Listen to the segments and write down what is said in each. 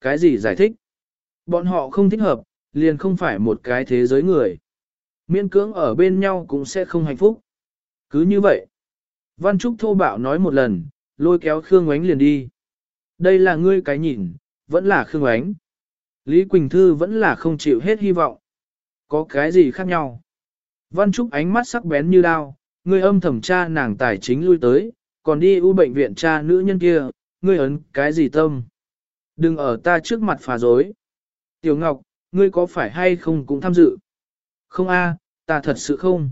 Cái gì giải thích? Bọn họ không thích hợp, liền không phải một cái thế giới người. Miễn cưỡng ở bên nhau cũng sẽ không hạnh phúc. Cứ như vậy. Văn Trúc thô bạo nói một lần, lôi kéo Khương Ánh liền đi. Đây là ngươi cái nhìn, vẫn là Khương Ánh. Lý Quỳnh Thư vẫn là không chịu hết hy vọng. Có cái gì khác nhau? Văn Trúc ánh mắt sắc bén như đao, ngươi âm thẩm tra nàng tài chính lui tới, còn đi u bệnh viện tra nữ nhân kia, ngươi ấn cái gì tâm? Đừng ở ta trước mặt phá dối. Tiểu Ngọc, ngươi có phải hay không cũng tham dự? Không a, ta thật sự không.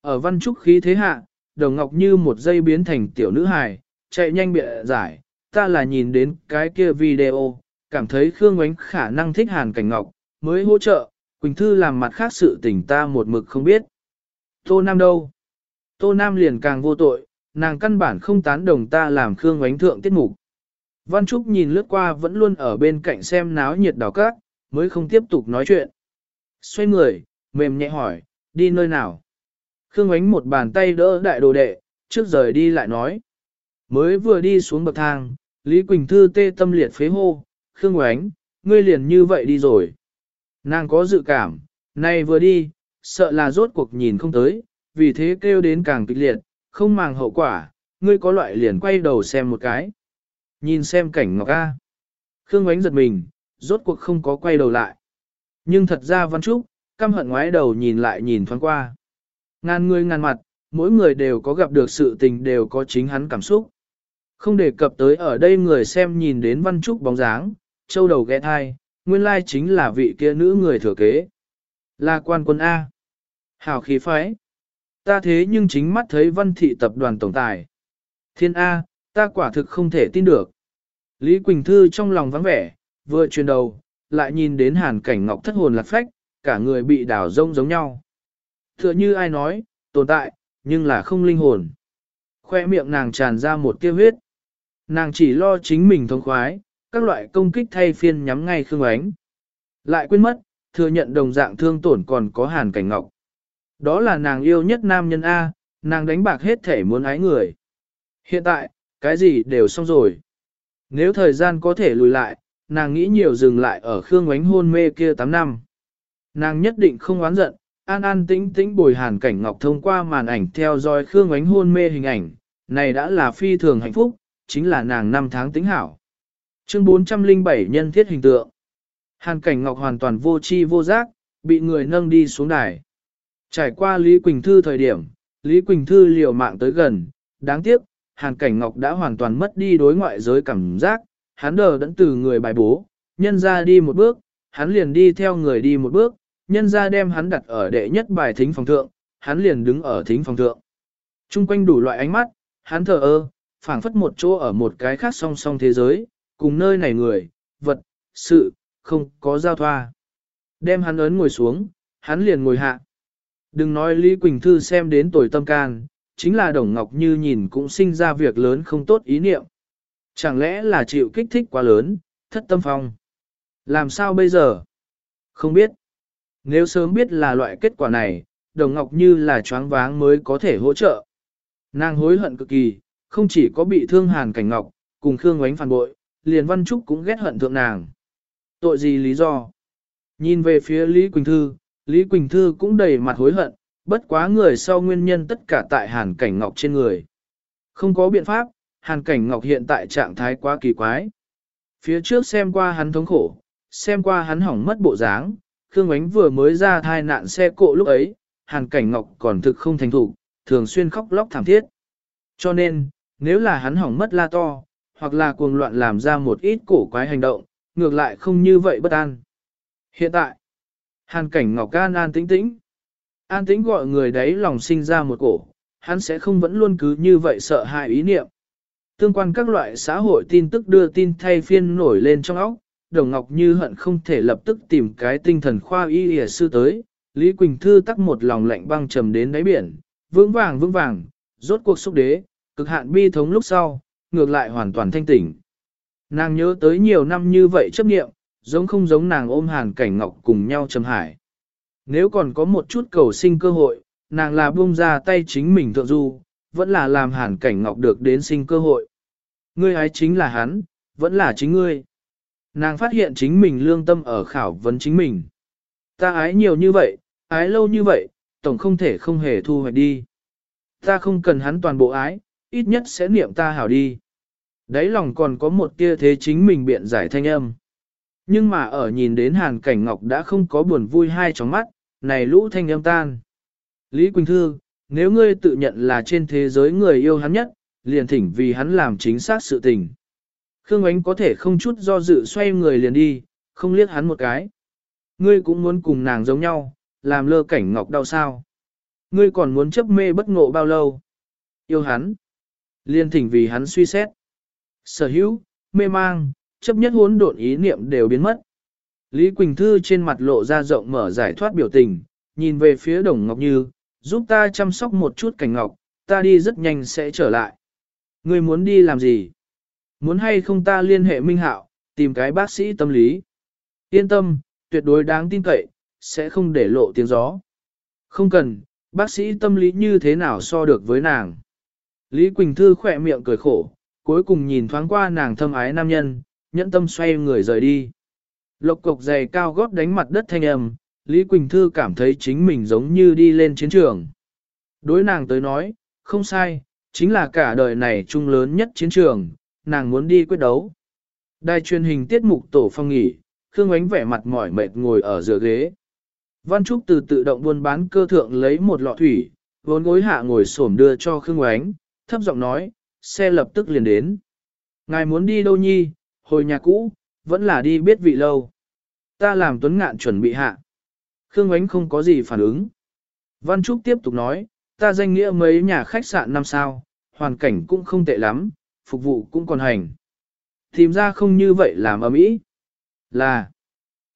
Ở văn trúc khí thế hạ, đồng ngọc như một giây biến thành tiểu nữ hài, chạy nhanh bịa giải, ta là nhìn đến cái kia video, cảm thấy Khương Ngoánh khả năng thích hàn cảnh ngọc, mới hỗ trợ, Quỳnh Thư làm mặt khác sự tình ta một mực không biết. Tô Nam đâu? Tô Nam liền càng vô tội, nàng căn bản không tán đồng ta làm Khương Ngoánh thượng tiết mục. Văn Trúc nhìn lướt qua vẫn luôn ở bên cạnh xem náo nhiệt đào cát, mới không tiếp tục nói chuyện. Xoay người, mềm nhẹ hỏi, đi nơi nào? Khương ánh một bàn tay đỡ đại đồ đệ, trước rời đi lại nói. Mới vừa đi xuống bậc thang, Lý Quỳnh Thư tê tâm liệt phế hô, Khương ánh, ngươi liền như vậy đi rồi. Nàng có dự cảm, nay vừa đi, sợ là rốt cuộc nhìn không tới, vì thế kêu đến càng kịch liệt, không màng hậu quả, ngươi có loại liền quay đầu xem một cái. Nhìn xem cảnh ngọc A. Khương ánh giật mình, rốt cuộc không có quay đầu lại. Nhưng thật ra Văn Trúc, căm hận ngoái đầu nhìn lại nhìn thoáng qua. Ngàn người ngàn mặt, mỗi người đều có gặp được sự tình đều có chính hắn cảm xúc. Không đề cập tới ở đây người xem nhìn đến Văn Trúc bóng dáng, châu đầu ghé thai, nguyên lai chính là vị kia nữ người thừa kế. Là quan quân A. Hảo khí phái. Ta thế nhưng chính mắt thấy văn thị tập đoàn tổng tài. Thiên A, ta quả thực không thể tin được. Lý Quỳnh Thư trong lòng vắng vẻ, vừa chuyển đầu, lại nhìn đến hàn cảnh ngọc thất hồn lạc phách, cả người bị đảo rông giống nhau. Tựa như ai nói, tồn tại, nhưng là không linh hồn. Khoe miệng nàng tràn ra một tiêu huyết. Nàng chỉ lo chính mình thông khoái, các loại công kích thay phiên nhắm ngay Khương Ánh. Lại quên mất, thừa nhận đồng dạng thương tổn còn có hàn cảnh ngọc. Đó là nàng yêu nhất nam nhân A, nàng đánh bạc hết thể muốn ái người. Hiện tại, cái gì đều xong rồi. Nếu thời gian có thể lùi lại, nàng nghĩ nhiều dừng lại ở Khương Ánh hôn mê kia 8 năm. Nàng nhất định không oán giận, an an tĩnh tĩnh bồi hàn cảnh ngọc thông qua màn ảnh theo dõi Khương Ánh hôn mê hình ảnh, này đã là phi thường hạnh phúc, chính là nàng năm tháng tính hảo. Chương 407 nhân thiết hình tượng. Hàn cảnh ngọc hoàn toàn vô chi vô giác, bị người nâng đi xuống đài. Trải qua Lý Quỳnh Thư thời điểm, Lý Quỳnh Thư liều mạng tới gần, đáng tiếc, Hàn Cảnh Ngọc đã hoàn toàn mất đi đối ngoại giới cảm giác, hắn đờ đẫn từ người bài bố, nhân ra đi một bước, hắn liền đi theo người đi một bước, nhân ra đem hắn đặt ở đệ nhất bài thính phòng thượng, hắn liền đứng ở thính phòng thượng. Trung quanh đủ loại ánh mắt, hắn thờ ơ, phảng phất một chỗ ở một cái khác song song thế giới, cùng nơi này người, vật, sự, không có giao thoa. Đem hắn ấn ngồi xuống, hắn liền ngồi hạ. Đừng nói Lý Quỳnh Thư xem đến tuổi tâm can, chính là Đồng Ngọc Như nhìn cũng sinh ra việc lớn không tốt ý niệm. Chẳng lẽ là chịu kích thích quá lớn, thất tâm phong. Làm sao bây giờ? Không biết. Nếu sớm biết là loại kết quả này, Đồng Ngọc Như là choáng váng mới có thể hỗ trợ. Nàng hối hận cực kỳ, không chỉ có bị thương hàn cảnh ngọc, cùng Khương Ngoánh phản bội, liền Văn Trúc cũng ghét hận thượng nàng. Tội gì lý do? Nhìn về phía Lý Quỳnh Thư, Lý Quỳnh Thư cũng đầy mặt hối hận, bất quá người sau nguyên nhân tất cả tại hàn cảnh ngọc trên người. Không có biện pháp, hàn cảnh ngọc hiện tại trạng thái quá kỳ quái. Phía trước xem qua hắn thống khổ, xem qua hắn hỏng mất bộ dáng, Khương Ánh vừa mới ra thai nạn xe cộ lúc ấy, hàn cảnh ngọc còn thực không thành thủ, thường xuyên khóc lóc thảm thiết. Cho nên, nếu là hắn hỏng mất la to, hoặc là cuồng loạn làm ra một ít cổ quái hành động, ngược lại không như vậy bất an. Hiện tại, hàn cảnh ngọc can an tĩnh tĩnh. An tĩnh gọi người đấy lòng sinh ra một cổ, hắn sẽ không vẫn luôn cứ như vậy sợ hại ý niệm. Tương quan các loại xã hội tin tức đưa tin thay phiên nổi lên trong óc, Đồng Ngọc Như hận không thể lập tức tìm cái tinh thần khoa y y sư tới, Lý Quỳnh Thư tắc một lòng lạnh băng trầm đến đáy biển, vững vàng vững vàng, rốt cuộc xúc đế, cực hạn bi thống lúc sau, ngược lại hoàn toàn thanh tỉnh. Nàng nhớ tới nhiều năm như vậy chấp nghiệm, giống không giống nàng ôm hàn cảnh ngọc cùng nhau trầm hải. Nếu còn có một chút cầu sinh cơ hội, nàng là buông ra tay chính mình thượng du, vẫn là làm hàn cảnh ngọc được đến sinh cơ hội. Ngươi ấy chính là hắn, vẫn là chính ngươi. Nàng phát hiện chính mình lương tâm ở khảo vấn chính mình. Ta ái nhiều như vậy, ái lâu như vậy, tổng không thể không hề thu hoạch đi. Ta không cần hắn toàn bộ ái, ít nhất sẽ niệm ta hảo đi. Đấy lòng còn có một tia thế chính mình biện giải thanh âm. Nhưng mà ở nhìn đến hàn cảnh ngọc đã không có buồn vui hai trong mắt, này lũ thanh âm tan. Lý Quỳnh Thư, nếu ngươi tự nhận là trên thế giới người yêu hắn nhất, liền thỉnh vì hắn làm chính xác sự tình. Khương Ánh có thể không chút do dự xoay người liền đi, không liếc hắn một cái. Ngươi cũng muốn cùng nàng giống nhau, làm lơ cảnh ngọc đau sao. Ngươi còn muốn chấp mê bất ngộ bao lâu? Yêu hắn. Liên thỉnh vì hắn suy xét. Sở hữu, mê mang, chấp nhất hỗn độn ý niệm đều biến mất. Lý Quỳnh Thư trên mặt lộ ra rộng mở giải thoát biểu tình, nhìn về phía Đồng Ngọc Như, giúp ta chăm sóc một chút cảnh ngọc, ta đi rất nhanh sẽ trở lại. Ngươi muốn đi làm gì? Muốn hay không ta liên hệ Minh Hạo, tìm cái bác sĩ tâm lý. Yên tâm, tuyệt đối đáng tin cậy, sẽ không để lộ tiếng gió. Không cần, bác sĩ tâm lý như thế nào so được với nàng. Lý Quỳnh Thư khỏe miệng cười khổ, cuối cùng nhìn thoáng qua nàng thâm ái nam nhân, nhẫn tâm xoay người rời đi. Lộc cộc giày cao gót đánh mặt đất thanh âm, Lý Quỳnh Thư cảm thấy chính mình giống như đi lên chiến trường. Đối nàng tới nói, không sai, chính là cả đời này chung lớn nhất chiến trường, nàng muốn đi quyết đấu. Đài truyền hình tiết mục tổ phong nghỉ, Khương Ánh vẻ mặt mỏi mệt ngồi ở giữa ghế. Văn Trúc từ tự động buôn bán cơ thượng lấy một lọ thủy, vốn gối hạ ngồi xổm đưa cho Khương Ánh, thấp giọng nói, xe lập tức liền đến. Ngài muốn đi đâu nhi, hồi nhà cũ, vẫn là đi biết vị lâu. Ta làm tuấn ngạn chuẩn bị hạ. Khương Ánh không có gì phản ứng. Văn Trúc tiếp tục nói, ta danh nghĩa mấy nhà khách sạn năm sao, hoàn cảnh cũng không tệ lắm, phục vụ cũng còn hành. Tìm ra không như vậy làm ở mỹ. Là,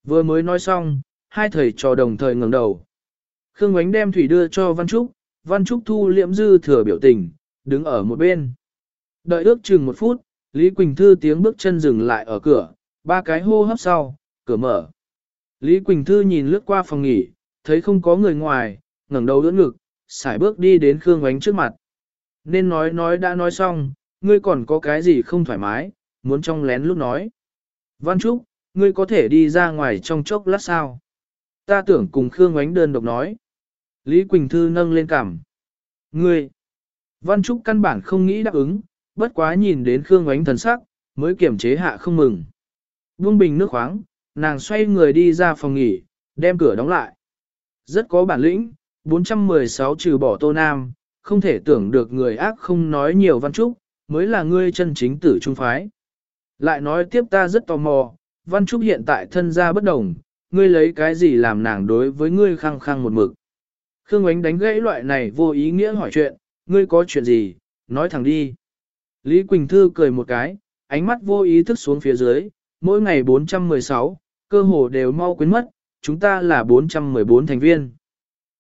vừa mới nói xong, hai thầy trò đồng thời ngẩng đầu. Khương Ánh đem thủy đưa cho Văn Trúc, Văn Trúc thu liễm dư thừa biểu tình, đứng ở một bên. Đợi ước chừng một phút, Lý Quỳnh Thư tiếng bước chân dừng lại ở cửa, ba cái hô hấp sau, cửa mở. Lý Quỳnh Thư nhìn lướt qua phòng nghỉ, thấy không có người ngoài, ngẩng đầu đỡ ngực, xài bước đi đến Khương Ánh trước mặt. Nên nói nói đã nói xong, ngươi còn có cái gì không thoải mái, muốn trong lén lúc nói. Văn Trúc, ngươi có thể đi ra ngoài trong chốc lát sao? Ta tưởng cùng Khương Ánh đơn độc nói. Lý Quỳnh Thư nâng lên cằm. Ngươi! Văn Trúc căn bản không nghĩ đáp ứng, bất quá nhìn đến Khương Ánh thần sắc, mới kiểm chế hạ không mừng. Buông bình nước khoáng, nàng xoay người đi ra phòng nghỉ, đem cửa đóng lại. Rất có bản lĩnh, 416 trừ bỏ Tô Nam, không thể tưởng được người ác không nói nhiều Văn Trúc, mới là ngươi chân chính tử trung phái. Lại nói tiếp ta rất tò mò, Văn Trúc hiện tại thân gia bất đồng, ngươi lấy cái gì làm nàng đối với ngươi khăng khăng một mực. Khương Ánh đánh gãy loại này vô ý nghĩa hỏi chuyện, ngươi có chuyện gì, nói thẳng đi. Lý Quỳnh Thư cười một cái, ánh mắt vô ý thức xuống phía dưới, mỗi ngày 416, cơ hồ đều mau quên mất, chúng ta là 414 thành viên.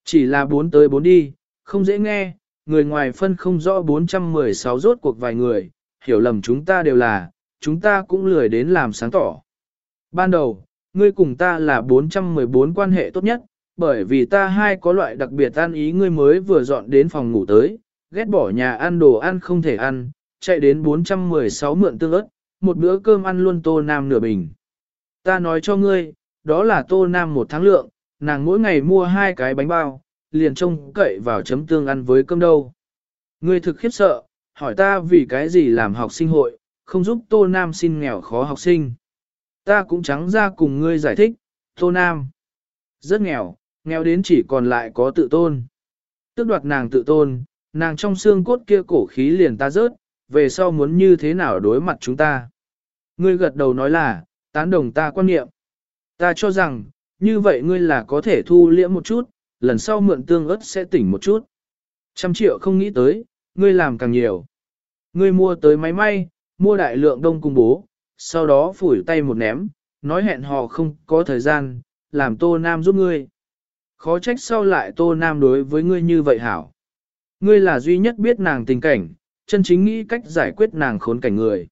Chỉ là 4 tới 4 đi, không dễ nghe, người ngoài phân không rõ 416 rốt cuộc vài người, hiểu lầm chúng ta đều là, chúng ta cũng lười đến làm sáng tỏ. Ban đầu, ngươi cùng ta là 414 quan hệ tốt nhất, bởi vì ta hai có loại đặc biệt ăn ý ngươi mới vừa dọn đến phòng ngủ tới, ghét bỏ nhà ăn đồ ăn không thể ăn, chạy đến 416 mượn tương ớt, một bữa cơm ăn luôn tô nam nửa bình. Ta nói cho ngươi, đó là tô nam một tháng lượng, nàng mỗi ngày mua hai cái bánh bao, liền trông cậy vào chấm tương ăn với cơm đâu. Ngươi thực khiếp sợ, hỏi ta vì cái gì làm học sinh hội, không giúp tô nam xin nghèo khó học sinh. Ta cũng trắng ra cùng ngươi giải thích, tô nam. Rất nghèo, nghèo đến chỉ còn lại có tự tôn. Tức đoạt nàng tự tôn, nàng trong xương cốt kia cổ khí liền ta rớt, về sau muốn như thế nào đối mặt chúng ta. Ngươi gật đầu nói là, tán đồng ta quan niệm. Ta cho rằng, như vậy ngươi là có thể thu liễm một chút, lần sau mượn tương ớt sẽ tỉnh một chút. Trăm triệu không nghĩ tới, ngươi làm càng nhiều. Ngươi mua tới máy may, mua đại lượng đông cung bố, sau đó phủi tay một ném, nói hẹn hò không có thời gian, làm Tô Nam giúp ngươi. Khó trách sau lại Tô Nam đối với ngươi như vậy hảo. Ngươi là duy nhất biết nàng tình cảnh, chân chính nghĩ cách giải quyết nàng khốn cảnh người.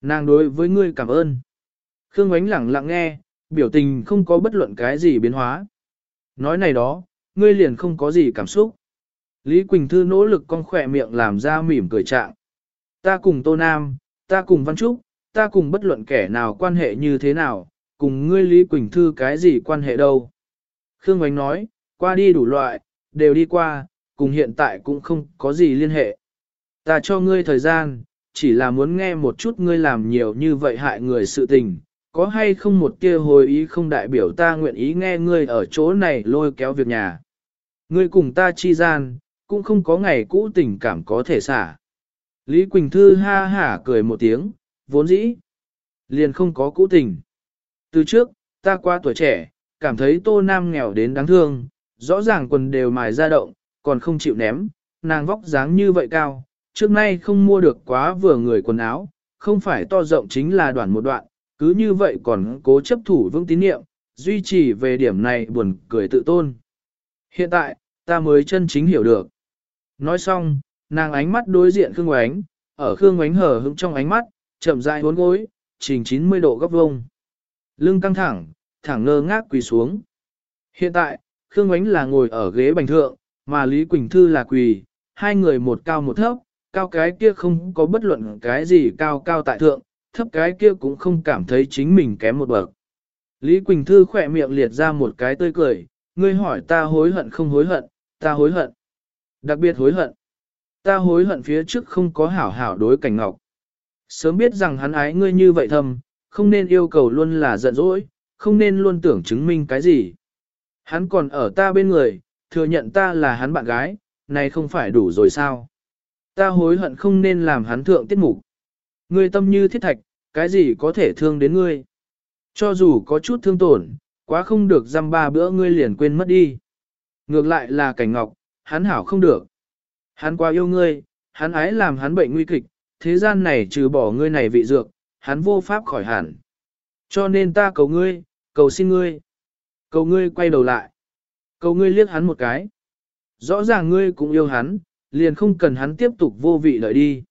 Nàng đối với ngươi cảm ơn. Khương Ánh lặng lặng nghe, biểu tình không có bất luận cái gì biến hóa. Nói này đó, ngươi liền không có gì cảm xúc. Lý Quỳnh Thư nỗ lực con khỏe miệng làm ra mỉm cười trạng. Ta cùng Tô Nam, ta cùng Văn Trúc, ta cùng bất luận kẻ nào quan hệ như thế nào, cùng ngươi Lý Quỳnh Thư cái gì quan hệ đâu. Khương Ngoánh nói, qua đi đủ loại, đều đi qua, cùng hiện tại cũng không có gì liên hệ. Ta cho ngươi thời gian, chỉ là muốn nghe một chút ngươi làm nhiều như vậy hại người sự tình, có hay không một tia hồi ý không đại biểu ta nguyện ý nghe ngươi ở chỗ này lôi kéo việc nhà. Ngươi cùng ta chi gian, cũng không có ngày cũ tình cảm có thể xả. Lý Quỳnh Thư ha hả cười một tiếng, vốn dĩ, liền không có cũ tình. Từ trước, ta qua tuổi trẻ, cảm thấy tô nam nghèo đến đáng thương, rõ ràng quần đều mài ra động, còn không chịu ném, nàng vóc dáng như vậy cao, trước nay không mua được quá vừa người quần áo, không phải to rộng chính là đoạn một đoạn, cứ như vậy còn cố chấp thủ vững tín niệm, duy trì về điểm này buồn cười tự tôn. Hiện tại, ta mới chân chính hiểu được. Nói xong, nàng ánh mắt đối diện Khương Ngoánh, ở Khương Ngoánh hở hững trong ánh mắt, chậm rãi uốn gối, trình 90 độ góc vông. Lưng căng thẳng, thẳng ngơ ngác quỳ xuống. Hiện tại, Khương Ngoánh là ngồi ở ghế bành thượng, mà Lý Quỳnh Thư là quỳ, hai người một cao một thấp, cao cái kia không có bất luận cái gì cao cao tại thượng, thấp cái kia cũng không cảm thấy chính mình kém một bậc. Lý Quỳnh Thư khỏe miệng liệt ra một cái tươi cười, ngươi hỏi ta hối hận không hối hận, ta hối hận. Đặc biệt hối hận. Ta hối hận phía trước không có hảo hảo đối cảnh ngọc. Sớm biết rằng hắn ái ngươi như vậy thầm, không nên yêu cầu luôn là giận dỗi, không nên luôn tưởng chứng minh cái gì. Hắn còn ở ta bên người, thừa nhận ta là hắn bạn gái, này không phải đủ rồi sao? Ta hối hận không nên làm hắn thượng tiết mục. Ngươi tâm như thiết thạch, cái gì có thể thương đến ngươi? Cho dù có chút thương tổn, quá không được dăm ba bữa ngươi liền quên mất đi. Ngược lại là cảnh ngọc, hắn hảo không được. Hắn quá yêu ngươi, hắn ái làm hắn bệnh nguy kịch, thế gian này trừ bỏ ngươi này vị dược, hắn vô pháp khỏi hẳn. Cho nên ta cầu ngươi, cầu xin ngươi. Cầu ngươi quay đầu lại. Cầu ngươi liếc hắn một cái. Rõ ràng ngươi cũng yêu hắn, liền không cần hắn tiếp tục vô vị lợi đi.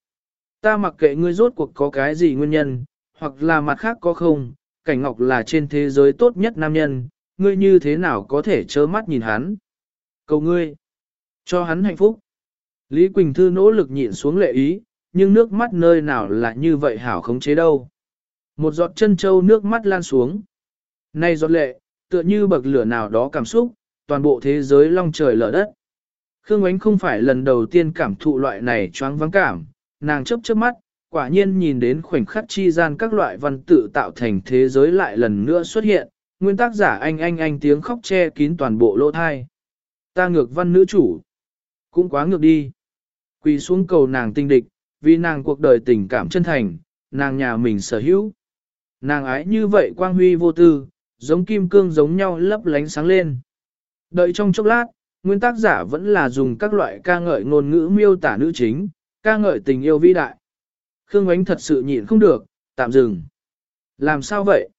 Ta mặc kệ ngươi rốt cuộc có cái gì nguyên nhân, hoặc là mặt khác có không, cảnh ngọc là trên thế giới tốt nhất nam nhân, ngươi như thế nào có thể trơ mắt nhìn hắn. Cầu ngươi, cho hắn hạnh phúc. Lý Quỳnh Thư nỗ lực nhịn xuống lệ ý, nhưng nước mắt nơi nào là như vậy hảo khống chế đâu. Một giọt chân châu nước mắt lan xuống. Nay giọt lệ, tựa như bậc lửa nào đó cảm xúc, toàn bộ thế giới long trời lở đất. Khương Ánh không phải lần đầu tiên cảm thụ loại này choáng vắng cảm, nàng chấp chớp mắt, quả nhiên nhìn đến khoảnh khắc chi gian các loại văn tự tạo thành thế giới lại lần nữa xuất hiện, nguyên tác giả anh anh anh tiếng khóc che kín toàn bộ lỗ thai. Ta ngược văn nữ chủ, cũng quá ngược đi. Quỳ xuống cầu nàng tinh địch, vì nàng cuộc đời tình cảm chân thành, nàng nhà mình sở hữu. Nàng ái như vậy quang huy vô tư, giống kim cương giống nhau lấp lánh sáng lên. Đợi trong chốc lát, nguyên tác giả vẫn là dùng các loại ca ngợi ngôn ngữ miêu tả nữ chính, ca ngợi tình yêu vĩ đại. Khương Ngoánh thật sự nhịn không được, tạm dừng. Làm sao vậy?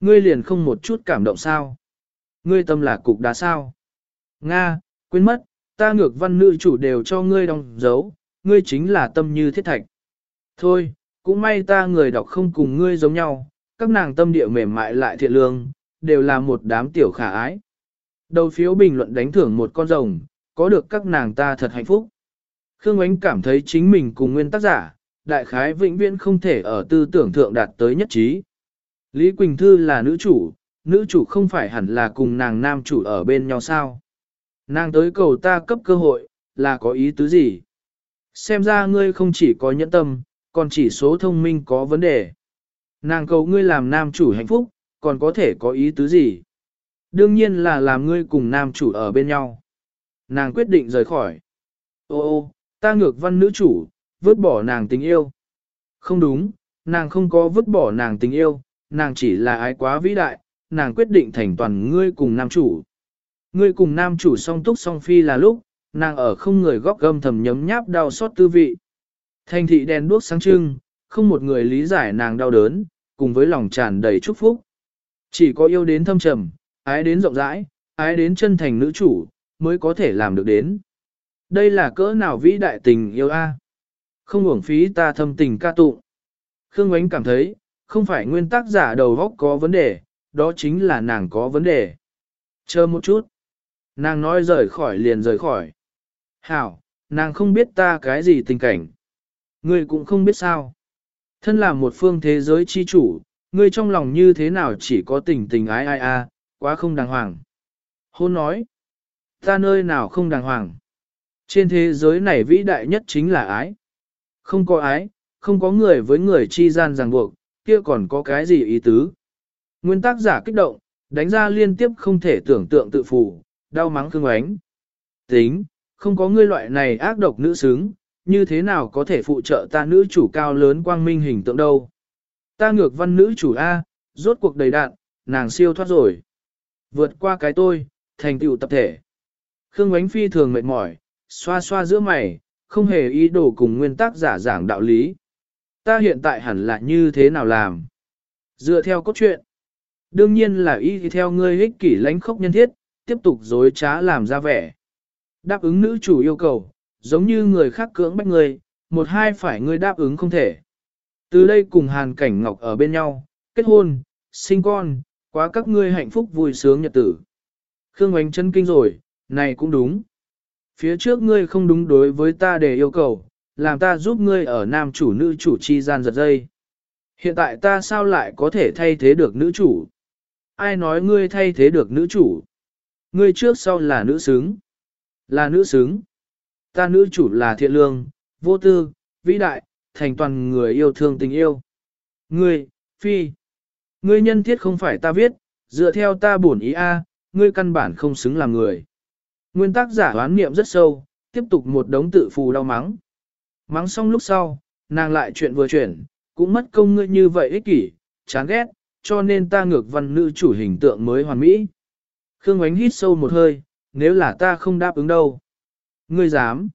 Ngươi liền không một chút cảm động sao? Ngươi tâm là cục đá sao? Nga, quên mất, ta ngược văn nữ chủ đều cho ngươi đóng dấu, ngươi chính là tâm như thiết thạch. Thôi, cũng may ta người đọc không cùng ngươi giống nhau, các nàng tâm địa mềm mại lại thiện lương, đều là một đám tiểu khả ái. Đầu phiếu bình luận đánh thưởng một con rồng, có được các nàng ta thật hạnh phúc. Khương Ánh cảm thấy chính mình cùng nguyên tác giả, đại khái vĩnh viễn không thể ở tư tưởng thượng đạt tới nhất trí. Lý Quỳnh Thư là nữ chủ, nữ chủ không phải hẳn là cùng nàng nam chủ ở bên nhau sao. Nàng tới cầu ta cấp cơ hội, là có ý tứ gì? Xem ra ngươi không chỉ có nhẫn tâm, còn chỉ số thông minh có vấn đề. Nàng cầu ngươi làm nam chủ hạnh phúc, còn có thể có ý tứ gì? Đương nhiên là làm ngươi cùng nam chủ ở bên nhau. Nàng quyết định rời khỏi. Ô ô, ta ngược văn nữ chủ, vứt bỏ nàng tình yêu. Không đúng, nàng không có vứt bỏ nàng tình yêu, nàng chỉ là ái quá vĩ đại, nàng quyết định thành toàn ngươi cùng nam chủ. Ngươi cùng nam chủ song túc song phi là lúc, nàng ở không người góc gâm thầm nhấm nháp đau xót tư vị. Thành thị đèn đuốc sáng trưng, không một người lý giải nàng đau đớn, cùng với lòng tràn đầy chúc phúc. Chỉ có yêu đến thâm trầm, ái đến rộng rãi, ái đến chân thành nữ chủ, mới có thể làm được đến. Đây là cỡ nào vĩ đại tình yêu a? Không uổng phí ta thâm tình ca tụng. Khương Ngoánh cảm thấy, không phải nguyên tác giả đầu góc có vấn đề, đó chính là nàng có vấn đề. Chờ một chút. Nàng nói rời khỏi liền rời khỏi. Hảo, nàng không biết ta cái gì tình cảnh. Ngươi cũng không biết sao. Thân là một phương thế giới chi chủ, ngươi trong lòng như thế nào chỉ có tình tình ái ai a, quá không đàng hoàng. Hôn nói, ta nơi nào không đàng hoàng. Trên thế giới này vĩ đại nhất chính là ái. Không có ái, không có người với người chi gian ràng buộc, kia còn có cái gì ý tứ. Nguyên tác giả kích động, đánh ra liên tiếp không thể tưởng tượng tự phủ, đau mắng thương oánh. Tính, không có ngươi loại này ác độc nữ xứng, như thế nào có thể phụ trợ ta nữ chủ cao lớn quang minh hình tượng đâu. Ta ngược văn nữ chủ A, rốt cuộc đầy đạn, nàng siêu thoát rồi. Vượt qua cái tôi, thành tựu tập thể. Khương Ngoánh Phi thường mệt mỏi, xoa xoa giữa mày, không hề ý đồ cùng nguyên tắc giả giảng đạo lý. Ta hiện tại hẳn là như thế nào làm? Dựa theo cốt truyện. Đương nhiên là y theo ngươi ích kỷ lãnh khốc nhân thiết, tiếp tục dối trá làm ra vẻ. Đáp ứng nữ chủ yêu cầu, giống như người khác cưỡng bách người, một hai phải ngươi đáp ứng không thể. Từ đây cùng Hàn Cảnh Ngọc ở bên nhau, kết hôn, sinh con, quá các ngươi hạnh phúc vui sướng nhật tử. Khương Oánh chân kinh rồi, này cũng đúng. Phía trước ngươi không đúng đối với ta để yêu cầu, làm ta giúp ngươi ở nam chủ nữ chủ chi gian giật dây. Hiện tại ta sao lại có thể thay thế được nữ chủ? Ai nói ngươi thay thế được nữ chủ? Ngươi trước sau là nữ xứng. Là nữ xứng. Ta nữ chủ là thiện lương, vô tư, vĩ đại, thành toàn người yêu thương tình yêu. Ngươi, phi. Ngươi nhân thiết không phải ta viết, dựa theo ta bổn ý a, ngươi căn bản không xứng làm người. Nguyên tác giả đoán niệm rất sâu, tiếp tục một đống tự phù đau mắng. Mắng xong lúc sau, nàng lại chuyện vừa chuyển, cũng mất công ngươi như vậy ích kỷ, chán ghét, cho nên ta ngược văn nữ chủ hình tượng mới hoàn mỹ. Khương Ánh hít sâu một hơi, nếu là ta không đáp ứng đâu. Ngươi dám.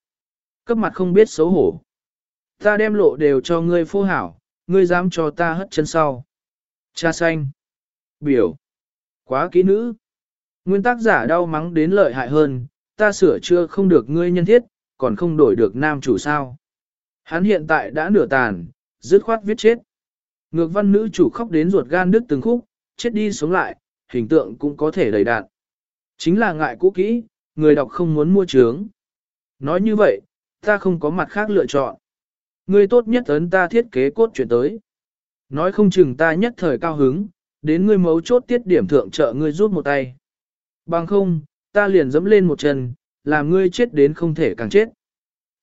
Cấp mặt không biết xấu hổ. Ta đem lộ đều cho ngươi phô hảo, ngươi dám cho ta hất chân sau. Cha xanh. Biểu. Quá kỹ nữ. Nguyên tác giả đau mắng đến lợi hại hơn, ta sửa chưa không được ngươi nhân thiết, còn không đổi được nam chủ sao. Hắn hiện tại đã nửa tàn, dứt khoát viết chết. Ngược văn nữ chủ khóc đến ruột gan đứt từng khúc, chết đi sống lại, hình tượng cũng có thể đầy đạn. Chính là ngại cũ kỹ, người đọc không muốn mua trướng. Nói như vậy, ta không có mặt khác lựa chọn. Ngươi tốt nhất ấn ta thiết kế cốt chuyển tới. Nói không chừng ta nhất thời cao hứng, đến ngươi mấu chốt tiết điểm thượng trợ ngươi rút một tay. Bằng không, ta liền dẫm lên một chân, làm ngươi chết đến không thể càng chết.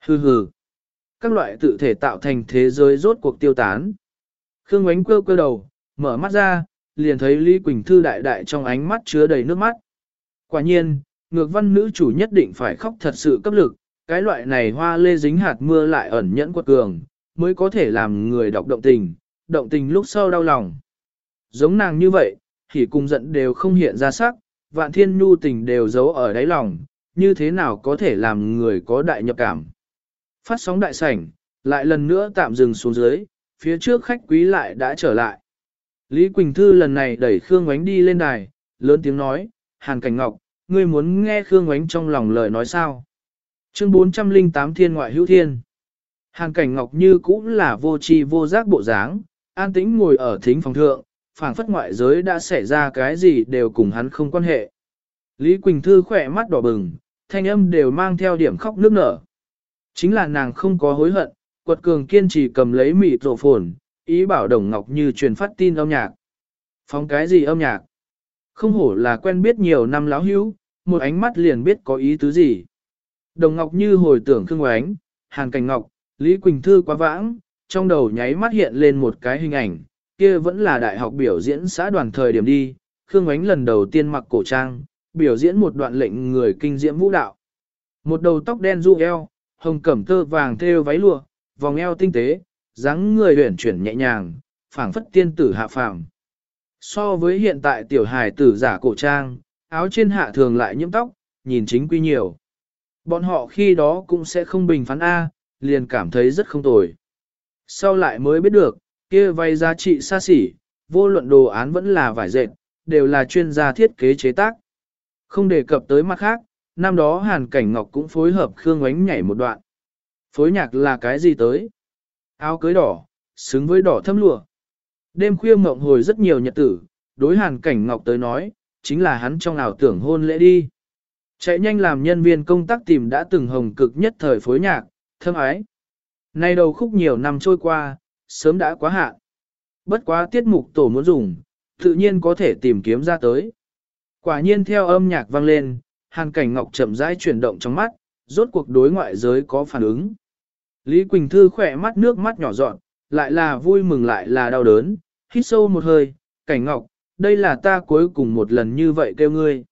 Hừ hừ. Các loại tự thể tạo thành thế giới rốt cuộc tiêu tán. Khương ánh quơ quơ đầu, mở mắt ra, liền thấy Lý Quỳnh Thư đại đại trong ánh mắt chứa đầy nước mắt. Quả nhiên, ngược văn nữ chủ nhất định phải khóc thật sự cấp lực, cái loại này hoa lê dính hạt mưa lại ẩn nhẫn quật cường, mới có thể làm người đọc động tình, động tình lúc sau đau lòng. Giống nàng như vậy, thì cùng giận đều không hiện ra sắc, vạn thiên nhu tình đều giấu ở đáy lòng, như thế nào có thể làm người có đại nhập cảm. Phát sóng đại sảnh, lại lần nữa tạm dừng xuống dưới, phía trước khách quý lại đã trở lại. Lý Quỳnh Thư lần này đẩy Khương Ngoánh đi lên đài, lớn tiếng nói, Hàn Cảnh Ngọc, ngươi muốn nghe Khương Ngoánh trong lòng lời nói sao? Chương 408 Thiên Ngoại Hữu Thiên Hàn Cảnh Ngọc như cũng là vô tri vô giác bộ dáng, an tĩnh ngồi ở thính phòng thượng, phảng phất ngoại giới đã xảy ra cái gì đều cùng hắn không quan hệ. Lý Quỳnh Thư khỏe mắt đỏ bừng, thanh âm đều mang theo điểm khóc nước nở. Chính là nàng không có hối hận, quật cường kiên trì cầm lấy mịt rổ phồn, ý bảo Đồng Ngọc Như truyền phát tin âm nhạc. Phóng cái gì âm nhạc? Không hổ là quen biết nhiều năm láo hữu, một ánh mắt liền biết có ý tứ gì. Đồng Ngọc Như hồi tưởng Khương Oánh, Hàn Cảnh Ngọc, Lý Quỳnh Thư quá vãng, trong đầu nháy mắt hiện lên một cái hình ảnh, kia vẫn là đại học biểu diễn xã đoàn thời điểm đi, Khương Ánh lần đầu tiên mặc cổ trang, biểu diễn một đoạn lệnh người kinh diễm vũ đạo. Một đầu tóc đen du eo, hồng cẩm tơ vàng thêu váy lụa, vòng eo tinh tế, dáng người huyển chuyển nhẹ nhàng, phảng phất tiên tử hạ phàm. So với hiện tại tiểu hài tử giả cổ trang, áo trên hạ thường lại nhiễm tóc, nhìn chính quy nhiều. Bọn họ khi đó cũng sẽ không bình phán A, liền cảm thấy rất không tồi. Sau lại mới biết được, kia vay giá trị xa xỉ, vô luận đồ án vẫn là vải dệt, đều là chuyên gia thiết kế chế tác. Không đề cập tới mặt khác, năm đó Hàn Cảnh Ngọc cũng phối hợp Khương Ngoánh nhảy một đoạn. Phối nhạc là cái gì tới? Áo cưới đỏ, xứng với đỏ thâm lụa. Đêm khuya mộng hồi rất nhiều nhật tử, đối Hàn Cảnh Ngọc tới nói, chính là hắn trong ảo tưởng hôn lễ đi. Chạy nhanh làm nhân viên công tác tìm đã từng hồng cực nhất thời phối nhạc, thâm ái. Nay đầu khúc nhiều năm trôi qua, sớm đã quá hạn. Bất quá tiết mục tổ muốn dùng, tự nhiên có thể tìm kiếm ra tới. Quả nhiên theo âm nhạc vang lên, Hàn Cảnh Ngọc chậm rãi chuyển động trong mắt, rốt cuộc đối ngoại giới có phản ứng. Lý Quỳnh Thư khỏe mắt nước mắt nhỏ dọn, lại là vui mừng lại là đau đớn, hít sâu một hơi, Cảnh Ngọc, đây là ta cuối cùng một lần như vậy kêu ngươi.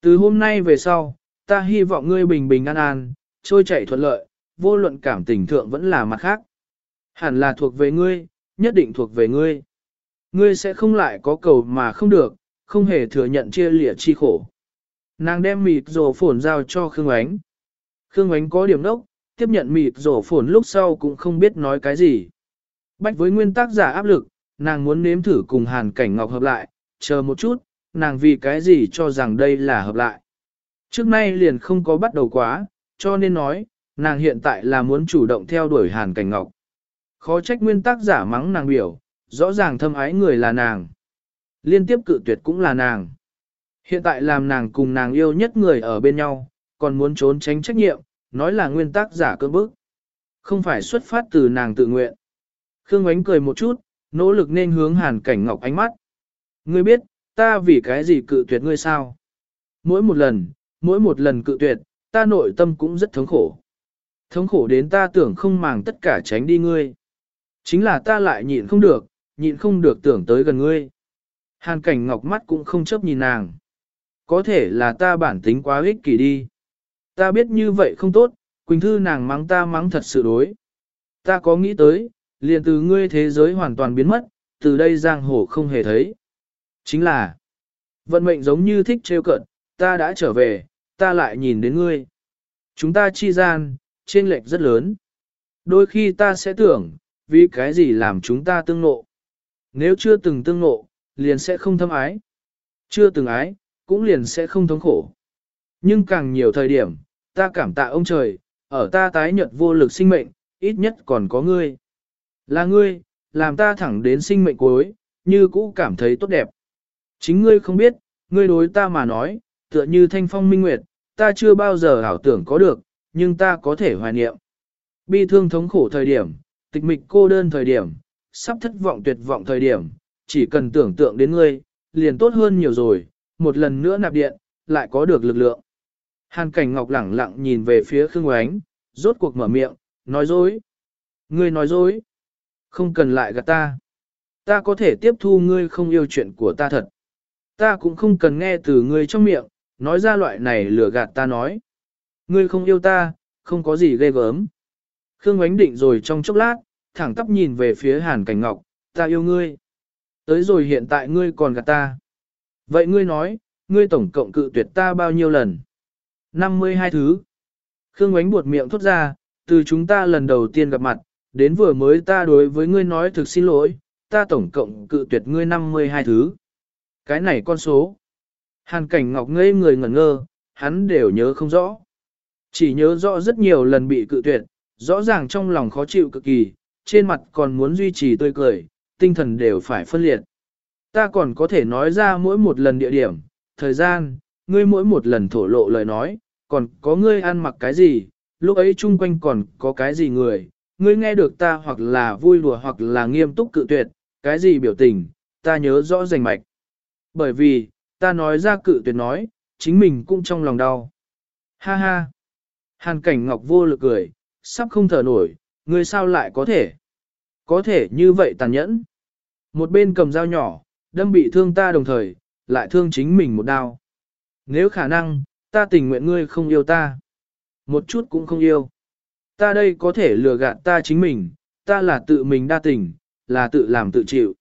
Từ hôm nay về sau, ta hy vọng ngươi bình bình an an, trôi chảy thuận lợi, vô luận cảm tình thượng vẫn là mặt khác. Hẳn là thuộc về ngươi, nhất định thuộc về ngươi. Ngươi sẽ không lại có cầu mà không được, không hề thừa nhận chia lìa chi khổ. Nàng đem mịt rổ phồn giao cho Khương Ánh. Khương Ánh có điểm đốc, tiếp nhận mịt rổ phồn lúc sau cũng không biết nói cái gì. Bách với nguyên tắc giả áp lực, nàng muốn nếm thử cùng hàn cảnh ngọc hợp lại, chờ một chút, nàng vì cái gì cho rằng đây là hợp lại. Trước nay liền không có bắt đầu quá, cho nên nói, nàng hiện tại là muốn chủ động theo đuổi hàn cảnh ngọc. Khó trách nguyên tắc giả mắng nàng biểu, rõ ràng thâm ái người là nàng. Liên tiếp cự tuyệt cũng là nàng. Hiện tại làm nàng cùng nàng yêu nhất người ở bên nhau, còn muốn trốn tránh trách nhiệm, nói là nguyên tắc giả cơ bức. Không phải xuất phát từ nàng tự nguyện. Khương Ánh cười một chút, nỗ lực nên hướng hàn cảnh ngọc ánh mắt. Ngươi biết, ta vì cái gì cự tuyệt ngươi sao? Mỗi một lần, mỗi một lần cự tuyệt, ta nội tâm cũng rất thống khổ. Thống khổ đến ta tưởng không màng tất cả tránh đi ngươi. Chính là ta lại nhịn không được, nhịn không được tưởng tới gần ngươi. Hàn cảnh ngọc mắt cũng không chấp nhìn nàng. Có thể là ta bản tính quá ích kỷ đi. Ta biết như vậy không tốt, Quỳnh Thư nàng mắng ta mắng thật sự đối. Ta có nghĩ tới, liền từ ngươi thế giới hoàn toàn biến mất, từ đây giang hồ không hề thấy. Chính là, vận mệnh giống như thích trêu cận, ta đã trở về, ta lại nhìn đến ngươi. Chúng ta chi gian, trên lệch rất lớn. Đôi khi ta sẽ tưởng, vì cái gì làm chúng ta tương nộ. Nếu chưa từng tương nộ, liền sẽ không thâm ái. Chưa từng ái, cũng liền sẽ không thống khổ. Nhưng càng nhiều thời điểm, ta cảm tạ ông trời, ở ta tái nhật vô lực sinh mệnh, ít nhất còn có ngươi. Là ngươi, làm ta thẳng đến sinh mệnh cuối, như cũ cảm thấy tốt đẹp. Chính ngươi không biết, ngươi đối ta mà nói, tựa như thanh phong minh nguyệt, ta chưa bao giờ ảo tưởng có được, nhưng ta có thể hoài niệm. Bi thương thống khổ thời điểm, tịch mịch cô đơn thời điểm, sắp thất vọng tuyệt vọng thời điểm, chỉ cần tưởng tượng đến ngươi, liền tốt hơn nhiều rồi, một lần nữa nạp điện, lại có được lực lượng. Hàn cảnh ngọc lẳng lặng nhìn về phía Khương Oánh, rốt cuộc mở miệng, nói dối. Ngươi nói dối. Không cần lại gạt ta. Ta có thể tiếp thu ngươi không yêu chuyện của ta thật. Ta cũng không cần nghe từ ngươi trong miệng, nói ra loại này lừa gạt ta nói. Ngươi không yêu ta, không có gì ghê gớm. Khương Ngoánh định rồi trong chốc lát, thẳng tắp nhìn về phía Hàn Cảnh Ngọc, ta yêu ngươi. Tới rồi hiện tại ngươi còn gạt ta. Vậy ngươi nói, ngươi tổng cộng cự tuyệt ta bao nhiêu lần? 52 thứ. Khương Ngoánh buột miệng thốt ra, từ chúng ta lần đầu tiên gặp mặt, đến vừa mới ta đối với ngươi nói thực xin lỗi, ta tổng cộng cự tuyệt ngươi 52 thứ. Cái này con số. Hàn cảnh ngọc ngây người ngẩn ngơ, hắn đều nhớ không rõ. Chỉ nhớ rõ rất nhiều lần bị cự tuyệt, rõ ràng trong lòng khó chịu cực kỳ, trên mặt còn muốn duy trì tươi cười, tinh thần đều phải phân liệt. Ta còn có thể nói ra mỗi một lần địa điểm, thời gian, ngươi mỗi một lần thổ lộ lời nói, còn có ngươi ăn mặc cái gì, lúc ấy chung quanh còn có cái gì người, ngươi nghe được ta hoặc là vui đùa hoặc là nghiêm túc cự tuyệt, cái gì biểu tình, ta nhớ rõ rành mạch. Bởi vì, ta nói ra cự tuyệt nói, chính mình cũng trong lòng đau. Ha ha! Hàn cảnh ngọc vô lực cười, sắp không thở nổi, ngươi sao lại có thể? Có thể như vậy tàn nhẫn. Một bên cầm dao nhỏ, đâm bị thương ta đồng thời, lại thương chính mình một đao. Nếu khả năng, ta tình nguyện ngươi không yêu ta. Một chút cũng không yêu. Ta đây có thể lừa gạt ta chính mình, ta là tự mình đa tình, là tự làm tự chịu.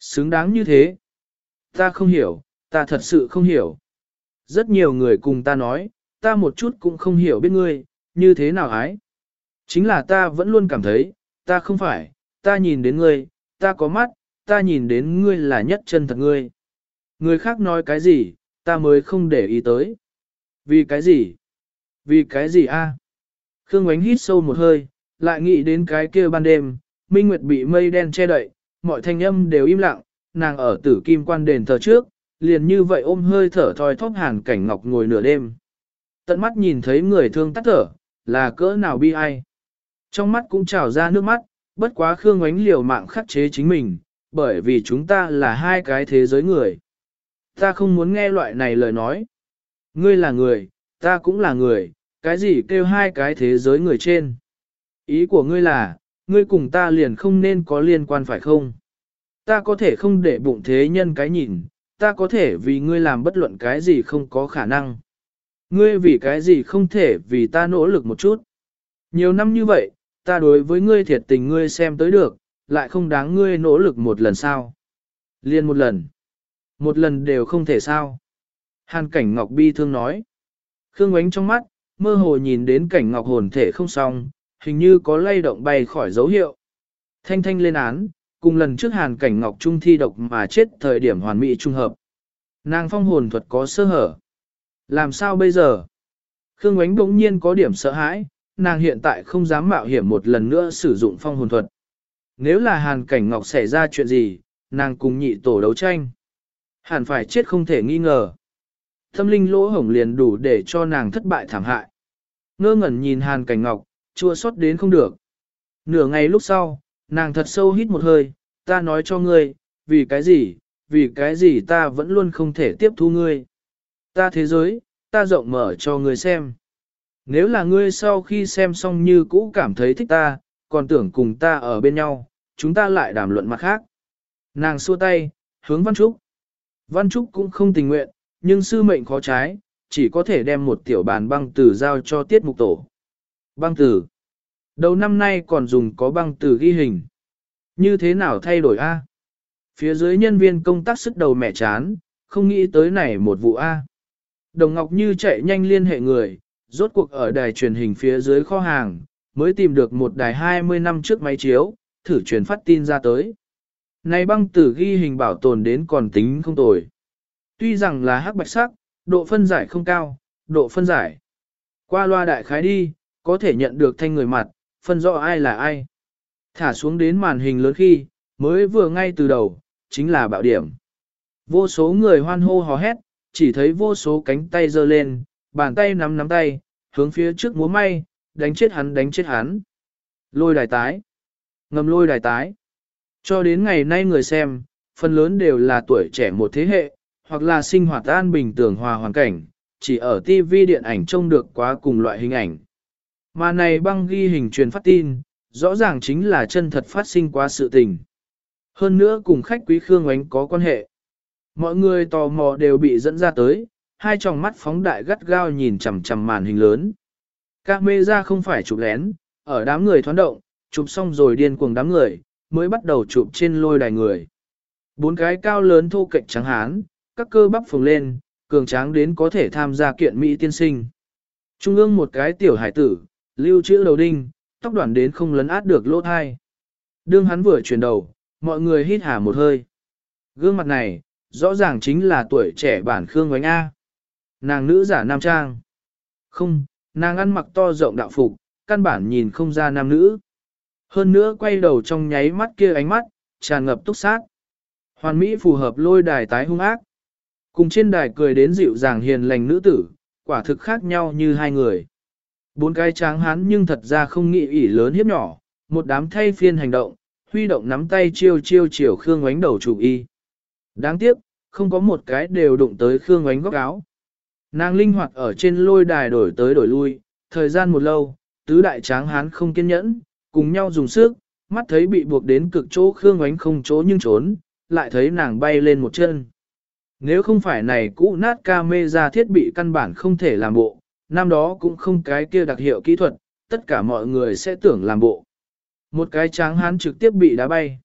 Xứng đáng như thế. Ta không hiểu, ta thật sự không hiểu. Rất nhiều người cùng ta nói, ta một chút cũng không hiểu biết ngươi, như thế nào ái. Chính là ta vẫn luôn cảm thấy, ta không phải, ta nhìn đến ngươi, ta có mắt, ta nhìn đến ngươi là nhất chân thật ngươi. Người khác nói cái gì, ta mới không để ý tới. Vì cái gì? Vì cái gì a? Khương Ngoánh hít sâu một hơi, lại nghĩ đến cái kia ban đêm, Minh Nguyệt bị mây đen che đậy, mọi thanh âm đều im lặng, nàng ở tử kim quan đền thờ trước, liền như vậy ôm hơi thở thoi thóp hàn cảnh ngọc ngồi nửa đêm. Tận mắt nhìn thấy người thương tắt thở, là cỡ nào bi ai. Trong mắt cũng trào ra nước mắt, bất quá Khương Ngoánh liều mạng khắc chế chính mình, bởi vì chúng ta là hai cái thế giới người. Ta không muốn nghe loại này lời nói. Ngươi là người, ta cũng là người, cái gì kêu hai cái thế giới người trên. Ý của ngươi là, ngươi cùng ta liền không nên có liên quan phải không? Ta có thể không để bụng thế nhân cái nhìn, ta có thể vì ngươi làm bất luận cái gì không có khả năng. Ngươi vì cái gì không thể vì ta nỗ lực một chút. Nhiều năm như vậy, ta đối với ngươi thiệt tình ngươi xem tới được, lại không đáng ngươi nỗ lực một lần sao. Liên một lần. Một lần đều không thể sao. Hàn cảnh Ngọc Bi thương nói. Khương ánh trong mắt, mơ hồ nhìn đến cảnh Ngọc hồn thể không xong, hình như có lay động bay khỏi dấu hiệu. Thanh thanh lên án, cùng lần trước hàn cảnh Ngọc Trung thi độc mà chết thời điểm hoàn mỹ trung hợp. Nàng phong hồn thuật có sơ hở. Làm sao bây giờ? Khương ánh bỗng nhiên có điểm sợ hãi, nàng hiện tại không dám mạo hiểm một lần nữa sử dụng phong hồn thuật. Nếu là hàn cảnh ngọc xảy ra chuyện gì, nàng cùng nhị tổ đấu tranh. Hàn phải chết không thể nghi ngờ. Thâm linh lỗ hổng liền đủ để cho nàng thất bại thảm hại. Ngơ ngẩn nhìn hàn cảnh ngọc, chua xót đến không được. Nửa ngày lúc sau, nàng thật sâu hít một hơi, ta nói cho ngươi, vì cái gì, vì cái gì ta vẫn luôn không thể tiếp thu ngươi. Ta thế giới, ta rộng mở cho ngươi xem. Nếu là ngươi sau khi xem xong như cũ cảm thấy thích ta, còn tưởng cùng ta ở bên nhau, chúng ta lại đàm luận mặt khác. Nàng xua tay, hướng Văn Trúc. Văn Trúc cũng không tình nguyện, nhưng sư mệnh khó trái, chỉ có thể đem một tiểu bàn băng tử giao cho tiết mục tổ. Băng tử. Đầu năm nay còn dùng có băng tử ghi hình. Như thế nào thay đổi A? Phía dưới nhân viên công tác sức đầu mẹ chán, không nghĩ tới này một vụ A. Đồng Ngọc Như chạy nhanh liên hệ người, rốt cuộc ở đài truyền hình phía dưới kho hàng, mới tìm được một đài 20 năm trước máy chiếu, thử truyền phát tin ra tới. Này băng tử ghi hình bảo tồn đến còn tính không tồi. Tuy rằng là hắc bạch sắc, độ phân giải không cao, độ phân giải. Qua loa đại khái đi, có thể nhận được thanh người mặt, phân rõ ai là ai. Thả xuống đến màn hình lớn khi, mới vừa ngay từ đầu, chính là bạo điểm. Vô số người hoan hô hò hét, chỉ thấy vô số cánh tay giơ lên, bàn tay nắm nắm tay, hướng phía trước múa may, đánh chết hắn đánh chết hắn. Lôi đài tái. Ngầm lôi đài tái. Cho đến ngày nay người xem, phần lớn đều là tuổi trẻ một thế hệ, hoặc là sinh hoạt an bình tưởng hòa hoàn cảnh, chỉ ở TV điện ảnh trông được quá cùng loại hình ảnh. Mà này băng ghi hình truyền phát tin, rõ ràng chính là chân thật phát sinh qua sự tình. Hơn nữa cùng khách quý Khương Ánh có quan hệ. Mọi người tò mò đều bị dẫn ra tới, hai tròng mắt phóng đại gắt gao nhìn chằm chằm màn hình lớn. Các mê ra không phải chụp lén, ở đám người thoán động, chụp xong rồi điên cuồng đám người, mới bắt đầu chụp trên lôi đài người. Bốn cái cao lớn thô cạnh trắng hán, các cơ bắp phồng lên, cường tráng đến có thể tham gia kiện Mỹ tiên sinh. Trung ương một cái tiểu hải tử, lưu chữ đầu đinh, tóc đoạn đến không lấn át được lỗ thai. Đương hắn vừa chuyển đầu, mọi người hít hà một hơi. Gương mặt này, rõ ràng chính là tuổi trẻ bản Khương Ngoánh A. Nàng nữ giả nam trang. Không, nàng ăn mặc to rộng đạo phục, căn bản nhìn không ra nam nữ. Hơn nữa quay đầu trong nháy mắt kia ánh mắt, tràn ngập túc sát. Hoàn mỹ phù hợp lôi đài tái hung ác. Cùng trên đài cười đến dịu dàng hiền lành nữ tử, quả thực khác nhau như hai người. Bốn cái tráng hán nhưng thật ra không nghĩ ỉ lớn hiếp nhỏ, một đám thay phiên hành động, huy động nắm tay chiêu chiêu chiều Khương Ngoánh đầu chủ y. Đáng tiếc, không có một cái đều đụng tới Khương Ngoánh góc áo. Nàng linh hoạt ở trên lôi đài đổi tới đổi lui, thời gian một lâu, tứ đại tráng hán không kiên nhẫn, cùng nhau dùng sức, mắt thấy bị buộc đến cực chỗ Khương Ngoánh không chỗ nhưng trốn, lại thấy nàng bay lên một chân. Nếu không phải này cũ nát ca mê ra thiết bị căn bản không thể làm bộ, năm đó cũng không cái kia đặc hiệu kỹ thuật, tất cả mọi người sẽ tưởng làm bộ. Một cái tráng hán trực tiếp bị đá bay.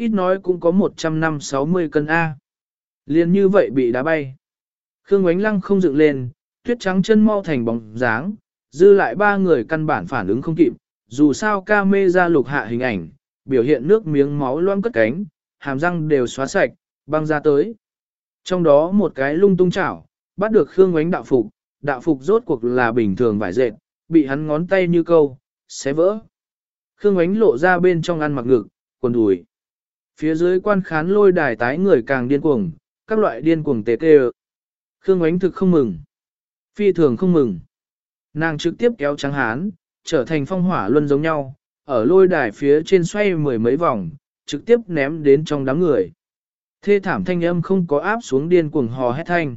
Ít nói cũng có 160 cân A. Liên như vậy bị đá bay. Khương Ngoánh Lăng không dựng lên, tuyết trắng chân mau thành bóng dáng, dư lại ba người căn bản phản ứng không kịp, dù sao ca mê ra lục hạ hình ảnh, biểu hiện nước miếng máu loang cất cánh, hàm răng đều xóa sạch, băng ra tới. Trong đó một cái lung tung chảo, bắt được Khương Ngoánh đạo phục, đạo phục rốt cuộc là bình thường vải dệt, bị hắn ngón tay như câu, xé vỡ. Khương Ngoánh lộ ra bên trong ăn mặc ngực, quần đùi. Phía dưới quan khán lôi đài tái người càng điên cuồng, các loại điên cuồng tê tê Khương Ánh thực không mừng. Phi thường không mừng. Nàng trực tiếp kéo trắng hán, trở thành phong hỏa luân giống nhau, ở lôi đài phía trên xoay mười mấy vòng, trực tiếp ném đến trong đám người. Thê thảm thanh âm không có áp xuống điên cuồng hò hét thanh.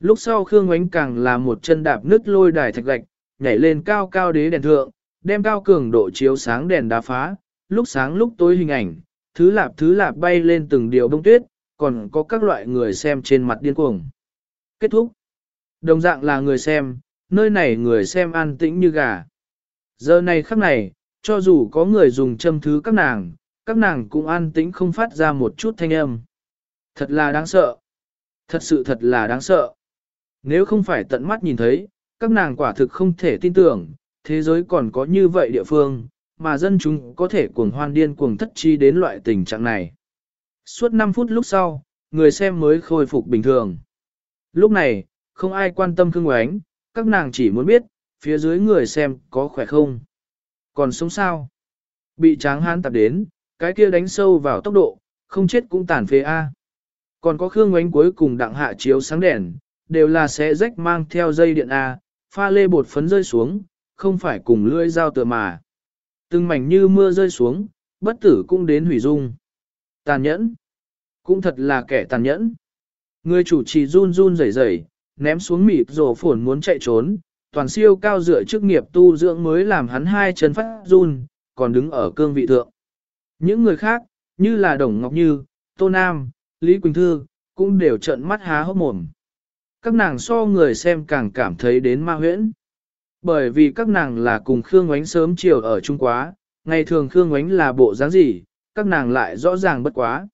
Lúc sau Khương Ánh càng là một chân đạp nứt lôi đài thạch gạch, nhảy lên cao cao đế đèn thượng, đem cao cường độ chiếu sáng đèn đá phá, lúc sáng lúc tối hình ảnh, thứ lạp thứ lạp bay lên từng điều bông tuyết, còn có các loại người xem trên mặt điên cuồng. Kết thúc. Đồng dạng là người xem, nơi này người xem an tĩnh như gà. Giờ này khắc này, cho dù có người dùng châm thứ các nàng, các nàng cũng an tĩnh không phát ra một chút thanh âm. Thật là đáng sợ. Thật sự thật là đáng sợ. Nếu không phải tận mắt nhìn thấy, các nàng quả thực không thể tin tưởng, thế giới còn có như vậy địa phương, mà dân chúng có thể cuồng hoan điên cuồng thất chi đến loại tình trạng này. Suốt 5 phút lúc sau, người xem mới khôi phục bình thường. Lúc này, không ai quan tâm Khương Oánh, các nàng chỉ muốn biết, phía dưới người xem có khỏe không. Còn sống sao? Bị tráng hán tập đến, cái kia đánh sâu vào tốc độ, không chết cũng tàn phế A. Còn có Khương Oánh cuối cùng đặng hạ chiếu sáng đèn, đều là sẽ rách mang theo dây điện A, pha lê bột phấn rơi xuống, không phải cùng lưỡi dao tựa mà. Từng mảnh như mưa rơi xuống, bất tử cũng đến hủy dung. Tàn nhẫn. Cũng thật là kẻ tàn nhẫn. Người chủ trì run run rẩy rẩy, ném xuống mịt rổ phổn muốn chạy trốn, toàn siêu cao dựa chức nghiệp tu dưỡng mới làm hắn hai chân phát run, còn đứng ở cương vị thượng. Những người khác, như là Đồng Ngọc Như, Tô Nam, Lý Quỳnh Thư, cũng đều trợn mắt há hốc mồm. Các nàng so người xem càng cảm thấy đến ma huyễn. Bởi vì các nàng là cùng Khương Ngoánh sớm chiều ở Trung Quá, ngày thường Khương Ngoánh là bộ dáng gì, các nàng lại rõ ràng bất quá.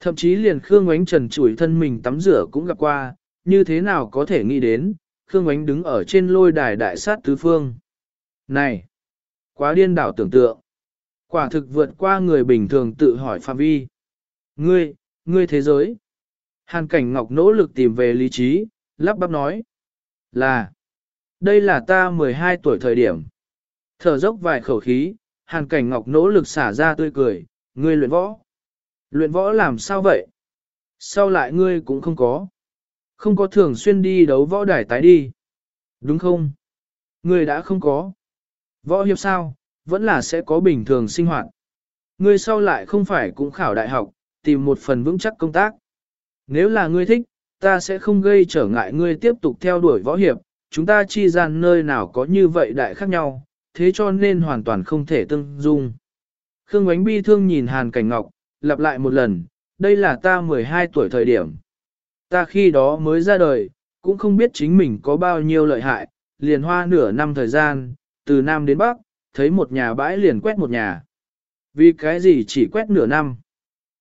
Thậm chí liền Khương Ngoánh trần chủi thân mình tắm rửa cũng gặp qua, như thế nào có thể nghĩ đến, Khương Ngoánh đứng ở trên lôi đài đại sát tứ phương. Này! Quá điên đảo tưởng tượng. Quả thực vượt qua người bình thường tự hỏi phạm vi. Ngươi, ngươi thế giới. Hàn cảnh ngọc nỗ lực tìm về lý trí, lắp bắp nói. Là, đây là ta 12 tuổi thời điểm. Thở dốc vài khẩu khí, hàn cảnh ngọc nỗ lực xả ra tươi cười, ngươi luyện võ. Luyện võ làm sao vậy? Sao lại ngươi cũng không có? Không có thường xuyên đi đấu võ đài tái đi. Đúng không? Ngươi đã không có. Võ hiệp sao? Vẫn là sẽ có bình thường sinh hoạt. Ngươi sau lại không phải cũng khảo đại học, tìm một phần vững chắc công tác. Nếu là ngươi thích, ta sẽ không gây trở ngại ngươi tiếp tục theo đuổi võ hiệp, chúng ta chi gian nơi nào có như vậy đại khác nhau, thế cho nên hoàn toàn không thể tương dung. Khương Ngoánh bi thương nhìn Hàn Cảnh Ngọc, lặp lại một lần, đây là ta 12 tuổi thời điểm. Ta khi đó mới ra đời, cũng không biết chính mình có bao nhiêu lợi hại, liền hoa nửa năm thời gian, từ Nam đến Bắc, thấy một nhà bãi liền quét một nhà. Vì cái gì chỉ quét nửa năm?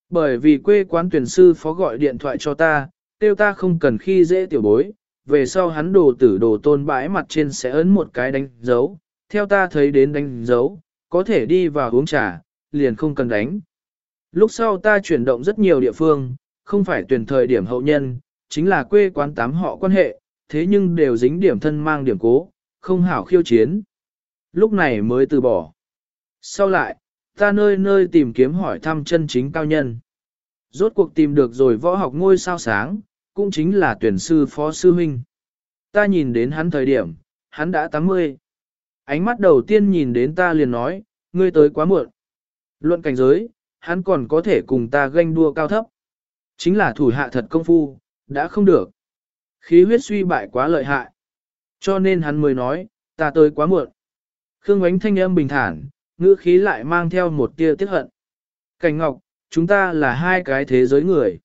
Bởi vì quê quán tuyển sư phó gọi điện thoại cho ta, kêu ta không cần khi dễ tiểu bối, về sau hắn đồ tử đồ tôn bãi mặt trên sẽ ấn một cái đánh dấu, theo ta thấy đến đánh dấu, có thể đi vào uống trà, liền không cần đánh. Lúc sau ta chuyển động rất nhiều địa phương, không phải tuyển thời điểm hậu nhân, chính là quê quán tám họ quan hệ, thế nhưng đều dính điểm thân mang điểm cố, không hảo khiêu chiến. Lúc này mới từ bỏ. Sau lại, ta nơi nơi tìm kiếm hỏi thăm chân chính cao nhân. Rốt cuộc tìm được rồi võ học ngôi sao sáng, cũng chính là tuyển sư phó sư huynh. Ta nhìn đến hắn thời điểm, hắn đã 80. Ánh mắt đầu tiên nhìn đến ta liền nói, ngươi tới quá muộn. Luận cảnh giới, hắn còn có thể cùng ta ganh đua cao thấp. Chính là thủ hạ thật công phu, đã không được. Khí huyết suy bại quá lợi hại. Cho nên hắn mới nói, ta tới quá muộn. Khương ánh thanh âm bình thản, ngữ khí lại mang theo một tia tiếc hận. Cảnh Ngọc, chúng ta là hai cái thế giới người.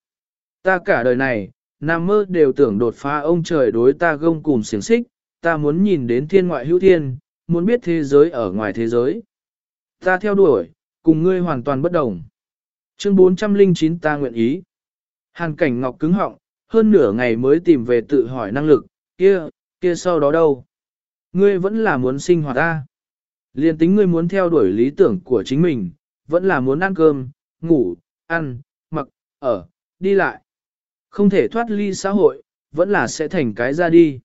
Ta cả đời này, Nam mơ đều tưởng đột phá ông trời đối ta gông cùng xiềng xích, ta muốn nhìn đến thiên ngoại hữu thiên, muốn biết thế giới ở ngoài thế giới. Ta theo đuổi, cùng ngươi hoàn toàn bất đồng. Chương 409 ta nguyện ý. Hàn cảnh ngọc cứng họng, hơn nửa ngày mới tìm về tự hỏi năng lực, kia, kia sau đó đâu? Ngươi vẫn là muốn sinh hoạt ta. Liên tính ngươi muốn theo đuổi lý tưởng của chính mình, vẫn là muốn ăn cơm, ngủ, ăn, mặc, ở, đi lại. Không thể thoát ly xã hội, vẫn là sẽ thành cái ra đi.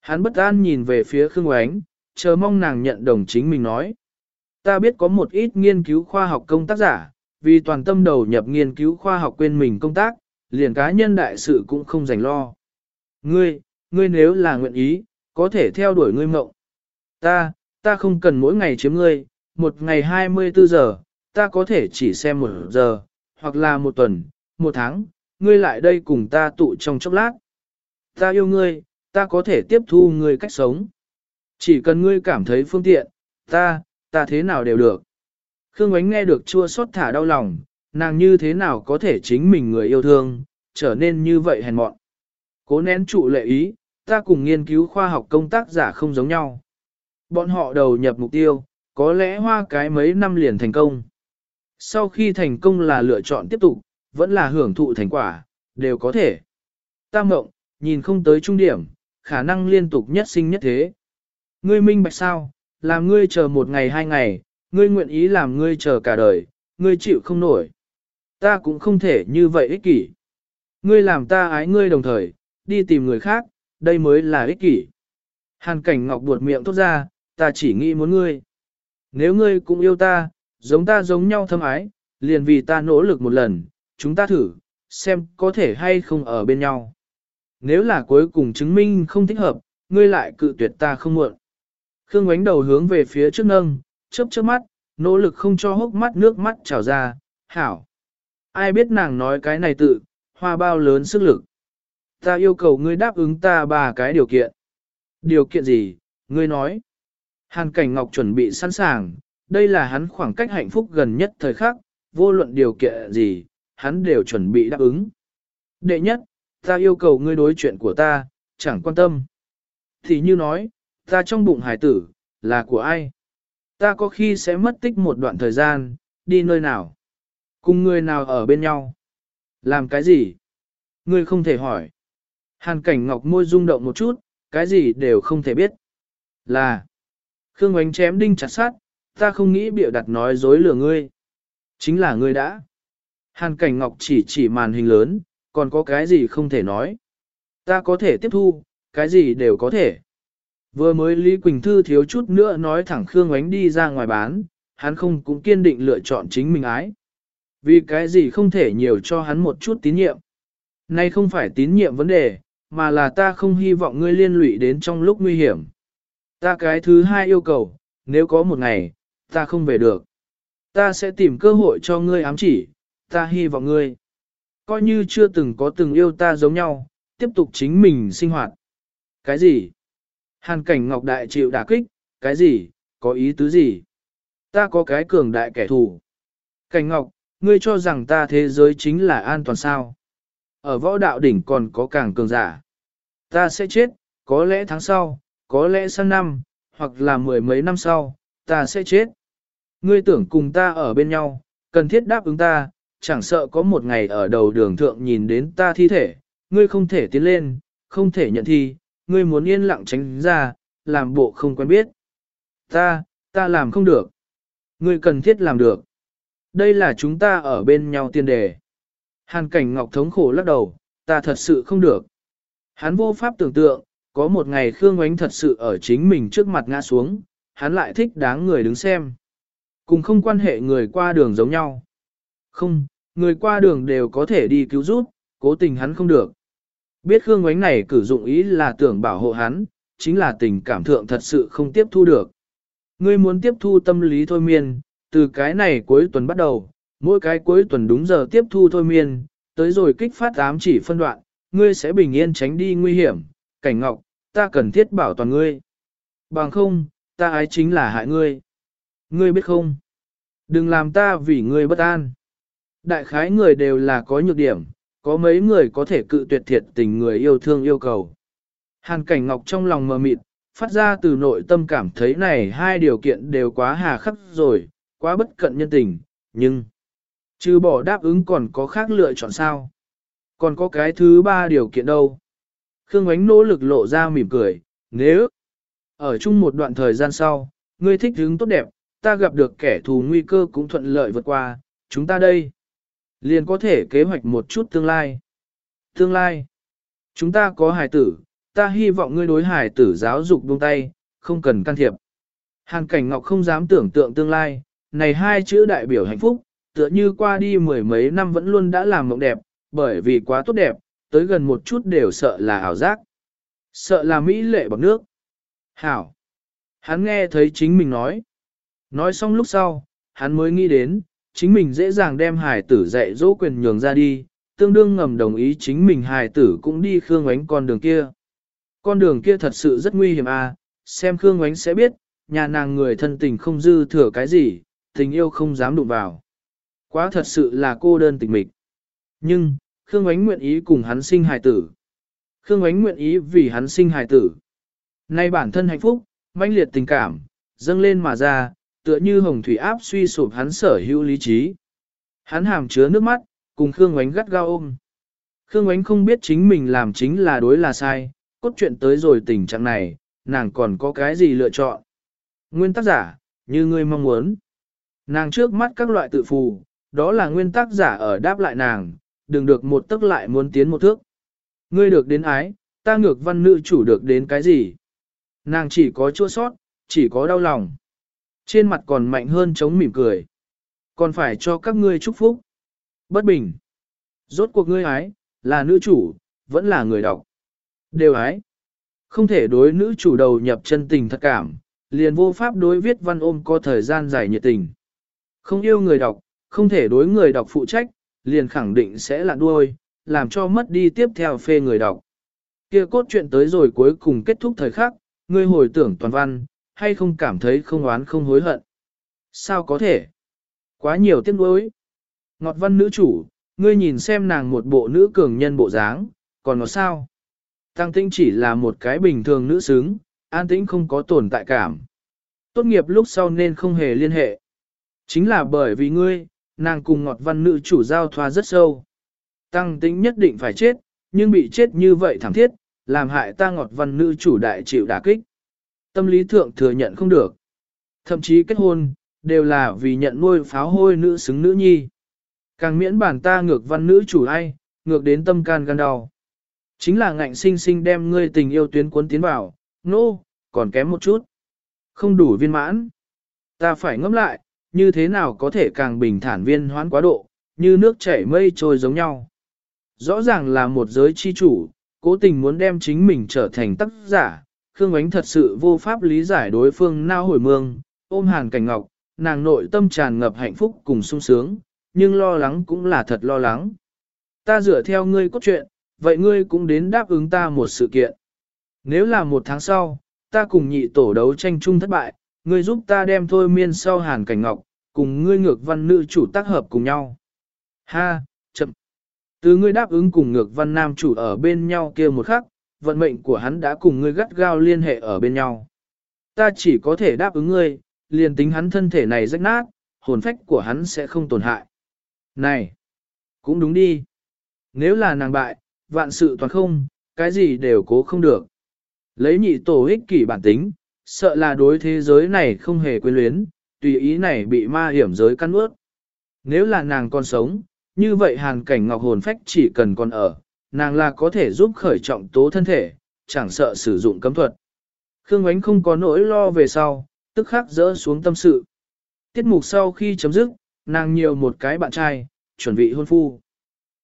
Hắn bất an nhìn về phía Khương Oánh, chờ mong nàng nhận đồng chính mình nói. Ta biết có một ít nghiên cứu khoa học công tác giả, vì toàn tâm đầu nhập nghiên cứu khoa học quên mình công tác, liền cá nhân đại sự cũng không dành lo. Ngươi, ngươi nếu là nguyện ý, có thể theo đuổi ngươi mộng. Ta, ta không cần mỗi ngày chiếm ngươi, một ngày 24 giờ, ta có thể chỉ xem một giờ, hoặc là một tuần, một tháng, ngươi lại đây cùng ta tụ trong chốc lát. Ta yêu ngươi, ta có thể tiếp thu ngươi cách sống. Chỉ cần ngươi cảm thấy phương tiện, ta, ta thế nào đều được. Khương Ánh nghe được chua xót thả đau lòng, nàng như thế nào có thể chính mình người yêu thương, trở nên như vậy hèn mọn. Cố nén trụ lệ ý, ta cùng nghiên cứu khoa học công tác giả không giống nhau. Bọn họ đầu nhập mục tiêu, có lẽ hoa cái mấy năm liền thành công. Sau khi thành công là lựa chọn tiếp tục, vẫn là hưởng thụ thành quả, đều có thể. Ta mộng, nhìn không tới trung điểm, khả năng liên tục nhất sinh nhất thế. Ngươi minh bạch sao, làm ngươi chờ một ngày hai ngày, ngươi nguyện ý làm ngươi chờ cả đời, ngươi chịu không nổi. Ta cũng không thể như vậy ích kỷ. Ngươi làm ta ái ngươi đồng thời, đi tìm người khác, đây mới là ích kỷ. Hàn cảnh ngọc buột miệng tốt ra, ta chỉ nghĩ muốn ngươi. Nếu ngươi cũng yêu ta, giống ta giống nhau thâm ái, liền vì ta nỗ lực một lần, chúng ta thử, xem có thể hay không ở bên nhau. Nếu là cuối cùng chứng minh không thích hợp, ngươi lại cự tuyệt ta không muộn. Khương ánh đầu hướng về phía trước nâng, chớp chớp mắt, nỗ lực không cho hốc mắt nước mắt trào ra, hảo. Ai biết nàng nói cái này tự, hoa bao lớn sức lực. Ta yêu cầu ngươi đáp ứng ta ba cái điều kiện. Điều kiện gì, ngươi nói. Hàn cảnh ngọc chuẩn bị sẵn sàng, đây là hắn khoảng cách hạnh phúc gần nhất thời khắc, vô luận điều kiện gì, hắn đều chuẩn bị đáp ứng. Đệ nhất, ta yêu cầu ngươi đối chuyện của ta, chẳng quan tâm. Thì như nói, ta trong bụng hải tử, là của ai? Ta có khi sẽ mất tích một đoạn thời gian, đi nơi nào? Cùng người nào ở bên nhau? Làm cái gì? Ngươi không thể hỏi. Hàn cảnh ngọc môi rung động một chút, cái gì đều không thể biết. Là. Khương Ngoánh chém đinh chặt sát, ta không nghĩ biểu đặt nói dối lừa ngươi. Chính là ngươi đã. Hàn cảnh ngọc chỉ chỉ màn hình lớn, còn có cái gì không thể nói. Ta có thể tiếp thu, cái gì đều có thể. Vừa mới Lý Quỳnh Thư thiếu chút nữa nói thẳng Khương Ánh đi ra ngoài bán, hắn không cũng kiên định lựa chọn chính mình ái. Vì cái gì không thể nhiều cho hắn một chút tín nhiệm. Nay không phải tín nhiệm vấn đề, mà là ta không hy vọng ngươi liên lụy đến trong lúc nguy hiểm. Ta cái thứ hai yêu cầu, nếu có một ngày, ta không về được. Ta sẽ tìm cơ hội cho ngươi ám chỉ, ta hy vọng ngươi. Coi như chưa từng có từng yêu ta giống nhau, tiếp tục chính mình sinh hoạt. Cái gì? Hàn cảnh Ngọc Đại chịu đả kích, cái gì, có ý tứ gì? Ta có cái cường đại kẻ thù. Cảnh Ngọc, ngươi cho rằng ta thế giới chính là an toàn sao? Ở võ đạo đỉnh còn có càng cường giả. Ta sẽ chết, có lẽ tháng sau, có lẽ sang năm, hoặc là mười mấy năm sau, ta sẽ chết. Ngươi tưởng cùng ta ở bên nhau, cần thiết đáp ứng ta, chẳng sợ có một ngày ở đầu đường thượng nhìn đến ta thi thể, ngươi không thể tiến lên, không thể nhận thi, ngươi muốn yên lặng tránh ra, làm bộ không quen biết. Ta, ta làm không được. Ngươi cần thiết làm được. Đây là chúng ta ở bên nhau tiên đề. Hàn cảnh ngọc thống khổ lắc đầu, ta thật sự không được. Hắn vô pháp tưởng tượng, có một ngày Khương Ngoánh thật sự ở chính mình trước mặt ngã xuống, hắn lại thích đáng người đứng xem. Cùng không quan hệ người qua đường giống nhau. Không, người qua đường đều có thể đi cứu giúp, cố tình hắn không được. Biết Khương Ngoánh này cử dụng ý là tưởng bảo hộ hắn, chính là tình cảm thượng thật sự không tiếp thu được. Ngươi muốn tiếp thu tâm lý thôi miên, từ cái này cuối tuần bắt đầu, mỗi cái cuối tuần đúng giờ tiếp thu thôi miên, tới rồi kích phát ám chỉ phân đoạn, ngươi sẽ bình yên tránh đi nguy hiểm, cảnh ngọc, ta cần thiết bảo toàn ngươi. Bằng không, ta ái chính là hại ngươi. Ngươi biết không? Đừng làm ta vì ngươi bất an. Đại khái người đều là có nhược điểm, có mấy người có thể cự tuyệt thiệt tình người yêu thương yêu cầu. Hàn cảnh ngọc trong lòng mờ mịt, phát ra từ nội tâm cảm thấy này hai điều kiện đều quá hà khắc rồi, quá bất cận nhân tình, nhưng trừ bỏ đáp ứng còn có khác lựa chọn sao. Còn có cái thứ ba điều kiện đâu. Khương Ánh nỗ lực lộ ra mỉm cười, nếu ở chung một đoạn thời gian sau, ngươi thích hứng tốt đẹp, ta gặp được kẻ thù nguy cơ cũng thuận lợi vượt qua, chúng ta đây liền có thể kế hoạch một chút tương lai. Tương lai, chúng ta có hài tử, ta hy vọng ngươi đối hài tử giáo dục buông tay, không cần can thiệp. Hàn cảnh ngọc không dám tưởng tượng tương lai, này hai chữ đại biểu hạnh phúc, tựa như qua đi mười mấy năm vẫn luôn đã làm mộng đẹp, bởi vì quá tốt đẹp, tới gần một chút đều sợ là ảo giác. Sợ là mỹ lệ bằng nước. Hảo. Hắn nghe thấy chính mình nói. Nói xong lúc sau, hắn mới nghĩ đến, chính mình dễ dàng đem hài tử dạy dỗ quyền nhường ra đi, tương đương ngầm đồng ý chính mình hài tử cũng đi Khương Ngoánh con đường kia. Con đường kia thật sự rất nguy hiểm à, xem Khương Ngoánh sẽ biết, nhà nàng người thân tình không dư thừa cái gì, tình yêu không dám đụng vào. Quá thật sự là cô đơn tình mịch. Nhưng, Khương Ngoánh nguyện ý cùng hắn sinh hài tử. Khương Ngoánh nguyện ý vì hắn sinh hài tử. Nay bản thân hạnh phúc, mãnh liệt tình cảm, dâng lên mà ra, tựa như hồng thủy áp suy sụp hắn sở hữu lý trí. Hắn hàm chứa nước mắt, cùng Khương Ánh gắt gao ôm. Khương Ánh không biết chính mình làm chính là đối là sai, cốt chuyện tới rồi tình trạng này, nàng còn có cái gì lựa chọn. Nguyên tác giả, như ngươi mong muốn. Nàng trước mắt các loại tự phù, đó là nguyên tác giả ở đáp lại nàng, đừng được một tức lại muốn tiến một thước. Ngươi được đến ái, ta ngược văn nữ chủ được đến cái gì? Nàng chỉ có chua sót, chỉ có đau lòng. Trên mặt còn mạnh hơn chống mỉm cười. Còn phải cho các ngươi chúc phúc. Bất bình. Rốt cuộc ngươi ái, là nữ chủ, vẫn là người đọc. Đều ái. Không thể đối nữ chủ đầu nhập chân tình thật cảm, liền vô pháp đối viết văn ôm có thời gian dài nhiệt tình. Không yêu người đọc, không thể đối người đọc phụ trách, liền khẳng định sẽ là đuôi, làm cho mất đi tiếp theo phê người đọc. Kia cốt truyện tới rồi cuối cùng kết thúc thời khắc, ngươi hồi tưởng toàn văn, hay không cảm thấy không oán không hối hận. Sao có thể? Quá nhiều tiếc nuối. Ngọt văn nữ chủ, ngươi nhìn xem nàng một bộ nữ cường nhân bộ dáng, còn nó sao? Tăng tĩnh chỉ là một cái bình thường nữ xứng, an tĩnh không có tồn tại cảm. Tốt nghiệp lúc sau nên không hề liên hệ. Chính là bởi vì ngươi, nàng cùng ngọt văn nữ chủ giao thoa rất sâu. Tăng tĩnh nhất định phải chết, nhưng bị chết như vậy thẳng thiết, làm hại ta ngọt văn nữ chủ đại chịu đả kích. Tâm lý thượng thừa nhận không được. Thậm chí kết hôn, đều là vì nhận nuôi pháo hôi nữ xứng nữ nhi. Càng miễn bản ta ngược văn nữ chủ ai, ngược đến tâm can gan đau. Chính là ngạnh sinh sinh đem ngươi tình yêu tuyến cuốn tiến vào, nô, no, còn kém một chút. Không đủ viên mãn. Ta phải ngẫm lại, như thế nào có thể càng bình thản viên hoán quá độ, như nước chảy mây trôi giống nhau. Rõ ràng là một giới chi chủ, cố tình muốn đem chính mình trở thành tác giả, Khương Ánh thật sự vô pháp lý giải đối phương nao hồi mương, ôm hàn cảnh ngọc, nàng nội tâm tràn ngập hạnh phúc cùng sung sướng, nhưng lo lắng cũng là thật lo lắng. Ta dựa theo ngươi cốt truyện, vậy ngươi cũng đến đáp ứng ta một sự kiện. Nếu là một tháng sau, ta cùng nhị tổ đấu tranh chung thất bại, ngươi giúp ta đem thôi miên sau hàn cảnh ngọc, cùng ngươi ngược văn nữ chủ tác hợp cùng nhau. Ha, chậm. Từ ngươi đáp ứng cùng ngược văn nam chủ ở bên nhau kia một khắc, vận mệnh của hắn đã cùng ngươi gắt gao liên hệ ở bên nhau. Ta chỉ có thể đáp ứng ngươi, liền tính hắn thân thể này rách nát, hồn phách của hắn sẽ không tổn hại. Này, cũng đúng đi. Nếu là nàng bại, vạn sự toàn không, cái gì đều cố không được. Lấy nhị tổ ích kỷ bản tính, sợ là đối thế giới này không hề quyến luyến, tùy ý này bị ma hiểm giới căn ướt. Nếu là nàng còn sống, như vậy hàn cảnh ngọc hồn phách chỉ cần còn ở, nàng là có thể giúp khởi trọng tố thân thể, chẳng sợ sử dụng cấm thuật. Khương Ánh không có nỗi lo về sau, tức khắc dỡ xuống tâm sự. Tiết mục sau khi chấm dứt, nàng nhiều một cái bạn trai, chuẩn bị hôn phu.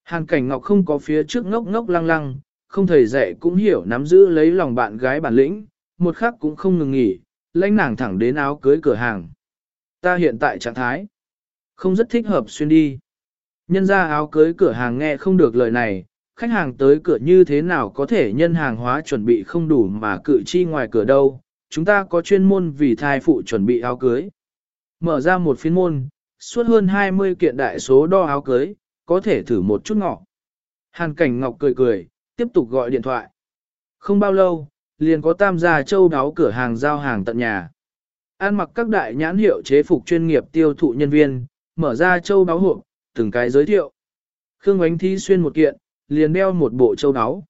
Hàng cảnh ngọc không có phía trước ngốc ngốc lăng lăng, không thầy dạy cũng hiểu nắm giữ lấy lòng bạn gái bản lĩnh, một khắc cũng không ngừng nghỉ, lãnh nàng thẳng đến áo cưới cửa hàng. Ta hiện tại trạng thái, không rất thích hợp xuyên đi. Nhân ra áo cưới cửa hàng nghe không được lời này, khách hàng tới cửa như thế nào có thể nhân hàng hóa chuẩn bị không đủ mà cự chi ngoài cửa đâu, chúng ta có chuyên môn vì thai phụ chuẩn bị áo cưới. Mở ra một phiên môn, suốt hơn 20 kiện đại số đo áo cưới, có thể thử một chút ngọ. Hàn cảnh ngọc cười cười, tiếp tục gọi điện thoại. Không bao lâu, liền có tam gia châu đáo cửa hàng giao hàng tận nhà. An mặc các đại nhãn hiệu chế phục chuyên nghiệp tiêu thụ nhân viên, mở ra châu đáo hộp, từng cái giới thiệu. Khương Ánh Thi xuyên một kiện, liền đeo một bộ châu áo,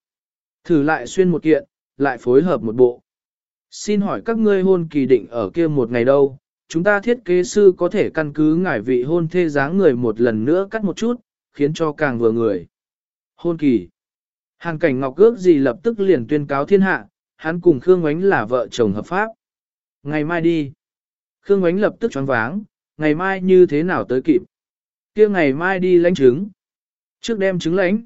Thử lại xuyên một kiện, lại phối hợp một bộ. Xin hỏi các ngươi hôn kỳ định ở kia một ngày đâu, chúng ta thiết kế sư có thể căn cứ ngải vị hôn thê dáng người một lần nữa cắt một chút, khiến cho càng vừa người. Hôn kỳ. Hàng cảnh ngọc ước gì lập tức liền tuyên cáo thiên hạ, hắn cùng Khương Ngoánh là vợ chồng hợp pháp. Ngày mai đi. Khương Ngoánh lập tức choáng váng, ngày mai như thế nào tới kịp. kia ngày mai đi lãnh trứng. Trước đem trứng lãnh.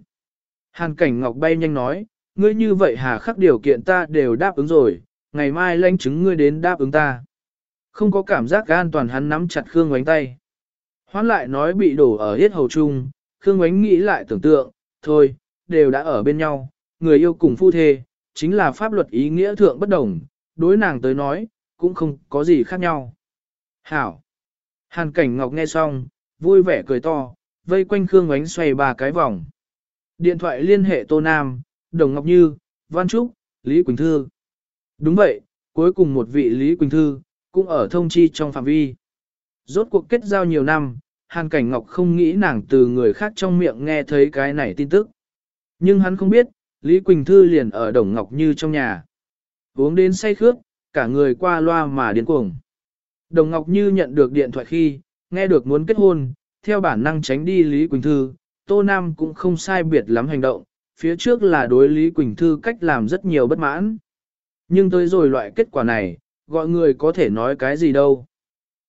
Hàn cảnh ngọc bay nhanh nói, ngươi như vậy hà khắc điều kiện ta đều đáp ứng rồi, ngày mai lãnh chứng ngươi đến đáp ứng ta. Không có cảm giác an toàn hắn nắm chặt Khương Ngoánh tay. Hoán lại nói bị đổ ở hết hầu chung, Khương Ngoánh nghĩ lại tưởng tượng, thôi, đều đã ở bên nhau, người yêu cùng phu thê, chính là pháp luật ý nghĩa thượng bất đồng, đối nàng tới nói, cũng không có gì khác nhau. Hảo! Hàn cảnh ngọc nghe xong, vui vẻ cười to, vây quanh Khương Ngoánh xoay ba cái vòng. Điện thoại liên hệ Tô Nam, Đồng Ngọc Như, Văn Trúc, Lý Quỳnh Thư. Đúng vậy, cuối cùng một vị Lý Quỳnh Thư, cũng ở thông chi trong phạm vi. Rốt cuộc kết giao nhiều năm, Hàn Cảnh Ngọc không nghĩ nàng từ người khác trong miệng nghe thấy cái này tin tức. Nhưng hắn không biết, Lý Quỳnh Thư liền ở Đồng Ngọc Như trong nhà. Uống đến say khước, cả người qua loa mà điên cuồng. Đồng Ngọc Như nhận được điện thoại khi, nghe được muốn kết hôn, theo bản năng tránh đi Lý Quỳnh Thư, Tô Nam cũng không sai biệt lắm hành động, phía trước là đối Lý Quỳnh Thư cách làm rất nhiều bất mãn. Nhưng tới rồi loại kết quả này, gọi người có thể nói cái gì đâu.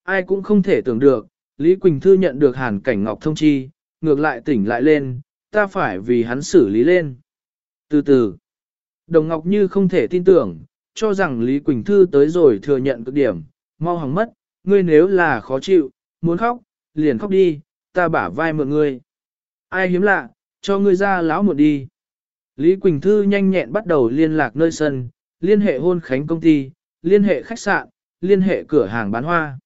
Ai cũng không thể tưởng được, Lý Quỳnh Thư nhận được hàn cảnh ngọc thông chi, ngược lại tỉnh lại lên, ta phải vì hắn xử lý lên. Từ từ, Đồng Ngọc Như không thể tin tưởng, cho rằng Lý Quỳnh Thư tới rồi thừa nhận cực điểm, mau hỏng mất, ngươi nếu là khó chịu, muốn khóc, liền khóc đi, ta bả vai mượn ngươi. Ai hiếm lạ, cho ngươi ra lão một đi. Lý Quỳnh Thư nhanh nhẹn bắt đầu liên lạc nơi sân, liên hệ hôn khánh công ty, liên hệ khách sạn, liên hệ cửa hàng bán hoa.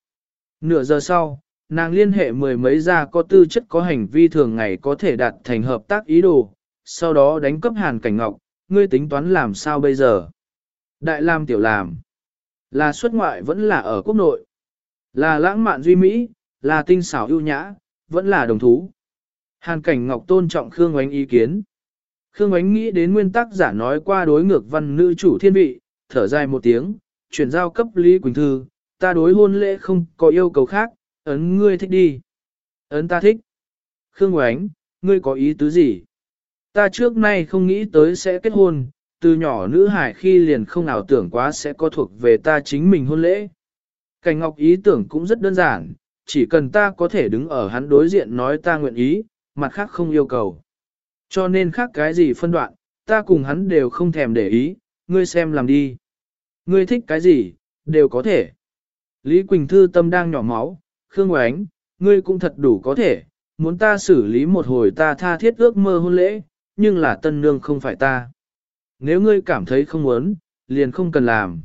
Nửa giờ sau, nàng liên hệ mười mấy gia có tư chất có hành vi thường ngày có thể đạt thành hợp tác ý đồ, sau đó đánh cấp hàn cảnh ngọc, ngươi tính toán làm sao bây giờ? Đại Lam tiểu làm, là xuất ngoại vẫn là ở quốc nội, là lãng mạn duy mỹ, là tinh xảo ưu nhã, vẫn là đồng thú. Hàn cảnh ngọc tôn trọng Khương Ngoánh ý kiến. Khương Ngoánh nghĩ đến nguyên tắc giả nói qua đối ngược văn nữ chủ thiên vị, thở dài một tiếng, chuyển giao cấp Lý Quỳnh Thư, ta đối hôn lễ không có yêu cầu khác, ấn ngươi thích đi. Ấn ta thích. Khương Ngoánh, ngươi có ý tứ gì? Ta trước nay không nghĩ tới sẽ kết hôn, từ nhỏ nữ hải khi liền không nào tưởng quá sẽ có thuộc về ta chính mình hôn lễ. Cảnh Ngọc ý tưởng cũng rất đơn giản, chỉ cần ta có thể đứng ở hắn đối diện nói ta nguyện ý, mặt khác không yêu cầu. Cho nên khác cái gì phân đoạn, ta cùng hắn đều không thèm để ý, ngươi xem làm đi. Ngươi thích cái gì, đều có thể. Lý Quỳnh Thư tâm đang nhỏ máu, Khương Oánh, ngươi cũng thật đủ có thể, muốn ta xử lý một hồi ta tha thiết ước mơ hôn lễ, nhưng là tân nương không phải ta. Nếu ngươi cảm thấy không muốn, liền không cần làm.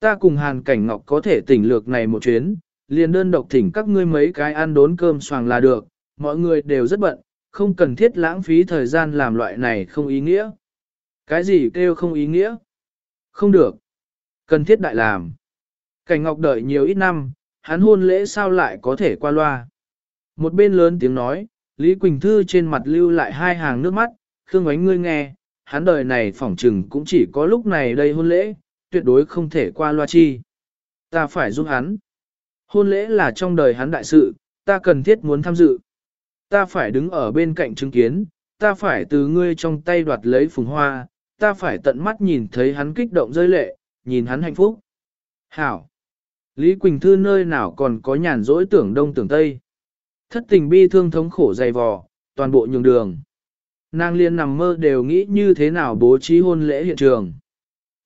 Ta cùng Hàn Cảnh Ngọc có thể tỉnh lược này một chuyến, liền đơn độc thỉnh các ngươi mấy cái ăn đốn cơm xoàng là được, mọi người đều rất bận, không cần thiết lãng phí thời gian làm loại này không ý nghĩa. Cái gì kêu không ý nghĩa? Không được. Cần thiết đại làm. Cảnh Ngọc đợi nhiều ít năm, hắn hôn lễ sao lại có thể qua loa. Một bên lớn tiếng nói, Lý Quỳnh Thư trên mặt lưu lại hai hàng nước mắt, Khương Ánh ngươi nghe, hắn đời này phỏng trừng cũng chỉ có lúc này đây hôn lễ, tuyệt đối không thể qua loa chi. Ta phải giúp hắn. Hôn lễ là trong đời hắn đại sự, ta cần thiết muốn tham dự. Ta phải đứng ở bên cạnh chứng kiến, ta phải từ ngươi trong tay đoạt lấy phùng hoa, ta phải tận mắt nhìn thấy hắn kích động rơi lệ, nhìn hắn hạnh phúc. Hảo! Lý Quỳnh Thư nơi nào còn có nhàn rỗi tưởng đông tưởng tây. Thất tình bi thương thống khổ dày vò, toàn bộ nhường đường. Nàng liên nằm mơ đều nghĩ như thế nào bố trí hôn lễ hiện trường.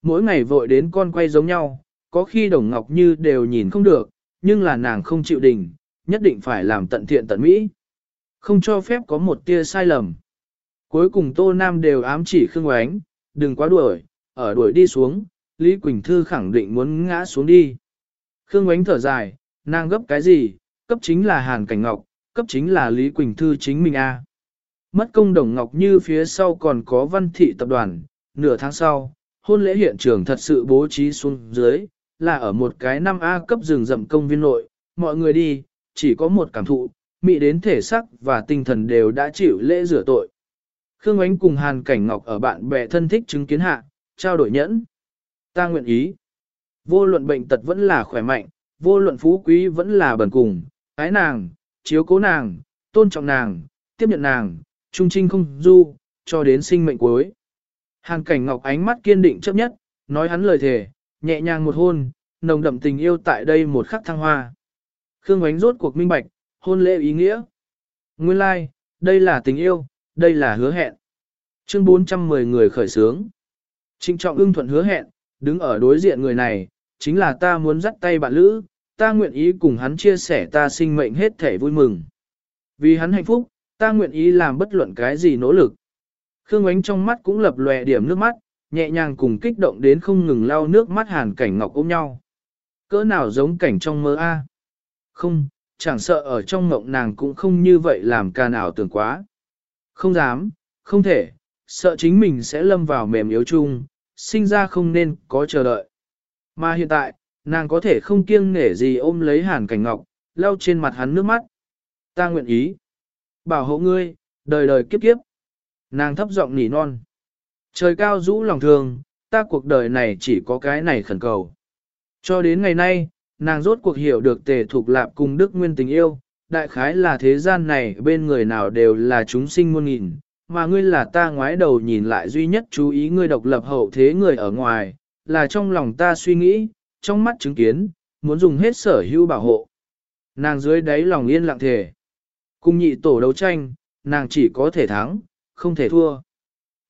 Mỗi ngày vội đến con quay giống nhau, có khi đồng ngọc như đều nhìn không được, nhưng là nàng không chịu đình, nhất định phải làm tận thiện tận mỹ. Không cho phép có một tia sai lầm. Cuối cùng Tô Nam đều ám chỉ Khương Oánh, đừng quá đuổi, ở đuổi đi xuống, Lý Quỳnh Thư khẳng định muốn ngã xuống đi. Khương Oánh thở dài, nàng gấp cái gì, cấp chính là Hàn Cảnh Ngọc, cấp chính là Lý Quỳnh Thư chính mình a. Mất công đồng ngọc như phía sau còn có văn thị tập đoàn, nửa tháng sau, hôn lễ hiện trường thật sự bố trí xuống dưới, là ở một cái năm A cấp rừng rậm công viên nội, mọi người đi, chỉ có một cảm thụ, mị đến thể sắc và tinh thần đều đã chịu lễ rửa tội. Khương Ánh cùng Hàn Cảnh Ngọc ở bạn bè thân thích chứng kiến hạ, trao đổi nhẫn. Ta nguyện ý. Vô luận bệnh tật vẫn là khỏe mạnh, vô luận phú quý vẫn là bần cùng, ái nàng, chiếu cố nàng, tôn trọng nàng, tiếp nhận nàng, trung trinh không du, cho đến sinh mệnh cuối. Hàn Cảnh Ngọc ánh mắt kiên định chấp nhất, nói hắn lời thề, nhẹ nhàng một hôn, nồng đậm tình yêu tại đây một khắc thăng hoa. Khương Ánh rốt cuộc minh bạch, hôn lễ ý nghĩa. Nguyên lai, like, đây là tình yêu, đây là hứa hẹn. Chương 410 người khởi sướng. Trịnh trọng ưng thuận hứa hẹn, đứng ở đối diện người này, chính là ta muốn dắt tay bạn lữ, ta nguyện ý cùng hắn chia sẻ ta sinh mệnh hết thể vui mừng. Vì hắn hạnh phúc, ta nguyện ý làm bất luận cái gì nỗ lực. Khương Ánh trong mắt cũng lập lòe điểm nước mắt, nhẹ nhàng cùng kích động đến không ngừng lau nước mắt hàn cảnh ngọc ôm nhau. Cỡ nào giống cảnh trong mơ a? Không, chẳng sợ ở trong mộng nàng cũng không như vậy làm ca nào tưởng quá. Không dám, không thể, sợ chính mình sẽ lâm vào mềm yếu chung, sinh ra không nên có chờ đợi. Mà hiện tại, nàng có thể không kiêng nể gì ôm lấy hàn cảnh ngọc, lau trên mặt hắn nước mắt. Ta nguyện ý. Bảo hộ ngươi, đời đời kiếp kiếp. Nàng thấp giọng nỉ non. Trời cao rũ lòng thương, ta cuộc đời này chỉ có cái này khẩn cầu. Cho đến ngày nay, nàng rốt cuộc hiểu được tề thuộc lạp cùng Đức Nguyên tình yêu, đại khái là thế gian này bên người nào đều là chúng sinh muôn nghìn, mà ngươi là ta ngoái đầu nhìn lại duy nhất chú ý ngươi độc lập hậu thế người ở ngoài, là trong lòng ta suy nghĩ, trong mắt chứng kiến, muốn dùng hết sở hữu bảo hộ. Nàng dưới đáy lòng yên lặng thể. Cùng nhị tổ đấu tranh, nàng chỉ có thể thắng, không thể thua.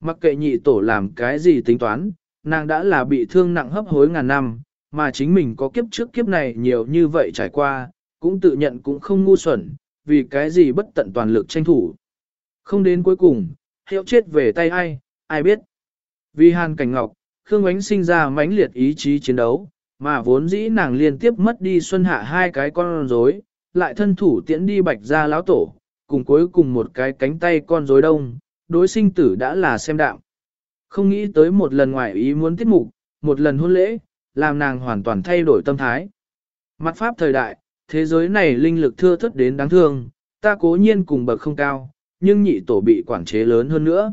Mặc kệ nhị tổ làm cái gì tính toán, nàng đã là bị thương nặng hấp hối ngàn năm, mà chính mình có kiếp trước kiếp này nhiều như vậy trải qua, cũng tự nhận cũng không ngu xuẩn, vì cái gì bất tận toàn lực tranh thủ. Không đến cuối cùng, hiệu chết về tay ai, ai biết. Vì hàn cảnh ngọc, Khương Ánh sinh ra mãnh liệt ý chí chiến đấu, mà vốn dĩ nàng liên tiếp mất đi xuân hạ hai cái con rối, lại thân thủ tiễn đi bạch ra lão tổ, cùng cuối cùng một cái cánh tay con rối đông, đối sinh tử đã là xem đạm. Không nghĩ tới một lần ngoài ý muốn tiết mục, một lần hôn lễ, làm nàng hoàn toàn thay đổi tâm thái. Mặt pháp thời đại, thế giới này linh lực thưa thất đến đáng thương, ta cố nhiên cùng bậc không cao, nhưng nhị tổ bị quản chế lớn hơn nữa.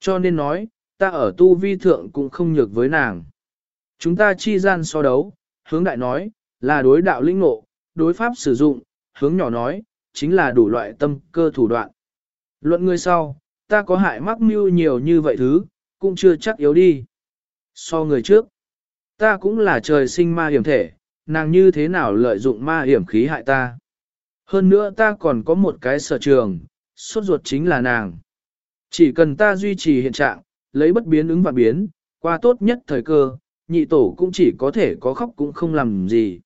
Cho nên nói, ta ở tu vi thượng cũng không nhược với nàng. Chúng ta chi gian so đấu, hướng đại nói, là đối đạo linh ngộ, đối pháp sử dụng, hướng nhỏ nói, chính là đủ loại tâm cơ thủ đoạn. Luận người sau, ta có hại mắc mưu nhiều như vậy thứ, cũng chưa chắc yếu đi. So người trước, ta cũng là trời sinh ma hiểm thể, nàng như thế nào lợi dụng ma hiểm khí hại ta. Hơn nữa ta còn có một cái sở trường, suốt ruột chính là nàng. Chỉ cần ta duy trì hiện trạng, lấy bất biến ứng và biến, qua tốt nhất thời cơ, nhị tổ cũng chỉ có thể có khóc cũng không làm gì.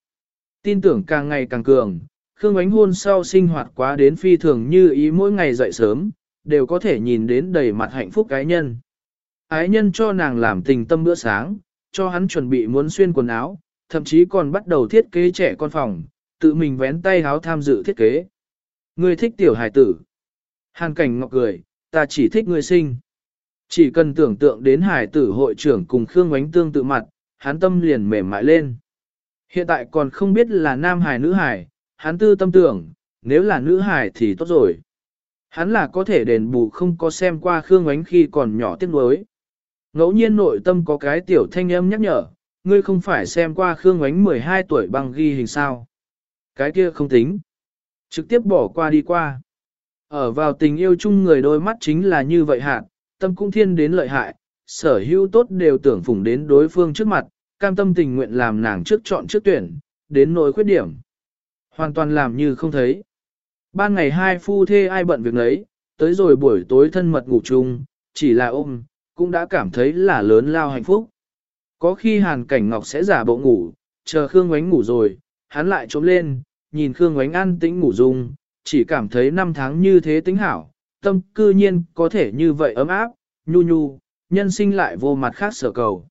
Tin tưởng càng ngày càng cường, Khương Ánh hôn sau sinh hoạt quá đến phi thường như ý mỗi ngày dậy sớm, đều có thể nhìn đến đầy mặt hạnh phúc cái nhân. Ái nhân cho nàng làm tình tâm bữa sáng, cho hắn chuẩn bị muốn xuyên quần áo, thậm chí còn bắt đầu thiết kế trẻ con phòng, tự mình vén tay háo tham dự thiết kế. Ngươi thích tiểu hài tử. Hàn cảnh ngọc cười, ta chỉ thích ngươi sinh. Chỉ cần tưởng tượng đến hải tử hội trưởng cùng Khương Ngoánh Tương tự mặt, hắn tâm liền mềm mại lên. Hiện tại còn không biết là nam hải nữ hải, hắn tư tâm tưởng, nếu là nữ hải thì tốt rồi. Hắn là có thể đền bù không có xem qua Khương Ngoánh khi còn nhỏ tiếc nuối. Ngẫu nhiên nội tâm có cái tiểu thanh âm nhắc nhở, ngươi không phải xem qua Khương Ngoánh 12 tuổi bằng ghi hình sao. Cái kia không tính. Trực tiếp bỏ qua đi qua. Ở vào tình yêu chung người đôi mắt chính là như vậy hạn, tâm cũng thiên đến lợi hại, sở hữu tốt đều tưởng phủng đến đối phương trước mặt, cam tâm tình nguyện làm nàng trước chọn trước tuyển, đến nỗi khuyết điểm. Hoàn toàn làm như không thấy. Ban ngày hai phu thê ai bận việc nấy, tới rồi buổi tối thân mật ngủ chung, chỉ là ôm, cũng đã cảm thấy là lớn lao hạnh phúc. Có khi hàn cảnh ngọc sẽ giả bộ ngủ, chờ Khương Ngoánh ngủ rồi, hắn lại trốn lên, nhìn Khương Ngoánh an tĩnh ngủ dung, chỉ cảm thấy năm tháng như thế tính hảo, tâm cư nhiên có thể như vậy ấm áp, nhu nhu, nhân sinh lại vô mặt khác sở cầu.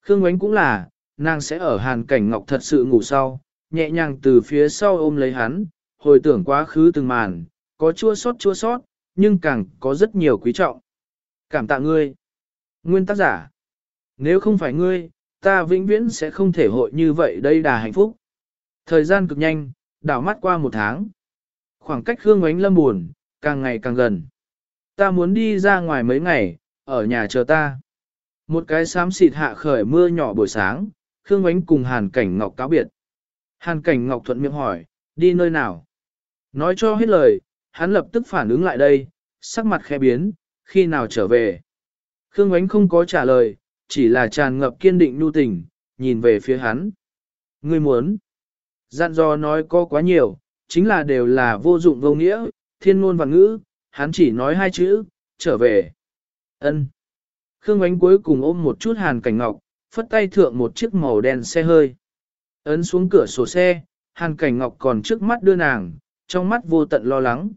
Khương Ngoánh cũng là, nàng sẽ ở hàn cảnh ngọc thật sự ngủ sau, nhẹ nhàng từ phía sau ôm lấy hắn, hồi tưởng quá khứ từng màn, có chua sót chua sót, nhưng càng có rất nhiều quý trọng. Cảm tạ ngươi. Nguyên tác giả. Nếu không phải ngươi, ta vĩnh viễn sẽ không thể hội như vậy đây đà hạnh phúc. Thời gian cực nhanh, đảo mắt qua một tháng. Khoảng cách Khương Ngoánh Lâm buồn, càng ngày càng gần. Ta muốn đi ra ngoài mấy ngày, ở nhà chờ ta. Một cái xám xịt hạ khởi mưa nhỏ buổi sáng, Khương Ngoánh cùng Hàn Cảnh Ngọc cáo biệt. Hàn Cảnh Ngọc thuận miệng hỏi, đi nơi nào? Nói cho hết lời, hắn lập tức phản ứng lại đây, sắc mặt khẽ biến, khi nào trở về? Khương Ngoánh không có trả lời, chỉ là tràn ngập kiên định nhu tình, nhìn về phía hắn. Ngươi muốn? Dặn dò nói có quá nhiều, chính là đều là vô dụng vô nghĩa, thiên ngôn và ngữ, hắn chỉ nói hai chữ, trở về. ân Khương Ánh cuối cùng ôm một chút hàn cảnh ngọc, phất tay thượng một chiếc màu đen xe hơi. Ấn xuống cửa sổ xe, Hàn Cảnh Ngọc còn trước mắt đưa nàng, trong mắt vô tận lo lắng.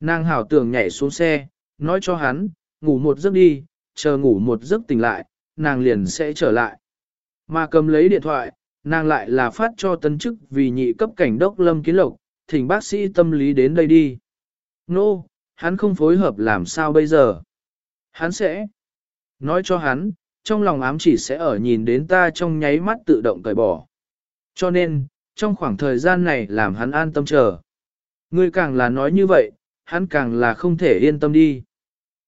Nàng hảo tưởng nhảy xuống xe, nói cho hắn, ngủ một giấc đi, chờ ngủ một giấc tỉnh lại, nàng liền sẽ trở lại. Mà cầm lấy điện thoại, nàng lại là phát cho tân chức vì nhị cấp cảnh đốc Lâm Kiến Lộc, thỉnh bác sĩ tâm lý đến đây đi. Nô, no, hắn không phối hợp làm sao bây giờ? Hắn sẽ nói cho hắn, trong lòng ám chỉ sẽ ở nhìn đến ta trong nháy mắt tự động cởi bỏ. Cho nên, trong khoảng thời gian này làm hắn an tâm chờ. Ngươi càng là nói như vậy, hắn càng là không thể yên tâm đi.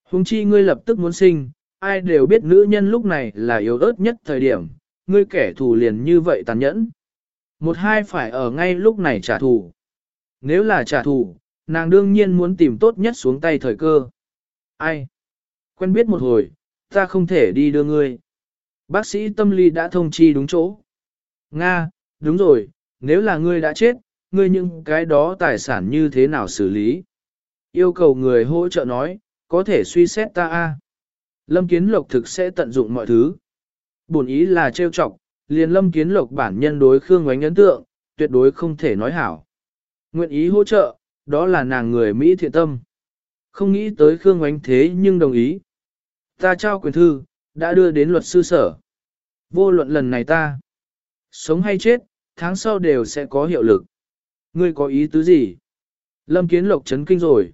Hùng chi ngươi lập tức muốn sinh, ai đều biết nữ nhân lúc này là yếu ớt nhất thời điểm, ngươi kẻ thù liền như vậy tàn nhẫn. Một hai phải ở ngay lúc này trả thù. Nếu là trả thù, nàng đương nhiên muốn tìm tốt nhất xuống tay thời cơ. Ai? Quen biết một hồi, ta không thể đi đưa ngươi. Bác sĩ tâm lý đã thông chi đúng chỗ. Nga, đúng rồi, nếu là ngươi đã chết, ngươi những cái đó tài sản như thế nào xử lý? Yêu cầu người hỗ trợ nói, có thể suy xét ta a. Lâm Kiến Lộc thực sẽ tận dụng mọi thứ. Bổn ý là trêu chọc, liền Lâm Kiến Lộc bản nhân đối Khương Ngoánh ấn tượng, tuyệt đối không thể nói hảo. Nguyện ý hỗ trợ, đó là nàng người Mỹ thiện tâm. Không nghĩ tới Khương Ngoánh thế nhưng đồng ý. Ta trao quyền thư, đã đưa đến luật sư sở. Vô luận lần này ta, sống hay chết, tháng sau đều sẽ có hiệu lực. Ngươi có ý tứ gì? Lâm Kiến Lộc chấn kinh rồi.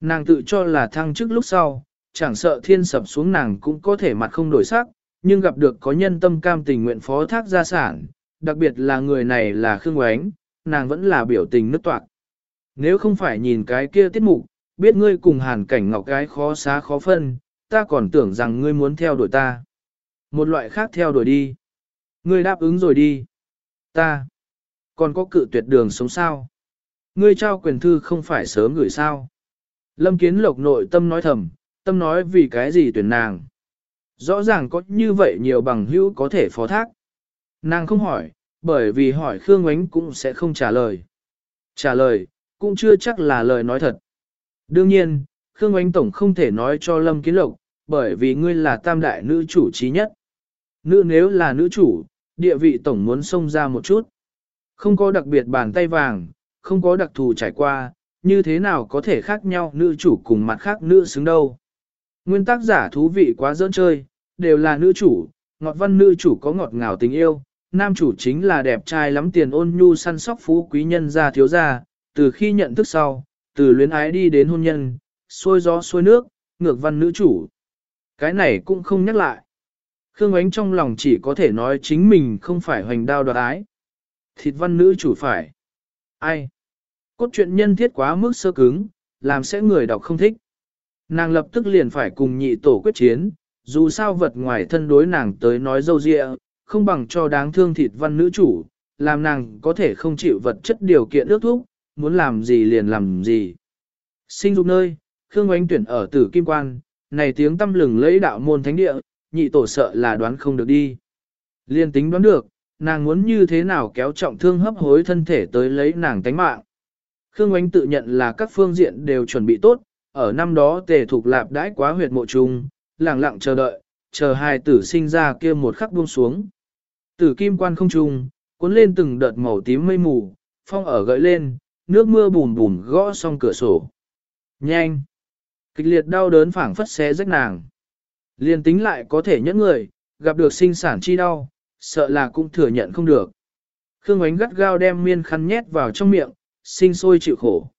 Nàng tự cho là thăng chức lúc sau, chẳng sợ thiên sập xuống nàng cũng có thể mặt không đổi sắc, nhưng gặp được có nhân tâm cam tình nguyện phó thác gia sản, đặc biệt là người này là Khương Oánh, nàng vẫn là biểu tình nứt toạc. Nếu không phải nhìn cái kia tiết mục, biết ngươi cùng hàn cảnh ngọc gái khó xá khó phân, ta còn tưởng rằng ngươi muốn theo đuổi ta. Một loại khác theo đuổi đi. Ngươi đáp ứng rồi đi. Ta. Còn có cự tuyệt đường sống sao? Ngươi trao quyền thư không phải sớm gửi sao? Lâm Kiến Lộc nội tâm nói thầm, tâm nói vì cái gì tuyển nàng. Rõ ràng có như vậy nhiều bằng hữu có thể phó thác. Nàng không hỏi, bởi vì hỏi Khương Ngoánh cũng sẽ không trả lời. Trả lời, cũng chưa chắc là lời nói thật. Đương nhiên, Khương Ngoánh Tổng không thể nói cho Lâm Kiến Lộc, bởi vì ngươi là tam đại nữ chủ trí nhất. Nữ nếu là nữ chủ, địa vị Tổng muốn xông ra một chút. Không có đặc biệt bàn tay vàng, không có đặc thù trải qua, như thế nào có thể khác nhau nữ chủ cùng mặt khác nữ xứng đâu. Nguyên tác giả thú vị quá dỡn chơi, đều là nữ chủ, ngọt văn nữ chủ có ngọt ngào tình yêu, nam chủ chính là đẹp trai lắm tiền ôn nhu săn sóc phú quý nhân gia thiếu gia, từ khi nhận thức sau, từ luyến ái đi đến hôn nhân, xôi gió xôi nước, ngược văn nữ chủ. Cái này cũng không nhắc lại. Khương Ánh trong lòng chỉ có thể nói chính mình không phải hoành đao đoạt ái. Thịt văn nữ chủ phải. Ai? Cốt truyện nhân thiết quá mức sơ cứng, làm sẽ người đọc không thích. Nàng lập tức liền phải cùng nhị tổ quyết chiến, dù sao vật ngoài thân đối nàng tới nói dâu dịa, không bằng cho đáng thương thịt văn nữ chủ, làm nàng có thể không chịu vật chất điều kiện ước thúc, muốn làm gì liền làm gì. Sinh dục nơi, Khương Oánh tuyển ở tử kim quan, này tiếng tâm lừng lấy đạo môn thánh địa, nhị tổ sợ là đoán không được đi. Liên tính đoán được, nàng muốn như thế nào kéo trọng thương hấp hối thân thể tới lấy nàng tánh mạng. Khương Oánh tự nhận là các phương diện đều chuẩn bị tốt, ở năm đó tề thuộc lạp đãi quá huyệt mộ trung, lặng lặng chờ đợi, chờ hai tử sinh ra kia một khắc buông xuống. Tử kim quan không trung, cuốn lên từng đợt màu tím mây mù, phong ở gợi lên, nước mưa bùn bùn gõ xong cửa sổ. Nhanh! Kịch liệt đau đớn phảng phất xé rách nàng. Liên tính lại có thể nhẫn người, gặp được sinh sản chi đau, sợ là cũng thừa nhận không được. Khương ánh gắt gao đem miên khăn nhét vào trong miệng, sinh sôi chịu khổ.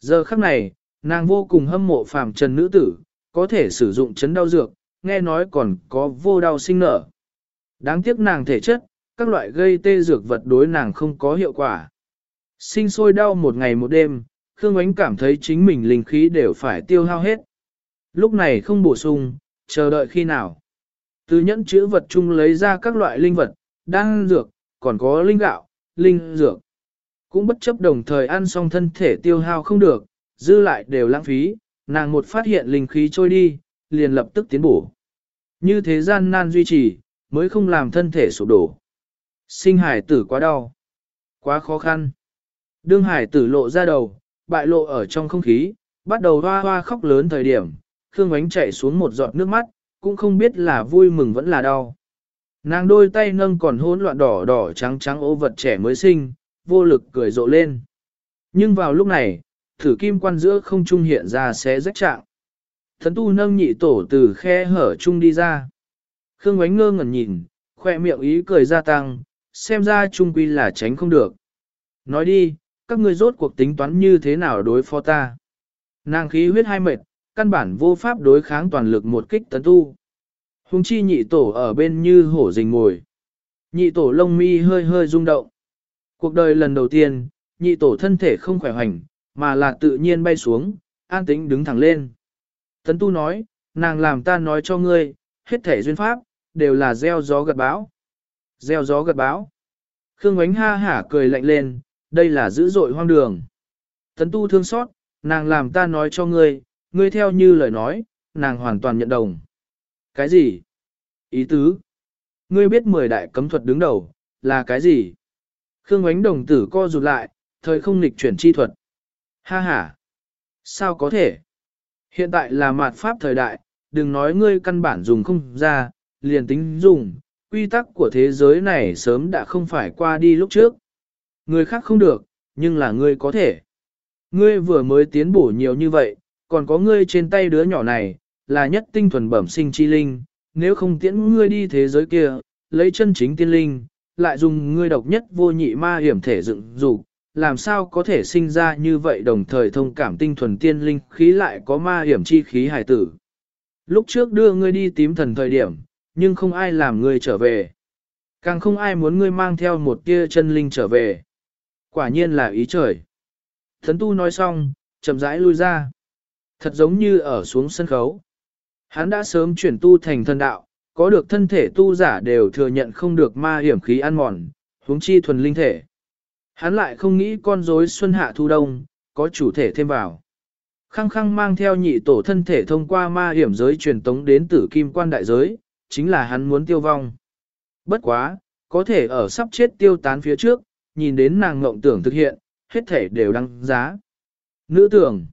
Giờ khắc này, nàng vô cùng hâm mộ phàm trần nữ tử, có thể sử dụng chấn đau dược, nghe nói còn có vô đau sinh nở. Đáng tiếc nàng thể chất, các loại gây tê dược vật đối nàng không có hiệu quả. Sinh sôi đau một ngày một đêm, Khương Ánh cảm thấy chính mình linh khí đều phải tiêu hao hết. Lúc này không bổ sung, chờ đợi khi nào. Từ nhẫn chữ vật chung lấy ra các loại linh vật, đan dược, còn có linh gạo, linh dược. Cũng bất chấp đồng thời ăn xong thân thể tiêu hao không được, dư lại đều lãng phí, nàng một phát hiện linh khí trôi đi, liền lập tức tiến bổ. Như thế gian nan duy trì, mới không làm thân thể sụp đổ. Sinh hải tử quá đau, quá khó khăn. Đương hải tử lộ ra đầu, bại lộ ở trong không khí, bắt đầu hoa hoa khóc lớn thời điểm, Khương Ánh chạy xuống một giọt nước mắt, cũng không biết là vui mừng vẫn là đau. Nàng đôi tay nâng còn hỗn loạn đỏ đỏ trắng trắng ô vật trẻ mới sinh, vô lực cười rộ lên. Nhưng vào lúc này, thử kim quan giữa không trung hiện ra sẽ rách trạng. Thần tu nâng nhị tổ từ khe hở trung đi ra. Khương ánh ngơ ngẩn nhìn, khoe miệng ý cười gia tăng, xem ra trung quy là tránh không được. Nói đi, các ngươi rốt cuộc tính toán như thế nào đối phó ta. Nàng khí huyết hai mệt, căn bản vô pháp đối kháng toàn lực một kích tấn tu. Hùng chi nhị tổ ở bên như hổ rình ngồi. Nhị tổ lông mi hơi hơi rung động. Cuộc đời lần đầu tiên, nhị tổ thân thể không khỏe hoành, mà là tự nhiên bay xuống, an tĩnh đứng thẳng lên. Tấn tu nói, nàng làm ta nói cho ngươi, hết thể duyên pháp, đều là gieo gió gật báo. Gieo gió gật báo. Khương ánh ha hả cười lạnh lên, đây là dữ dội hoang đường. Tấn tu thương xót, nàng làm ta nói cho ngươi, ngươi theo như lời nói, nàng hoàn toàn nhận đồng. Cái gì? Ý tứ? Ngươi biết mười đại cấm thuật đứng đầu, là cái gì? Khương ánh đồng tử co rụt lại, thời không nghịch chuyển chi thuật. Ha ha! Sao có thể? Hiện tại là mạt pháp thời đại, đừng nói ngươi căn bản dùng không ra, liền tính dùng, quy tắc của thế giới này sớm đã không phải qua đi lúc trước. Người khác không được, nhưng là ngươi có thể. Ngươi vừa mới tiến bổ nhiều như vậy, còn có ngươi trên tay đứa nhỏ này, là nhất tinh thuần bẩm sinh chi linh, nếu không tiễn ngươi đi thế giới kia, lấy chân chính tiên linh, lại dùng ngươi độc nhất vô nhị ma hiểm thể dựng dục, làm sao có thể sinh ra như vậy đồng thời thông cảm tinh thuần tiên linh khí lại có ma hiểm chi khí hài tử. Lúc trước đưa ngươi đi tím thần thời điểm, nhưng không ai làm ngươi trở về. Càng không ai muốn ngươi mang theo một tia chân linh trở về. Quả nhiên là ý trời. Thấn tu nói xong, chậm rãi lui ra. Thật giống như ở xuống sân khấu. Hắn đã sớm chuyển tu thành thân đạo, có được thân thể tu giả đều thừa nhận không được ma hiểm khí ăn mòn, huống chi thuần linh thể. Hắn lại không nghĩ con rối xuân hạ thu đông, có chủ thể thêm vào. Khăng khăng mang theo nhị tổ thân thể thông qua ma hiểm giới truyền tống đến tử kim quan đại giới, chính là hắn muốn tiêu vong. Bất quá, có thể ở sắp chết tiêu tán phía trước, nhìn đến nàng ngộng tưởng thực hiện, hết thể đều đăng giá. Nữ tưởng,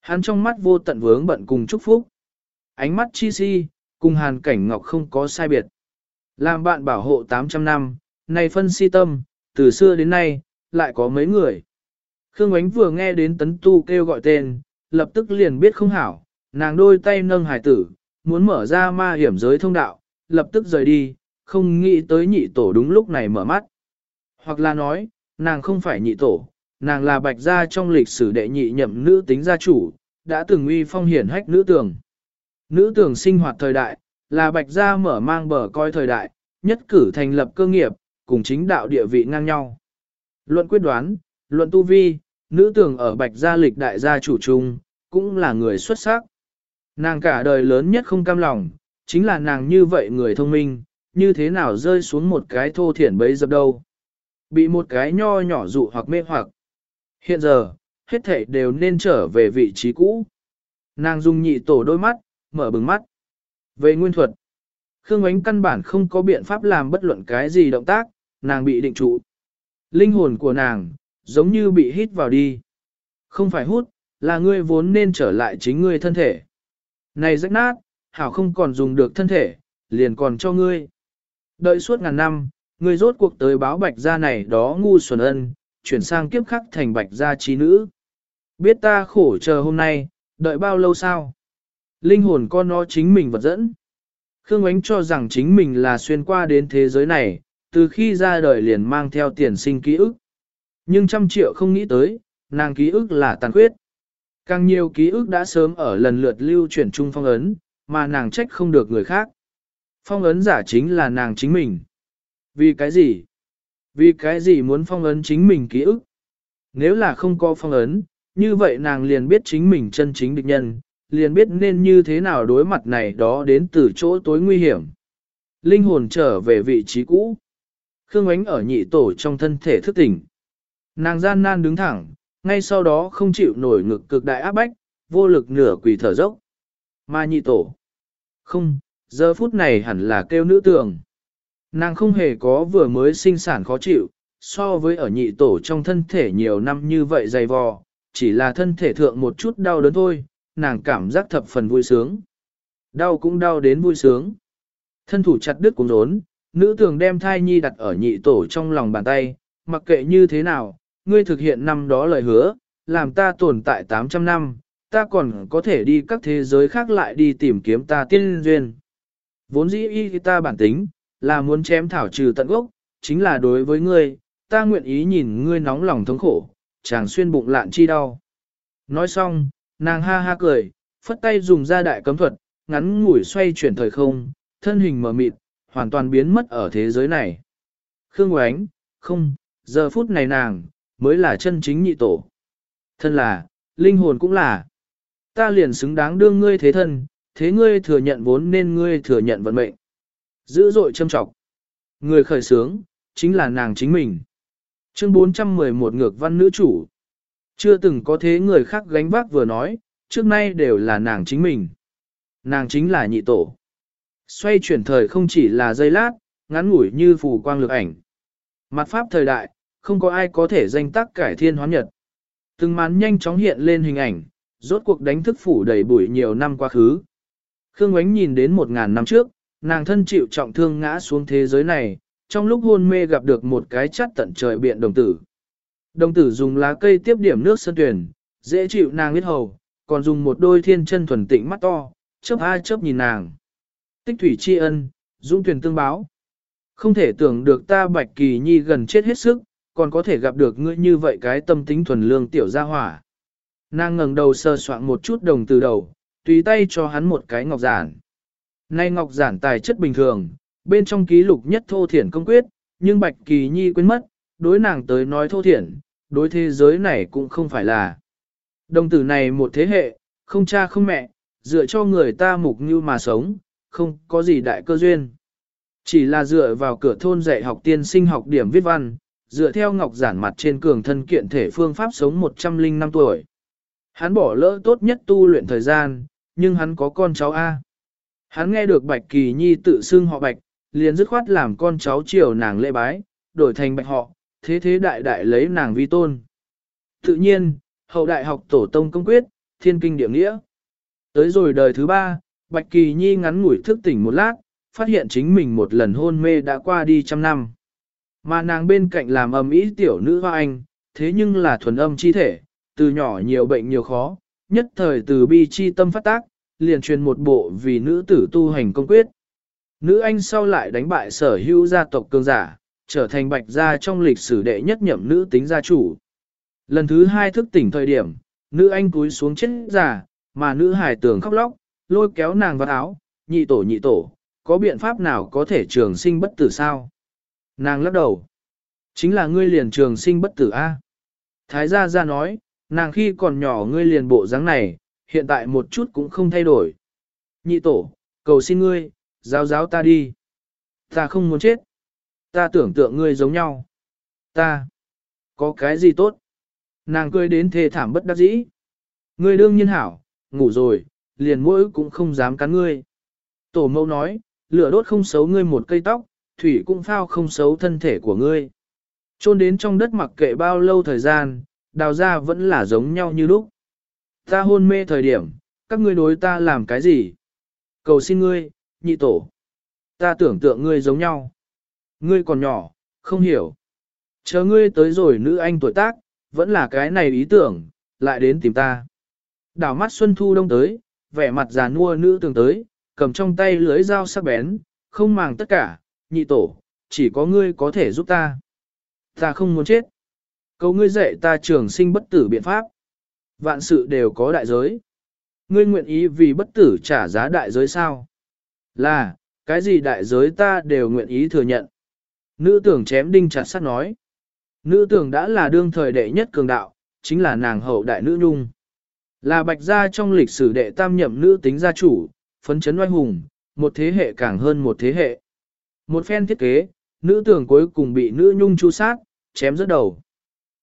hắn trong mắt vô tận vướng bận cùng chúc phúc. Ánh mắt chi si, cùng hàn cảnh ngọc không có sai biệt. Làm bạn bảo hộ 800 năm, này phân si tâm, từ xưa đến nay, lại có mấy người. Khương Ánh vừa nghe đến tấn tu kêu gọi tên, lập tức liền biết không hảo, nàng đôi tay nâng hải tử, muốn mở ra ma hiểm giới thông đạo, lập tức rời đi, không nghĩ tới nhị tổ đúng lúc này mở mắt. Hoặc là nói, nàng không phải nhị tổ, nàng là bạch gia trong lịch sử đệ nhị nhậm nữ tính gia chủ, đã từng uy phong hiển hách nữ tường. Nữ tường sinh hoạt thời đại, là bạch gia mở mang bờ coi thời đại, nhất cử thành lập cơ nghiệp, cùng chính đạo địa vị ngang nhau. Luận quyết đoán, luận tu vi, nữ tưởng ở bạch gia lịch đại gia chủ trung, cũng là người xuất sắc. Nàng cả đời lớn nhất không cam lòng, chính là nàng như vậy người thông minh, như thế nào rơi xuống một cái thô thiển bấy dập đâu. Bị một cái nho nhỏ dụ hoặc mê hoặc. Hiện giờ, hết thảy đều nên trở về vị trí cũ. Nàng dùng nhị tổ đôi mắt, mở bừng mắt. Về nguyên thuật, Khương Ánh căn bản không có biện pháp làm bất luận cái gì động tác, nàng bị định trụ. Linh hồn của nàng, giống như bị hít vào đi. Không phải hút, là ngươi vốn nên trở lại chính ngươi thân thể. Này rách nát, hảo không còn dùng được thân thể, liền còn cho ngươi. Đợi suốt ngàn năm, ngươi rốt cuộc tới báo bạch gia này đó ngu xuẩn ân, chuyển sang kiếp khắc thành bạch gia trí nữ. Biết ta khổ chờ hôm nay, đợi bao lâu sao? Linh hồn con nó chính mình vật dẫn. Khương Ánh cho rằng chính mình là xuyên qua đến thế giới này, từ khi ra đời liền mang theo tiền sinh ký ức. Nhưng trăm triệu không nghĩ tới, nàng ký ức là tàn khuyết. Càng nhiều ký ức đã sớm ở lần lượt lưu chuyển chung phong ấn, mà nàng trách không được người khác. Phong ấn giả chính là nàng chính mình. Vì cái gì? Vì cái gì muốn phong ấn chính mình ký ức? Nếu là không có phong ấn, như vậy nàng liền biết chính mình chân chính địch nhân, liền biết nên như thế nào đối mặt này đó đến từ chỗ tối nguy hiểm. Linh hồn trở về vị trí cũ. Khương ánh ở nhị tổ trong thân thể thức tỉnh. Nàng gian nan đứng thẳng, ngay sau đó không chịu nổi ngực cực đại áp bách, vô lực nửa quỳ thở dốc. Mà nhị tổ. Không, giờ phút này hẳn là kêu nữ tường. Nàng không hề có vừa mới sinh sản khó chịu, so với ở nhị tổ trong thân thể nhiều năm như vậy dày vò, chỉ là thân thể thượng một chút đau đớn thôi, nàng cảm giác thập phần vui sướng. Đau cũng đau đến vui sướng. Thân thủ chặt đứt cũng rốn, nữ tường đem thai nhi đặt ở nhị tổ trong lòng bàn tay, mặc kệ như thế nào, ngươi thực hiện năm đó lời hứa, làm ta tồn tại 800 năm, ta còn có thể đi các thế giới khác lại đi tìm kiếm ta tiên duyên. Vốn dĩ y ta bản tính, là muốn chém thảo trừ tận gốc, chính là đối với ngươi, ta nguyện ý nhìn ngươi nóng lòng thống khổ, chàng xuyên bụng lạn chi đau. Nói xong, nàng ha ha cười, phất tay dùng ra đại cấm thuật, ngắn ngủi xoay chuyển thời không, thân hình mở mịt, hoàn toàn biến mất ở thế giới này. Khương Oánh, không, giờ phút này nàng, mới là chân chính nhị tổ. Thân là, linh hồn cũng là. Ta liền xứng đáng đương ngươi thế thân, thế ngươi thừa nhận vốn nên ngươi thừa nhận vận mệnh. Dữ dội châm trọng. Người khởi sướng, chính là nàng chính mình. Chương 411 ngược văn nữ chủ. Chưa từng có thế người khác gánh vác vừa nói, trước nay đều là nàng chính mình. Nàng chính là nhị tổ. Xoay chuyển thời không chỉ là giây lát, ngắn ngủi như phù quang lược ảnh. Mặt pháp thời đại, không có ai có thể danh tác cải thiên hóa nhật. Từng màn nhanh chóng hiện lên hình ảnh, rốt cuộc đánh thức phủ đầy bụi nhiều năm quá khứ. Khương ánh nhìn đến một ngàn năm trước, nàng thân chịu trọng thương ngã xuống thế giới này, trong lúc hôn mê gặp được một cái chắt tận trời biện đồng tử. Đồng tử dùng lá cây tiếp điểm nước sơn tuyển, dễ chịu nàng biết hầu, còn dùng một đôi thiên chân thuần tịnh mắt to, chớp ai chớp nhìn nàng. Tích thủy tri ân, dung tuyển tương báo. Không thể tưởng được ta bạch kỳ nhi gần chết hết sức, còn có thể gặp được ngươi như vậy cái tâm tính thuần lương tiểu gia hỏa. Nàng ngẩng đầu sơ soạn một chút đồng từ đầu, tùy tay cho hắn một cái ngọc giản. Nay ngọc giản tài chất bình thường, bên trong ký lục nhất thô thiển công quyết, nhưng Bạch Kỳ Nhi quên mất, đối nàng tới nói thô thiển, đối thế giới này cũng không phải là. Đồng tử này một thế hệ, không cha không mẹ, dựa cho người ta mục như mà sống, không có gì đại cơ duyên. Chỉ là dựa vào cửa thôn dạy học tiên sinh học điểm viết văn, dựa theo ngọc giản mặt trên cường thân kiện thể phương pháp sống 105 tuổi. Hắn bỏ lỡ tốt nhất tu luyện thời gian, nhưng hắn có con cháu A. Hắn nghe được Bạch Kỳ Nhi tự xưng họ Bạch, liền dứt khoát làm con cháu chiều nàng lễ bái, đổi thành Bạch họ, thế thế đại đại lấy nàng vi tôn. Tự nhiên, hậu đại học tổ tông công quyết, thiên kinh địa nghĩa. Tới rồi đời thứ ba, Bạch Kỳ Nhi ngắn ngủi thức tỉnh một lát, phát hiện chính mình một lần hôn mê đã qua đi trăm năm. Mà nàng bên cạnh làm âm ý tiểu nữ hoa anh, thế nhưng là thuần âm chi thể, từ nhỏ nhiều bệnh nhiều khó, nhất thời từ bi chi tâm phát tác, liền truyền một bộ vì nữ tử tu hành công quyết. Nữ anh sau lại đánh bại sở hữu gia tộc cường giả, trở thành bạch gia trong lịch sử đệ nhất nhậm nữ tính gia chủ. Lần thứ hai thức tỉnh thời điểm, nữ anh cúi xuống chết giả, mà nữ hài tưởng khóc lóc, lôi kéo nàng vào áo, nhị tổ nhị tổ, có biện pháp nào có thể trường sinh bất tử sao? Nàng lắc đầu. Chính là ngươi liền trường sinh bất tử A. Thái gia gia nói, nàng khi còn nhỏ ngươi liền bộ dáng này, hiện tại một chút cũng không thay đổi. Nhị tổ, cầu xin ngươi, giáo giáo ta đi. Ta không muốn chết. Ta tưởng tượng ngươi giống nhau. Ta, có cái gì tốt? Nàng cười đến thề thảm bất đắc dĩ. Ngươi đương nhiên hảo, ngủ rồi, liền mũi cũng không dám cắn ngươi. Tổ mẫu nói, lửa đốt không xấu ngươi một cây tóc, thủy cũng phao không xấu thân thể của ngươi. Trôn đến trong đất mặc kệ bao lâu thời gian, đào ra vẫn là giống nhau như lúc. Ta hôn mê thời điểm, các ngươi đối ta làm cái gì? Cầu xin ngươi, nhị tổ. Ta tưởng tượng ngươi giống nhau. Ngươi còn nhỏ, không hiểu. Chờ ngươi tới rồi nữ anh tuổi tác, vẫn là cái này ý tưởng, lại đến tìm ta. Đảo mắt Xuân Thu Đông tới, vẻ mặt già nua nữ tường tới, cầm trong tay lưới dao sắc bén, không màng tất cả, nhị tổ, chỉ có ngươi có thể giúp ta. Ta không muốn chết. Cầu ngươi dạy ta trường sinh bất tử biện pháp. Vạn sự đều có đại giới. Ngươi nguyện ý vì bất tử trả giá đại giới sao? Là, cái gì đại giới ta đều nguyện ý thừa nhận. Nữ tưởng chém đinh chặt sắt nói. Nữ tưởng đã là đương thời đệ nhất cường đạo, chính là nàng hậu đại nữ nhung. Là bạch gia trong lịch sử đệ tam nhậm nữ tính gia chủ, phấn chấn oai hùng, một thế hệ càng hơn một thế hệ. Một phen thiết kế, nữ tưởng cuối cùng bị nữ nhung chu sát, chém rớt đầu.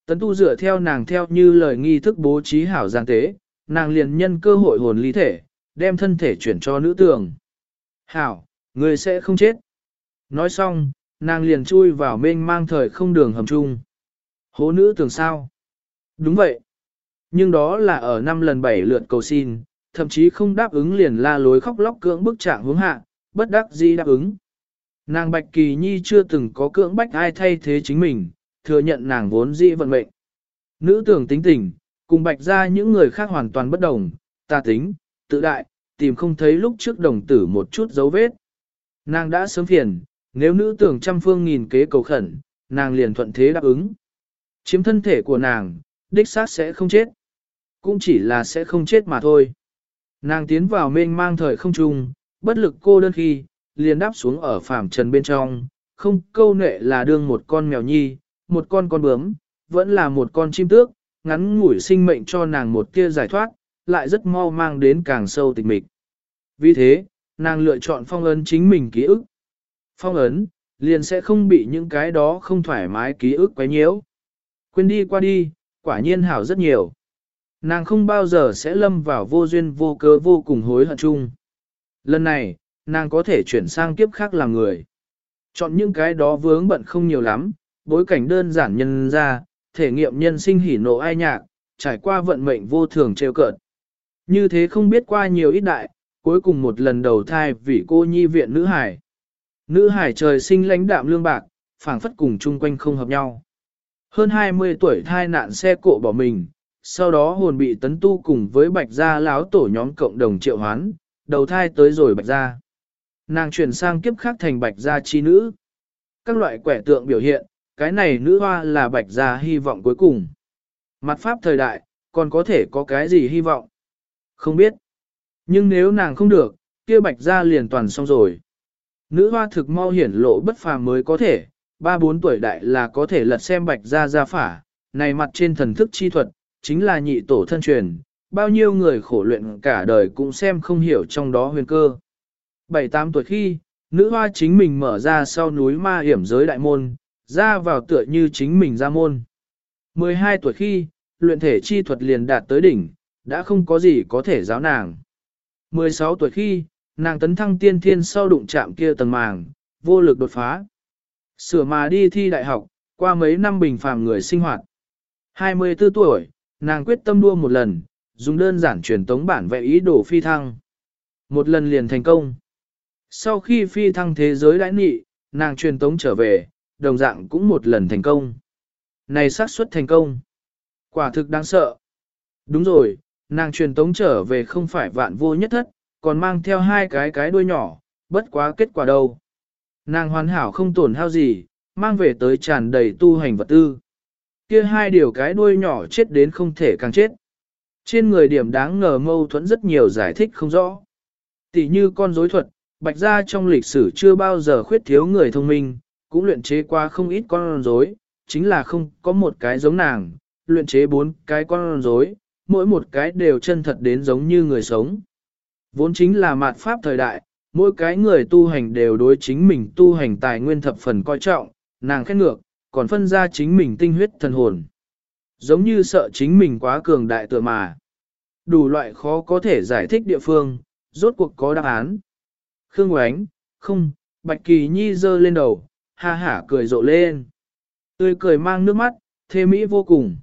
Tấn tu dựa theo nàng theo như lời nghi thức bố trí hảo giang tế, nàng liền nhân cơ hội hồn ly thể, đem thân thể chuyển cho nữ tường. Hảo, người sẽ không chết. Nói xong, nàng liền chui vào mênh mang thời không đường hầm chung. Hố nữ tường sao? Đúng vậy. Nhưng đó là ở năm lần bảy lượt cầu xin, thậm chí không đáp ứng liền la lối khóc lóc cưỡng bức trạng hướng hạ, bất đắc dĩ đáp ứng. Nàng Bạch Kỳ Nhi chưa từng có cưỡng bách ai thay thế chính mình, thừa nhận nàng vốn dĩ vận mệnh. Nữ tưởng tính tình, cùng bạch ra những người khác hoàn toàn bất đồng, ta tính, tự đại, tìm không thấy lúc trước đồng tử một chút dấu vết. Nàng đã sớm phiền, nếu nữ tưởng trăm phương nghìn kế cầu khẩn, nàng liền thuận thế đáp ứng. Chiếm thân thể của nàng, đích xác sẽ không chết. Cũng chỉ là sẽ không chết mà thôi. Nàng tiến vào mênh mang thời không trung, bất lực cô đơn khi, liền đáp xuống ở phàm trần bên trong, không câu nệ là đương một con mèo nhi, một con con bướm, vẫn là một con chim tước, ngắn ngủi sinh mệnh cho nàng một tia giải thoát, lại rất mau mang đến càng sâu tịch mịch. Vì thế, nàng lựa chọn phong ấn chính mình ký ức. Phong ấn, liền sẽ không bị những cái đó không thoải mái ký ức quấy nhiễu. Quên đi qua đi, quả nhiên hảo rất nhiều. Nàng không bao giờ sẽ lâm vào vô duyên vô cớ vô cùng hối hận chung. Lần này, nàng có thể chuyển sang kiếp khác làm người. Chọn những cái đó vướng bận không nhiều lắm, bối cảnh đơn giản nhân ra, thể nghiệm nhân sinh hỉ nộ ai nhạc, trải qua vận mệnh vô thường trêu cợt. Như thế không biết qua nhiều ít đại, cuối cùng một lần đầu thai vì cô nhi viện nữ hải. Nữ hải trời sinh lãnh đạm lương bạc, phảng phất cùng chung quanh không hợp nhau. Hơn 20 tuổi thai nạn xe cộ bỏ mình, sau đó hồn bị tấn tu cùng với bạch gia láo tổ nhóm cộng đồng triệu hoán, đầu thai tới rồi bạch gia. Nàng chuyển sang kiếp khác thành bạch gia chi nữ. Các loại quẻ tượng biểu hiện, cái này nữ hoa là bạch gia hy vọng cuối cùng. Mặt pháp thời đại, còn có thể có cái gì hy vọng? Không biết. Nhưng nếu nàng không được, kia bạch gia liền toàn xong rồi. Nữ hoa thực mau hiển lộ bất phàm mới có thể, ba bốn tuổi đại là có thể lật xem bạch gia gia phả, này mặt trên thần thức chi thuật, chính là nhị tổ thân truyền, bao nhiêu người khổ luyện cả đời cũng xem không hiểu trong đó huyền cơ. Bảy tám tuổi khi, nữ hoa chính mình mở ra sau núi ma hiểm giới đại môn, ra vào tựa như chính mình ra môn. 12 tuổi khi, luyện thể chi thuật liền đạt tới đỉnh, đã không có gì có thể giáo nàng. 16 tuổi khi, nàng tấn thăng tiên thiên sau đụng chạm kia tầng màng, vô lực đột phá. Sửa mà đi thi đại học, qua mấy năm bình phàm người sinh hoạt. 24 tuổi, nàng quyết tâm đua một lần, dùng đơn giản truyền tống bản vẽ ý đồ phi thăng. Một lần liền thành công. Sau khi phi thăng thế giới đãi nị, nàng truyền tống trở về, đồng dạng cũng một lần thành công. Này xác suất thành công. Quả thực đáng sợ. Đúng rồi, nàng truyền tống trở về không phải vạn vô nhất thất, còn mang theo hai cái cái đuôi nhỏ, bất quá kết quả đâu. Nàng hoàn hảo không tổn hao gì, mang về tới tràn đầy tu hành vật tư. Kia hai điều cái đuôi nhỏ chết đến không thể càng chết. Trên người điểm đáng ngờ mâu thuẫn rất nhiều giải thích không rõ. Tỷ như con dối thuật, bạch gia trong lịch sử chưa bao giờ khuyết thiếu người thông minh, cũng luyện chế qua không ít con dối, chính là không có một cái giống nàng, luyện chế bốn cái con dối, mỗi một cái đều chân thật đến giống như người sống. Vốn chính là mạt pháp thời đại, mỗi cái người tu hành đều đối chính mình tu hành tài nguyên thập phần coi trọng, nàng khét ngược, còn phân ra chính mình tinh huyết thần hồn. Giống như sợ chính mình quá cường đại tựa mà. Đủ loại khó có thể giải thích địa phương, rốt cuộc có đáp án. Khương Oánh, không, Bạch Kỳ Nhi giơ lên đầu, ha hả cười rộ lên. Tươi cười mang nước mắt, thê mỹ vô cùng.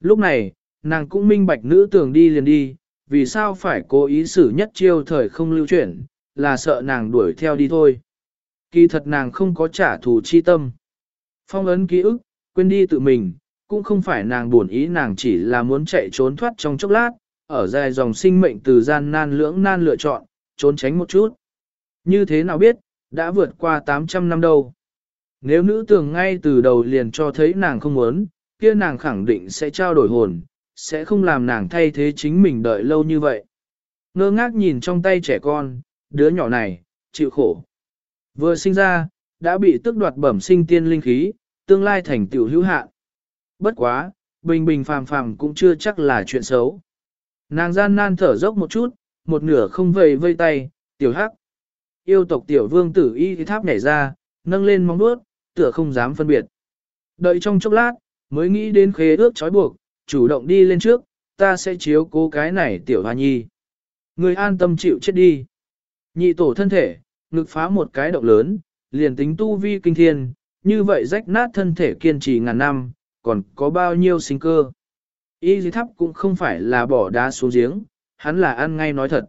Lúc này, nàng cũng minh bạch nữ tưởng đi liền đi, vì sao phải cố ý xử nhất chiêu thời không lưu chuyển, là sợ nàng đuổi theo đi thôi. Kỳ thật nàng không có trả thù chi tâm. Phong ấn ký ức, quên đi tự mình, cũng không phải nàng buồn ý nàng chỉ là muốn chạy trốn thoát trong chốc lát, ở dài dòng sinh mệnh từ gian nan lưỡng nan lựa chọn, trốn tránh một chút. Như thế nào biết, đã vượt qua 800 năm đâu. Nếu nữ tường ngay từ đầu liền cho thấy nàng không muốn, kia nàng khẳng định sẽ trao đổi hồn, sẽ không làm nàng thay thế chính mình đợi lâu như vậy. Ngơ ngác nhìn trong tay trẻ con, đứa nhỏ này, chịu khổ. Vừa sinh ra, đã bị tước đoạt bẩm sinh tiên linh khí, tương lai thành tiểu hữu hạn. Bất quá, bình bình phàm phàm cũng chưa chắc là chuyện xấu. Nàng gian nan thở dốc một chút, một nửa không vầy vây tay, tiểu hắc. Yêu tộc tiểu vương tử y tháp nhảy ra, nâng lên móng đuốt, tựa không dám phân biệt. Đợi trong chốc lát, mới nghĩ đến khế ước trói buộc, chủ động đi lên trước, ta sẽ chiếu cố cái này tiểu hoa nhi. Người an tâm chịu chết đi. Nhị tổ thân thể, ngực phá một cái động lớn, liền tính tu vi kinh thiên, như vậy rách nát thân thể kiên trì ngàn năm, còn có bao nhiêu sinh cơ. Y dì thắp cũng không phải là bỏ đá xuống giếng, hắn là ăn ngay nói thật.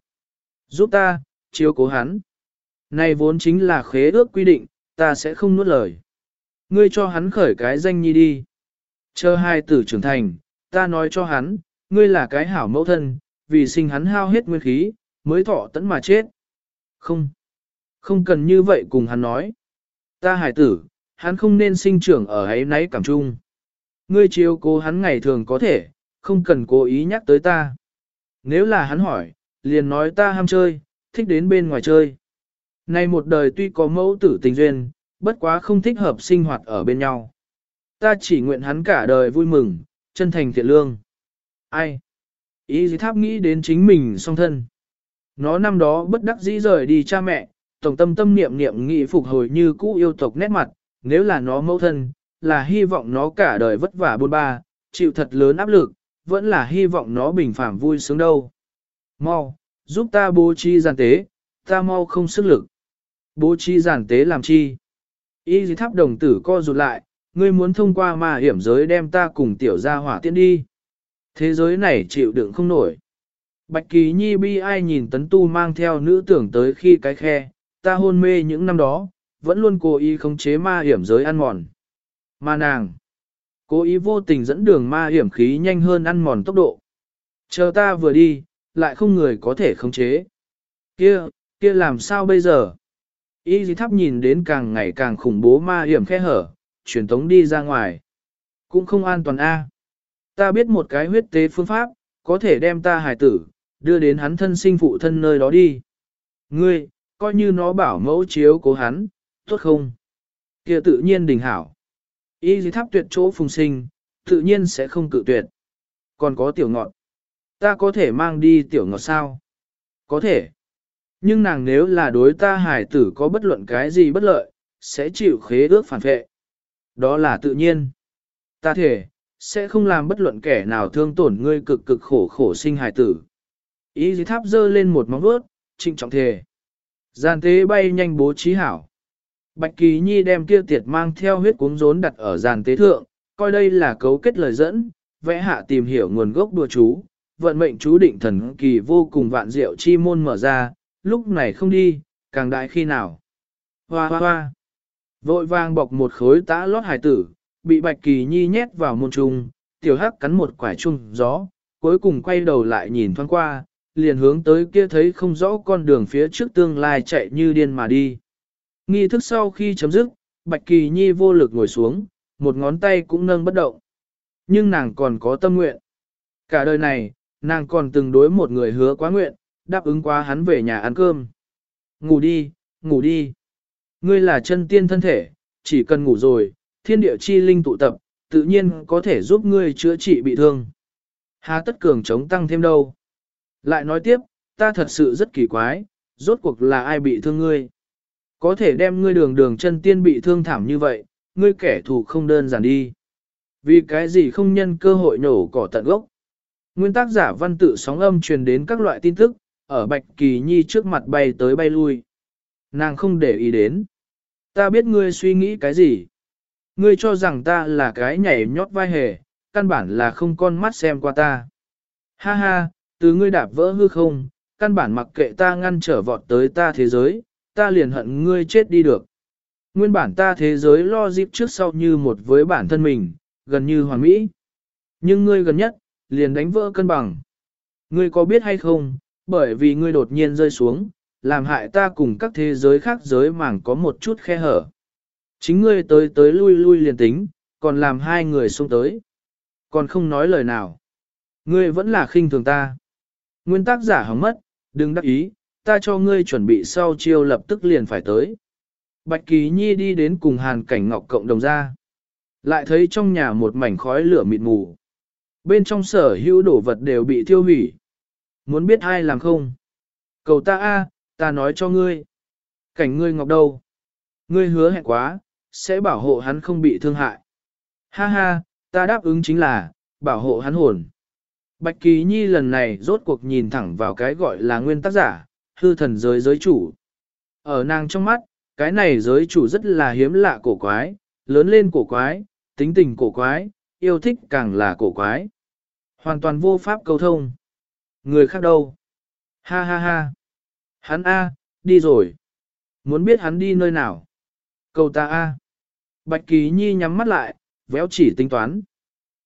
Giúp ta, chiếu cố hắn. Này vốn chính là khế ước quy định, ta sẽ không nuốt lời. Ngươi cho hắn khởi cái danh nhi đi. Chờ hai tử trưởng thành, ta nói cho hắn, ngươi là cái hảo mẫu thân, vì sinh hắn hao hết nguyên khí, mới thọ tẫn mà chết. Không, không cần như vậy cùng hắn nói. Ta hải tử, hắn không nên sinh trưởng ở ấy náy cảm trung. Ngươi chiếu cố hắn ngày thường có thể, không cần cố ý nhắc tới ta. Nếu là hắn hỏi, liền nói ta ham chơi, thích đến bên ngoài chơi. Nay một đời tuy có mẫu tử tình duyên, bất quá không thích hợp sinh hoạt ở bên nhau. Ta chỉ nguyện hắn cả đời vui mừng, chân thành thiện lương. Ai? Ý gì tháp nghĩ đến chính mình song thân. Nó năm đó bất đắc dĩ rời đi cha mẹ, tổng tâm tâm niệm niệm nghị phục hồi như cũ yêu tộc nét mặt, nếu là nó mẫu thân, là hy vọng nó cả đời vất vả buôn ba, chịu thật lớn áp lực, vẫn là hy vọng nó bình phẳng vui sướng đâu. Mau, giúp ta bố trí giàn tế, ta mau không sức lực. Bố trí giàn tế làm chi? Y dì tháp đồng tử co rụt lại, ngươi muốn thông qua mà hiểm giới đem ta cùng tiểu gia hỏa tiễn đi. Thế giới này chịu đựng không nổi. Bạch Kỳ Nhi bi ai nhìn tấn tu mang theo nữ tưởng tới khi cái khe, ta hôn mê những năm đó, vẫn luôn cố ý khống chế ma hiểm giới ăn mòn. Ma nàng, cố ý vô tình dẫn đường ma hiểm khí nhanh hơn ăn mòn tốc độ. Chờ ta vừa đi, lại không người có thể khống chế. Kia, kia làm sao bây giờ? Y dì thắp nhìn đến càng ngày càng khủng bố ma hiểm khe hở, truyền tống đi ra ngoài. Cũng không an toàn a. Ta biết một cái huyết tế phương pháp, có thể đem ta hài tử, đưa đến hắn thân sinh phụ thân nơi đó đi. Ngươi, coi như nó bảo mẫu chiếu cố hắn, tốt không? kia tự nhiên đình hảo. Y dì tháp tuyệt chỗ phùng sinh, tự nhiên sẽ không cự tuyệt. Còn có tiểu ngọt. Ta có thể mang đi tiểu ngọt sao? Có thể. Nhưng nàng nếu là đối ta hải tử có bất luận cái gì bất lợi, sẽ chịu khế ước phản vệ. Đó là tự nhiên. Ta thể, sẽ không làm bất luận kẻ nào thương tổn ngươi cực cực khổ khổ sinh hải tử. Ý dì tháp dơ lên một móng vuốt, trịnh trọng thề. Gian tế bay nhanh bố trí hảo. Bạch Kỳ Nhi đem kia tiệt mang theo huyết cuống rốn đặt ở giàn tế thượng, coi đây là cấu kết lời dẫn, vẽ hạ tìm hiểu nguồn gốc đùa chú, vận mệnh chú định thần kỳ vô cùng vạn diệu chi môn mở ra, lúc này không đi, càng đại khi nào. Hoa hoa hoa. Vội vàng bọc một khối tã lót hải tử, bị Bạch Kỳ Nhi nhét vào môn trung, tiểu hắc cắn một quả chung gió, cuối cùng quay đầu lại nhìn thoáng qua, liền hướng tới kia thấy không rõ con đường phía trước tương lai chạy như điên mà đi. Nghi thức sau khi chấm dứt, Bạch Kỳ Nhi vô lực ngồi xuống, một ngón tay cũng nâng bất động. Nhưng nàng còn có tâm nguyện. Cả đời này, nàng còn từng đối một người hứa quá nguyện, đáp ứng quá hắn về nhà ăn cơm. Ngủ đi, ngủ đi. Ngươi là chân tiên thân thể, chỉ cần ngủ rồi, thiên địa chi linh tụ tập, tự nhiên có thể giúp ngươi chữa trị bị thương. Há tất cường chống tăng thêm đâu. Lại nói tiếp, ta thật sự rất kỳ quái, rốt cuộc là ai bị thương ngươi. Có thể đem ngươi đường đường chân tiên bị thương thảm như vậy, ngươi kẻ thù không đơn giản đi. Vì cái gì không nhân cơ hội nổ cỏ tận gốc. Nguyên tác giả văn tự sóng âm truyền đến các loại tin tức, ở Bạch Kỳ Nhi trước mặt bay tới bay lui. Nàng không để ý đến. Ta biết ngươi suy nghĩ cái gì. Ngươi cho rằng ta là cái nhảy nhót vai hề, căn bản là không con mắt xem qua ta. Ha ha, từ ngươi đạp vỡ hư không, căn bản mặc kệ ta ngăn trở vọt tới ta thế giới, ta liền hận ngươi chết đi được. Nguyên bản ta thế giới lo dịp trước sau như một với bản thân mình, gần như hoàn mỹ. Nhưng ngươi gần nhất, liền đánh vỡ cân bằng. Ngươi có biết hay không, bởi vì ngươi đột nhiên rơi xuống, làm hại ta cùng các thế giới khác giới mảng có một chút khe hở. Chính ngươi tới tới lui lui liền tính, còn làm hai người xông tới. Còn không nói lời nào. Ngươi vẫn là khinh thường ta. Nguyên tác giả hỏng mất, đừng đắc ý, ta cho ngươi chuẩn bị sau chiêu lập tức liền phải tới. Bạch Kỳ Nhi đi đến cùng hàn cảnh ngọc cộng đồng ra. Lại thấy trong nhà một mảnh khói lửa mịt mù. Bên trong sở hữu đổ vật đều bị thiêu hủy. Muốn biết ai làm không? Cầu ta a, ta nói cho ngươi. Cảnh ngươi ngọc đâu? Ngươi hứa hẹn quá, sẽ bảo hộ hắn không bị thương hại. Ha ha, ta đáp ứng chính là, bảo hộ hắn hồn. Bạch Kỳ Nhi lần này rốt cuộc nhìn thẳng vào cái gọi là nguyên tác giả, hư thần giới giới chủ. Ở nàng trong mắt, cái này giới chủ rất là hiếm lạ cổ quái, lớn lên cổ quái, tính tình cổ quái, yêu thích càng là cổ quái. Hoàn toàn vô pháp cầu thông. Người khác đâu? Ha ha ha. Hắn A, đi rồi. Muốn biết hắn đi nơi nào? Cầu ta A. Bạch Kỳ Nhi nhắm mắt lại, véo chỉ tính toán.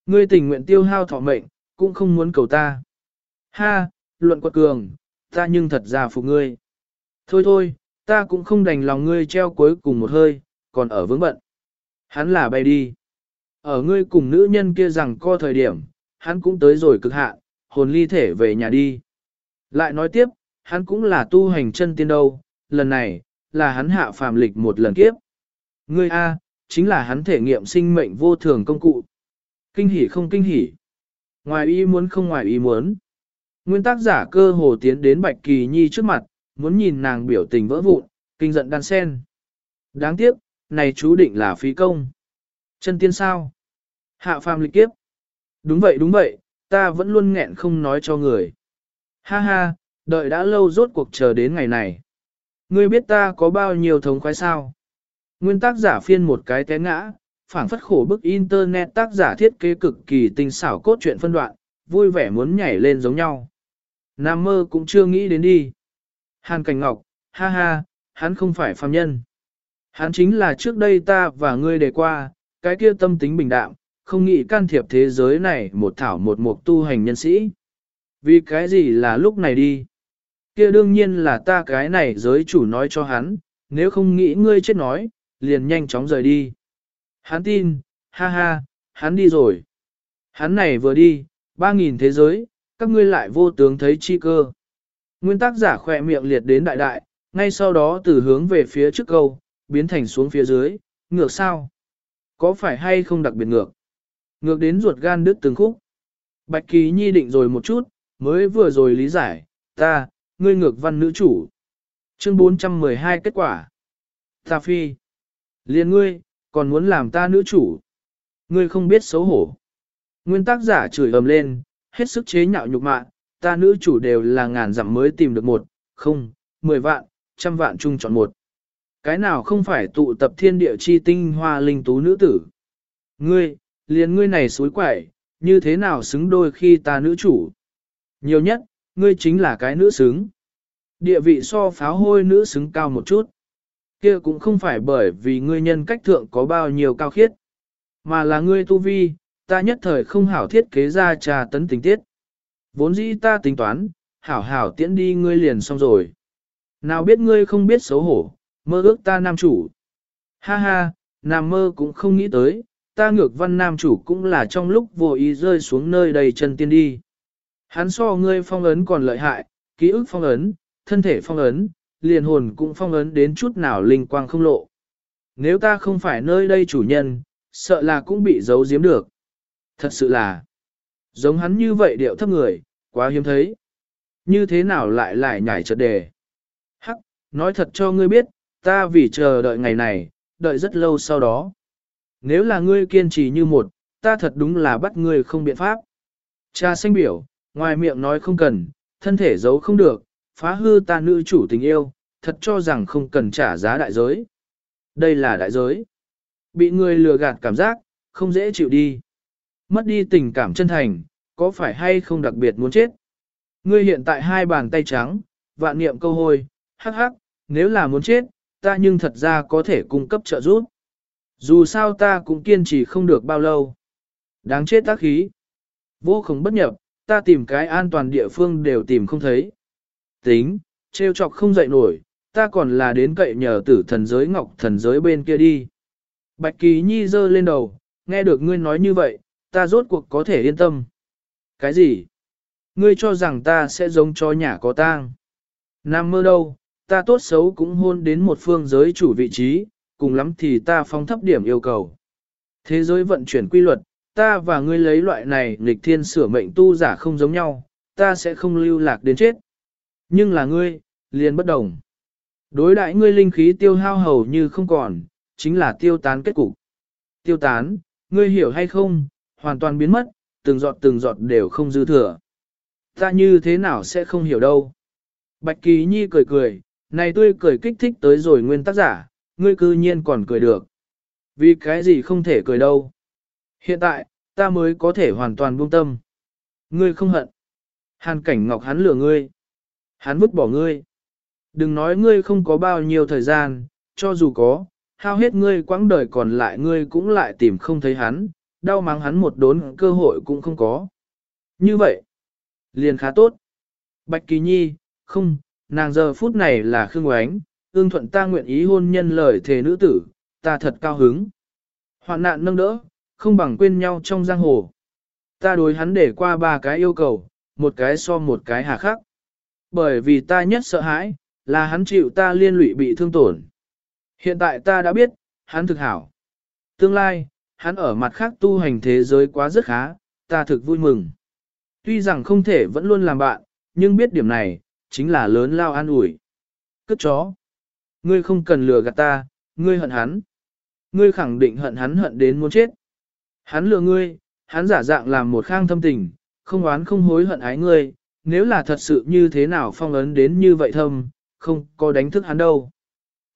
Ngươi tình nguyện tiêu hao thọ mệnh, cũng không muốn cầu ta. Ha, luận quật cường, ta nhưng thật ra phục ngươi. Thôi thôi, ta cũng không đành lòng ngươi treo cuối cùng một hơi, còn ở vướng bận. Hắn là bay đi. Ở ngươi cùng nữ nhân kia rằng co thời điểm, hắn cũng tới rồi cực hạ, hồn ly thể về nhà đi. Lại nói tiếp, hắn cũng là tu hành chân tiên đâu, lần này, là hắn hạ phàm lịch một lần kiếp. Ngươi A, chính là hắn thể nghiệm sinh mệnh vô thường công cụ. Kinh hỉ không kinh hỉ. Ngoài ý muốn không ngoài ý muốn. Nguyên tác giả cơ hồ tiến đến Bạch Kỳ Nhi trước mặt, muốn nhìn nàng biểu tình vỡ vụn, kinh giận đan sen. Đáng tiếc, này chú định là phí công. Chân tiên sao? Hạ phàm lịch kiếp. Đúng vậy đúng vậy, ta vẫn luôn nghẹn không nói cho người. Ha ha, đợi đã lâu rốt cuộc chờ đến ngày này. Ngươi biết ta có bao nhiêu thống khoái sao? Nguyên tác giả phiên một cái té ngã, phảng phất khổ bức internet tác giả thiết kế cực kỳ tinh xảo cốt truyện phân đoạn, vui vẻ muốn nhảy lên giống nhau. Nam mơ cũng chưa nghĩ đến đi. Hàn Cảnh Ngọc, ha ha, hắn không phải phàm nhân. Hắn chính là trước đây ta và ngươi đề qua, cái kia tâm tính bình đạm, không nghĩ can thiệp thế giới này một thảo một mục tu hành nhân sĩ. Vì cái gì là lúc này đi? Kia đương nhiên là ta cái này giới chủ nói cho hắn, nếu không nghĩ ngươi chết nói, liền nhanh chóng rời đi. Hắn tin, ha ha, hắn đi rồi. Hắn này vừa đi, ba nghìn thế giới, các ngươi lại vô tướng thấy chi cơ. Nguyên tác giả khỏe miệng liệt đến đại đại, ngay sau đó từ hướng về phía trước câu, biến thành xuống phía dưới, ngược sao? Có phải hay không đặc biệt ngược? Ngược đến ruột gan đứt từng khúc. Bạch Kỳ Nhi định rồi một chút, mới vừa rồi lý giải, ta, ngươi ngược văn nữ chủ. Chương 412 kết quả. Ta phi. Liên ngươi, còn muốn làm ta nữ chủ. Ngươi không biết xấu hổ. Nguyên tác giả chửi ầm lên, hết sức chế nhạo nhục mạ, ta nữ chủ đều là ngàn dặm mới tìm được một, không, mười vạn, trăm vạn chung chọn một. Cái nào không phải tụ tập thiên địa chi tinh hoa linh tú nữ tử. Ngươi, liền ngươi này suối quẩy, như thế nào xứng đôi khi ta nữ chủ. Nhiều nhất, ngươi chính là cái nữ xứng. Địa vị so pháo hôi nữ xứng cao một chút. Kia cũng không phải bởi vì ngươi nhân cách thượng có bao nhiêu cao khiết, mà là ngươi tu vi, ta nhất thời không hảo thiết kế ra trà tấn tình tiết. Vốn dĩ ta tính toán, hảo hảo tiễn đi ngươi liền xong rồi. Nào biết ngươi không biết xấu hổ, mơ ước ta nam chủ. Ha ha, nam mơ cũng không nghĩ tới, ta ngược văn nam chủ cũng là trong lúc vô ý rơi xuống nơi đầy chân tiên đi. Hắn so ngươi phong ấn còn lợi hại, ký ức phong ấn, thân thể phong ấn, liền hồn cũng phong ấn đến chút nào linh quang không lộ. Nếu ta không phải nơi đây chủ nhân, sợ là cũng bị giấu giếm được. Thật sự là, giống hắn như vậy điệu thấp người, quá hiếm thấy. Như thế nào lại lại nhảy chợt đề. Hắc, nói thật cho ngươi biết, ta vì chờ đợi ngày này, đợi rất lâu sau đó. Nếu là ngươi kiên trì như một, ta thật đúng là bắt ngươi không biện pháp. Cha xanh biểu, ngoài miệng nói không cần, thân thể giấu không được, phá hư ta nữ chủ tình yêu, thật cho rằng không cần trả giá đại giới. Đây là đại giới. Bị người lừa gạt cảm giác, không dễ chịu đi. Mất đi tình cảm chân thành, có phải hay không đặc biệt muốn chết? Ngươi hiện tại hai bàn tay trắng, vạn niệm câu hôi, hắc hắc, nếu là muốn chết, ta nhưng thật ra có thể cung cấp trợ giúp. Dù sao ta cũng kiên trì không được bao lâu. Đáng chết tác khí. Vô không bất nhập, ta tìm cái an toàn địa phương đều tìm không thấy. Tính, trêu chọc không dậy nổi, ta còn là đến cậy nhờ tử thần giới ngọc thần giới bên kia đi. Bạch Kỳ Nhi giơ lên đầu, nghe được ngươi nói như vậy, ta rốt cuộc có thể yên tâm. Cái gì? Ngươi cho rằng ta sẽ giống cho nhà có tang. Nam mơ đâu, ta tốt xấu cũng hôn đến một phương giới chủ vị trí, cùng lắm thì ta phong thấp điểm yêu cầu. Thế giới vận chuyển quy luật, ta và ngươi lấy loại này nghịch thiên sửa mệnh tu giả không giống nhau, ta sẽ không lưu lạc đến chết. Nhưng là ngươi, liền bất đồng. Đối đại ngươi linh khí tiêu hao hầu như không còn, chính là tiêu tán kết cục. Tiêu tán, ngươi hiểu hay không, hoàn toàn biến mất, từng giọt từng giọt đều không dư thừa. Ta như thế nào sẽ không hiểu đâu. Bạch Kỳ Nhi cười cười, này tươi cười kích thích tới rồi nguyên tác giả, ngươi cư nhiên còn cười được. Vì cái gì không thể cười đâu. Hiện tại, ta mới có thể hoàn toàn buông tâm. Ngươi không hận. Hàn cảnh ngọc hắn lừa ngươi. Hắn vứt bỏ ngươi. Đừng nói ngươi không có bao nhiêu thời gian, cho dù có, hao hết ngươi quãng đời còn lại ngươi cũng lại tìm không thấy hắn, đau mắng hắn một đốn cơ hội cũng không có. Như vậy, liền khá tốt. Bạch Kỳ Nhi, không, nàng giờ phút này là Khương Oánh, ương thuận ta nguyện ý hôn nhân lời thề nữ tử, ta thật cao hứng. Hoạn nạn nâng đỡ, không bằng quên nhau trong giang hồ. Ta đối hắn để qua ba cái yêu cầu, một cái so một cái hà khắc. Bởi vì ta nhất sợ hãi, là hắn chịu ta liên lụy bị thương tổn. Hiện tại ta đã biết, hắn thực hảo. Tương lai, hắn ở mặt khác tu hành thế giới quá rất khá, ta thực vui mừng. Tuy rằng không thể vẫn luôn làm bạn, nhưng biết điểm này, chính là lớn lao an ủi. Cất chó. Ngươi không cần lừa gạt ta, ngươi hận hắn. Ngươi khẳng định hận hắn hận đến muốn chết. Hắn lừa ngươi, hắn giả dạng làm một khang thâm tình, không oán không hối hận ái ngươi, nếu là thật sự như thế nào phong ấn đến như vậy thâm, không có đánh thức hắn đâu.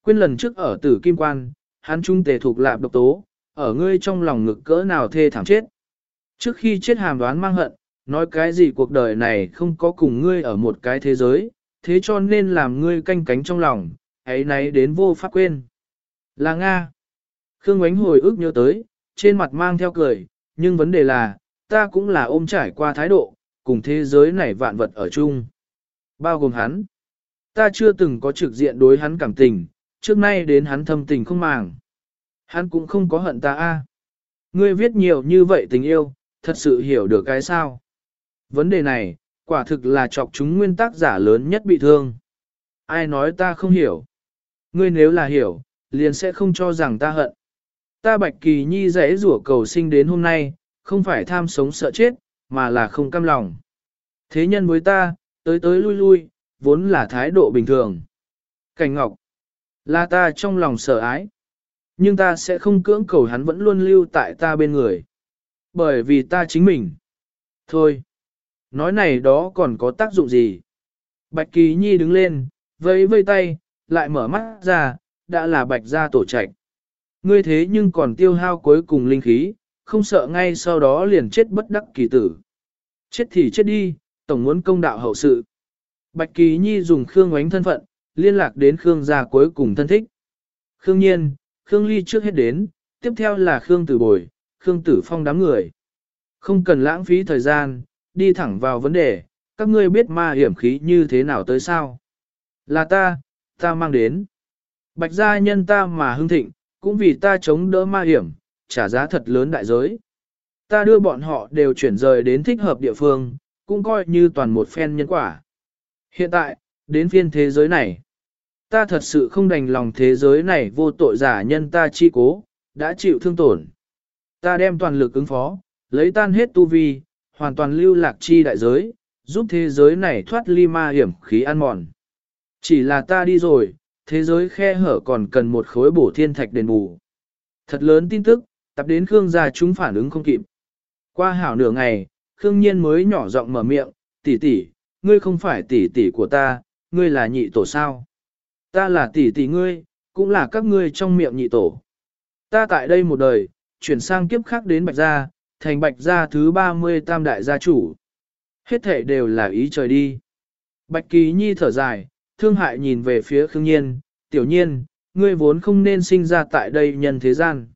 Quên lần trước ở tử kim quan, hắn trung tề thuộc lạp độc tố, ở ngươi trong lòng ngực cỡ nào thê thảm chết. Trước khi chết hàm đoán mang hận, nói cái gì cuộc đời này không có cùng ngươi ở một cái thế giới, thế cho nên làm ngươi canh cánh trong lòng, ấy nấy đến vô pháp quên. Là Nga. Khương Ngoánh hồi ức nhớ tới, trên mặt mang theo cười, nhưng vấn đề là, ta cũng là ôm trải qua thái độ, cùng thế giới này vạn vật ở chung. Bao gồm hắn. Ta chưa từng có trực diện đối hắn cảm tình, trước nay đến hắn thâm tình không màng. Hắn cũng không có hận ta a. Ngươi viết nhiều như vậy tình yêu, thật sự hiểu được cái sao. Vấn đề này, quả thực là chọc chúng nguyên tác giả lớn nhất bị thương. Ai nói ta không hiểu? Ngươi nếu là hiểu, liền sẽ không cho rằng ta hận. Ta bạch kỳ nhi dễ rủa cầu sinh đến hôm nay, không phải tham sống sợ chết, mà là không cam lòng. Thế nhân với ta, tới tới lui lui, vốn là thái độ bình thường. Cảnh Ngọc, là ta trong lòng sợ ái. Nhưng ta sẽ không cưỡng cầu hắn vẫn luôn lưu tại ta bên người. Bởi vì ta chính mình. Thôi, nói này đó còn có tác dụng gì? Bạch Kỳ Nhi đứng lên, vẫy vây tay, lại mở mắt ra, đã là bạch gia tổ trạch. Ngươi thế nhưng còn tiêu hao cuối cùng linh khí, không sợ ngay sau đó liền chết bất đắc kỳ tử. Chết thì chết đi, tổng muốn công đạo hậu sự. Bạch Kỳ Nhi dùng Khương Ngoánh thân phận, liên lạc đến Khương gia cuối cùng thân thích. Khương Nhiên, Khương Ly trước hết đến, tiếp theo là Khương Tử Bồi, Khương Tử Phong đám người. Không cần lãng phí thời gian, đi thẳng vào vấn đề, các ngươi biết ma hiểm khí như thế nào tới sao? Là ta, ta mang đến. Bạch gia nhân ta mà hưng thịnh, cũng vì ta chống đỡ ma hiểm, trả giá thật lớn đại giới. Ta đưa bọn họ đều chuyển rời đến thích hợp địa phương, cũng coi như toàn một phen nhân quả. Hiện tại, đến phiên thế giới này, ta thật sự không đành lòng thế giới này vô tội giả nhân ta chi cố, đã chịu thương tổn. Ta đem toàn lực ứng phó, lấy tan hết tu vi, hoàn toàn lưu lạc chi đại giới, giúp thế giới này thoát ly ma hiểm khí ăn mòn. Chỉ là ta đi rồi, thế giới khe hở còn cần một khối bổ thiên thạch đền bù. Thật lớn tin tức, tập đến Khương gia chúng phản ứng không kịp. Qua hảo nửa ngày, Khương Nhiên mới nhỏ giọng mở miệng, tỷ tỷ, ngươi không phải tỷ tỷ của ta, ngươi là nhị tổ sao? Ta là tỷ tỷ ngươi, cũng là các ngươi trong miệng nhị tổ. Ta tại đây một đời, chuyển sang kiếp khác đến Bạch Gia, thành Bạch Gia thứ 30 tam đại gia chủ. Hết thể đều là ý trời đi. Bạch Kỳ Nhi thở dài, thương hại nhìn về phía Khương Nhiên, tiểu nhiên, ngươi vốn không nên sinh ra tại đây nhân thế gian.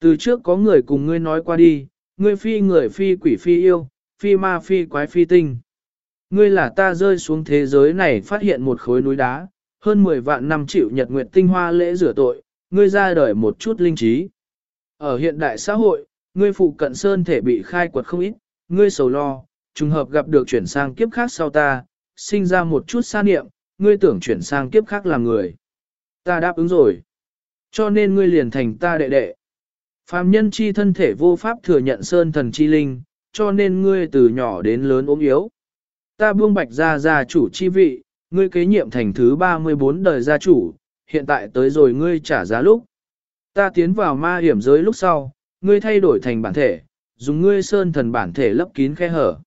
Từ trước có người cùng ngươi nói qua đi, ngươi phi người phi quỷ phi yêu, phi ma phi quái phi tinh. Ngươi là ta rơi xuống thế giới này phát hiện một khối núi đá, hơn 10 vạn năm chịu nhật nguyệt tinh hoa lễ rửa tội, ngươi ra đời một chút linh trí. Ở hiện đại xã hội, ngươi phụ cận sơn thể bị khai quật không ít, ngươi sầu lo, trùng hợp gặp được chuyển sang kiếp khác sau ta, sinh ra một chút xa niệm, ngươi tưởng chuyển sang kiếp khác làm người. Ta đáp ứng rồi. Cho nên ngươi liền thành ta đệ đệ. Phàm nhân chi thân thể vô pháp thừa nhận sơn thần chi linh, cho nên ngươi từ nhỏ đến lớn ốm yếu. Ta buông bạch ra gia chủ chi vị, ngươi kế nhiệm thành thứ 34 đời gia chủ, hiện tại tới rồi ngươi trả giá lúc. Ta tiến vào ma hiểm giới lúc sau, ngươi thay đổi thành bản thể, dùng ngươi sơn thần bản thể lấp kín khe hở.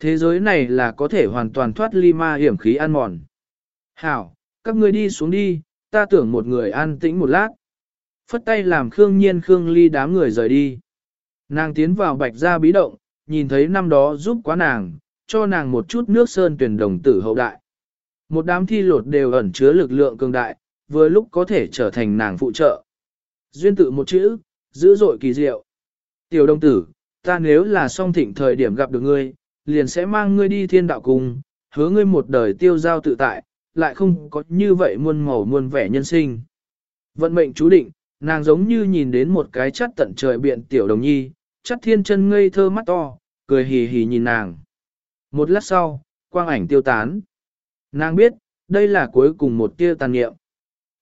Thế giới này là có thể hoàn toàn thoát ly ma hiểm khí ăn mòn. Hảo, các ngươi đi xuống đi, ta tưởng một người an tĩnh một lát. Phất tay làm Khương Nhiên Khương Ly đám người rời đi. Nàng tiến vào bạch gia bí động, nhìn thấy năm đó giúp quá nàng, cho nàng một chút nước sơn tuyển đồng tử hậu đại. Một đám thi lột đều ẩn chứa lực lượng cường đại, vừa lúc có thể trở thành nàng phụ trợ, Duyên tự một chữ, dữ dội kỳ diệu. Tiểu đồng tử, ta nếu là song thịnh thời điểm gặp được ngươi, liền sẽ mang ngươi đi thiên đạo cùng, hứa ngươi một đời tiêu giao tự tại, lại không có như vậy muôn màu muôn vẻ nhân sinh. Vận mệnh chú định, nàng giống như nhìn đến một cái chắt tận trời biện tiểu đồng nhi, chắt thiên chân ngây thơ mắt to, cười hì hì nhìn nàng. Một lát sau, quang ảnh tiêu tán. Nàng biết, đây là cuối cùng một tia tàn nghiệm.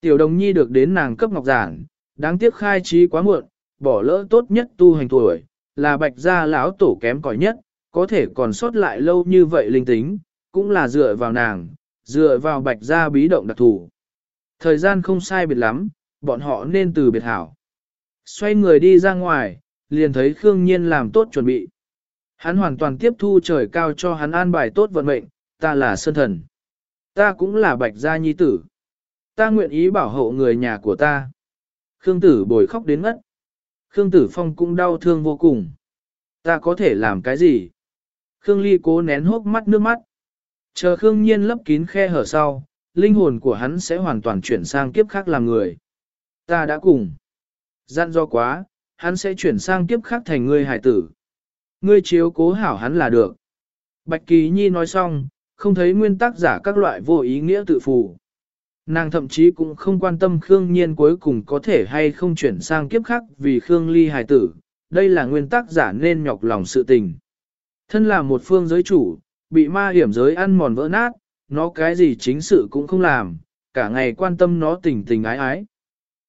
Tiểu đồng nhi được đến nàng cấp ngọc giản, đáng tiếc khai trí quá muộn, bỏ lỡ tốt nhất tu hành tuổi, là bạch gia lão tổ kém cỏi nhất, có thể còn sót lại lâu như vậy linh tính, cũng là dựa vào nàng, dựa vào bạch gia bí động đặc thù. Thời gian không sai biệt lắm, bọn họ nên từ biệt hảo. Xoay người đi ra ngoài, liền thấy Khương Nhiên làm tốt chuẩn bị. Hắn hoàn toàn tiếp thu trời cao cho hắn an bài tốt vận mệnh, ta là sơn thần. Ta cũng là bạch gia nhi tử. Ta nguyện ý bảo hộ người nhà của ta. Khương tử bồi khóc đến ngất. Khương tử phong cũng đau thương vô cùng. Ta có thể làm cái gì? Khương ly cố nén hốc mắt nước mắt. Chờ Khương nhiên lấp kín khe hở sau, linh hồn của hắn sẽ hoàn toàn chuyển sang kiếp khác làm người. Ta đã cùng. Gian do quá, hắn sẽ chuyển sang kiếp khác thành ngươi hải tử. Ngươi chiếu cố hảo hắn là được. Bạch Kỳ Nhi nói xong, không thấy nguyên tắc giả các loại vô ý nghĩa tự phù. Nàng thậm chí cũng không quan tâm Khương Nhiên cuối cùng có thể hay không chuyển sang kiếp khác vì Khương Ly hài tử, đây là nguyên tắc giả nên nhọc lòng sự tình. Thân là một phương giới chủ, bị ma hiểm giới ăn mòn vỡ nát, nó cái gì chính sự cũng không làm, cả ngày quan tâm nó tình tình ái ái.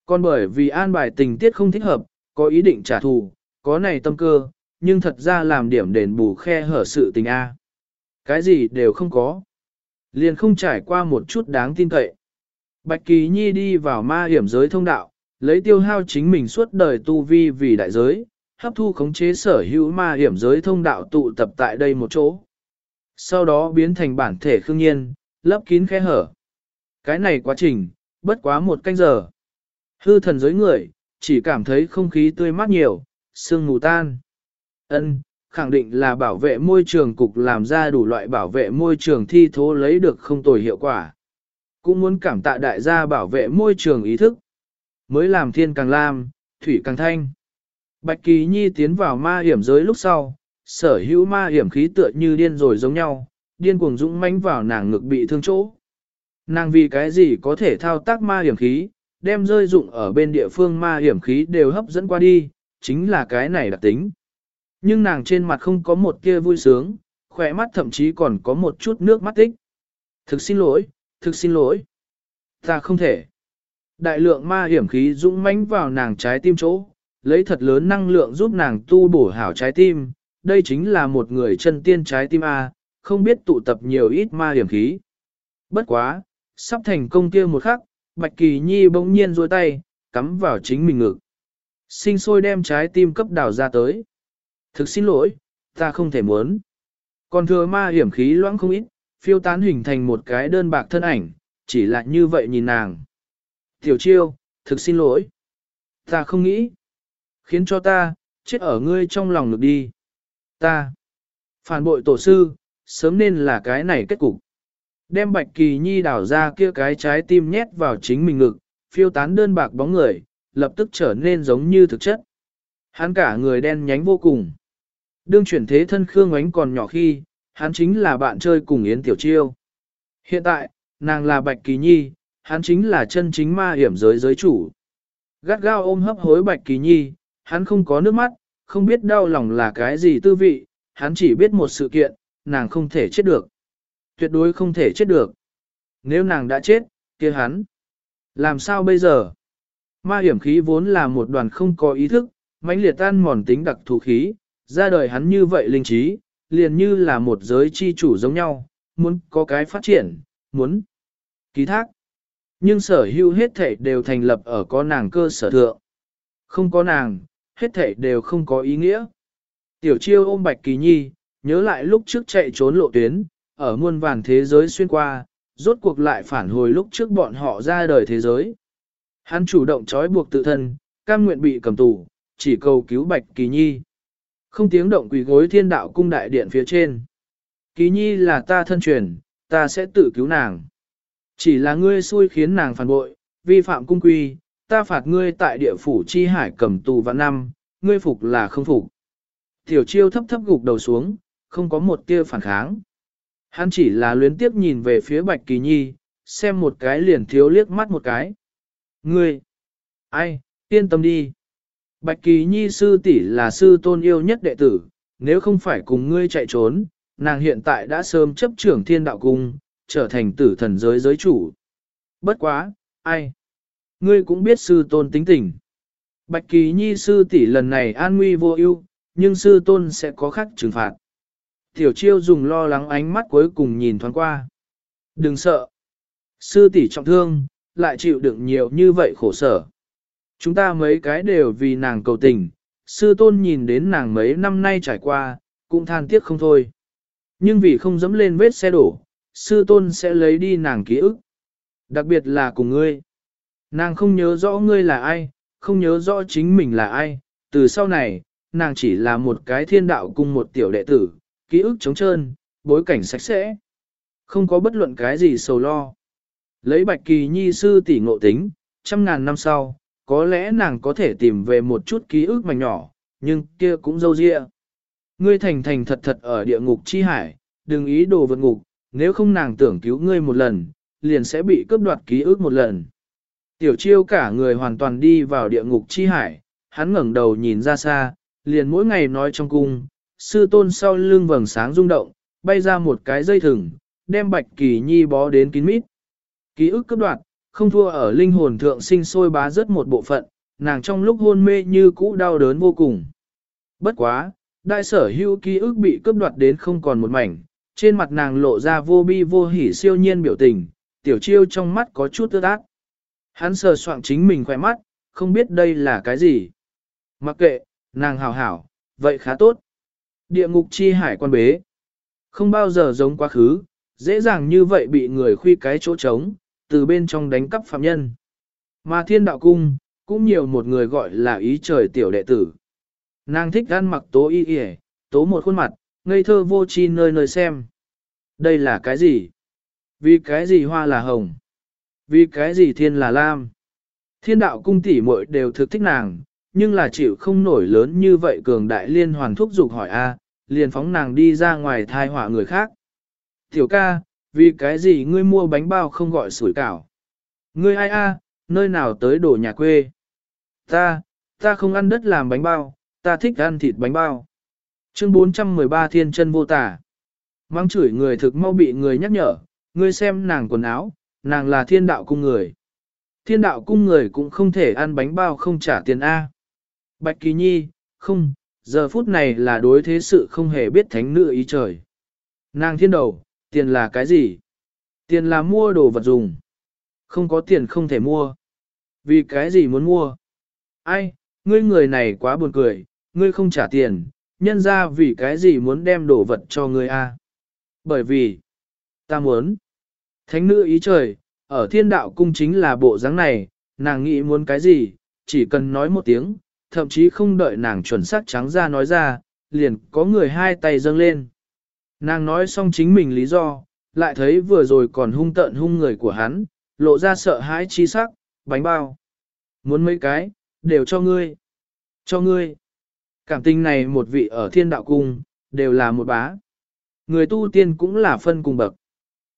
Còn bởi vì an bài tình tiết không thích hợp, có ý định trả thù, có này tâm cơ, nhưng thật ra làm điểm đền bù khe hở sự tình A. Cái gì đều không có. Liền không trải qua một chút đáng tin cậy. Bạch Kỳ Nhi đi vào ma hiểm giới thông đạo, lấy tiêu hao chính mình suốt đời tu vi vì đại giới, hấp thu khống chế sở hữu ma hiểm giới thông đạo tụ tập tại đây một chỗ. Sau đó biến thành bản thể khương nhiên, lấp kín khe hở. Cái này quá trình, bất quá một canh giờ. Hư thần giới người, chỉ cảm thấy không khí tươi mát nhiều, sương mù tan. Ân, khẳng định là bảo vệ môi trường cục làm ra đủ loại bảo vệ môi trường thi thố lấy được không tồi hiệu quả. Cũng muốn cảm tạ đại gia bảo vệ môi trường ý thức. Mới làm thiên càng lam, thủy càng thanh. Bạch Kỳ Nhi tiến vào ma hiểm giới lúc sau, sở hữu ma hiểm khí tựa như điên rồi giống nhau, điên cuồng dũng mãnh vào nàng ngực bị thương chỗ. Nàng vì cái gì có thể thao tác ma hiểm khí, đem rơi dụng ở bên địa phương ma hiểm khí đều hấp dẫn qua đi, chính là cái này đặc tính. Nhưng nàng trên mặt không có một kia vui sướng, khỏe mắt thậm chí còn có một chút nước mắt tích. Thực xin lỗi, thực xin lỗi. Ta không thể. Đại lượng ma hiểm khí dũng mãnh vào nàng trái tim chỗ, lấy thật lớn năng lượng giúp nàng tu bổ hảo trái tim. Đây chính là một người chân tiên trái tim A, không biết tụ tập nhiều ít ma hiểm khí. Bất quá, sắp thành công kia một khắc, Bạch Kỳ Nhi bỗng nhiên rôi tay, cắm vào chính mình ngực. Sinh sôi đem trái tim cấp đảo ra tới. Thực xin lỗi, ta không thể muốn. Còn thừa ma hiểm khí loãng không ít, phiêu tán hình thành một cái đơn bạc thân ảnh, chỉ là như vậy nhìn nàng. Tiểu chiêu, thực xin lỗi. Ta không nghĩ. Khiến cho ta, chết ở ngươi trong lòng được đi. Ta. Phản bội tổ sư, sớm nên là cái này kết cục. Đem bạch kỳ nhi đảo ra kia cái trái tim nhét vào chính mình ngực, phiêu tán đơn bạc bóng người, lập tức trở nên giống như thực chất. Hắn cả người đen nhánh vô cùng. Đương chuyển thế thân Khương Ánh còn nhỏ khi, hắn chính là bạn chơi cùng Yến Tiểu Chiêu. Hiện tại, nàng là Bạch Kỳ Nhi, hắn chính là chân chính ma hiểm giới giới chủ. Gắt gao ôm hấp hối Bạch Kỳ Nhi, hắn không có nước mắt, không biết đau lòng là cái gì tư vị, hắn chỉ biết một sự kiện, nàng không thể chết được. Tuyệt đối không thể chết được. Nếu nàng đã chết, kia hắn. Làm sao bây giờ? Ma hiểm khí vốn là một đoàn không có ý thức, mãnh liệt tan mòn tính đặc thù khí, ra đời hắn như vậy linh trí, liền như là một giới chi chủ giống nhau, muốn có cái phát triển, muốn ký thác. Nhưng sở hữu hết thể đều thành lập ở có nàng cơ sở thượng. Không có nàng, hết thể đều không có ý nghĩa. Tiểu chiêu ôm bạch kỳ nhi, nhớ lại lúc trước chạy trốn lộ tuyến, ở muôn vàn thế giới xuyên qua, rốt cuộc lại phản hồi lúc trước bọn họ ra đời thế giới. Hắn chủ động trói buộc tự thân, cam nguyện bị cầm tù, chỉ cầu cứu bạch kỳ nhi. Không tiếng động quỳ gối thiên đạo cung đại điện phía trên. ký nhi là ta thân truyền, ta sẽ tự cứu nàng. Chỉ là ngươi xui khiến nàng phản bội, vi phạm cung quy, ta phạt ngươi tại địa phủ chi hải cầm tù vạn năm, ngươi phục là không phục. Tiểu chiêu thấp thấp gục đầu xuống, không có một tia phản kháng. Hắn chỉ là luyến tiếp nhìn về phía Bạch Kỳ Nhi, xem một cái liền thiếu liếc mắt một cái. Ngươi! Ai, yên tâm đi. Bạch Kỳ Nhi sư tỷ là sư tôn yêu nhất đệ tử, nếu không phải cùng ngươi chạy trốn, nàng hiện tại đã sớm chấp trưởng thiên đạo cung, trở thành tử thần giới giới chủ. Bất quá, ai? Ngươi cũng biết sư tôn tính tình. Bạch Kỳ Nhi sư tỷ lần này an nguy vô ưu, nhưng sư tôn sẽ có khắc trừng phạt. Tiểu chiêu dùng lo lắng ánh mắt cuối cùng nhìn thoáng qua. Đừng sợ. Sư tỷ trọng thương, lại chịu đựng nhiều như vậy khổ sở. Chúng ta mấy cái đều vì nàng cầu tình, sư tôn nhìn đến nàng mấy năm nay trải qua, cũng than tiếc không thôi. Nhưng vì không dẫm lên vết xe đổ, sư tôn sẽ lấy đi nàng ký ức. Đặc biệt là cùng ngươi. Nàng không nhớ rõ ngươi là ai, không nhớ rõ chính mình là ai, từ sau này, nàng chỉ là một cái thiên đạo cùng một tiểu đệ tử, ký ức trống trơn, bối cảnh sạch sẽ. Không có bất luận cái gì sầu lo. Lấy bạch kỳ nhi sư tỷ ngộ tính, trăm ngàn năm sau, có lẽ nàng có thể tìm về một chút ký ức mảnh nhỏ, nhưng kia cũng dâu dịa. Ngươi thành thành thật thật ở địa ngục chi hải, đừng ý đồ vượt ngục, nếu không nàng tưởng cứu ngươi một lần, liền sẽ bị cướp đoạt ký ức một lần. Tiểu chiêu cả người hoàn toàn đi vào địa ngục chi hải, hắn ngẩng đầu nhìn ra xa, liền mỗi ngày nói trong cung, sư tôn sau lưng vầng sáng rung động, bay ra một cái dây thừng, đem bạch kỳ nhi bó đến kín mít. Ký ức cướp đoạt, không thua ở linh hồn thượng sinh sôi bá rất một bộ phận, nàng trong lúc hôn mê như cũ đau đớn vô cùng. Bất quá, đại sở hữu ký ức bị cướp đoạt đến không còn một mảnh, trên mặt nàng lộ ra vô bi vô hỉ siêu nhiên biểu tình, tiểu chiêu trong mắt có chút ướt ác. Hắn sờ soạn chính mình khỏe mắt, không biết đây là cái gì. Mặc kệ, nàng hảo hảo, vậy khá tốt. Địa ngục chi hải quan bế. Không bao giờ giống quá khứ, dễ dàng như vậy bị người khuy cái chỗ trống, từ bên trong đánh cắp phạm nhân. Mà thiên đạo cung, cũng nhiều một người gọi là ý trời tiểu đệ tử. Nàng thích ăn mặc tố y y, tố một khuôn mặt, ngây thơ vô chi nơi nơi xem. Đây là cái gì? Vì cái gì hoa là hồng? Vì cái gì thiên là lam? Thiên đạo cung tỷ muội đều thực thích nàng, nhưng là chịu không nổi lớn như vậy cường đại liên hoàn thúc dục hỏi a, liền phóng nàng đi ra ngoài thai họa người khác. Tiểu ca, vì cái gì ngươi mua bánh bao không gọi sủi cảo? Ngươi ai a, nơi nào tới đổ nhà quê? Ta, ta không ăn đất làm bánh bao, ta thích ăn thịt bánh bao. Chương 413 Thiên chân vô tả. Mang chửi người thực mau bị người nhắc nhở, ngươi xem nàng quần áo, nàng là thiên đạo cung người. Thiên đạo cung người cũng không thể ăn bánh bao không trả tiền A. Bạch Kỳ Nhi, không, giờ phút này là đối thế sự không hề biết thánh nữ ý trời. Nàng thiên đầu, tiền là cái gì? Tiền là mua đồ vật dùng. Không có tiền không thể mua. Vì cái gì muốn mua? Ai, ngươi người này quá buồn cười, ngươi không trả tiền, nhân ra vì cái gì muốn đem đồ vật cho ngươi a? Bởi vì, ta muốn. Thánh nữ ý trời, ở thiên đạo cung chính là bộ dáng này, nàng nghĩ muốn cái gì, chỉ cần nói một tiếng, thậm chí không đợi nàng chuẩn xác trắng ra nói ra, liền có người hai tay dâng lên. Nàng nói xong chính mình lý do, lại thấy vừa rồi còn hung tợn hung người của hắn, lộ ra sợ hãi chi sắc, bánh bao. Muốn mấy cái, đều cho ngươi. Cho ngươi. Cảm tình này một vị ở thiên đạo cung, đều là một bá. Người tu tiên cũng là phân cùng bậc.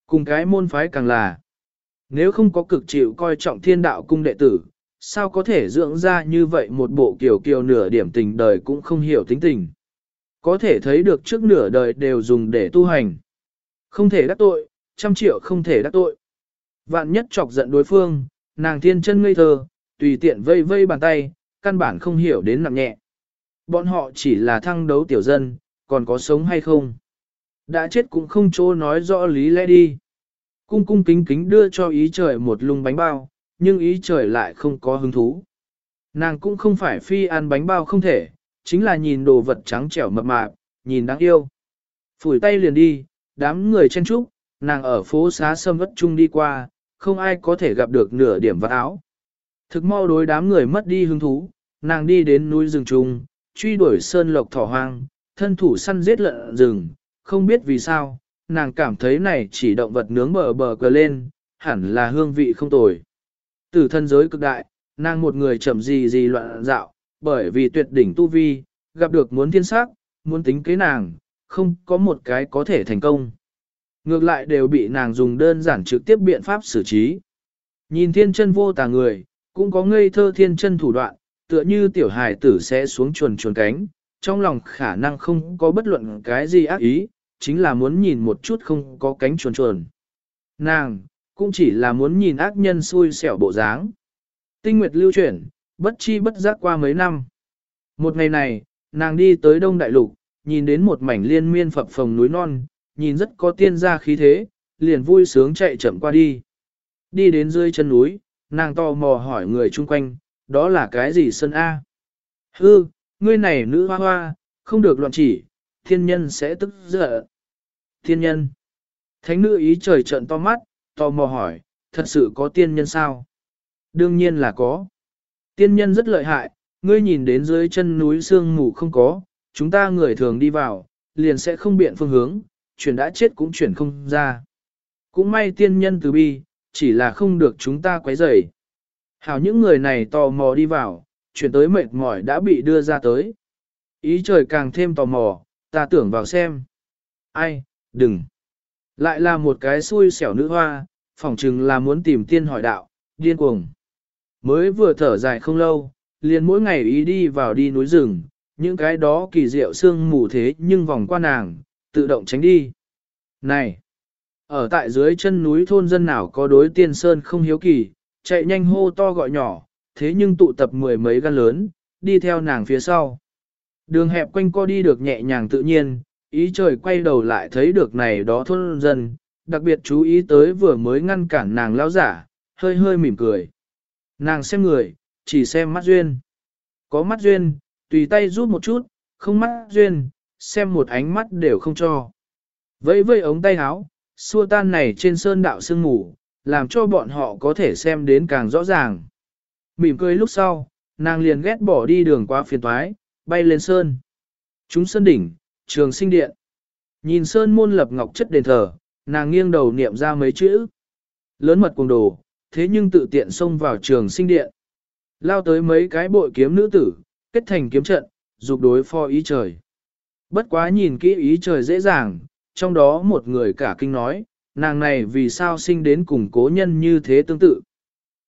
Cùng cái môn phái càng là. Nếu không có cực chịu coi trọng thiên đạo cung đệ tử, sao có thể dưỡng ra như vậy một bộ kiểu kiều nửa điểm tình đời cũng không hiểu tính tình. Có thể thấy được trước nửa đời đều dùng để tu hành. Không thể đắc tội, trăm triệu không thể đắc tội. Vạn nhất chọc giận đối phương, nàng thiên chân ngây thơ, tùy tiện vây vây bàn tay, căn bản không hiểu đến nặng nhẹ. Bọn họ chỉ là thăng đấu tiểu dân, còn có sống hay không. Đã chết cũng không chỗ nói rõ lý lẽ đi. Cung cung kính kính đưa cho ý trời một lung bánh bao, nhưng ý trời lại không có hứng thú. Nàng cũng không phải phi ăn bánh bao không thể, chính là nhìn đồ vật trắng trẻo mập mạp, nhìn đáng yêu. Phủi tay liền đi, đám người chen trúc, nàng ở phố xá sâm vất chung đi qua, không ai có thể gặp được nửa điểm vật áo. Thực mau đối đám người mất đi hứng thú, nàng đi đến núi rừng trùng, truy đuổi sơn lộc thỏ hoang, thân thủ săn giết lợn rừng, không biết vì sao, nàng cảm thấy này chỉ động vật nướng bờ bờ cờ lên, hẳn là hương vị không tồi. từ thân giới cực đại, nàng một người chậm gì gì loạn dạo, bởi vì tuyệt đỉnh tu vi, gặp được muốn thiên sắc, muốn tính kế nàng, không có một cái có thể thành công. Ngược lại đều bị nàng dùng đơn giản trực tiếp biện pháp xử trí. Nhìn thiên chân vô tà người, cũng có ngây thơ thiên chân thủ đoạn, tựa như tiểu hài tử sẽ xuống chuồn chuồn cánh, trong lòng khả năng không có bất luận cái gì ác ý, chính là muốn nhìn một chút không có cánh chuồn chuồn. Nàng, cũng chỉ là muốn nhìn ác nhân xui xẻo bộ dáng. Tinh nguyệt lưu chuyển, bất chi bất giác qua mấy năm. Một ngày này, nàng đi tới Đông Đại Lục, nhìn đến một mảnh liên miên phập phồng núi non, nhìn rất có tiên gia khí thế, liền vui sướng chạy chậm qua đi. Đi đến dưới chân núi, nàng to mò hỏi người chung quanh, đó là cái gì sân A? Hư, ngươi này nữ hoa hoa, không được loạn chỉ, thiên nhân sẽ tức giận. Thiên nhân. Thánh nữ ý trời trận to mắt, to mò hỏi, thật sự có tiên nhân sao? Đương nhiên là có. Tiên nhân rất lợi hại, ngươi nhìn đến dưới chân núi sương mù không có, chúng ta người thường đi vào, liền sẽ không biện phương hướng, chuyển đã chết cũng chuyển không ra. Cũng may tiên nhân từ bi, chỉ là không được chúng ta quấy rầy. Hảo những người này tò mò đi vào, chuyển tới mệt mỏi đã bị đưa ra tới. Ý trời càng thêm tò mò, ta tưởng vào xem. Ai, đừng. Lại là một cái xui xẻo nữ hoa, phỏng chừng là muốn tìm tiên hỏi đạo, điên cuồng. Mới vừa thở dài không lâu, liền mỗi ngày ý đi vào đi núi rừng, những cái đó kỳ diệu sương mù thế nhưng vòng qua nàng, tự động tránh đi. Này! Ở tại dưới chân núi thôn dân nào có đối tiên sơn không hiếu kỳ, chạy nhanh hô to gọi nhỏ, thế nhưng tụ tập mười mấy gan lớn, đi theo nàng phía sau. Đường hẹp quanh co đi được nhẹ nhàng tự nhiên, ý trời quay đầu lại thấy được này đó thôn dân, đặc biệt chú ý tới vừa mới ngăn cản nàng lao giả, hơi hơi mỉm cười. Nàng xem người, chỉ xem mắt duyên. Có mắt duyên, tùy tay rút một chút, không mắt duyên, xem một ánh mắt đều không cho. Vẫy vây ống tay áo, xua tan này trên sơn đạo sương ngủ, làm cho bọn họ có thể xem đến càng rõ ràng. Mỉm cười lúc sau, nàng liền ghét bỏ đi đường qua phiền toái, bay lên sơn. Chúng sơn đỉnh, trường sinh điện. Nhìn sơn môn lập ngọc chất đền thờ, nàng nghiêng đầu niệm ra mấy chữ. Lớn mật cùng đồ, thế nhưng tự tiện xông vào trường sinh điện. Lao tới mấy cái bội kiếm nữ tử, kết thành kiếm trận, dục đối phó ý trời. Bất quá nhìn kỹ ý trời dễ dàng, trong đó một người cả kinh nói, nàng này vì sao sinh đến cùng cố nhân như thế tương tự.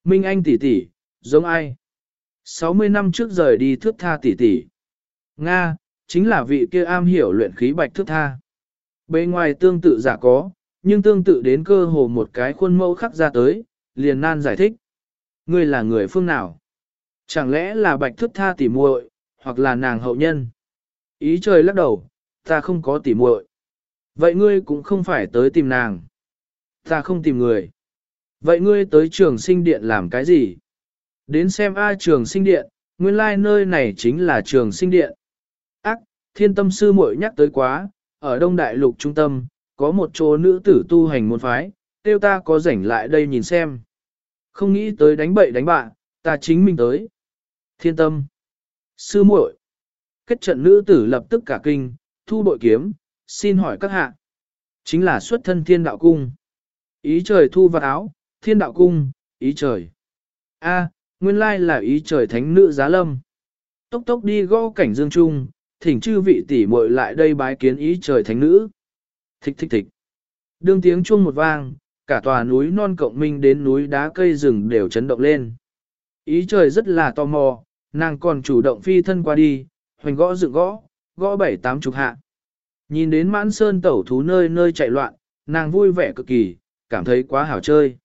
Minh Anh tỷ tỷ, giống ai? 60 năm trước rời đi thước tha tỷ tỷ. Nga, chính là vị kia am hiểu luyện khí bạch thước tha. Bề ngoài tương tự giả có, nhưng tương tự đến cơ hồ một cái khuôn mẫu khắc ra tới, liền nan giải thích. Ngươi là người phương nào? Chẳng lẽ là bạch thức tha tỷ muội, hoặc là nàng hậu nhân? Ý trời lắc đầu, ta không có tỷ muội. Vậy ngươi cũng không phải tới tìm nàng. Ta không tìm người. Vậy ngươi tới trường sinh điện làm cái gì? Đến xem A trường sinh điện, nguyên lai like nơi này chính là trường sinh điện. Ác, thiên tâm sư muội nhắc tới quá, ở Đông Đại Lục trung tâm, có một chỗ nữ tử tu hành môn phái, tiêu ta có rảnh lại đây nhìn xem. Không nghĩ tới đánh bậy đánh bạ, ta chính mình tới. Thiên tâm. Sư muội. Kết trận nữ tử lập tức cả kinh, thu bội kiếm, xin hỏi các hạ. Chính là xuất thân thiên đạo cung. Ý trời thu vào áo, thiên đạo cung, ý trời. A, nguyên lai là ý trời thánh nữ giá lâm. Tốc tốc đi gõ cảnh dương trung, thỉnh chư vị tỷ muội lại đây bái kiến ý trời thánh nữ. Thích thích thích. Đương tiếng chuông một vang, cả tòa núi non cộng minh đến núi đá cây rừng đều chấn động lên. Ý trời rất là tò mò, nàng còn chủ động phi thân qua đi, hoành gõ dựng gõ, gõ bảy tám chục hạ. Nhìn đến mãn sơn tẩu thú nơi nơi chạy loạn, nàng vui vẻ cực kỳ, cảm thấy quá hảo chơi.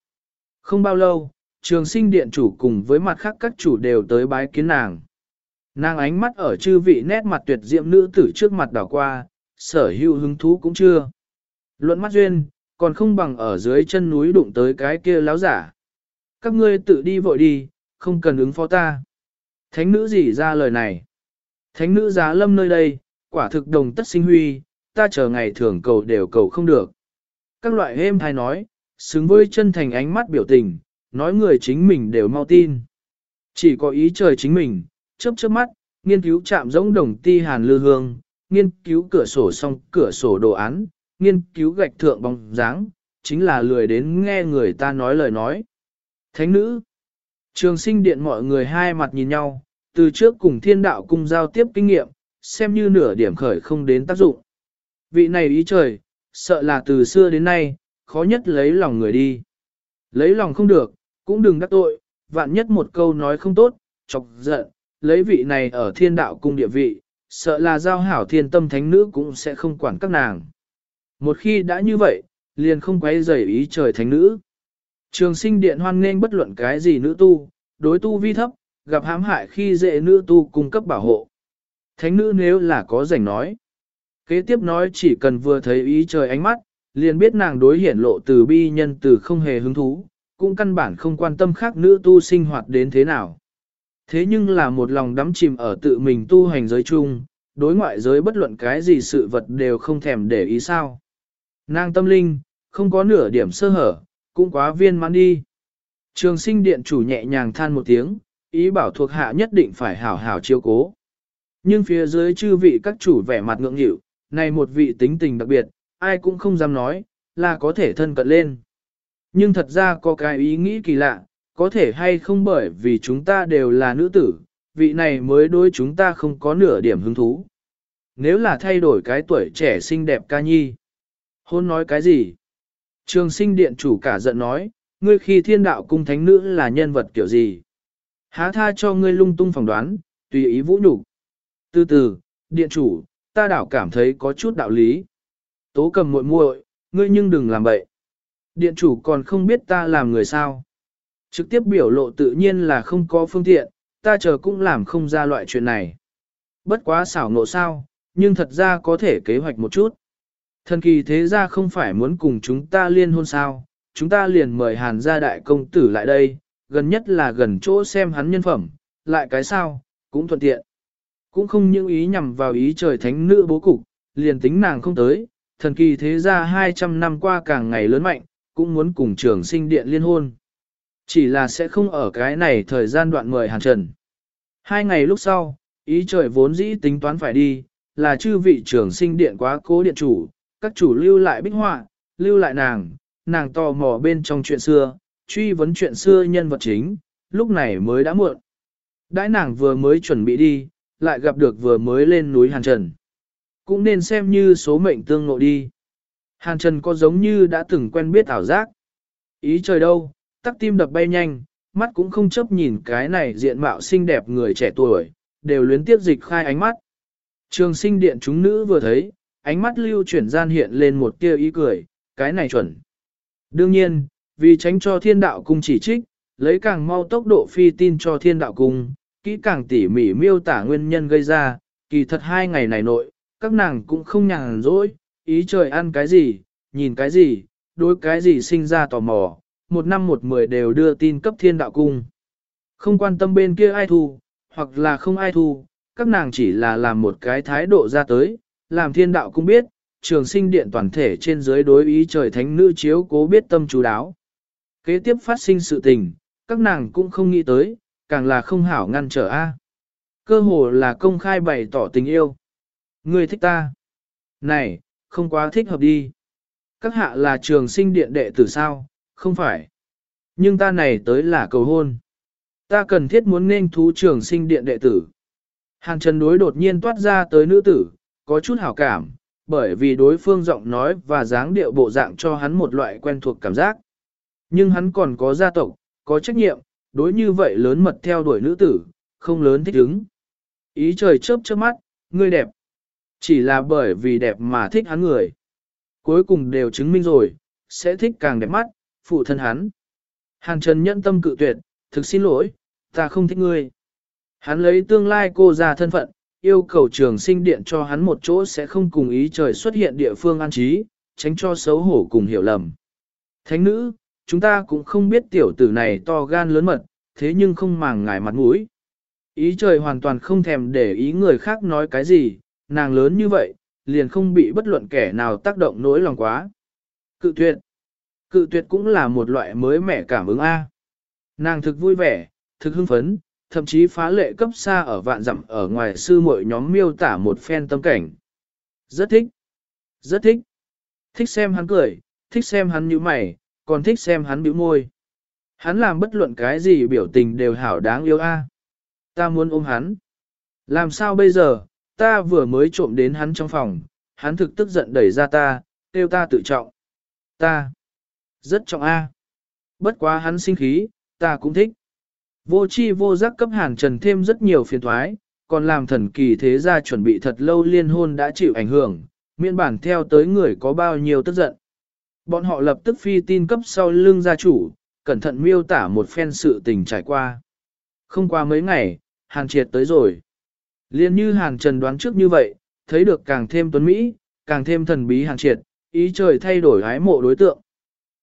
Không bao lâu, trường sinh điện chủ cùng với mặt khác các chủ đều tới bái kiến nàng. Nàng ánh mắt ở chư vị nét mặt tuyệt diệm nữ tử trước mặt đảo qua, sở hữu hứng thú cũng chưa. Luận mắt duyên, còn không bằng ở dưới chân núi đụng tới cái kia láo giả. Các ngươi tự đi vội đi, không cần ứng phó ta. Thánh nữ gì ra lời này? Thánh nữ giá lâm nơi đây, quả thực đồng tất sinh huy, ta chờ ngày thường cầu đều cầu không được. Các loại êm hay nói, xứng với chân thành ánh mắt biểu tình, nói người chính mình đều mau tin. Chỉ có ý trời chính mình, chớp chớp mắt, nghiên cứu chạm giống đồng ti hàn lư hương, nghiên cứu cửa sổ xong cửa sổ đồ án, nghiên cứu gạch thượng bóng dáng, chính là lười đến nghe người ta nói lời nói. Thánh nữ, Trường sinh điện mọi người hai mặt nhìn nhau, từ trước cùng thiên đạo cung giao tiếp kinh nghiệm, xem như nửa điểm khởi không đến tác dụng. Vị này ý trời, sợ là từ xưa đến nay, khó nhất lấy lòng người đi. Lấy lòng không được, cũng đừng đắc tội, vạn nhất một câu nói không tốt, chọc giận, lấy vị này ở thiên đạo cung địa vị, sợ là giao hảo thiên tâm thánh nữ cũng sẽ không quản các nàng. Một khi đã như vậy, liền không quay rầy ý trời thánh nữ. Trường sinh điện hoan nghênh bất luận cái gì nữ tu, đối tu vi thấp, gặp hãm hại khi dễ nữ tu cung cấp bảo hộ. Thánh nữ nếu là có rảnh nói. Kế tiếp nói chỉ cần vừa thấy ý trời ánh mắt, liền biết nàng đối hiển lộ từ bi nhân từ không hề hứng thú, cũng căn bản không quan tâm khác nữ tu sinh hoạt đến thế nào. Thế nhưng là một lòng đắm chìm ở tự mình tu hành giới chung, đối ngoại giới bất luận cái gì sự vật đều không thèm để ý sao. Nàng tâm linh, không có nửa điểm sơ hở, cũng quá viên mãn đi. Trường sinh điện chủ nhẹ nhàng than một tiếng, ý bảo thuộc hạ nhất định phải hảo hảo chiêu cố. Nhưng phía dưới chư vị các chủ vẻ mặt ngượng nghịu, này một vị tính tình đặc biệt, ai cũng không dám nói, là có thể thân cận lên. Nhưng thật ra có cái ý nghĩ kỳ lạ, có thể hay không bởi vì chúng ta đều là nữ tử, vị này mới đối chúng ta không có nửa điểm hứng thú. Nếu là thay đổi cái tuổi trẻ xinh đẹp ca nhi. Hôn nói cái gì? Trường sinh điện chủ cả giận nói, ngươi khi thiên đạo cung thánh nữ là nhân vật kiểu gì? Há tha cho ngươi lung tung phỏng đoán, tùy ý vũ nhục. Từ từ, điện chủ, ta đảo cảm thấy có chút đạo lý. Tố cầm muội muội, ngươi nhưng đừng làm bậy. Điện chủ còn không biết ta làm người sao. Trực tiếp biểu lộ tự nhiên là không có phương tiện, ta chờ cũng làm không ra loại chuyện này. Bất quá xảo nộ sao, nhưng thật ra có thể kế hoạch một chút. Thần kỳ thế ra không phải muốn cùng chúng ta liên hôn sao, chúng ta liền mời hàn gia đại công tử lại đây, gần nhất là gần chỗ xem hắn nhân phẩm, lại cái sao, cũng thuận tiện. Cũng không những ý nhằm vào ý trời thánh nữ bố cục, liền tính nàng không tới, thần kỳ thế ra 200 năm qua càng ngày lớn mạnh, cũng muốn cùng trường sinh điện liên hôn. Chỉ là sẽ không ở cái này thời gian đoạn mời hàn trần. Hai ngày lúc sau, ý trời vốn dĩ tính toán phải đi, là chư vị trường sinh điện quá cố điện chủ, các chủ lưu lại bích họa, lưu lại nàng, nàng tò mò bên trong chuyện xưa, truy vấn chuyện xưa nhân vật chính, lúc này mới đã muộn. Đãi nàng vừa mới chuẩn bị đi, lại gặp được vừa mới lên núi Hàn Trần. Cũng nên xem như số mệnh tương ngộ đi. Hàn Trần có giống như đã từng quen biết ảo giác. Ý trời đâu, tắc tim đập bay nhanh, mắt cũng không chấp nhìn cái này diện mạo xinh đẹp người trẻ tuổi, đều luyến tiếp dịch khai ánh mắt. Trường sinh điện chúng nữ vừa thấy, ánh mắt lưu chuyển gian hiện lên một tia ý cười, cái này chuẩn. Đương nhiên, vì tránh cho thiên đạo cung chỉ trích, lấy càng mau tốc độ phi tin cho thiên đạo cung, kỹ càng tỉ mỉ miêu tả nguyên nhân gây ra, kỳ thật hai ngày này nội, các nàng cũng không nhàn rỗi, ý trời ăn cái gì, nhìn cái gì, đối cái gì sinh ra tò mò, một năm một mười đều đưa tin cấp thiên đạo cung. Không quan tâm bên kia ai thu, hoặc là không ai thu, các nàng chỉ là làm một cái thái độ ra tới, làm thiên đạo cũng biết, trường sinh điện toàn thể trên dưới đối ý trời thánh nữ chiếu cố biết tâm chú đáo. Kế tiếp phát sinh sự tình, các nàng cũng không nghĩ tới, càng là không hảo ngăn trở A. Cơ hồ là công khai bày tỏ tình yêu. Ngươi thích ta. Này, không quá thích hợp đi. Các hạ là trường sinh điện đệ tử sao, không phải. Nhưng ta này tới là cầu hôn. Ta cần thiết muốn nên thú trường sinh điện đệ tử. hàng Trần đối đột nhiên toát ra tới nữ tử, có chút hảo cảm, bởi vì đối phương giọng nói và dáng điệu bộ dạng cho hắn một loại quen thuộc cảm giác. Nhưng hắn còn có gia tộc, có trách nhiệm, đối như vậy lớn mật theo đuổi nữ tử, không lớn thích ứng. Ý trời chớp chớp mắt, ngươi đẹp. Chỉ là bởi vì đẹp mà thích hắn người. Cuối cùng đều chứng minh rồi, sẽ thích càng đẹp mắt, phụ thân hắn. Hàn Trần nhẫn tâm cự tuyệt, thực xin lỗi, ta không thích ngươi. Hắn lấy tương lai cô ra thân phận, yêu cầu trường sinh điện cho hắn một chỗ sẽ không cùng ý trời xuất hiện địa phương an trí, tránh cho xấu hổ cùng hiểu lầm. Thánh nữ, chúng ta cũng không biết tiểu tử này to gan lớn mật, thế nhưng không màng ngài mặt mũi. Ý trời hoàn toàn không thèm để ý người khác nói cái gì, nàng lớn như vậy, liền không bị bất luận kẻ nào tác động nỗi lòng quá. Cự tuyệt. Cự tuyệt cũng là một loại mới mẻ cảm ứng A. Nàng thực vui vẻ, thực hưng phấn, thậm chí phá lệ cấp xa ở vạn dặm ở ngoài sư muội nhóm miêu tả một phen tâm cảnh. Rất thích. Rất thích. Thích xem hắn cười, thích xem hắn nhíu mày, còn thích xem hắn bĩu môi. Hắn làm bất luận cái gì biểu tình đều hảo đáng yêu a. Ta muốn ôm hắn. Làm sao bây giờ, ta vừa mới trộm đến hắn trong phòng, hắn thực tức giận đẩy ra ta, kêu ta tự trọng. Ta. Rất trọng a. Bất quá hắn sinh khí, ta cũng thích. Vô chi vô giác cấp hàn trần thêm rất nhiều phiền thoái, còn làm thần kỳ thế gia chuẩn bị thật lâu liên hôn đã chịu ảnh hưởng, miễn bản theo tới người có bao nhiêu tức giận. Bọn họ lập tức phi tin cấp sau lưng gia chủ, cẩn thận miêu tả một phen sự tình trải qua. Không qua mấy ngày, Hàn Triệt tới rồi. Liên như Hàn Trần đoán trước như vậy, thấy được càng thêm tuấn Mỹ, càng thêm thần bí Hàn Triệt, ý trời thay đổi ái mộ đối tượng.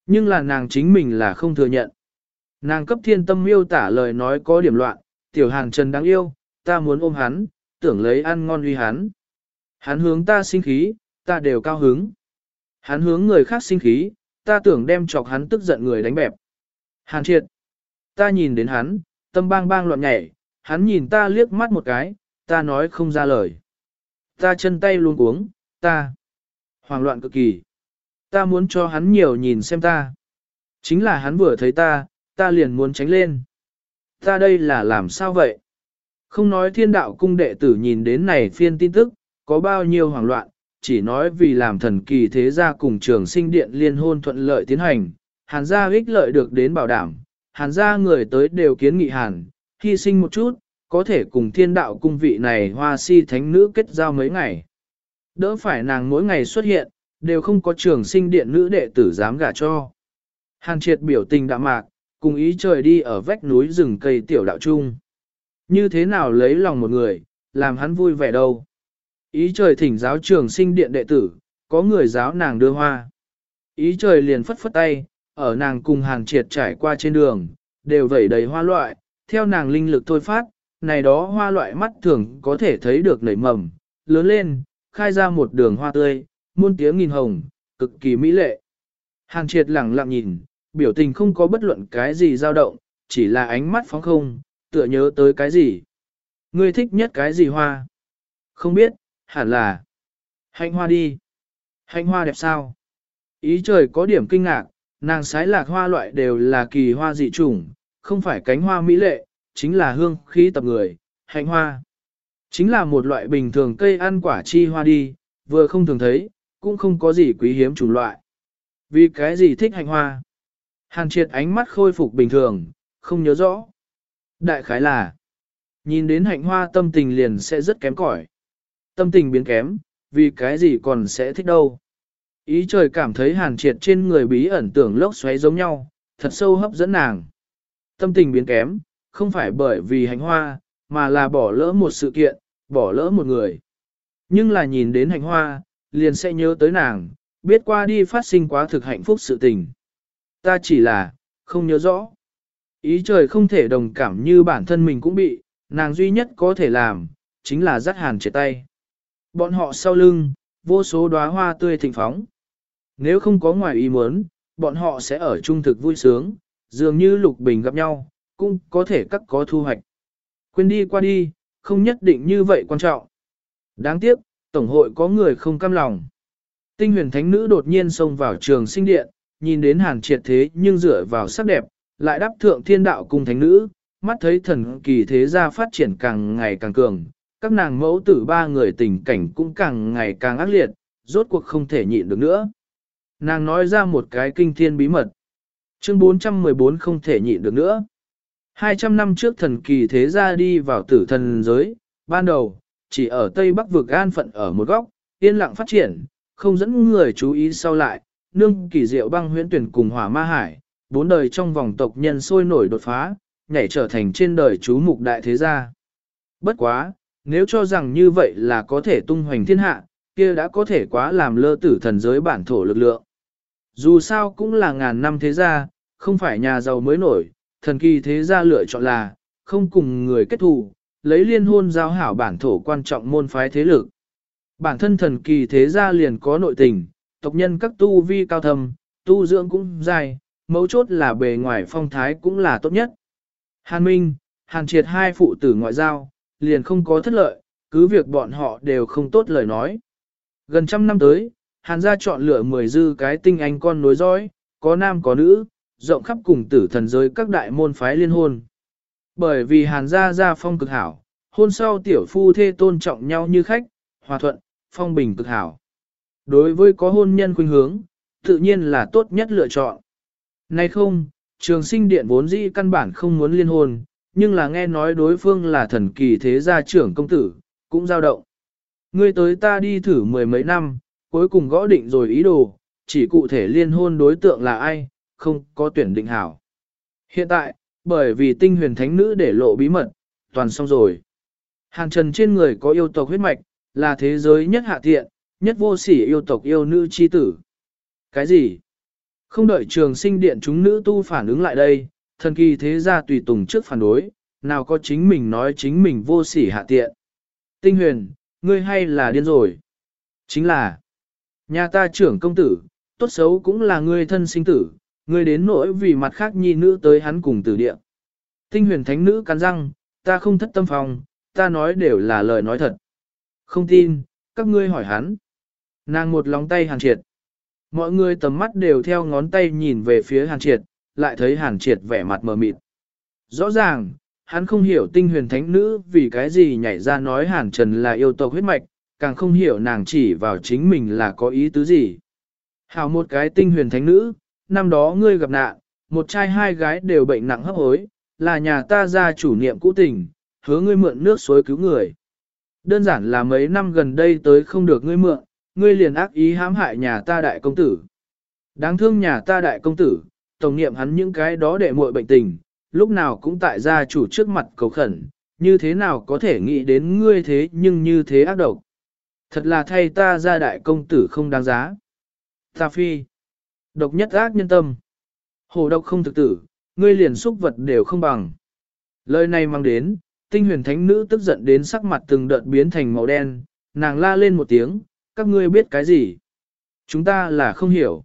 Nhưng là nàng chính mình là không thừa nhận. Nàng cấp thiên tâm miêu tả lời nói có điểm loạn, tiểu Hàn Trần đáng yêu, ta muốn ôm hắn, tưởng lấy ăn ngon uy hắn. Hắn hướng ta sinh khí, ta đều cao hứng. Hắn hướng người khác sinh khí, ta tưởng đem chọc hắn tức giận người đánh bẹp. Hàn triệt. Ta nhìn đến hắn, tâm bang bang loạn nhảy, hắn nhìn ta liếc mắt một cái, ta nói không ra lời. Ta chân tay luôn cuống, ta. Hoàng loạn cực kỳ. Ta muốn cho hắn nhiều nhìn xem ta. Chính là hắn vừa thấy ta, ta liền muốn tránh lên. Ta đây là làm sao vậy? Không nói thiên đạo cung đệ tử nhìn đến này phiên tin tức, có bao nhiêu hoảng loạn, chỉ nói vì làm thần kỳ thế gia cùng trường sinh điện liên hôn thuận lợi tiến hành, hàn gia ích lợi được đến bảo đảm, hàn gia người tới đều kiến nghị hàn, hy sinh một chút, có thể cùng thiên đạo cung vị này hoa si thánh nữ kết giao mấy ngày. Đỡ phải nàng mỗi ngày xuất hiện, đều không có trường sinh điện nữ đệ tử dám gả cho. Hàn triệt biểu tình đạm mạc, cùng ý trời đi ở vách núi rừng cây tiểu đạo trung. Như thế nào lấy lòng một người, làm hắn vui vẻ đâu. Ý trời thỉnh giáo trường sinh điện đệ tử, có người giáo nàng đưa hoa. Ý trời liền phất phất tay, ở nàng cùng hàng triệt trải qua trên đường, đều vẩy đầy hoa loại, theo nàng linh lực thôi phát, này đó hoa loại mắt thường có thể thấy được nảy mầm, lớn lên, khai ra một đường hoa tươi, muôn tiếng nghìn hồng, cực kỳ mỹ lệ. Hàng triệt lặng lặng nhìn, biểu tình không có bất luận cái gì dao động, chỉ là ánh mắt phóng không, tựa nhớ tới cái gì. Ngươi thích nhất cái gì hoa? Không biết, hẳn là hạnh hoa đi. Hạnh hoa đẹp sao? Ý trời có điểm kinh ngạc, nàng sái lạc hoa loại đều là kỳ hoa dị chủng, không phải cánh hoa mỹ lệ, chính là hương khí tập người, hạnh hoa. Chính là một loại bình thường cây ăn quả chi hoa đi, vừa không thường thấy, cũng không có gì quý hiếm chủng loại. Vì cái gì thích hạnh hoa? Hàn triệt ánh mắt khôi phục bình thường, không nhớ rõ. Đại khái là, nhìn đến hạnh hoa tâm tình liền sẽ rất kém cỏi. Tâm tình biến kém, vì cái gì còn sẽ thích đâu. Ý trời cảm thấy hàn triệt trên người bí ẩn tưởng lốc xoáy giống nhau, thật sâu hấp dẫn nàng. Tâm tình biến kém, không phải bởi vì hạnh hoa, mà là bỏ lỡ một sự kiện, bỏ lỡ một người. Nhưng là nhìn đến hạnh hoa, liền sẽ nhớ tới nàng, biết qua đi phát sinh quá thực hạnh phúc sự tình. Ta chỉ là, không nhớ rõ. Ý trời không thể đồng cảm như bản thân mình cũng bị, nàng duy nhất có thể làm, chính là dắt hàn triệt tay. Bọn họ sau lưng, vô số đóa hoa tươi thịnh phóng. Nếu không có ngoài ý muốn, bọn họ sẽ ở trung thực vui sướng, dường như lục bình gặp nhau, cũng có thể cắt có thu hoạch. Quên đi qua đi, không nhất định như vậy quan trọng. Đáng tiếc, Tổng hội có người không cam lòng. Tinh huyền thánh nữ đột nhiên xông vào trường sinh điện, nhìn đến hàn triệt thế nhưng dựa vào sắc đẹp, lại đáp thượng thiên đạo cung thánh nữ, mắt thấy thần kỳ thế gia phát triển càng ngày càng cường, các nàng mẫu tử ba người tình cảnh cũng càng ngày càng ác liệt, rốt cuộc không thể nhịn được nữa. Nàng nói ra một cái kinh thiên bí mật. Chương 414 không thể nhịn được nữa. 200 năm trước thần kỳ thế gia đi vào tử thần giới, ban đầu, chỉ ở Tây Bắc vực an phận ở một góc, yên lặng phát triển, không dẫn người chú ý sau lại, nương kỳ diệu băng huyễn tuyển cùng hỏa ma hải, bốn đời trong vòng tộc nhân sôi nổi đột phá, nhảy trở thành trên đời chú mục đại thế gia. Bất quá, nếu cho rằng như vậy là có thể tung hoành thiên hạ, kia đã có thể quá làm lơ tử thần giới bản thổ lực lượng. Dù sao cũng là ngàn năm thế gia, không phải nhà giàu mới nổi, thần kỳ thế gia lựa chọn là, không cùng người kết thù, lấy liên hôn giao hảo bản thổ quan trọng môn phái thế lực. Bản thân thần kỳ thế gia liền có nội tình, tộc nhân các tu vi cao thầm, tu dưỡng cũng dài, mấu chốt là bề ngoài phong thái cũng là tốt nhất. Hàn Minh, Hàn Triệt hai phụ tử ngoại giao, liền không có thất lợi, cứ việc bọn họ đều không tốt lời nói. Gần trăm năm tới, Hàn gia chọn lựa mười dư cái tinh anh con nối dõi, có nam có nữ, rộng khắp cùng tử thần giới các đại môn phái liên hôn. Bởi vì hàn gia gia phong cực hảo, hôn sau tiểu phu thê tôn trọng nhau như khách, hòa thuận, phong bình cực hảo. Đối với có hôn nhân khuynh hướng, tự nhiên là tốt nhất lựa chọn. Nay không, trường sinh điện vốn dĩ căn bản không muốn liên hôn, nhưng là nghe nói đối phương là thần kỳ thế gia trưởng công tử, cũng dao động. Ngươi tới ta đi thử mười mấy năm, cuối cùng gõ định rồi ý đồ, chỉ cụ thể liên hôn đối tượng là ai, không có tuyển định hảo. Hiện tại, bởi vì tinh huyền thánh nữ để lộ bí mật, toàn xong rồi. Hàng trần trên người có yêu tộc huyết mạch, là thế giới nhất hạ tiện, nhất vô sỉ yêu tộc yêu nữ chi tử. Cái gì? Không đợi trường sinh điện chúng nữ tu phản ứng lại đây, thần kỳ thế gia tùy tùng trước phản đối, nào có chính mình nói chính mình vô sỉ hạ tiện. Tinh huyền, ngươi hay là điên rồi? Chính là, nhà ta trưởng công tử, tốt xấu cũng là ngươi thân sinh tử, ngươi đến nỗi vì mặt khác nhi nữ tới hắn cùng tử địa. Tinh huyền thánh nữ cắn răng, ta không thất tâm phòng, ta nói đều là lời nói thật. Không tin, các ngươi hỏi hắn. Nàng một lòng tay hàn triệt. Mọi người tầm mắt đều theo ngón tay nhìn về phía hàn triệt, lại thấy hàn triệt vẻ mặt mờ mịt. Rõ ràng, hắn không hiểu tinh huyền thánh nữ vì cái gì nhảy ra nói hàn trần là yêu tộc huyết mạch, càng không hiểu nàng chỉ vào chính mình là có ý tứ gì. Hào một cái tinh huyền thánh nữ, năm đó ngươi gặp nạn, một trai hai gái đều bệnh nặng hấp hối, là nhà ta ra chủ niệm cũ tình, hứa ngươi mượn nước suối cứu người. Đơn giản là mấy năm gần đây tới không được ngươi mượn, ngươi liền ác ý hãm hại nhà ta đại công tử. Đáng thương nhà ta đại công tử, tổng niệm hắn những cái đó để muội bệnh tình, lúc nào cũng tại gia chủ trước mặt cầu khẩn, như thế nào có thể nghĩ đến ngươi thế nhưng như thế ác độc. Thật là thay ta ra đại công tử không đáng giá. Ta phi, độc nhất ác nhân tâm. Hồ độc không thực tử, ngươi liền xúc vật đều không bằng. Lời này mang đến, tinh huyền thánh nữ tức giận đến sắc mặt từng đợt biến thành màu đen, nàng la lên một tiếng, các ngươi biết cái gì? Chúng ta là không hiểu.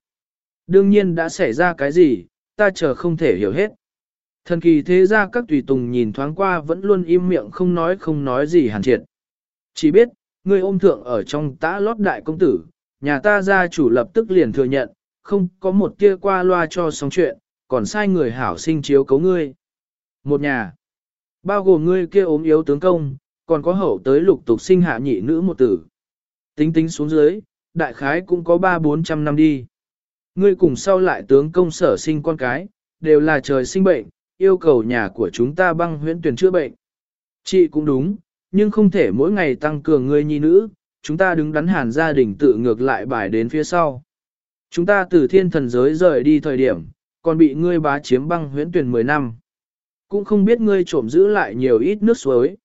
Đương nhiên đã xảy ra cái gì, ta chờ không thể hiểu hết. Thần kỳ thế ra các tùy tùng nhìn thoáng qua vẫn luôn im miệng không nói không nói gì hàn triệt. Chỉ biết, người ôm thượng ở trong tã lót đại công tử, nhà ta gia chủ lập tức liền thừa nhận, không có một tia qua loa cho xong chuyện, còn sai người hảo sinh chiếu cấu ngươi. Một nhà, bao gồm ngươi kia ốm yếu tướng công, còn có hậu tới lục tục sinh hạ nhị nữ một tử. Tính tính xuống dưới, đại khái cũng có ba bốn trăm năm đi. Ngươi cùng sau lại tướng công sở sinh con cái, đều là trời sinh bệnh, yêu cầu nhà của chúng ta băng huyễn tuyển chữa bệnh. Chị cũng đúng, nhưng không thể mỗi ngày tăng cường ngươi nhi nữ, chúng ta đứng đắn hàn gia đình tự ngược lại bài đến phía sau. Chúng ta từ thiên thần giới rời đi thời điểm, còn bị ngươi bá chiếm băng huyễn tuyển 10 năm. Cũng không biết ngươi trộm giữ lại nhiều ít nước suối.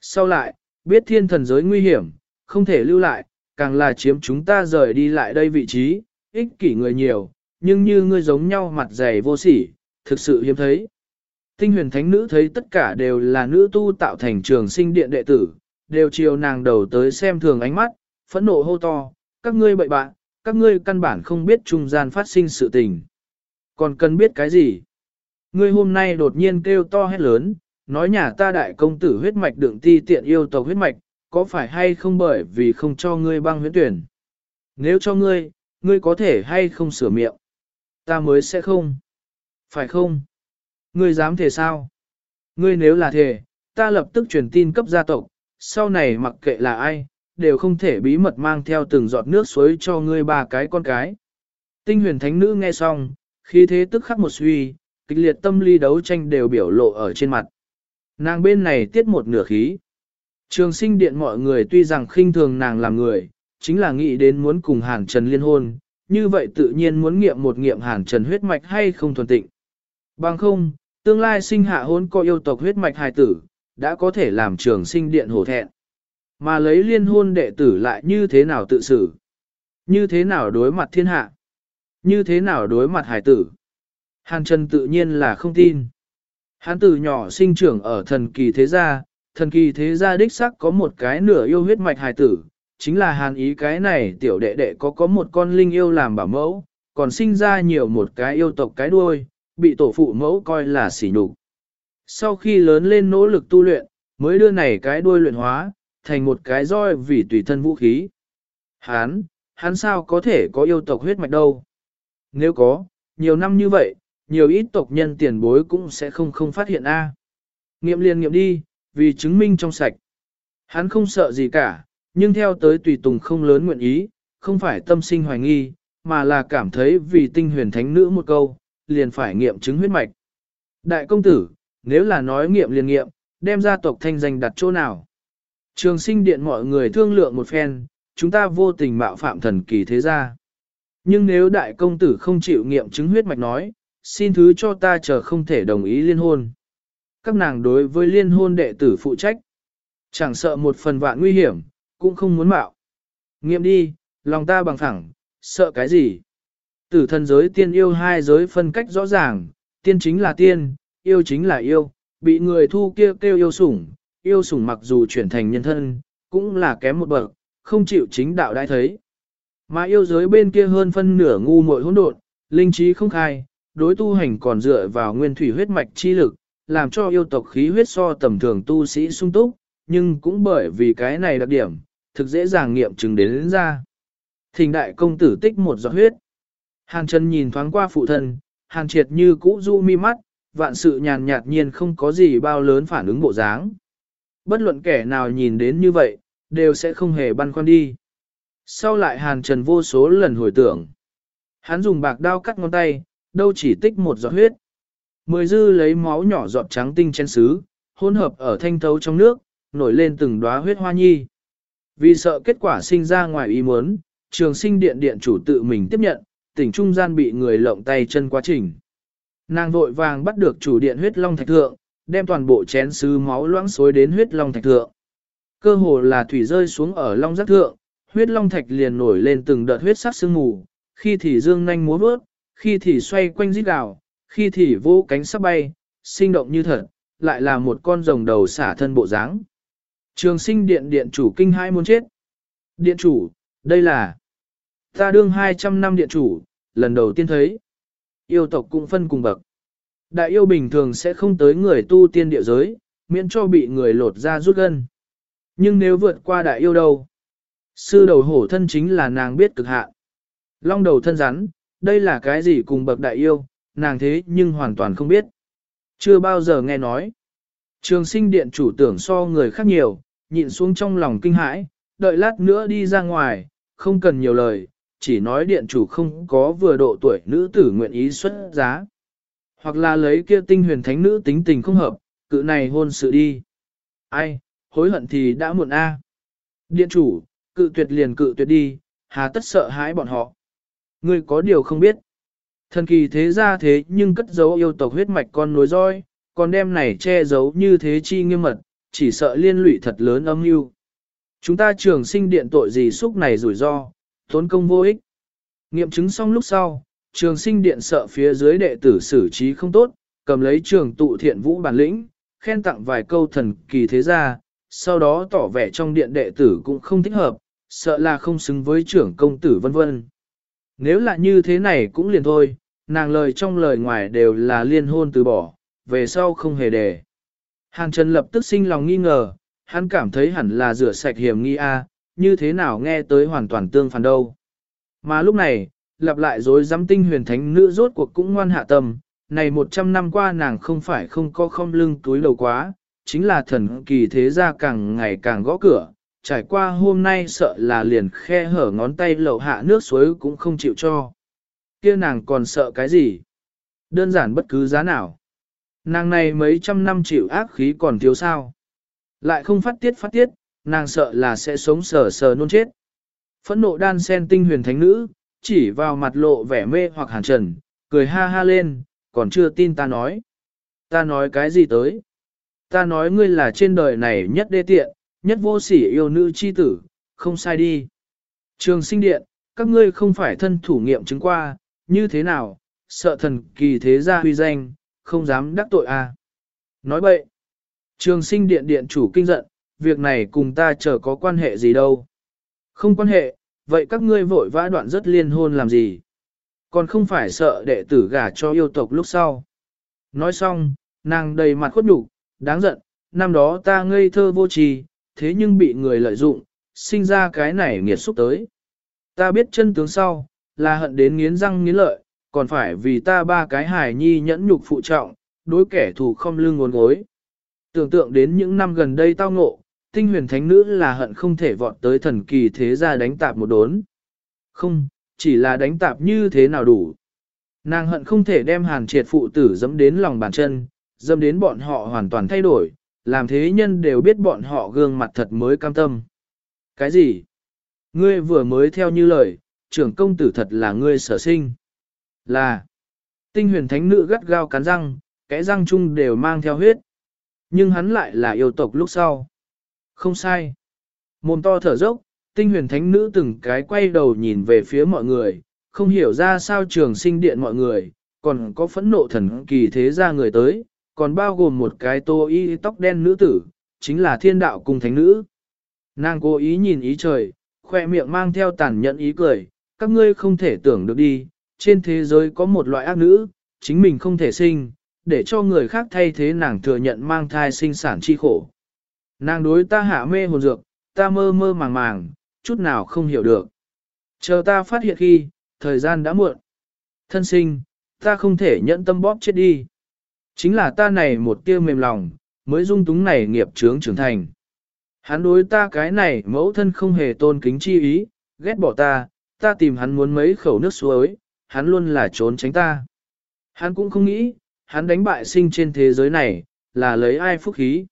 Sau lại, biết thiên thần giới nguy hiểm, không thể lưu lại, càng là chiếm chúng ta rời đi lại đây vị trí, ích kỷ người nhiều, nhưng như ngươi giống nhau mặt dày vô sỉ, thực sự hiếm thấy. Tinh huyền thánh nữ thấy tất cả đều là nữ tu tạo thành trường sinh điện đệ tử, đều chiều nàng đầu tới xem thường ánh mắt, phẫn nộ hô to, các ngươi bậy bạn, các ngươi căn bản không biết trung gian phát sinh sự tình. Còn cần biết cái gì? Ngươi hôm nay đột nhiên kêu to hét lớn, nói nhà ta đại công tử huyết mạch đựng ti tiện yêu tộc huyết mạch, có phải hay không bởi vì không cho ngươi băng Huyễn tuyển? Nếu cho ngươi, ngươi có thể hay không sửa miệng? Ta mới sẽ không. Phải không? Ngươi dám thể sao? Ngươi nếu là thể, ta lập tức truyền tin cấp gia tộc, sau này mặc kệ là ai, đều không thể bí mật mang theo từng giọt nước suối cho ngươi ba cái con cái. Tinh huyền thánh nữ nghe xong, khi thế tức khắc một suy, kịch liệt tâm ly đấu tranh đều biểu lộ ở trên mặt. Nàng bên này tiết một nửa khí. Trường sinh điện mọi người tuy rằng khinh thường nàng làm người, chính là nghĩ đến muốn cùng Hàn Trần liên hôn, như vậy tự nhiên muốn nghiệm một nghiệm Hàn Trần huyết mạch hay không thuần tịnh. Bằng không, tương lai sinh hạ hôn có yêu tộc huyết mạch hài tử, đã có thể làm trường sinh điện hổ thẹn. Mà lấy liên hôn đệ tử lại như thế nào tự xử? Như thế nào đối mặt thiên hạ? Như thế nào đối mặt hải tử? Hàn Trần tự nhiên là không tin. Hán tử nhỏ sinh trưởng ở thần kỳ thế gia, thần kỳ thế gia đích sắc có một cái nửa yêu huyết mạch hài tử, chính là hàn ý cái này tiểu đệ đệ có có một con linh yêu làm bảo mẫu, còn sinh ra nhiều một cái yêu tộc cái đuôi, bị tổ phụ mẫu coi là sỉ nhục. Sau khi lớn lên nỗ lực tu luyện, mới đưa này cái đuôi luyện hóa, thành một cái roi vì tùy thân vũ khí. Hán, hắn sao có thể có yêu tộc huyết mạch đâu? Nếu có, nhiều năm như vậy, nhiều ít tộc nhân tiền bối cũng sẽ không không phát hiện a. Nghiệm liền nghiệm đi, vì chứng minh trong sạch. Hắn không sợ gì cả, nhưng theo tới tùy tùng không lớn nguyện ý, không phải tâm sinh hoài nghi, mà là cảm thấy vì tinh huyền thánh nữ một câu, liền phải nghiệm chứng huyết mạch. Đại công tử, nếu là nói nghiệm liền nghiệm, đem gia tộc thanh danh đặt chỗ nào? Trường sinh điện mọi người thương lượng một phen, chúng ta vô tình mạo phạm thần kỳ thế gia. Nhưng nếu đại công tử không chịu nghiệm chứng huyết mạch nói, xin thứ cho ta chờ không thể đồng ý liên hôn. Các nàng đối với liên hôn đệ tử phụ trách. Chẳng sợ một phần vạn nguy hiểm, cũng không muốn mạo. Nghiệm đi, lòng ta bằng thẳng, sợ cái gì? Tử thần giới tiên yêu hai giới phân cách rõ ràng, tiên chính là tiên, yêu chính là yêu, bị người thu kia kêu, kêu yêu sủng, yêu sủng mặc dù chuyển thành nhân thân, cũng là kém một bậc, không chịu chính đạo đã thấy. Mà yêu giới bên kia hơn phân nửa ngu muội hỗn độn, linh trí không khai, đối tu hành còn dựa vào nguyên thủy huyết mạch chi lực, làm cho yêu tộc khí huyết so tầm thường tu sĩ sung túc, nhưng cũng bởi vì cái này đặc điểm, thực dễ dàng nghiệm chứng đến, đến ra. Thình đại công tử tích một giọt huyết. Hàn chân nhìn thoáng qua phụ thân, hàn triệt như cũ du mi mắt, vạn sự nhàn nhạt nhiên không có gì bao lớn phản ứng bộ dáng. Bất luận kẻ nào nhìn đến như vậy, đều sẽ không hề băn khoăn đi. Sau lại hàn trần vô số lần hồi tưởng. Hắn dùng bạc đao cắt ngón tay, đâu chỉ tích một giọt huyết. Mười dư lấy máu nhỏ giọt trắng tinh trên xứ, hỗn hợp ở thanh thấu trong nước, nổi lên từng đóa huyết hoa nhi. Vì sợ kết quả sinh ra ngoài ý muốn, trường sinh điện điện chủ tự mình tiếp nhận, tỉnh trung gian bị người lộng tay chân quá trình. Nàng vội vàng bắt được chủ điện huyết long thạch thượng, đem toàn bộ chén sứ máu loãng xối đến huyết long thạch thượng. Cơ hồ là thủy rơi xuống ở long giác thượng, huyết long thạch liền nổi lên từng đợt huyết sắc sương mù, khi thì dương nhanh múa vớt, khi thì xoay quanh rít gào, khi thì vô cánh sắp bay, sinh động như thật, lại là một con rồng đầu xả thân bộ dáng. Trường sinh điện điện chủ kinh hai muốn chết. Điện chủ, đây là ta đương 200 năm điện chủ, lần đầu tiên thấy. Yêu tộc cũng phân cùng bậc. Đại yêu bình thường sẽ không tới người tu tiên địa giới, miễn cho bị người lột ra rút gân. Nhưng nếu vượt qua đại yêu đâu? Sư đầu hổ thân chính là nàng biết cực hạn. Long đầu thân rắn, đây là cái gì cùng bậc đại yêu, nàng thế nhưng hoàn toàn không biết. Chưa bao giờ nghe nói. Trường sinh điện chủ tưởng so người khác nhiều, nhịn xuống trong lòng kinh hãi, đợi lát nữa đi ra ngoài, không cần nhiều lời, chỉ nói điện chủ không có vừa độ tuổi nữ tử nguyện ý xuất giá. Hoặc là lấy kia tinh huyền thánh nữ tính tình không hợp, cự này hôn sự đi. Ai, hối hận thì đã muộn a. Điện chủ, cự tuyệt liền cự tuyệt đi, hà tất sợ hãi bọn họ. Ngươi có điều không biết. Thần kỳ thế ra thế nhưng cất giấu yêu tộc huyết mạch con nối roi, còn đem này che giấu như thế chi nghiêm mật, chỉ sợ liên lụy thật lớn âm mưu. Chúng ta trường sinh điện tội gì xúc này rủi ro, tốn công vô ích. Nghiệm chứng xong lúc sau, trường sinh điện sợ phía dưới đệ tử xử trí không tốt, cầm lấy trường tụ thiện vũ bản lĩnh, khen tặng vài câu thần kỳ thế gia, sau đó tỏ vẻ trong điện đệ tử cũng không thích hợp, sợ là không xứng với trưởng công tử vân vân. Nếu là như thế này cũng liền thôi, nàng lời trong lời ngoài đều là liên hôn từ bỏ, về sau không hề đề. Hàn Trần lập tức sinh lòng nghi ngờ, hắn cảm thấy hẳn là rửa sạch hiểm nghi a, như thế nào nghe tới hoàn toàn tương phản đâu. Mà lúc này, lặp lại dối giám tinh huyền thánh nữ rốt cuộc cũng ngoan hạ tâm, này một trăm năm qua nàng không phải không có không lưng túi đầu quá, chính là thần kỳ thế gia càng ngày càng gõ cửa, trải qua hôm nay sợ là liền khe hở ngón tay lậu hạ nước suối cũng không chịu cho. kia nàng còn sợ cái gì? Đơn giản bất cứ giá nào. Nàng này mấy trăm năm chịu ác khí còn thiếu sao. Lại không phát tiết phát tiết, nàng sợ là sẽ sống sờ sờ nôn chết. Phẫn nộ đan sen tinh huyền thánh nữ, chỉ vào mặt lộ vẻ mê hoặc hàn trần, cười ha ha lên, còn chưa tin ta nói. Ta nói cái gì tới? Ta nói ngươi là trên đời này nhất đê tiện, nhất vô sỉ yêu nữ chi tử, không sai đi. Trường sinh điện, các ngươi không phải thân thủ nghiệm chứng qua, như thế nào, sợ thần kỳ thế gia huy danh, không dám đắc tội à. Nói bậy, trường sinh điện điện chủ kinh giận, việc này cùng ta chờ có quan hệ gì đâu. Không quan hệ, vậy các ngươi vội vã đoạn rất liên hôn làm gì? Còn không phải sợ đệ tử gả cho yêu tộc lúc sau. Nói xong, nàng đầy mặt khuất nhục, đáng giận, năm đó ta ngây thơ vô trì, thế nhưng bị người lợi dụng, sinh ra cái này nghiệt xúc tới. Ta biết chân tướng sau, là hận đến nghiến răng nghiến lợi, còn phải vì ta ba cái hài nhi nhẫn nhục phụ trọng, đối kẻ thù không lưng ngốn gối. Tưởng tượng đến những năm gần đây tao ngộ, tinh huyền thánh nữ là hận không thể vọt tới thần kỳ thế gia đánh tạp một đốn. Không, chỉ là đánh tạp như thế nào đủ. Nàng hận không thể đem hàn triệt phụ tử dẫm đến lòng bàn chân, dẫm đến bọn họ hoàn toàn thay đổi, làm thế nhân đều biết bọn họ gương mặt thật mới cam tâm. Cái gì? Ngươi vừa mới theo như lời, trưởng công tử thật là ngươi sở sinh. Là, tinh huyền thánh nữ gắt gao cắn răng, kẽ răng chung đều mang theo huyết. Nhưng hắn lại là yêu tộc lúc sau. Không sai. Mồm to thở dốc, tinh huyền thánh nữ từng cái quay đầu nhìn về phía mọi người, không hiểu ra sao trường sinh điện mọi người, còn có phẫn nộ thần kỳ thế ra người tới, còn bao gồm một cái tô y tóc đen nữ tử, chính là thiên đạo cung thánh nữ. Nàng cố ý nhìn ý trời, khoe miệng mang theo tàn nhẫn ý cười, các ngươi không thể tưởng được đi, trên thế giới có một loại ác nữ, chính mình không thể sinh, để cho người khác thay thế nàng thừa nhận mang thai sinh sản chi khổ. Nàng đối ta hạ mê hồn dược, ta mơ mơ màng màng, chút nào không hiểu được. Chờ ta phát hiện khi, thời gian đã muộn. Thân sinh, ta không thể nhận tâm bóp chết đi. Chính là ta này một tia mềm lòng, mới dung túng này nghiệp trướng trưởng thành. Hắn đối ta cái này mẫu thân không hề tôn kính chi ý, ghét bỏ ta, ta tìm hắn muốn mấy khẩu nước suối, hắn luôn là trốn tránh ta. Hắn cũng không nghĩ, hắn đánh bại sinh trên thế giới này, là lấy ai phúc khí.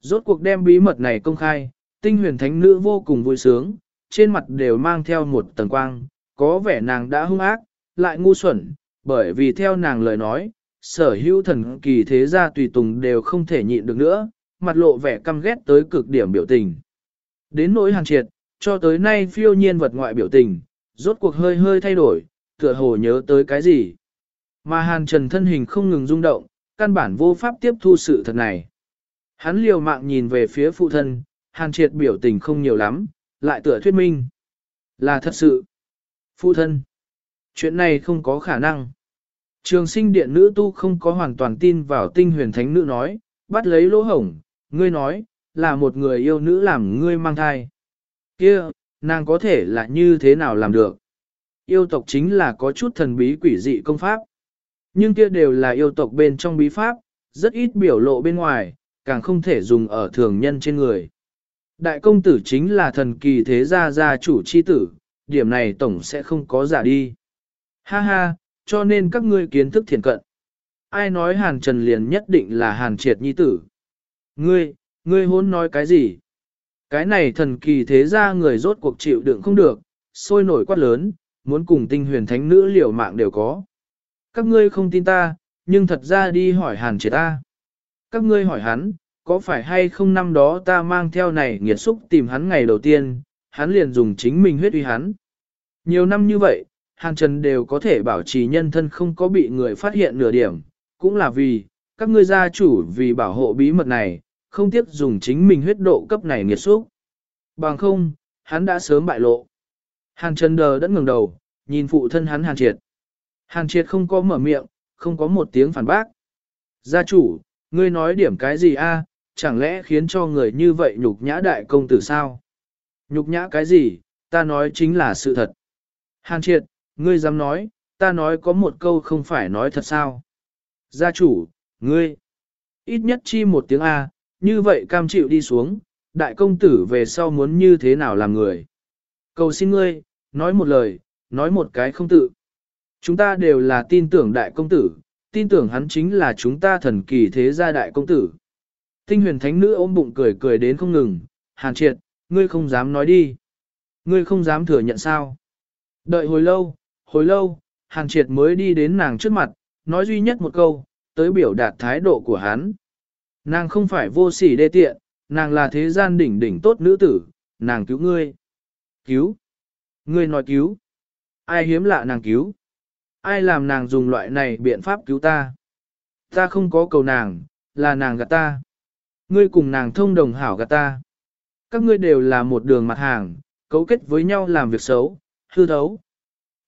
Rốt cuộc đem bí mật này công khai, tinh huyền thánh nữ vô cùng vui sướng, trên mặt đều mang theo một tầng quang, có vẻ nàng đã hung ác, lại ngu xuẩn, bởi vì theo nàng lời nói, sở hữu thần kỳ thế gia tùy tùng đều không thể nhịn được nữa, mặt lộ vẻ căm ghét tới cực điểm biểu tình. Đến nỗi hàng triệt, cho tới nay phiêu nhiên vật ngoại biểu tình, rốt cuộc hơi hơi thay đổi, tựa hồ nhớ tới cái gì. Mà hàn trần thân hình không ngừng rung động, căn bản vô pháp tiếp thu sự thật này. Hắn liều mạng nhìn về phía phụ thân, hàn triệt biểu tình không nhiều lắm, lại tựa thuyết minh. Là thật sự. Phụ thân. Chuyện này không có khả năng. Trường sinh điện nữ tu không có hoàn toàn tin vào tinh huyền thánh nữ nói, bắt lấy lỗ hổng, ngươi nói, là một người yêu nữ làm ngươi mang thai. kia nàng có thể là như thế nào làm được? Yêu tộc chính là có chút thần bí quỷ dị công pháp. Nhưng kia đều là yêu tộc bên trong bí pháp, rất ít biểu lộ bên ngoài, càng không thể dùng ở thường nhân trên người. Đại công tử chính là thần kỳ thế gia gia chủ chi tử, điểm này tổng sẽ không có giả đi. Ha ha, cho nên các ngươi kiến thức thiền cận. Ai nói hàn trần liền nhất định là hàn triệt nhi tử. Ngươi, ngươi hôn nói cái gì? Cái này thần kỳ thế gia người rốt cuộc chịu đựng không được, sôi nổi quát lớn, muốn cùng tinh huyền thánh nữ liều mạng đều có. Các ngươi không tin ta, nhưng thật ra đi hỏi hàn triệt ta. Các ngươi hỏi hắn, có phải hay không năm đó ta mang theo này nghiệt xúc tìm hắn ngày đầu tiên, hắn liền dùng chính mình huyết uy hắn. Nhiều năm như vậy, Hàn Trần đều có thể bảo trì nhân thân không có bị người phát hiện nửa điểm, cũng là vì, các ngươi gia chủ vì bảo hộ bí mật này, không tiếc dùng chính mình huyết độ cấp này nghiệt xúc. Bằng không, hắn đã sớm bại lộ. Hàn Trần đờ đẫn ngừng đầu, nhìn phụ thân hắn Hàn Triệt. Hàn Triệt không có mở miệng, không có một tiếng phản bác. Gia chủ, ngươi nói điểm cái gì a? chẳng lẽ khiến cho người như vậy nhục nhã đại công tử sao? Nhục nhã cái gì, ta nói chính là sự thật. Hàn triệt, ngươi dám nói, ta nói có một câu không phải nói thật sao? Gia chủ, ngươi, ít nhất chi một tiếng A, như vậy cam chịu đi xuống, đại công tử về sau muốn như thế nào làm người? Cầu xin ngươi, nói một lời, nói một cái không tự. Chúng ta đều là tin tưởng đại công tử, tin tưởng hắn chính là chúng ta thần kỳ thế gia đại công tử. Tinh huyền thánh nữ ôm bụng cười cười đến không ngừng, hàn triệt, ngươi không dám nói đi. Ngươi không dám thừa nhận sao. Đợi hồi lâu, hồi lâu, hàn triệt mới đi đến nàng trước mặt, nói duy nhất một câu, tới biểu đạt thái độ của hắn. Nàng không phải vô sỉ đê tiện, nàng là thế gian đỉnh đỉnh tốt nữ tử, nàng cứu ngươi. Cứu? Ngươi nói cứu? Ai hiếm lạ nàng cứu? Ai làm nàng dùng loại này biện pháp cứu ta? Ta không có cầu nàng, là nàng gạt ta. Ngươi cùng nàng thông đồng hảo gạt ta. Các ngươi đều là một đường mặt hàng, cấu kết với nhau làm việc xấu, hư thấu.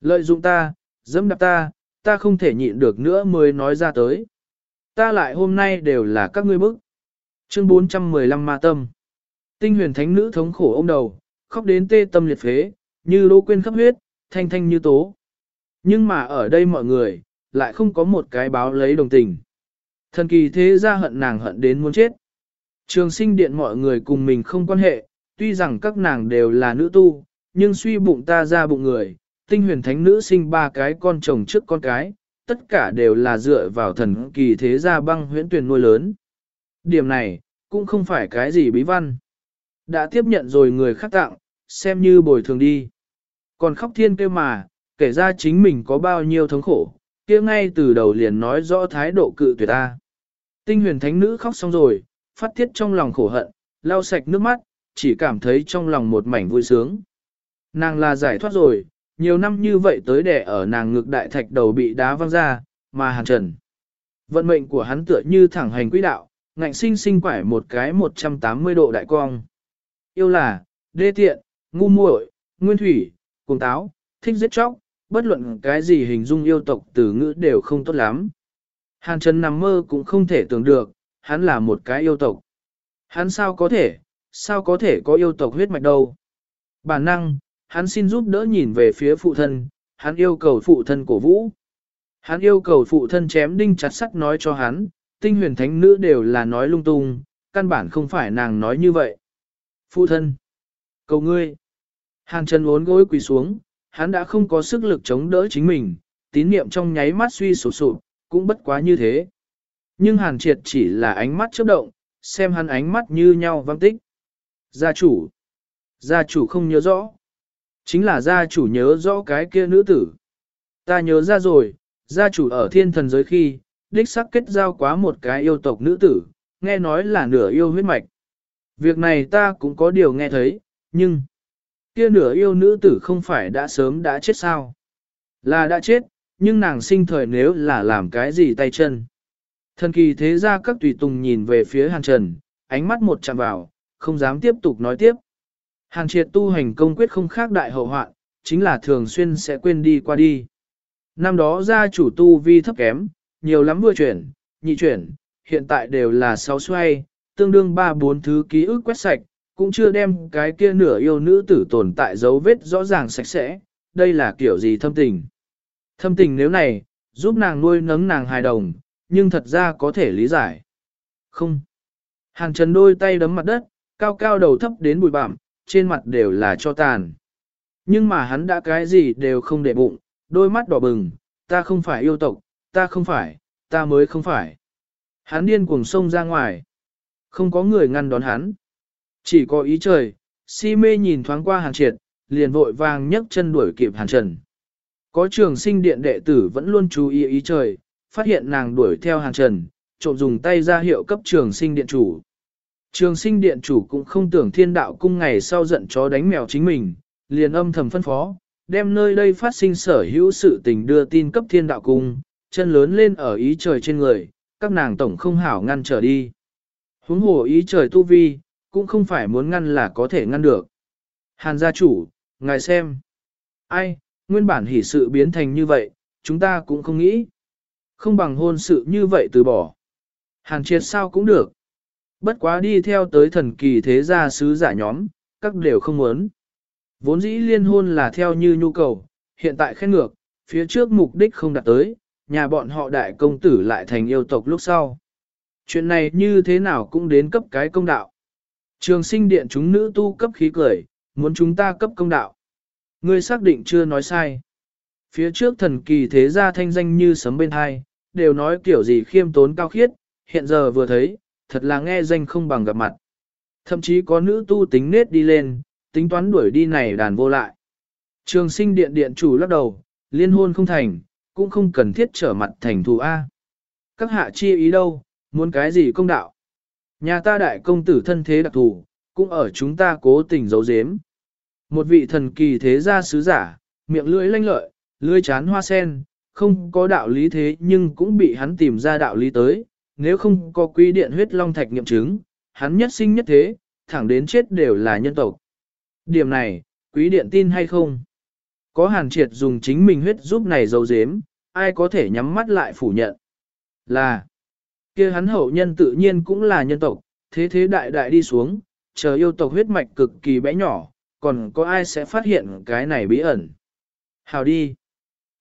Lợi dụng ta, dẫm đạp ta, ta không thể nhịn được nữa mới nói ra tới. Ta lại hôm nay đều là các ngươi bức. Chương 415 ma tâm. Tinh huyền thánh nữ thống khổ ôm đầu, khóc đến tê tâm liệt phế, như lô quên khắp huyết, thanh thanh như tố. Nhưng mà ở đây mọi người, lại không có một cái báo lấy đồng tình. Thần kỳ thế ra hận nàng hận đến muốn chết. Trường sinh điện mọi người cùng mình không quan hệ, tuy rằng các nàng đều là nữ tu, nhưng suy bụng ta ra bụng người, tinh huyền thánh nữ sinh ba cái con chồng trước con cái, tất cả đều là dựa vào thần kỳ thế gia băng huyễn tuyển nuôi lớn. Điểm này, cũng không phải cái gì bí văn. Đã tiếp nhận rồi người khác tặng, xem như bồi thường đi. Còn khóc thiên kêu mà, kể ra chính mình có bao nhiêu thống khổ, kia ngay từ đầu liền nói rõ thái độ cự tuyệt ta. Tinh huyền thánh nữ khóc xong rồi, phát tiết trong lòng khổ hận, lau sạch nước mắt, chỉ cảm thấy trong lòng một mảnh vui sướng. Nàng là giải thoát rồi, nhiều năm như vậy tới để ở nàng ngực đại thạch đầu bị đá văng ra, mà hàn trần. Vận mệnh của hắn tựa như thẳng hành quỹ đạo, ngạnh sinh sinh quải một cái 180 độ đại cong. Yêu là, đê tiện, ngu muội, nguyên thủy, cuồng táo, thích giết chóc, bất luận cái gì hình dung yêu tộc từ ngữ đều không tốt lắm. Hàn Trần nằm mơ cũng không thể tưởng được, hắn là một cái yêu tộc. Hắn sao có thể, sao có thể có yêu tộc huyết mạch đâu. Bản năng, hắn xin giúp đỡ nhìn về phía phụ thân, hắn yêu cầu phụ thân cổ vũ. Hắn yêu cầu phụ thân chém đinh chặt sắt nói cho hắn, tinh huyền thánh nữ đều là nói lung tung, căn bản không phải nàng nói như vậy. Phụ thân, cầu ngươi. Hàng chân uốn gối quỳ xuống, hắn đã không có sức lực chống đỡ chính mình, tín niệm trong nháy mắt suy sụp sụp, cũng bất quá như thế. Nhưng Hàn Triệt chỉ là ánh mắt chớp động, xem hắn ánh mắt như nhau văng tích. Gia chủ. Gia chủ không nhớ rõ. Chính là gia chủ nhớ rõ cái kia nữ tử. Ta nhớ ra rồi, gia chủ ở thiên thần giới khi, đích sắc kết giao quá một cái yêu tộc nữ tử, nghe nói là nửa yêu huyết mạch. Việc này ta cũng có điều nghe thấy, nhưng... Kia nửa yêu nữ tử không phải đã sớm đã chết sao? Là đã chết, nhưng nàng sinh thời nếu là làm cái gì tay chân. Thần kỳ thế ra các tùy tùng nhìn về phía Hàn Trần, ánh mắt một chạm vào, không dám tiếp tục nói tiếp. Hàn triệt tu hành công quyết không khác đại hậu hoạn, chính là thường xuyên sẽ quên đi qua đi. Năm đó gia chủ tu vi thấp kém, nhiều lắm vừa chuyển, nhị chuyển, hiện tại đều là sáu xoay, tương đương ba bốn thứ ký ức quét sạch, cũng chưa đem cái kia nửa yêu nữ tử tồn tại dấu vết rõ ràng sạch sẽ, đây là kiểu gì thâm tình. Thâm tình nếu này, giúp nàng nuôi nấng nàng hài đồng, nhưng thật ra có thể lý giải. Không. Hàng trần đôi tay đấm mặt đất, cao cao đầu thấp đến bụi bặm, trên mặt đều là cho tàn. Nhưng mà hắn đã cái gì đều không để bụng, đôi mắt đỏ bừng, ta không phải yêu tộc, ta không phải, ta mới không phải. Hắn điên cuồng sông ra ngoài. Không có người ngăn đón hắn. Chỉ có ý trời, si mê nhìn thoáng qua hàn triệt, liền vội vàng nhấc chân đuổi kịp hàn trần. Có trường sinh điện đệ tử vẫn luôn chú ý ý trời, phát hiện nàng đuổi theo hàn trần, trộm dùng tay ra hiệu cấp trường sinh điện chủ. Trường sinh điện chủ cũng không tưởng thiên đạo cung ngày sau giận chó đánh mèo chính mình, liền âm thầm phân phó, đem nơi đây phát sinh sở hữu sự tình đưa tin cấp thiên đạo cung, chân lớn lên ở ý trời trên người, các nàng tổng không hảo ngăn trở đi. Huống hồ ý trời tu vi, cũng không phải muốn ngăn là có thể ngăn được. Hàn gia chủ, ngài xem. Ai, nguyên bản hỷ sự biến thành như vậy, chúng ta cũng không nghĩ. Không bằng hôn sự như vậy từ bỏ. Hàn triệt sao cũng được. Bất quá đi theo tới thần kỳ thế gia sứ giả nhóm, các đều không muốn. Vốn dĩ liên hôn là theo như nhu cầu, hiện tại khen ngược, phía trước mục đích không đạt tới, nhà bọn họ đại công tử lại thành yêu tộc lúc sau. Chuyện này như thế nào cũng đến cấp cái công đạo. Trường sinh điện chúng nữ tu cấp khí cười, muốn chúng ta cấp công đạo. Ngươi xác định chưa nói sai. Phía trước thần kỳ thế gia thanh danh như sấm bên hai, đều nói kiểu gì khiêm tốn cao khiết, hiện giờ vừa thấy, thật là nghe danh không bằng gặp mặt. Thậm chí có nữ tu tính nết đi lên, tính toán đuổi đi này đàn vô lại. Trường sinh điện điện chủ lắc đầu, liên hôn không thành, cũng không cần thiết trở mặt thành thù A. Các hạ chi ý đâu, muốn cái gì công đạo? Nhà ta đại công tử thân thế đặc thù, cũng ở chúng ta cố tình giấu giếm. Một vị thần kỳ thế gia sứ giả, miệng lưỡi lanh lợi, lưỡi chán hoa sen, không có đạo lý thế nhưng cũng bị hắn tìm ra đạo lý tới, nếu không có quý điện huyết long thạch nghiệm chứng, hắn nhất sinh nhất thế, thẳng đến chết đều là nhân tộc. Điểm này, quý điện tin hay không? Có hàn triệt dùng chính mình huyết giúp này dấu dếm, ai có thể nhắm mắt lại phủ nhận? Là, kia hắn hậu nhân tự nhiên cũng là nhân tộc, thế thế đại đại đi xuống, chờ yêu tộc huyết mạch cực kỳ bé nhỏ, còn có ai sẽ phát hiện cái này bí ẩn? Hào đi!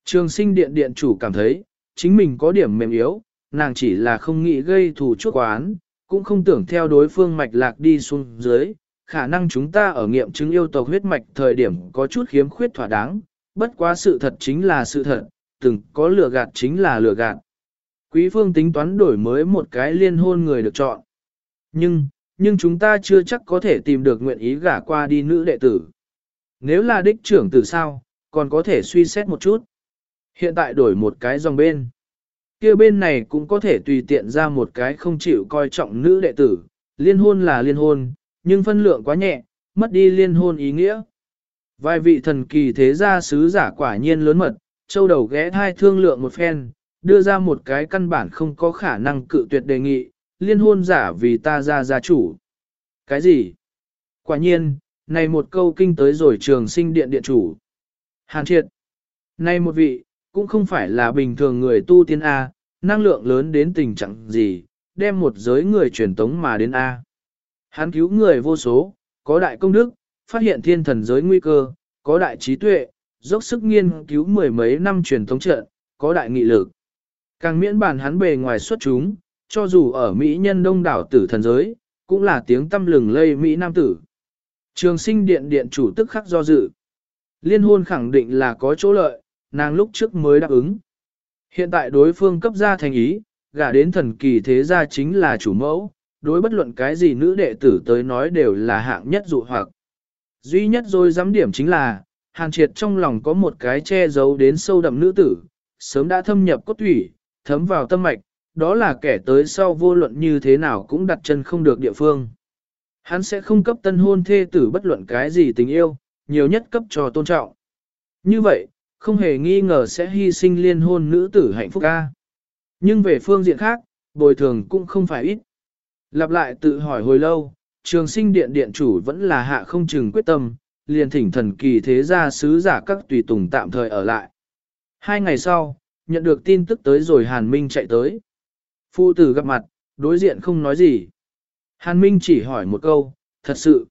Trường sinh điện điện chủ cảm thấy, chính mình có điểm mềm yếu, nàng chỉ là không nghĩ gây thù chuốc oán, cũng không tưởng theo đối phương mạch lạc đi xuống dưới, khả năng chúng ta ở nghiệm chứng yêu tộc huyết mạch thời điểm có chút khiếm khuyết thỏa đáng, bất quá sự thật chính là sự thật, từng có lừa gạt chính là lừa gạt. Quý phương tính toán đổi mới một cái liên hôn người được chọn. Nhưng, nhưng chúng ta chưa chắc có thể tìm được nguyện ý gả qua đi nữ đệ tử. Nếu là đích trưởng tử sao, còn có thể suy xét một chút. Hiện tại đổi một cái dòng bên kia bên này cũng có thể tùy tiện ra một cái không chịu coi trọng nữ đệ tử. Liên hôn là liên hôn, nhưng phân lượng quá nhẹ, mất đi liên hôn ý nghĩa. Vài vị thần kỳ thế gia sứ giả quả nhiên lớn mật, châu đầu ghé thai thương lượng một phen, đưa ra một cái căn bản không có khả năng cự tuyệt đề nghị, liên hôn giả vì ta ra gia chủ. Cái gì? Quả nhiên, này một câu kinh tới rồi trường sinh điện điện chủ. Hàn triệt. Này một vị, cũng không phải là bình thường người tu tiên A, năng lượng lớn đến tình trạng gì, đem một giới người truyền tống mà đến A. Hắn cứu người vô số, có đại công đức, phát hiện thiên thần giới nguy cơ, có đại trí tuệ, dốc sức nghiên cứu mười mấy năm truyền thống trận, có đại nghị lực. Càng miễn bản hắn bề ngoài xuất chúng, cho dù ở Mỹ nhân đông đảo tử thần giới, cũng là tiếng tâm lừng lây Mỹ Nam tử. Trường sinh điện điện chủ tức khắc do dự. Liên hôn khẳng định là có chỗ lợi, nàng lúc trước mới đáp ứng. Hiện tại đối phương cấp ra thành ý, gả đến thần kỳ thế gia chính là chủ mẫu, đối bất luận cái gì nữ đệ tử tới nói đều là hạng nhất dụ hoặc. Duy nhất rồi dám điểm chính là, hàn triệt trong lòng có một cái che giấu đến sâu đậm nữ tử, sớm đã thâm nhập cốt thủy, thấm vào tâm mạch, đó là kẻ tới sau vô luận như thế nào cũng đặt chân không được địa phương. Hắn sẽ không cấp tân hôn thê tử bất luận cái gì tình yêu, nhiều nhất cấp cho tôn trọng. Như vậy, không hề nghi ngờ sẽ hy sinh liên hôn nữ tử hạnh phúc ca. Nhưng về phương diện khác, bồi thường cũng không phải ít. Lặp lại tự hỏi hồi lâu, trường sinh điện điện chủ vẫn là hạ không chừng quyết tâm, liền thỉnh thần kỳ thế gia sứ giả các tùy tùng tạm thời ở lại. Hai ngày sau, nhận được tin tức tới rồi Hàn Minh chạy tới. Phu tử gặp mặt, đối diện không nói gì. Hàn Minh chỉ hỏi một câu, thật sự.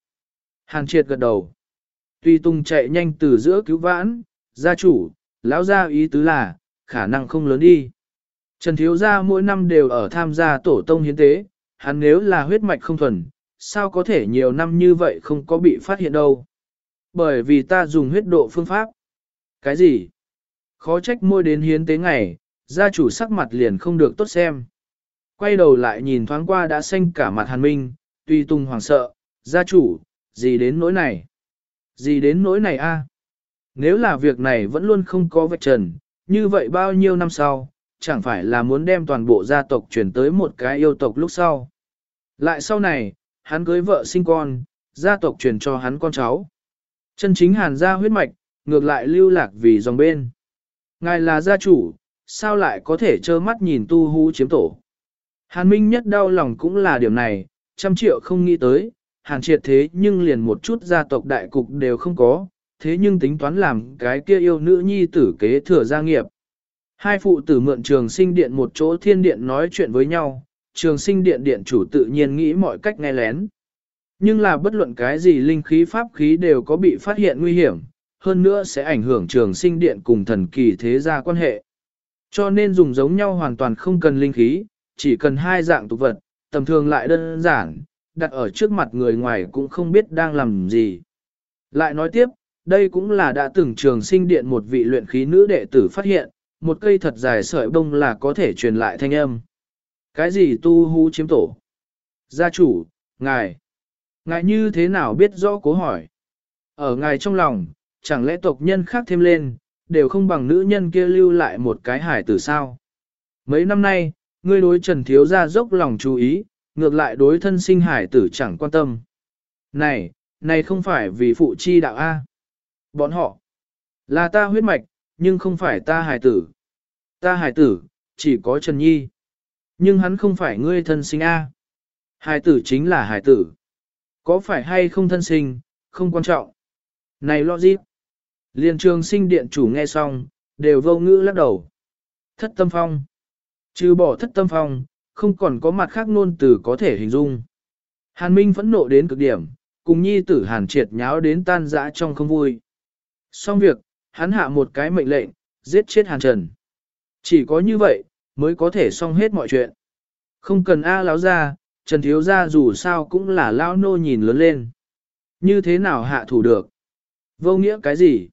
Hàn triệt gật đầu. Tùy tùng chạy nhanh từ giữa cứu vãn, gia chủ, lão gia ý tứ là, khả năng không lớn đi. Trần Thiếu Gia mỗi năm đều ở tham gia tổ tông hiến tế, hắn nếu là huyết mạch không thuần, sao có thể nhiều năm như vậy không có bị phát hiện đâu. Bởi vì ta dùng huyết độ phương pháp. Cái gì? Khó trách môi đến hiến tế ngày, gia chủ sắc mặt liền không được tốt xem. Quay đầu lại nhìn thoáng qua đã xanh cả mặt hàn minh, tuy tung hoàng sợ, gia chủ, gì đến nỗi này? Gì đến nỗi này a? Nếu là việc này vẫn luôn không có vạch trần, như vậy bao nhiêu năm sau, chẳng phải là muốn đem toàn bộ gia tộc chuyển tới một cái yêu tộc lúc sau. Lại sau này, hắn cưới vợ sinh con, gia tộc truyền cho hắn con cháu. Chân chính hàn gia huyết mạch, ngược lại lưu lạc vì dòng bên. Ngài là gia chủ, sao lại có thể trơ mắt nhìn tu hú chiếm tổ. Hàn Minh nhất đau lòng cũng là điểm này, trăm triệu không nghĩ tới, hàn triệt thế nhưng liền một chút gia tộc đại cục đều không có, thế nhưng tính toán làm cái kia yêu nữ nhi tử kế thừa gia nghiệp. Hai phụ tử mượn trường sinh điện một chỗ thiên điện nói chuyện với nhau, trường sinh điện điện chủ tự nhiên nghĩ mọi cách nghe lén. Nhưng là bất luận cái gì linh khí pháp khí đều có bị phát hiện nguy hiểm, hơn nữa sẽ ảnh hưởng trường sinh điện cùng thần kỳ thế gia quan hệ. Cho nên dùng giống nhau hoàn toàn không cần linh khí, chỉ cần hai dạng tục vật, tầm thường lại đơn giản, đặt ở trước mặt người ngoài cũng không biết đang làm gì. Lại nói tiếp, đây cũng là đã từng trường sinh điện một vị luyện khí nữ đệ tử phát hiện, một cây thật dài sợi bông là có thể truyền lại thanh âm. Cái gì tu hú chiếm tổ? Gia chủ, ngài, ngài như thế nào biết rõ cố hỏi? Ở ngài trong lòng, chẳng lẽ tộc nhân khác thêm lên, đều không bằng nữ nhân kia lưu lại một cái hải tử sao? Mấy năm nay, ngươi đối Trần Thiếu Gia dốc lòng chú ý, ngược lại đối thân sinh hải tử chẳng quan tâm. Này, này không phải vì phụ chi đạo A. Bọn họ, là ta huyết mạch, nhưng không phải ta hải tử. Ta hải tử, chỉ có Trần Nhi. Nhưng hắn không phải ngươi thân sinh A. Hải tử chính là hải tử. Có phải hay không thân sinh, không quan trọng. Này lo gì? Liên trường sinh điện chủ nghe xong, đều vô ngữ lắc đầu. Thất tâm phong. Trừ bỏ thất tâm phong, không còn có mặt khác nôn từ có thể hình dung. Hàn Minh phẫn nộ đến cực điểm, cùng nhi tử Hàn triệt nháo đến tan dã trong không vui. Xong việc, hắn hạ một cái mệnh lệnh, giết chết Hàn Trần. Chỉ có như vậy, mới có thể xong hết mọi chuyện. Không cần A láo ra, Trần Thiếu Gia dù sao cũng là lao nô nhìn lớn lên. Như thế nào hạ thủ được? Vô nghĩa cái gì?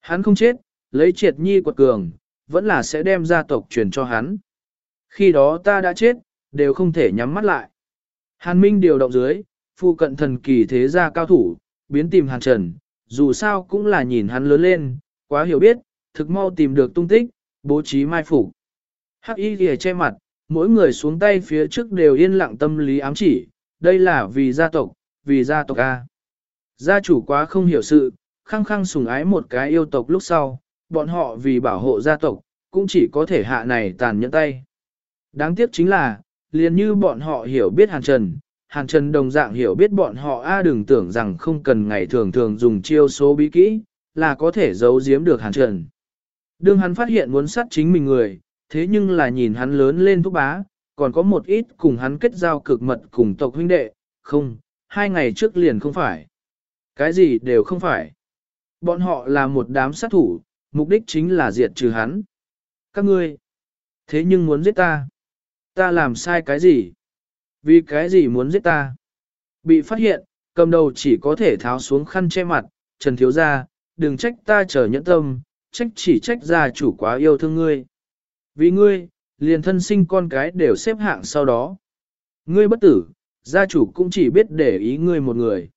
Hắn không chết, lấy triệt nhi quật cường, vẫn là sẽ đem gia tộc truyền cho hắn. Khi đó ta đã chết, đều không thể nhắm mắt lại. Hàn Minh điều động dưới, phụ cận thần kỳ thế gia cao thủ, biến tìm Hàn Trần, dù sao cũng là nhìn hắn lớn lên, quá hiểu biết, thực mau tìm được tung tích, bố trí mai phục. Hắc y ghề che mặt, mỗi người xuống tay phía trước đều yên lặng tâm lý ám chỉ, đây là vì gia tộc, vì gia tộc A. Gia chủ quá không hiểu sự, khăng khăng sùng ái một cái yêu tộc lúc sau, bọn họ vì bảo hộ gia tộc, cũng chỉ có thể hạ này tàn nhẫn tay. Đáng tiếc chính là, liền như bọn họ hiểu biết Hàn Trần, Hàn Trần đồng dạng hiểu biết bọn họ A đừng tưởng rằng không cần ngày thường thường dùng chiêu số bí kỹ, là có thể giấu giếm được Hàn Trần. Đương hắn phát hiện muốn sát chính mình người, thế nhưng là nhìn hắn lớn lên thúc bá, còn có một ít cùng hắn kết giao cực mật cùng tộc huynh đệ, không, hai ngày trước liền không phải. Cái gì đều không phải. Bọn họ là một đám sát thủ, mục đích chính là diệt trừ hắn. Các ngươi, thế nhưng muốn giết ta. Ta làm sai cái gì? Vì cái gì muốn giết ta? Bị phát hiện, cầm đầu chỉ có thể tháo xuống khăn che mặt, Trần Thiếu Gia, đừng trách ta trở nhẫn tâm, trách chỉ trách gia chủ quá yêu thương ngươi. Vì ngươi, liền thân sinh con cái đều xếp hạng sau đó. Ngươi bất tử, gia chủ cũng chỉ biết để ý ngươi một người.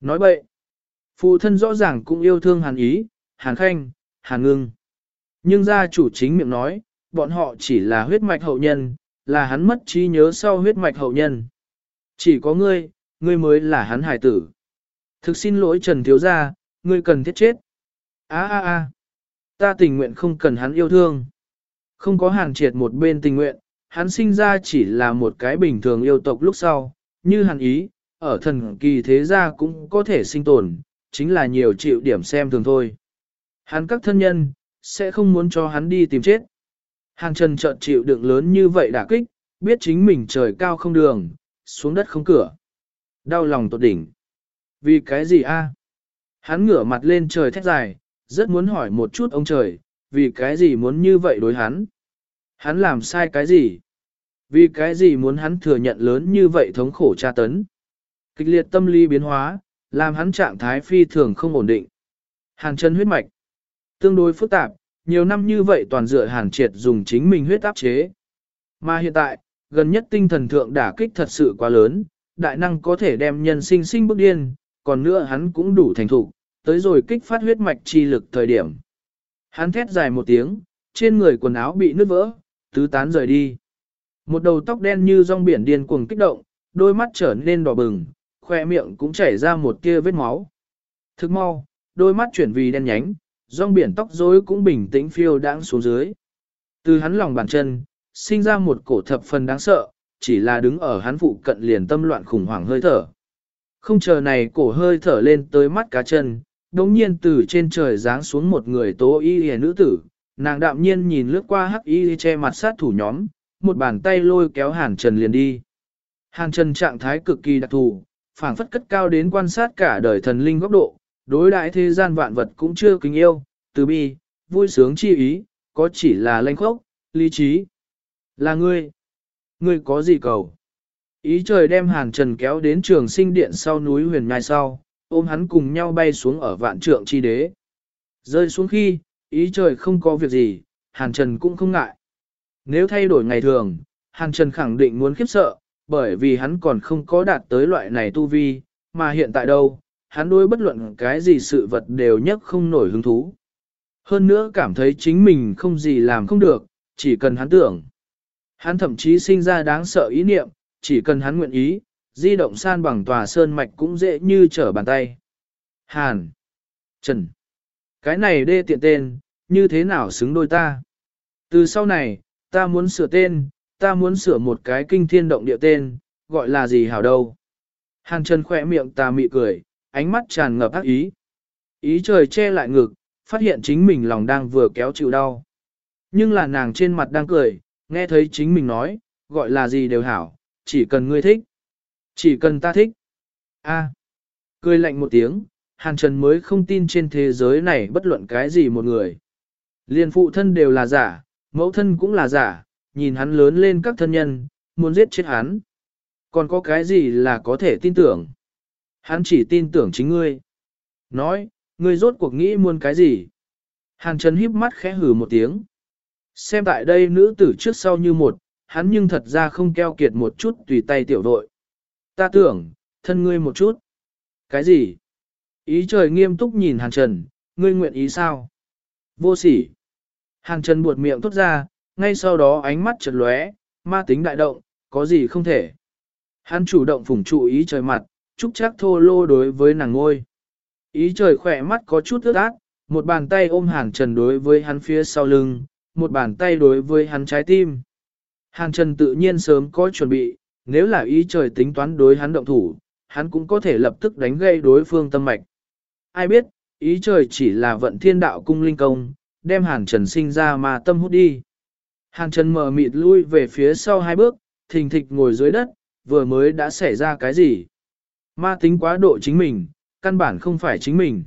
Nói bậy, phụ thân rõ ràng cũng yêu thương hàn ý, hàn khanh, hàn ngưng. Nhưng gia chủ chính miệng nói, bọn họ chỉ là huyết mạch hậu nhân, là hắn mất trí nhớ sau huyết mạch hậu nhân. Chỉ có ngươi, ngươi mới là hắn hải tử. Thực xin lỗi Trần Thiếu Gia, ngươi cần thiết chết. Á á á, ta tình nguyện không cần hắn yêu thương. Không có hàng triệt một bên tình nguyện, hắn sinh ra chỉ là một cái bình thường yêu tộc lúc sau, như hàn ý, ở thần kỳ thế gia cũng có thể sinh tồn, chính là nhiều chịu điểm xem thường thôi. Hắn các thân nhân, sẽ không muốn cho hắn đi tìm chết. Hàng trần chợt chịu đựng lớn như vậy đả kích, biết chính mình trời cao không đường, xuống đất không cửa. Đau lòng tột đỉnh. Vì cái gì a? Hắn ngửa mặt lên trời thét dài, rất muốn hỏi một chút ông trời, vì cái gì muốn như vậy đối hắn? Hắn làm sai cái gì? Vì cái gì muốn hắn thừa nhận lớn như vậy thống khổ tra tấn? Kịch liệt tâm lý biến hóa, làm hắn trạng thái phi thường không ổn định. Hàn chân huyết mạch, tương đối phức tạp, nhiều năm như vậy toàn dựa hàn triệt dùng chính mình huyết áp chế. Mà hiện tại, gần nhất tinh thần thượng đả kích thật sự quá lớn, đại năng có thể đem nhân sinh sinh bức điên, còn nữa hắn cũng đủ thành thục, tới rồi kích phát huyết mạch chi lực thời điểm. Hắn thét dài một tiếng, trên người quần áo bị nứt vỡ, tứ tán rời đi. Một đầu tóc đen như rong biển điên cuồng kích động, đôi mắt trở nên đỏ bừng, khoe miệng cũng chảy ra một tia vết máu. Thức mau, đôi mắt chuyển vì đen nhánh, rong biển tóc rối cũng bình tĩnh phiêu đãng xuống dưới. Từ hắn lòng bàn chân, sinh ra một cổ thập phần đáng sợ, chỉ là đứng ở hắn phụ cận liền tâm loạn khủng hoảng hơi thở. Không chờ này cổ hơi thở lên tới mắt cá chân, đống nhiên từ trên trời giáng xuống một người tố y hề nữ tử, nàng đạm nhiên nhìn lướt qua hắc y che mặt sát thủ nhóm, một bàn tay lôi kéo hàn trần liền đi. Hàn trần trạng thái cực kỳ đặc thù, phảng phất cất cao đến quan sát cả đời thần linh góc độ, đối đại thế gian vạn vật cũng chưa kính yêu, từ bi, vui sướng chi ý, có chỉ là lanh khốc, lý trí. Là ngươi. Ngươi có gì cầu? Ý trời đem hàn trần kéo đến trường sinh điện sau núi huyền nhai sau, ôm hắn cùng nhau bay xuống ở vạn trượng chi đế. Rơi xuống khi, ý trời không có việc gì, hàn trần cũng không ngại. Nếu thay đổi ngày thường, hàn trần khẳng định muốn khiếp sợ, bởi vì hắn còn không có đạt tới loại này tu vi, mà hiện tại đâu, hắn đối bất luận cái gì sự vật đều nhất không nổi hứng thú. Hơn nữa cảm thấy chính mình không gì làm không được, chỉ cần hắn tưởng. Hắn thậm chí sinh ra đáng sợ ý niệm, chỉ cần hắn nguyện ý, di động san bằng tòa sơn mạch cũng dễ như trở bàn tay. Hàn, Trần, cái này đê tiện tên, như thế nào xứng đôi ta? Từ sau này, ta muốn sửa tên, ta muốn sửa một cái kinh thiên động địa tên, gọi là gì hảo đâu. Hàn Trần khỏe miệng ta mị cười, ánh mắt tràn ngập ác ý. Ý trời che lại ngực, phát hiện chính mình lòng đang vừa kéo chịu đau. Nhưng là nàng trên mặt đang cười, nghe thấy chính mình nói, gọi là gì đều hảo, chỉ cần ngươi thích. Chỉ cần ta thích. A. Cười lạnh một tiếng, Hàn Trần mới không tin trên thế giới này bất luận cái gì một người. Liên phụ thân đều là giả, mẫu thân cũng là giả, nhìn hắn lớn lên các thân nhân, muốn giết chết hắn. Còn có cái gì là có thể tin tưởng? Hắn chỉ tin tưởng chính ngươi. Nói, ngươi rốt cuộc nghĩ muốn cái gì? Hàn Trần híp mắt khẽ hừ một tiếng. Xem tại đây nữ tử trước sau như một, hắn nhưng thật ra không keo kiệt một chút tùy tay tiểu đội. Ta tưởng, thân ngươi một chút. Cái gì? Ý trời nghiêm túc nhìn Hàn Trần, ngươi nguyện ý sao? Vô sỉ. Hàn Trần buột miệng tốt ra, ngay sau đó ánh mắt chợt lóe, ma tính đại động, có gì không thể. Hắn chủ động phủng trụ ý trời mặt, Trúc chắc thô lô đối với nàng ngôi. Ý trời khỏe mắt có chút ướt át, một bàn tay ôm Hàn Trần đối với hắn phía sau lưng, một bàn tay đối với hắn trái tim. Hàn Trần tự nhiên sớm có chuẩn bị, nếu là ý trời tính toán đối hắn động thủ, hắn cũng có thể lập tức đánh gây đối phương tâm mạch. Ai biết, ý trời chỉ là vận thiên đạo cung linh công, đem Hàn Trần sinh ra mà tâm hút đi. Hàn Trần mở mịt lui về phía sau hai bước, thình thịch ngồi dưới đất, vừa mới đã xảy ra cái gì. Ma tính quá độ chính mình, căn bản không phải chính mình.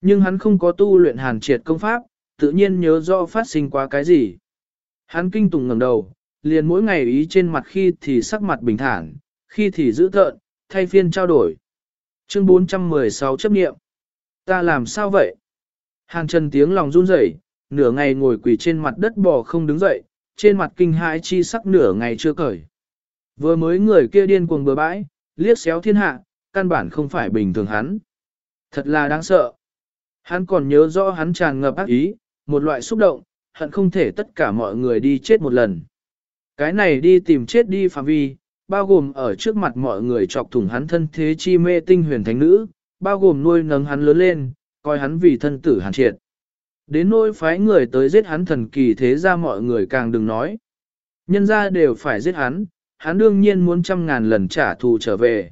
Nhưng hắn không có tu luyện hàn triệt công pháp, tự nhiên nhớ rõ phát sinh quá cái gì. Hắn kinh tùng ngẩng đầu, liền mỗi ngày ý trên mặt khi thì sắc mặt bình thản, khi thì dữ tợn, thay phiên trao đổi. Chương 416 chấp nghiệm. Ta làm sao vậy? Hàn Trần tiếng lòng run rẩy, nửa ngày ngồi quỳ trên mặt đất bò không đứng dậy, trên mặt kinh hãi chi sắc nửa ngày chưa cởi. Vừa mới người kia điên cuồng bừa bãi, liếc xéo thiên hạ, căn bản không phải bình thường hắn. Thật là đáng sợ. Hắn còn nhớ rõ hắn tràn ngập ác ý, một loại xúc động, hận không thể tất cả mọi người đi chết một lần. Cái này đi tìm chết đi phạm vi, bao gồm ở trước mặt mọi người chọc thủng hắn thân thế chi mê tinh huyền thánh nữ, bao gồm nuôi nấng hắn lớn lên, coi hắn vì thân tử hàn triệt. Đến nỗi phái người tới giết hắn thần kỳ thế ra mọi người càng đừng nói. Nhân ra đều phải giết hắn, hắn đương nhiên muốn trăm ngàn lần trả thù trở về.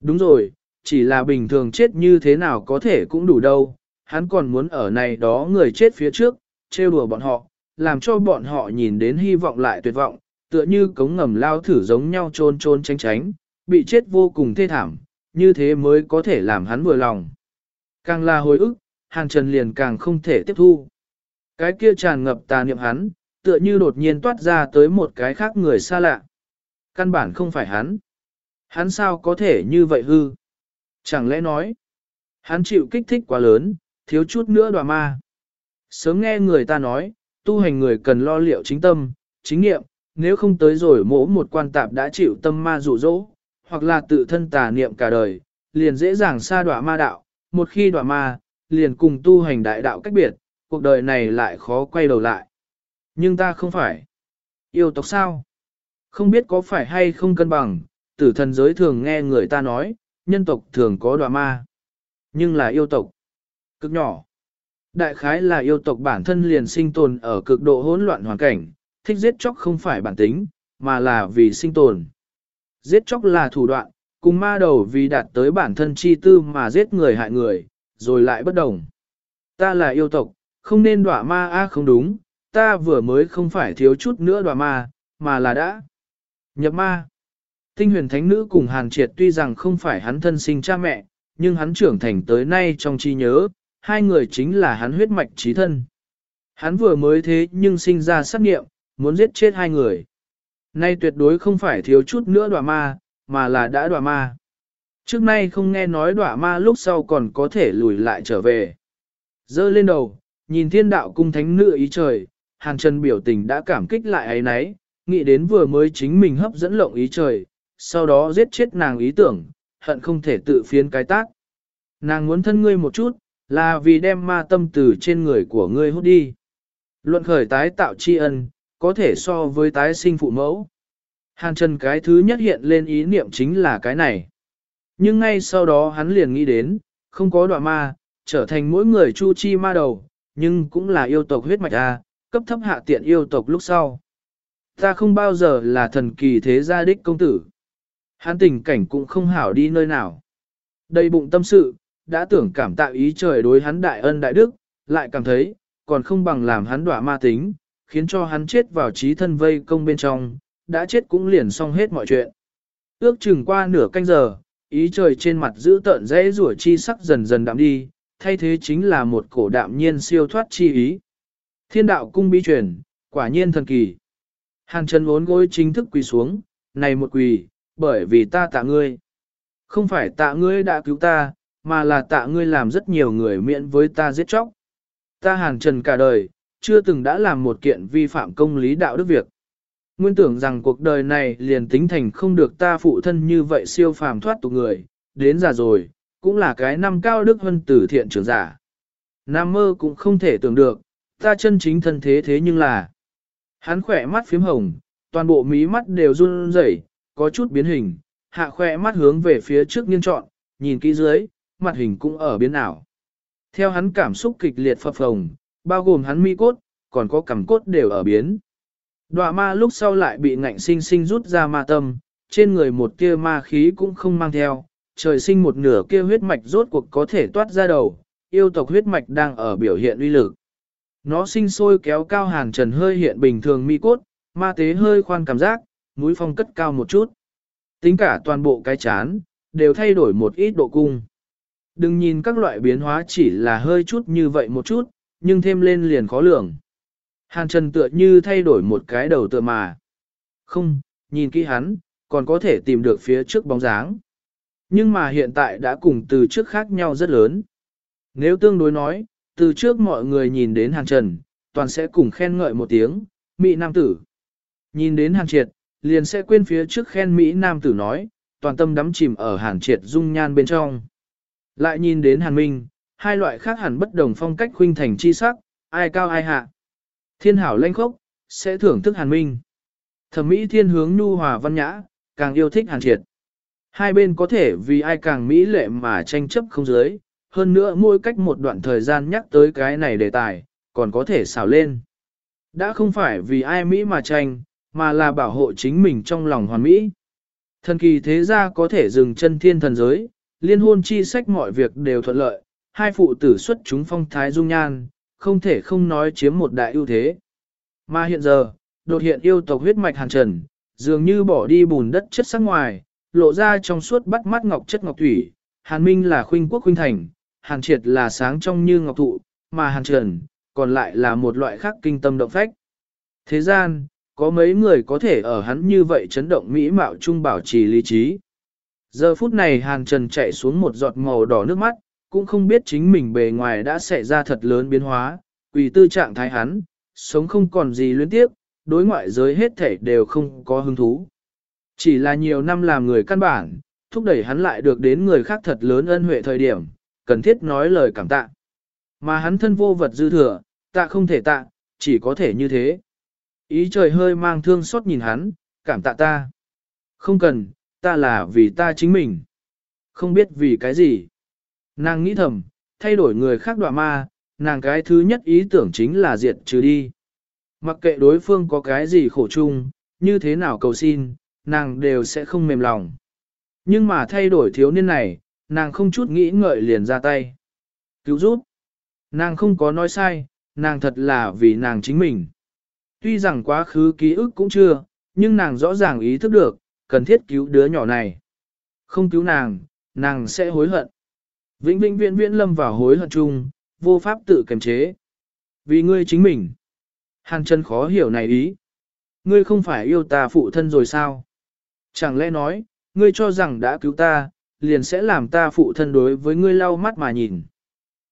Đúng rồi, chỉ là bình thường chết như thế nào có thể cũng đủ đâu, hắn còn muốn ở này đó người chết phía trước, trêu đùa bọn họ, làm cho bọn họ nhìn đến hy vọng lại tuyệt vọng, tựa như cống ngầm lao thử giống nhau trôn trôn tránh tránh, bị chết vô cùng thê thảm, như thế mới có thể làm hắn vừa lòng. Càng là hồi ức, hàng trần liền càng không thể tiếp thu. Cái kia tràn ngập tà niệm hắn, tựa như đột nhiên toát ra tới một cái khác người xa lạ. Căn bản không phải hắn. Hắn sao có thể như vậy hư? Chẳng lẽ nói, hắn chịu kích thích quá lớn, thiếu chút nữa đòa ma. Sớm nghe người ta nói, tu hành người cần lo liệu chính tâm, chính nghiệm, nếu không tới rồi mỗ một quan tạp đã chịu tâm ma dụ dỗ, hoặc là tự thân tà niệm cả đời, liền dễ dàng xa đọa ma đạo, một khi đọa ma, liền cùng tu hành đại đạo cách biệt, cuộc đời này lại khó quay đầu lại. Nhưng ta không phải. Yêu tộc sao? Không biết có phải hay không cân bằng, tử thần giới thường nghe người ta nói, nhân tộc thường có đoạ ma. Nhưng là yêu tộc. Cực nhỏ. Đại khái là yêu tộc bản thân liền sinh tồn ở cực độ hỗn loạn hoàn cảnh, thích giết chóc không phải bản tính, mà là vì sinh tồn. Giết chóc là thủ đoạn, cùng ma đầu vì đạt tới bản thân chi tư mà giết người hại người, rồi lại bất đồng. Ta là yêu tộc, không nên đọa ma a à không đúng, ta vừa mới không phải thiếu chút nữa đọa ma, mà là đã nhập ma. Tinh huyền thánh nữ cùng hàn triệt tuy rằng không phải hắn thân sinh cha mẹ, nhưng hắn trưởng thành tới nay trong trí nhớ, hai người chính là hắn huyết mạch trí thân. Hắn vừa mới thế nhưng sinh ra sát nghiệm, muốn giết chết hai người. Nay tuyệt đối không phải thiếu chút nữa đọa ma, mà là đã đọa ma. Trước nay không nghe nói đọa ma lúc sau còn có thể lùi lại trở về. Dơ lên đầu, nhìn thiên đạo cung thánh nữ ý trời, hàng chân biểu tình đã cảm kích lại ấy nấy, nghĩ đến vừa mới chính mình hấp dẫn lộng ý trời, sau đó giết chết nàng ý tưởng, hận không thể tự phiến cái tác. Nàng muốn thân ngươi một chút, là vì đem ma tâm từ trên người của ngươi hút đi. Luận khởi tái tạo tri ân, có thể so với tái sinh phụ mẫu. Hàn Trần cái thứ nhất hiện lên ý niệm chính là cái này. Nhưng ngay sau đó hắn liền nghĩ đến, không có đoạn ma, trở thành mỗi người chu chi ma đầu, nhưng cũng là yêu tộc huyết mạch A, cấp thấp hạ tiện yêu tộc lúc sau. Ta không bao giờ là thần kỳ thế gia đích công tử. Hắn tình cảnh cũng không hảo đi nơi nào. Đầy bụng tâm sự, đã tưởng cảm tạ ý trời đối hắn đại ân đại đức, lại cảm thấy, còn không bằng làm hắn đọa ma tính, khiến cho hắn chết vào trí thân vây công bên trong, đã chết cũng liền xong hết mọi chuyện. Ước chừng qua nửa canh giờ, ý trời trên mặt giữ tợn dễ rủa chi sắc dần dần đạm đi, thay thế chính là một cổ đạm nhiên siêu thoát chi ý. Thiên đạo cung bí truyền, quả nhiên thần kỳ. Hàn Trần vốn gối chính thức quỳ xuống, này một quỳ, bởi vì ta tạ ngươi. Không phải tạ ngươi đã cứu ta, mà là tạ ngươi làm rất nhiều người miễn với ta giết chóc. Ta Hàn Trần cả đời, chưa từng đã làm một kiện vi phạm công lý đạo đức việc. Nguyên tưởng rằng cuộc đời này liền tính thành không được ta phụ thân như vậy siêu phàm thoát tục người, đến già rồi, cũng là cái năm cao đức hân tử thiện trưởng giả. Nam mơ cũng không thể tưởng được, ta chân chính thân thế thế nhưng là. Hắn khỏe mắt phím hồng, toàn bộ mí mắt đều run rẩy, có chút biến hình, hạ khỏe mắt hướng về phía trước nghiêng trọn, nhìn kỹ dưới, mặt hình cũng ở biến ảo. Theo hắn cảm xúc kịch liệt phập phồng, bao gồm hắn mi cốt, còn có cằm cốt đều ở biến. Đọa ma lúc sau lại bị ngạnh sinh sinh rút ra ma tâm, trên người một tia ma khí cũng không mang theo, trời sinh một nửa kia huyết mạch rốt cuộc có thể toát ra đầu, yêu tộc huyết mạch đang ở biểu hiện uy lực. Nó sinh sôi kéo cao hàn trần hơi hiện bình thường mi cốt, ma tế hơi khoan cảm giác, mũi phong cất cao một chút. Tính cả toàn bộ cái chán, đều thay đổi một ít độ cung. Đừng nhìn các loại biến hóa chỉ là hơi chút như vậy một chút, nhưng thêm lên liền khó lường. Hàn Trần tựa như thay đổi một cái đầu tựa mà. Không, nhìn kỹ hắn, còn có thể tìm được phía trước bóng dáng. Nhưng mà hiện tại đã cùng từ trước khác nhau rất lớn. Nếu tương đối nói, từ trước mọi người nhìn đến Hàn Trần, toàn sẽ cùng khen ngợi một tiếng, Mỹ Nam Tử. Nhìn đến Hàn Triệt, liền sẽ quên phía trước khen Mỹ Nam Tử nói, toàn tâm đắm chìm ở Hàn Triệt dung nhan bên trong. Lại nhìn đến Hàn Minh, hai loại khác hẳn bất đồng phong cách khuynh thành chi sắc, ai cao ai hạ. Thiên hảo lanh khốc, sẽ thưởng thức Hàn Minh. Thẩm mỹ thiên hướng nhu hòa văn nhã, càng yêu thích Hàn Triệt. Hai bên có thể vì ai càng mỹ lệ mà tranh chấp không giới, hơn nữa mỗi cách một đoạn thời gian nhắc tới cái này đề tài, còn có thể xào lên. Đã không phải vì ai Mỹ mà tranh, mà là bảo hộ chính mình trong lòng hoàn Mỹ. Thần kỳ thế gia có thể dừng chân thiên thần giới, liên hôn chi sách mọi việc đều thuận lợi, hai phụ tử xuất chúng phong thái dung nhan, không thể không nói chiếm một đại ưu thế. Mà hiện giờ, đột hiện yêu tộc huyết mạch hàn trần, dường như bỏ đi bùn đất chất sắc ngoài, lộ ra trong suốt bắt mắt ngọc chất ngọc thủy, hàn minh là khuynh quốc khuynh thành, hàn triệt là sáng trong như ngọc thụ, mà hàn trần, còn lại là một loại khác kinh tâm động phách. Thế gian, có mấy người có thể ở hắn như vậy chấn động mỹ mạo trung bảo trì lý trí. Giờ phút này hàn trần chạy xuống một giọt màu đỏ nước mắt, cũng không biết chính mình bề ngoài đã xảy ra thật lớn biến hóa, quỳ tư trạng thái hắn, sống không còn gì luyến tiếp, đối ngoại giới hết thể đều không có hứng thú. Chỉ là nhiều năm làm người căn bản, thúc đẩy hắn lại được đến người khác thật lớn ân huệ thời điểm, cần thiết nói lời cảm tạ. Mà hắn thân vô vật dư thừa, tạ không thể tạ, chỉ có thể như thế. Ý trời hơi mang thương xót nhìn hắn, cảm tạ ta. Không cần, ta là vì ta chính mình. Không biết vì cái gì. Nàng nghĩ thầm, thay đổi người khác đọa ma, nàng cái thứ nhất ý tưởng chính là diệt trừ đi. Mặc kệ đối phương có cái gì khổ chung, như thế nào cầu xin, nàng đều sẽ không mềm lòng. Nhưng mà thay đổi thiếu niên này, nàng không chút nghĩ ngợi liền ra tay. Cứu giúp. Nàng không có nói sai, nàng thật là vì nàng chính mình. Tuy rằng quá khứ ký ức cũng chưa, nhưng nàng rõ ràng ý thức được, cần thiết cứu đứa nhỏ này. Không cứu nàng, nàng sẽ hối hận. Vĩnh vĩnh viễn viễn lâm vào hối hận chung, vô pháp tự kiềm chế. Vì ngươi chính mình. Hàn chân khó hiểu này ý. Ngươi không phải yêu ta phụ thân rồi sao? Chẳng lẽ nói, ngươi cho rằng đã cứu ta, liền sẽ làm ta phụ thân đối với ngươi lau mắt mà nhìn.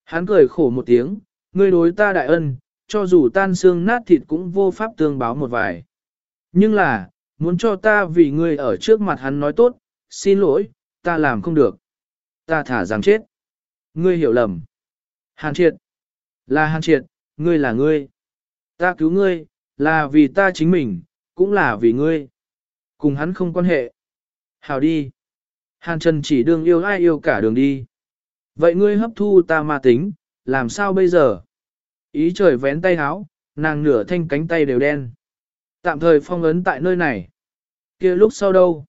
Hắn cười khổ một tiếng, ngươi đối ta đại ân, cho dù tan xương nát thịt cũng vô pháp tương báo một vài. Nhưng là, muốn cho ta vì ngươi ở trước mặt hắn nói tốt, xin lỗi, ta làm không được. Ta thả rằng chết. Ngươi hiểu lầm. Hàn triệt. Là hàn triệt, ngươi là ngươi. Ta cứu ngươi, là vì ta chính mình, cũng là vì ngươi. Cùng hắn không quan hệ. Hào đi. Hàn Trần chỉ đương yêu ai yêu cả đường đi. Vậy ngươi hấp thu ta ma tính, làm sao bây giờ? Ý trời vén tay háo, nàng nửa thanh cánh tay đều đen. Tạm thời phong ấn tại nơi này. kia lúc sau đâu?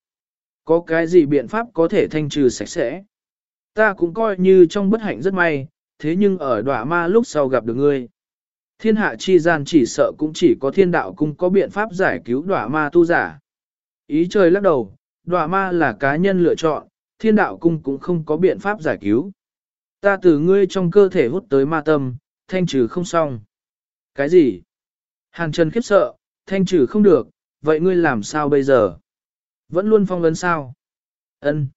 Có cái gì biện pháp có thể thanh trừ sạch sẽ? Ta cũng coi như trong bất hạnh rất may, thế nhưng ở đọa ma lúc sau gặp được ngươi. Thiên hạ chi gian chỉ sợ cũng chỉ có thiên đạo cung có biện pháp giải cứu đọa ma tu giả. Ý trời lắc đầu, đọa ma là cá nhân lựa chọn, thiên đạo cung cũng không có biện pháp giải cứu. Ta từ ngươi trong cơ thể hút tới ma tâm, thanh trừ không xong. Cái gì? Hàn Trần khiếp sợ, thanh trừ không được, vậy ngươi làm sao bây giờ? Vẫn luôn phong ấn sao? Ân.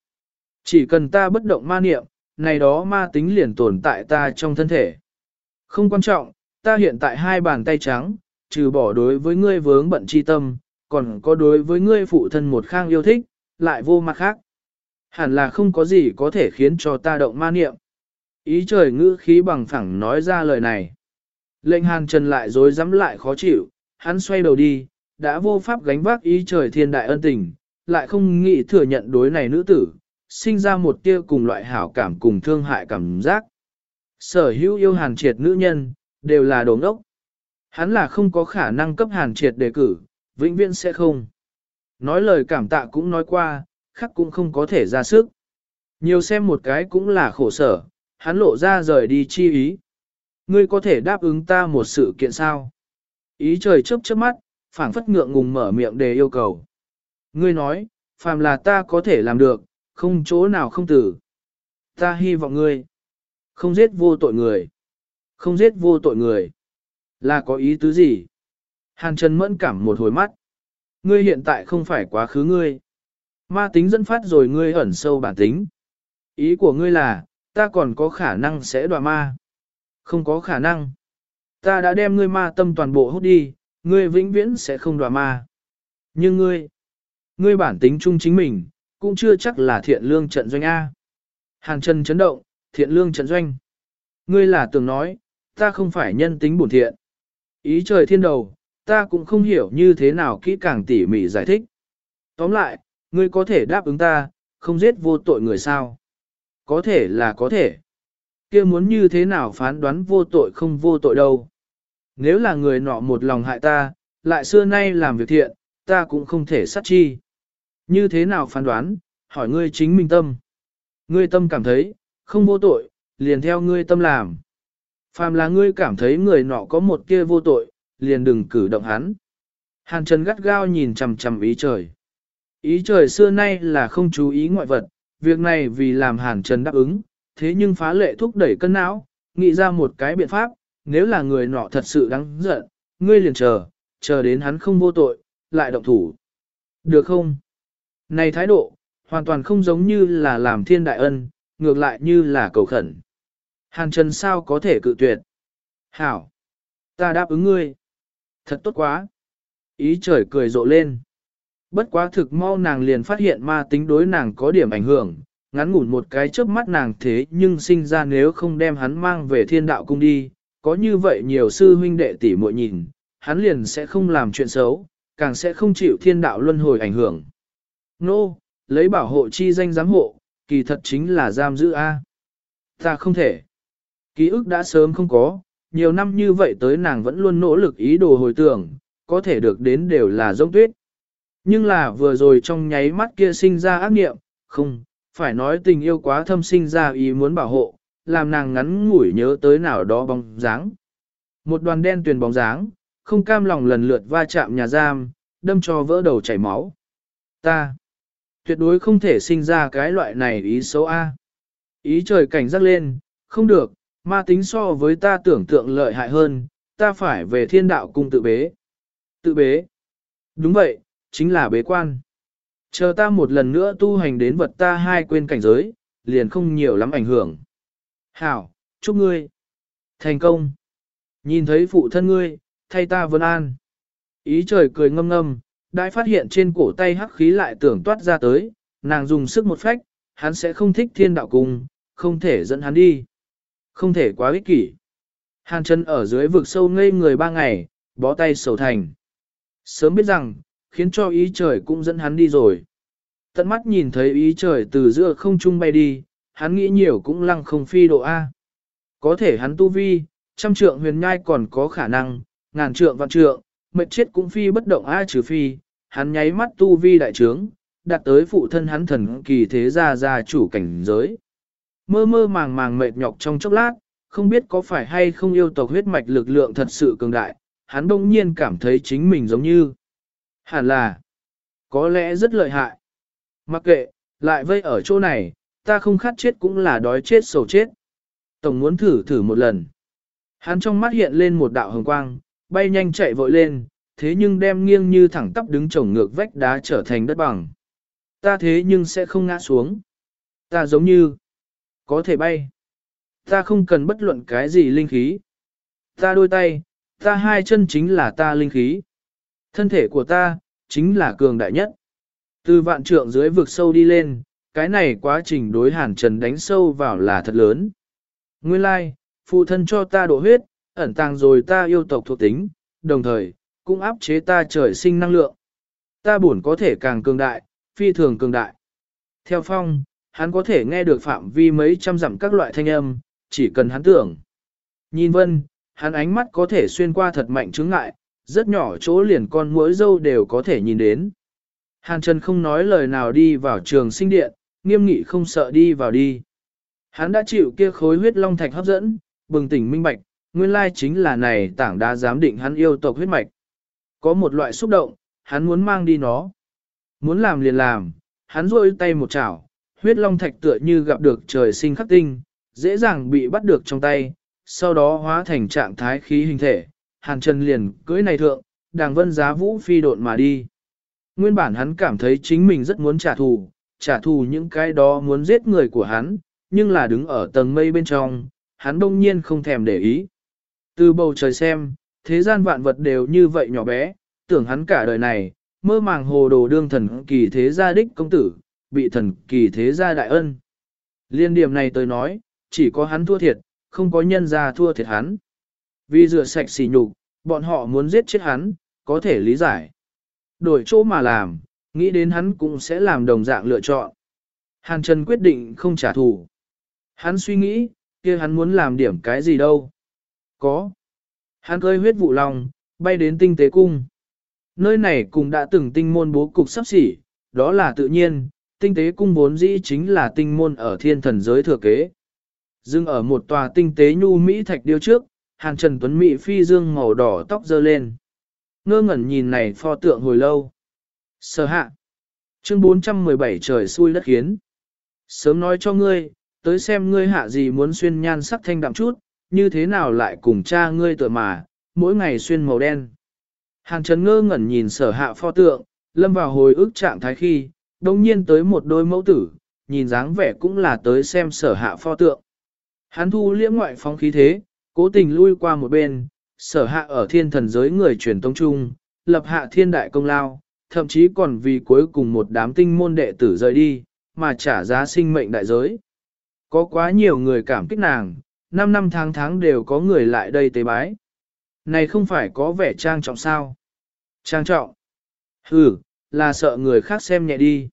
Chỉ cần ta bất động ma niệm, này đó ma tính liền tồn tại ta trong thân thể. Không quan trọng, ta hiện tại hai bàn tay trắng, trừ bỏ đối với ngươi vướng bận chi tâm, còn có đối với ngươi phụ thân một khang yêu thích, lại vô mặt khác. Hẳn là không có gì có thể khiến cho ta động ma niệm. Ý trời ngữ khí bằng phẳng nói ra lời này. Lệnh hàn trần lại dối dám lại khó chịu, hắn xoay đầu đi, đã vô pháp gánh vác ý trời thiên đại ân tình, lại không nghĩ thừa nhận đối này nữ tử, sinh ra một tia cùng loại hảo cảm cùng thương hại cảm giác. Sở hữu yêu hàn triệt nữ nhân, đều là đồ ngốc. Hắn là không có khả năng cấp hàn triệt đề cử, vĩnh viễn sẽ không. Nói lời cảm tạ cũng nói qua, khắc cũng không có thể ra sức. Nhiều xem một cái cũng là khổ sở, hắn lộ ra rời đi chi ý. Ngươi có thể đáp ứng ta một sự kiện sao? Ý trời chớp chớp mắt, phảng phất ngượng ngùng mở miệng để yêu cầu. Ngươi nói, phàm là ta có thể làm được, không chỗ nào không tử. Ta hy vọng ngươi, không giết vô tội người. Không giết vô tội người. Là có ý tứ gì? Hàn Trần mẫn cảm một hồi mắt. Ngươi hiện tại không phải quá khứ ngươi. Ma tính dẫn phát rồi ngươi ẩn sâu bản tính. Ý của ngươi là, ta còn có khả năng sẽ đọa ma. Không có khả năng. Ta đã đem ngươi ma tâm toàn bộ hút đi, ngươi vĩnh viễn sẽ không đọa ma. Nhưng ngươi, ngươi bản tính chung chính mình, cũng chưa chắc là thiện lương trận doanh A. Hàng chân chấn động, thiện lương trận doanh. Ngươi là tưởng nói, ta không phải nhân tính bổn thiện. Ý trời thiên đầu, ta cũng không hiểu như thế nào kỹ càng tỉ mỉ giải thích. Tóm lại, ngươi có thể đáp ứng ta, không giết vô tội người sao. Có thể là có thể. kia muốn như thế nào phán đoán vô tội không vô tội đâu. Nếu là người nọ một lòng hại ta, lại xưa nay làm việc thiện, ta cũng không thể sát chi. Như thế nào phán đoán, hỏi ngươi chính mình tâm. Ngươi tâm cảm thấy, không vô tội, liền theo ngươi tâm làm. Phàm là ngươi cảm thấy người nọ có một kia vô tội, liền đừng cử động hắn. Hàn Trần gắt gao nhìn chằm chằm ý trời. Ý trời xưa nay là không chú ý ngoại vật, việc này vì làm Hàn Trần đáp ứng, thế nhưng phá lệ thúc đẩy cân não, nghĩ ra một cái biện pháp, nếu là người nọ thật sự đáng giận, ngươi liền chờ, chờ đến hắn không vô tội, lại động thủ. Được không? Này thái độ, hoàn toàn không giống như là làm thiên đại ân, ngược lại như là cầu khẩn. Hàn Trần sao có thể cự tuyệt? Hảo! Ta đáp ứng ngươi. Thật tốt quá! Ý trời cười rộ lên. Bất quá thực mau nàng liền phát hiện ma tính đối nàng có điểm ảnh hưởng, ngắn ngủn một cái chớp mắt nàng thế nhưng sinh ra nếu không đem hắn mang về thiên đạo cung đi, có như vậy nhiều sư huynh đệ tỷ muội nhìn, hắn liền sẽ không làm chuyện xấu, càng sẽ không chịu thiên đạo luân hồi ảnh hưởng. Nô, no, lấy bảo hộ chi danh giám hộ, kỳ thật chính là giam giữ A. Ta không thể. Ký ức đã sớm không có, nhiều năm như vậy tới nàng vẫn luôn nỗ lực ý đồ hồi tưởng, có thể được đến đều là giống tuyết. Nhưng là vừa rồi trong nháy mắt kia sinh ra ác nghiệm, không, phải nói tình yêu quá thâm sinh ra ý muốn bảo hộ, làm nàng ngắn ngủi nhớ tới nào đó bóng dáng. Một đoàn đen tuyền bóng dáng, không cam lòng lần lượt va chạm nhà giam, đâm cho vỡ đầu chảy máu. Ta, tuyệt đối không thể sinh ra cái loại này ý xấu A. Ý trời cảnh giác lên, không được, ma tính so với ta tưởng tượng lợi hại hơn, ta phải về thiên đạo cung tự bế. Tự bế. Đúng vậy, chính là bế quan. Chờ ta một lần nữa tu hành đến vật ta hai quên cảnh giới, liền không nhiều lắm ảnh hưởng. Hảo, chúc ngươi. Thành công. Nhìn thấy phụ thân ngươi, thay ta vân an. Ý trời cười ngâm ngâm, đại phát hiện trên cổ tay hắc khí lại tưởng toát ra tới, nàng dùng sức một phách, hắn sẽ không thích thiên đạo cung, không thể dẫn hắn đi. Không thể quá ích kỷ. Hàn chân ở dưới vực sâu ngây người ba ngày, bó tay sầu thành. Sớm biết rằng, khiến cho ý trời cũng dẫn hắn đi rồi. Tận mắt nhìn thấy ý trời từ giữa không trung bay đi, hắn nghĩ nhiều cũng lăng không phi độ A. Có thể hắn tu vi, trăm trượng huyền nhai còn có khả năng, ngàn trượng vạn trượng, mệt chết cũng phi bất động A trừ phi, hắn nháy mắt tu vi đại trướng, đạt tới phụ thân hắn thần kỳ thế gia gia chủ cảnh giới. Mơ mơ màng màng mệt nhọc trong chốc lát, không biết có phải hay không yêu tộc huyết mạch lực lượng thật sự cường đại, hắn đông nhiên cảm thấy chính mình giống như. Hẳn là, có lẽ rất lợi hại. Mặc kệ, lại vây ở chỗ này, ta không khát chết cũng là đói chết sầu chết. Tổng muốn thử thử một lần. Hắn trong mắt hiện lên một đạo hồng quang, bay nhanh chạy vội lên, thế nhưng đem nghiêng như thẳng tắp đứng trồng ngược vách đá trở thành đất bằng. Ta thế nhưng sẽ không ngã xuống. Ta giống như có thể bay. Ta không cần bất luận cái gì linh khí. Ta đôi tay, ta hai chân chính là ta linh khí. Thân thể của ta, chính là cường đại nhất. Từ vạn trượng dưới vực sâu đi lên, cái này quá trình đối hàn trần đánh sâu vào là thật lớn. Nguyên lai, phụ thân cho ta độ huyết, ẩn tàng rồi ta yêu tộc thuộc tính, đồng thời, cũng áp chế ta trời sinh năng lượng. Ta buồn có thể càng cường đại, phi thường cường đại. Theo phong, hắn có thể nghe được phạm vi mấy trăm dặm các loại thanh âm, chỉ cần hắn tưởng. Nhìn vân, hắn ánh mắt có thể xuyên qua thật mạnh chứng ngại, rất nhỏ chỗ liền con mũi dâu đều có thể nhìn đến. Hàn Trần không nói lời nào đi vào trường sinh điện, nghiêm nghị không sợ đi vào đi. Hắn đã chịu kia khối huyết long thạch hấp dẫn, bừng tỉnh minh bạch, nguyên lai chính là này tảng đá giám định hắn yêu tộc huyết mạch. Có một loại xúc động, hắn muốn mang đi nó. Muốn làm liền làm, hắn rôi tay một chảo, huyết long thạch tựa như gặp được trời sinh khắc tinh, dễ dàng bị bắt được trong tay, sau đó hóa thành trạng thái khí hình thể. Hàn Trần liền cưỡi này thượng, đàng vân giá vũ phi độn mà đi. Nguyên bản hắn cảm thấy chính mình rất muốn trả thù, trả thù những cái đó muốn giết người của hắn, nhưng là đứng ở tầng mây bên trong, hắn đông nhiên không thèm để ý. Từ bầu trời xem, thế gian vạn vật đều như vậy nhỏ bé, tưởng hắn cả đời này, mơ màng hồ đồ đương thần kỳ thế gia đích công tử, bị thần kỳ thế gia đại ân. Liên điểm này tôi nói, chỉ có hắn thua thiệt, không có nhân gia thua thiệt hắn. Vì rửa sạch xỉ nhục, bọn họ muốn giết chết hắn, có thể lý giải. Đổi chỗ mà làm, nghĩ đến hắn cũng sẽ làm đồng dạng lựa chọn. Hàn Trần quyết định không trả thù. Hắn suy nghĩ, kia hắn muốn làm điểm cái gì đâu. Có. Hắn cơi huyết vụ lòng, bay đến tinh tế cung. Nơi này cùng đã từng tinh môn bố cục sắp xỉ, đó là tự nhiên, tinh tế cung vốn dĩ chính là tinh môn ở thiên thần giới thừa kế. Dưng ở một tòa tinh tế nhu Mỹ thạch điêu trước, Hàn Trần Tuấn Mỹ phi dương màu đỏ tóc dơ lên. Ngơ ngẩn nhìn này pho tượng hồi lâu. Sở hạ. Chương 417 trời xui đất khiến. Sớm nói cho ngươi, tới xem ngươi hạ gì muốn xuyên nhan sắc thanh đậm chút, như thế nào lại cùng cha ngươi tựa mà, mỗi ngày xuyên màu đen. Hàn Trần ngơ ngẩn nhìn sở hạ pho tượng, lâm vào hồi ức trạng thái khi, đồng nhiên tới một đôi mẫu tử, nhìn dáng vẻ cũng là tới xem sở hạ pho tượng. Hắn thu liễm ngoại phóng khí thế, cố tình lui qua một bên, sở hạ ở thiên thần giới người truyền tông trung, lập hạ thiên đại công lao, thậm chí còn vì cuối cùng một đám tinh môn đệ tử rời đi, mà trả giá sinh mệnh đại giới. Có quá nhiều người cảm kích nàng, năm năm tháng tháng đều có người lại đây tế bái. Này không phải có vẻ trang trọng sao? Trang trọng? Ừ, là sợ người khác xem nhẹ đi.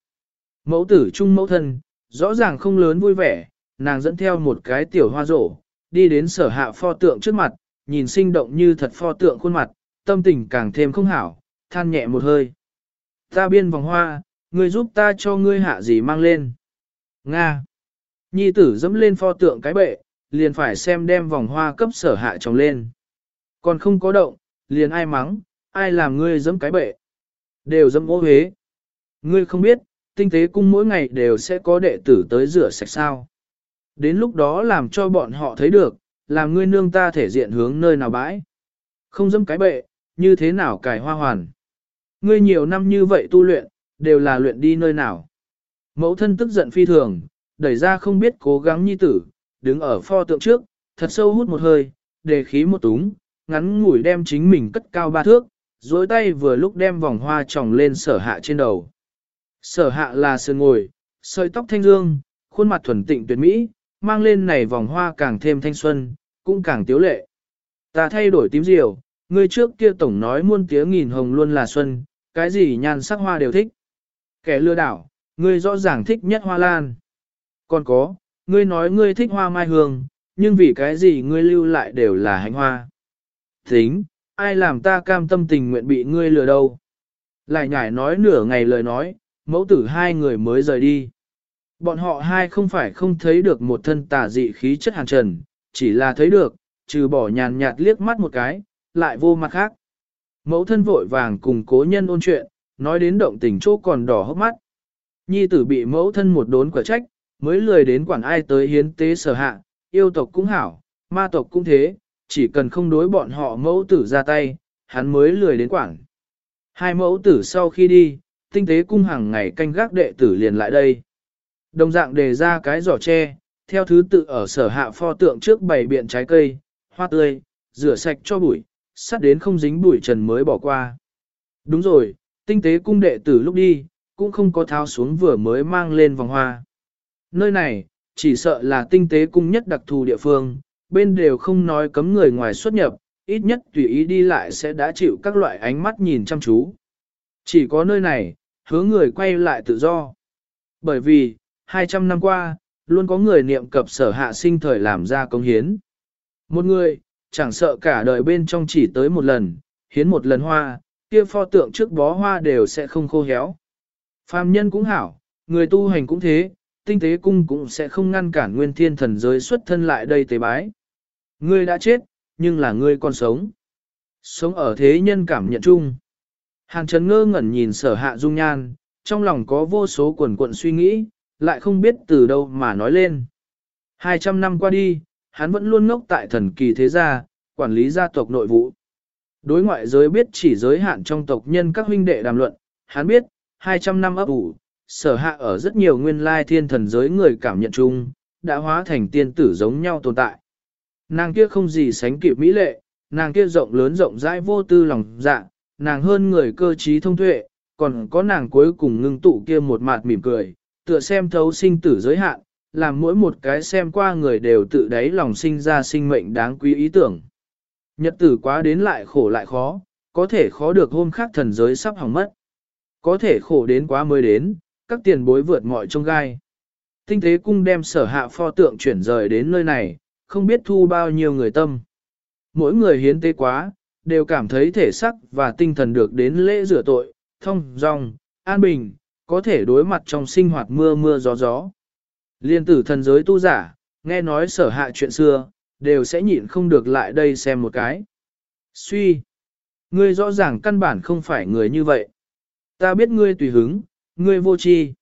Mẫu tử chung mẫu thân, rõ ràng không lớn vui vẻ, nàng dẫn theo một cái tiểu hoa rổ, đi đến sở hạ pho tượng trước mặt, nhìn sinh động như thật pho tượng khuôn mặt, tâm tình càng thêm không hảo, than nhẹ một hơi. Ta biên vòng hoa, ngươi giúp ta cho ngươi hạ gì mang lên. Nga. Nhi tử dẫm lên pho tượng cái bệ, liền phải xem đem vòng hoa cấp sở hạ trồng lên. Còn không có động, liền ai mắng, ai làm ngươi dẫm cái bệ. Đều dâm ô huế, Ngươi không biết, tinh tế cung mỗi ngày đều sẽ có đệ tử tới rửa sạch sao. Đến lúc đó làm cho bọn họ thấy được, làm ngươi nương ta thể diện hướng nơi nào bãi. Không dâm cái bệ, như thế nào cải hoa hoàn. Ngươi nhiều năm như vậy tu luyện, đều là luyện đi nơi nào. Mẫu thân tức giận phi thường, đẩy ra không biết cố gắng nhi tử, đứng ở pho tượng trước, thật sâu hút một hơi, đề khí một túng, ngắn ngủi đem chính mình cất cao ba thước, dối tay vừa lúc đem vòng hoa tròng lên sở hạ trên đầu. Sở hạ là sườn ngồi, sợi tóc thanh dương, khuôn mặt thuần tịnh tuyệt mỹ, mang lên này vòng hoa càng thêm thanh xuân, cũng càng tiếu lệ. Ta thay đổi tím diều, người trước kia tổng nói muôn tiếng nghìn hồng luôn là xuân, cái gì nhan sắc hoa đều thích. Kẻ lừa đảo, ngươi rõ ràng thích nhất hoa lan. Còn có, ngươi nói ngươi thích hoa mai hương, nhưng vì cái gì ngươi lưu lại đều là hành hoa. Tính, ai làm ta cam tâm tình nguyện bị ngươi lừa đâu. Lại nhải nói nửa ngày lời nói, mẫu tử hai người mới rời đi. Bọn họ hai không phải không thấy được một thân tà dị khí chất hàn trần, chỉ là thấy được, trừ bỏ nhàn nhạt liếc mắt một cái, lại vô mặt khác. Mẫu thân vội vàng cùng cố nhân ôn chuyện, nói đến động tình chỗ còn đỏ hốc mắt. Nhi tử bị mẫu thân một đốn quả trách, mới lười đến quản ai tới hiến tế sở hạ, yêu tộc cũng hảo, ma tộc cũng thế, chỉ cần không đối bọn họ mẫu tử ra tay, hắn mới lười đến quảng. Hai mẫu tử sau khi đi, tinh tế cung hàng ngày canh gác đệ tử liền lại đây. Đồng dạng đề ra cái giỏ tre, theo thứ tự ở sở hạ pho tượng trước bày biện trái cây, hoa tươi, rửa sạch cho bụi, sắt đến không dính bụi trần mới bỏ qua. Đúng rồi, tinh tế cung đệ tử lúc đi, cũng không có tháo xuống vừa mới mang lên vòng hoa. Nơi này, chỉ sợ là tinh tế cung nhất đặc thù địa phương, bên đều không nói cấm người ngoài xuất nhập, ít nhất tùy ý đi lại sẽ đã chịu các loại ánh mắt nhìn chăm chú. Chỉ có nơi này, hứa người quay lại tự do. Bởi vì, 200 năm qua, luôn có người niệm cập sở hạ sinh thời làm ra công hiến. Một người, chẳng sợ cả đời bên trong chỉ tới một lần, hiến một lần hoa, kia pho tượng trước bó hoa đều sẽ không khô héo. Phàm nhân cũng hảo, người tu hành cũng thế, tinh tế cung cũng sẽ không ngăn cản nguyên thiên thần giới xuất thân lại đây tế bái. Ngươi đã chết, nhưng là ngươi còn sống. Sống ở thế nhân cảm nhận chung. Hàn Trấn ngơ ngẩn nhìn sở hạ dung nhan, trong lòng có vô số quần quận suy nghĩ, lại không biết từ đâu mà nói lên. 200 năm qua đi, hắn vẫn luôn ngốc tại thần kỳ thế gia, quản lý gia tộc nội vụ. Đối ngoại giới biết chỉ giới hạn trong tộc nhân các huynh đệ đàm luận, hắn biết, 200 năm ấp ủ, sở hạ ở rất nhiều nguyên lai thiên thần giới người cảm nhận chung, đã hóa thành tiên tử giống nhau tồn tại. Nàng kia không gì sánh kịp mỹ lệ, nàng kia rộng lớn rộng rãi vô tư lòng dạ, nàng hơn người cơ trí thông tuệ, còn có nàng cuối cùng ngưng tụ kia một mặt mỉm cười, tựa xem thấu sinh tử giới hạn, làm mỗi một cái xem qua người đều tự đáy lòng sinh ra sinh mệnh đáng quý ý tưởng. Nhật tử quá đến lại khổ lại khó, có thể khó được hôm khác thần giới sắp hỏng mất. Có thể khổ đến quá mới đến, các tiền bối vượt mọi trông gai. Tinh tế cung đem sở hạ pho tượng chuyển rời đến nơi này, không biết thu bao nhiêu người tâm. Mỗi người hiến tế quá, đều cảm thấy thể sắc và tinh thần được đến lễ rửa tội, thông, dòng, an bình, có thể đối mặt trong sinh hoạt mưa mưa gió gió. Liên tử thần giới tu giả, nghe nói sở hạ chuyện xưa, đều sẽ nhịn không được lại đây xem một cái. Suy! Ngươi rõ ràng căn bản không phải người như vậy. Ta biết ngươi tùy hứng, ngươi vô tri.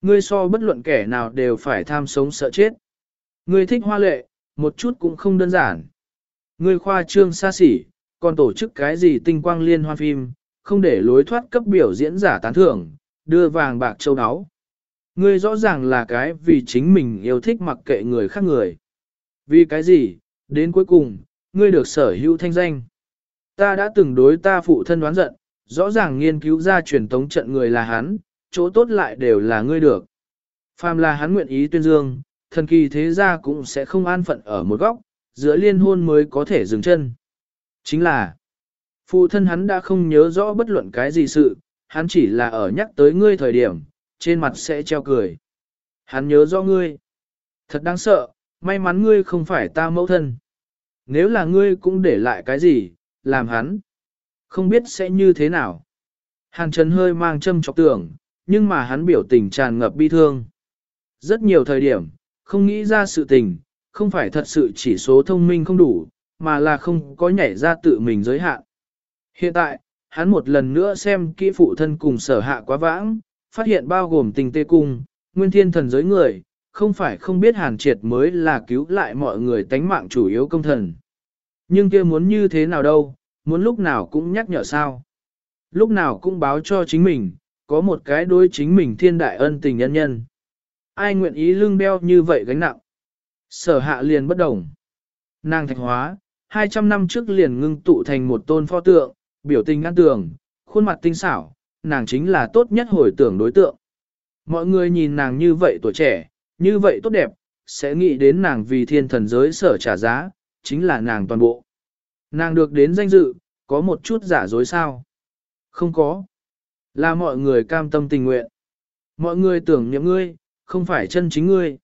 Ngươi so bất luận kẻ nào đều phải tham sống sợ chết. Ngươi thích hoa lệ, một chút cũng không đơn giản. Ngươi khoa trương xa xỉ, còn tổ chức cái gì tinh quang liên hoan phim, không để lối thoát cấp biểu diễn giả tán thưởng, đưa vàng bạc châu áo. Ngươi rõ ràng là cái vì chính mình yêu thích mặc kệ người khác người. Vì cái gì, đến cuối cùng, ngươi được sở hữu thanh danh. Ta đã từng đối ta phụ thân đoán giận, rõ ràng nghiên cứu ra truyền thống trận người là hắn, chỗ tốt lại đều là ngươi được. Phàm là hắn nguyện ý tuyên dương, thần kỳ thế gia cũng sẽ không an phận ở một góc, giữa liên hôn mới có thể dừng chân. Chính là, phụ thân hắn đã không nhớ rõ bất luận cái gì sự, hắn chỉ là ở nhắc tới ngươi thời điểm, trên mặt sẽ treo cười. Hắn nhớ rõ ngươi. Thật đáng sợ, may mắn ngươi không phải ta mẫu thân. Nếu là ngươi cũng để lại cái gì, làm hắn. Không biết sẽ như thế nào. Hàn Trần hơi mang châm chọc tưởng, nhưng mà hắn biểu tình tràn ngập bi thương. Rất nhiều thời điểm, không nghĩ ra sự tình, không phải thật sự chỉ số thông minh không đủ, mà là không có nhảy ra tự mình giới hạn. Hiện tại, hắn một lần nữa xem kỹ phụ thân cùng sở hạ quá vãng, phát hiện bao gồm tình tê cung, nguyên thiên thần giới người, không phải không biết hàn triệt mới là cứu lại mọi người tánh mạng chủ yếu công thần. Nhưng kia muốn như thế nào đâu, muốn lúc nào cũng nhắc nhở sao. Lúc nào cũng báo cho chính mình, có một cái đối chính mình thiên đại ân tình nhân nhân. Ai nguyện ý lưng đeo như vậy gánh nặng. Sở hạ liền bất đồng. Nàng thạch hóa, 200 năm trước liền ngưng tụ thành một tôn pho tượng, biểu tình ngăn tường, khuôn mặt tinh xảo, nàng chính là tốt nhất hồi tưởng đối tượng. Mọi người nhìn nàng như vậy tuổi trẻ, như vậy tốt đẹp, sẽ nghĩ đến nàng vì thiên thần giới sở trả giá, chính là nàng toàn bộ. Nàng được đến danh dự, có một chút giả dối sao? Không có. Là mọi người cam tâm tình nguyện. Mọi người tưởng niệm ngươi, không phải chân chính ngươi.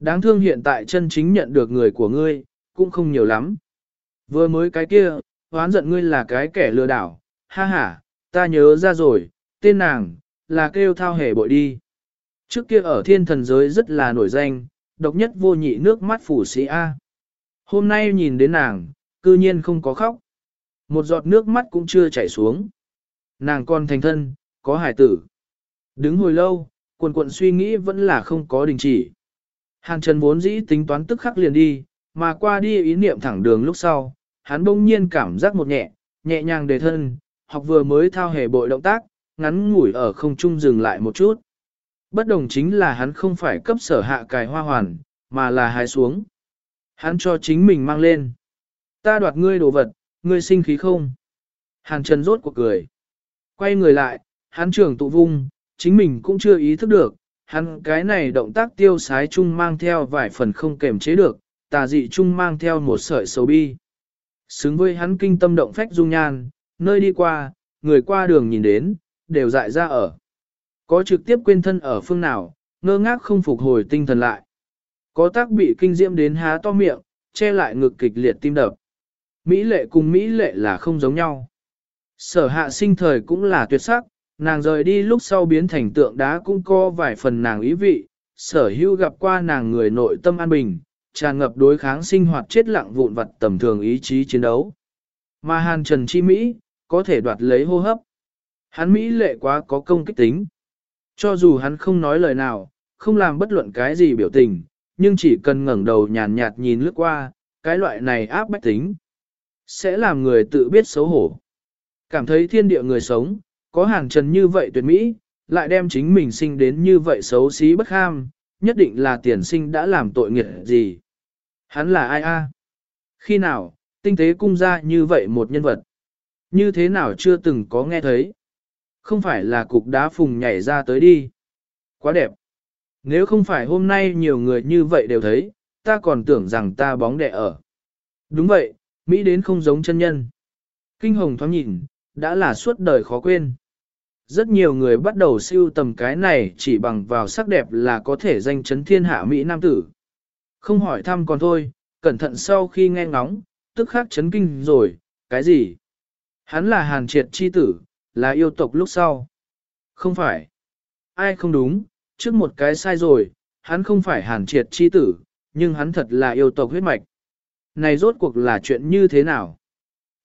Đáng thương hiện tại chân chính nhận được người của ngươi, cũng không nhiều lắm. Vừa mới cái kia, hoán giận ngươi là cái kẻ lừa đảo, ha ha, ta nhớ ra rồi, tên nàng, là kêu thao hề bội đi. Trước kia ở thiên thần giới rất là nổi danh, độc nhất vô nhị nước mắt phủ sĩ A. Hôm nay nhìn đến nàng, cư nhiên không có khóc. Một giọt nước mắt cũng chưa chảy xuống. Nàng con thành thân, có hải tử. Đứng hồi lâu, Cuộn cuộn suy nghĩ vẫn là không có đình chỉ. Hàng trần vốn dĩ tính toán tức khắc liền đi, mà qua đi ý niệm thẳng đường lúc sau, hắn bỗng nhiên cảm giác một nhẹ, nhẹ nhàng đề thân, học vừa mới thao hề bội động tác, ngắn ngủi ở không trung dừng lại một chút. Bất đồng chính là hắn không phải cấp sở hạ cài hoa hoàn, mà là hái xuống. Hắn cho chính mình mang lên. Ta đoạt ngươi đồ vật, ngươi sinh khí không? Hàn Trần rốt cuộc cười. Quay người lại, hắn trưởng tụ vung, chính mình cũng chưa ý thức được, hắn cái này động tác tiêu sái chung mang theo vài phần không kềm chế được, tà dị chung mang theo một sợi xấu bi. Xứng với hắn kinh tâm động phách dung nhan, nơi đi qua, người qua đường nhìn đến, đều dại ra ở. Có trực tiếp quên thân ở phương nào, ngơ ngác không phục hồi tinh thần lại. Có tác bị kinh diễm đến há to miệng, che lại ngực kịch liệt tim đập. Mỹ lệ cùng Mỹ lệ là không giống nhau. Sở hạ sinh thời cũng là tuyệt sắc, nàng rời đi lúc sau biến thành tượng đá cũng có vài phần nàng ý vị, sở hữu gặp qua nàng người nội tâm an bình, tràn ngập đối kháng sinh hoạt chết lặng vụn vặt tầm thường ý chí chiến đấu. Mà hàn trần chi Mỹ, có thể đoạt lấy hô hấp. Hắn Mỹ lệ quá có công kích tính. Cho dù hắn không nói lời nào, không làm bất luận cái gì biểu tình, nhưng chỉ cần ngẩng đầu nhàn nhạt nhìn lướt qua, cái loại này áp bách tính. Sẽ làm người tự biết xấu hổ. Cảm thấy thiên địa người sống, có hàng trần như vậy tuyệt mỹ, lại đem chính mình sinh đến như vậy xấu xí bất ham, nhất định là tiền sinh đã làm tội nghiệp gì. Hắn là ai a? Khi nào, tinh tế cung ra như vậy một nhân vật? Như thế nào chưa từng có nghe thấy? Không phải là cục đá phùng nhảy ra tới đi. Quá đẹp. Nếu không phải hôm nay nhiều người như vậy đều thấy, ta còn tưởng rằng ta bóng đẻ ở. Đúng vậy, Mỹ đến không giống chân nhân. Kinh hồng thoáng nhìn, đã là suốt đời khó quên. Rất nhiều người bắt đầu siêu tầm cái này chỉ bằng vào sắc đẹp là có thể danh chấn thiên hạ Mỹ Nam tử. Không hỏi thăm còn thôi, cẩn thận sau khi nghe ngóng, tức khắc chấn kinh rồi, cái gì? Hắn là hàn triệt chi tử, là yêu tộc lúc sau. Không phải. Ai không đúng, trước một cái sai rồi, hắn không phải hàn triệt chi tử, nhưng hắn thật là yêu tộc huyết mạch. Này rốt cuộc là chuyện như thế nào?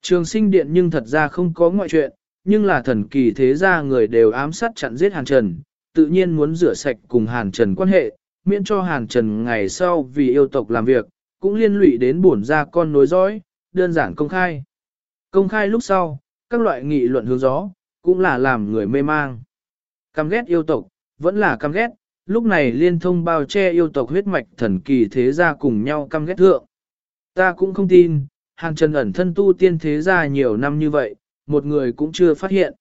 Trường sinh điện nhưng thật ra không có ngoại chuyện, nhưng là thần kỳ thế gia người đều ám sát chặn giết Hàn Trần, tự nhiên muốn rửa sạch cùng Hàn Trần quan hệ, miễn cho Hàn Trần ngày sau vì yêu tộc làm việc, cũng liên lụy đến bổn ra con nối dõi, đơn giản công khai. Công khai lúc sau, các loại nghị luận hướng gió, cũng là làm người mê mang. Căm ghét yêu tộc, vẫn là căm ghét, lúc này liên thông bao che yêu tộc huyết mạch thần kỳ thế gia cùng nhau căm ghét thượng. Ta cũng không tin, Hàn Trần ẩn thân tu tiên thế gia nhiều năm như vậy, một người cũng chưa phát hiện.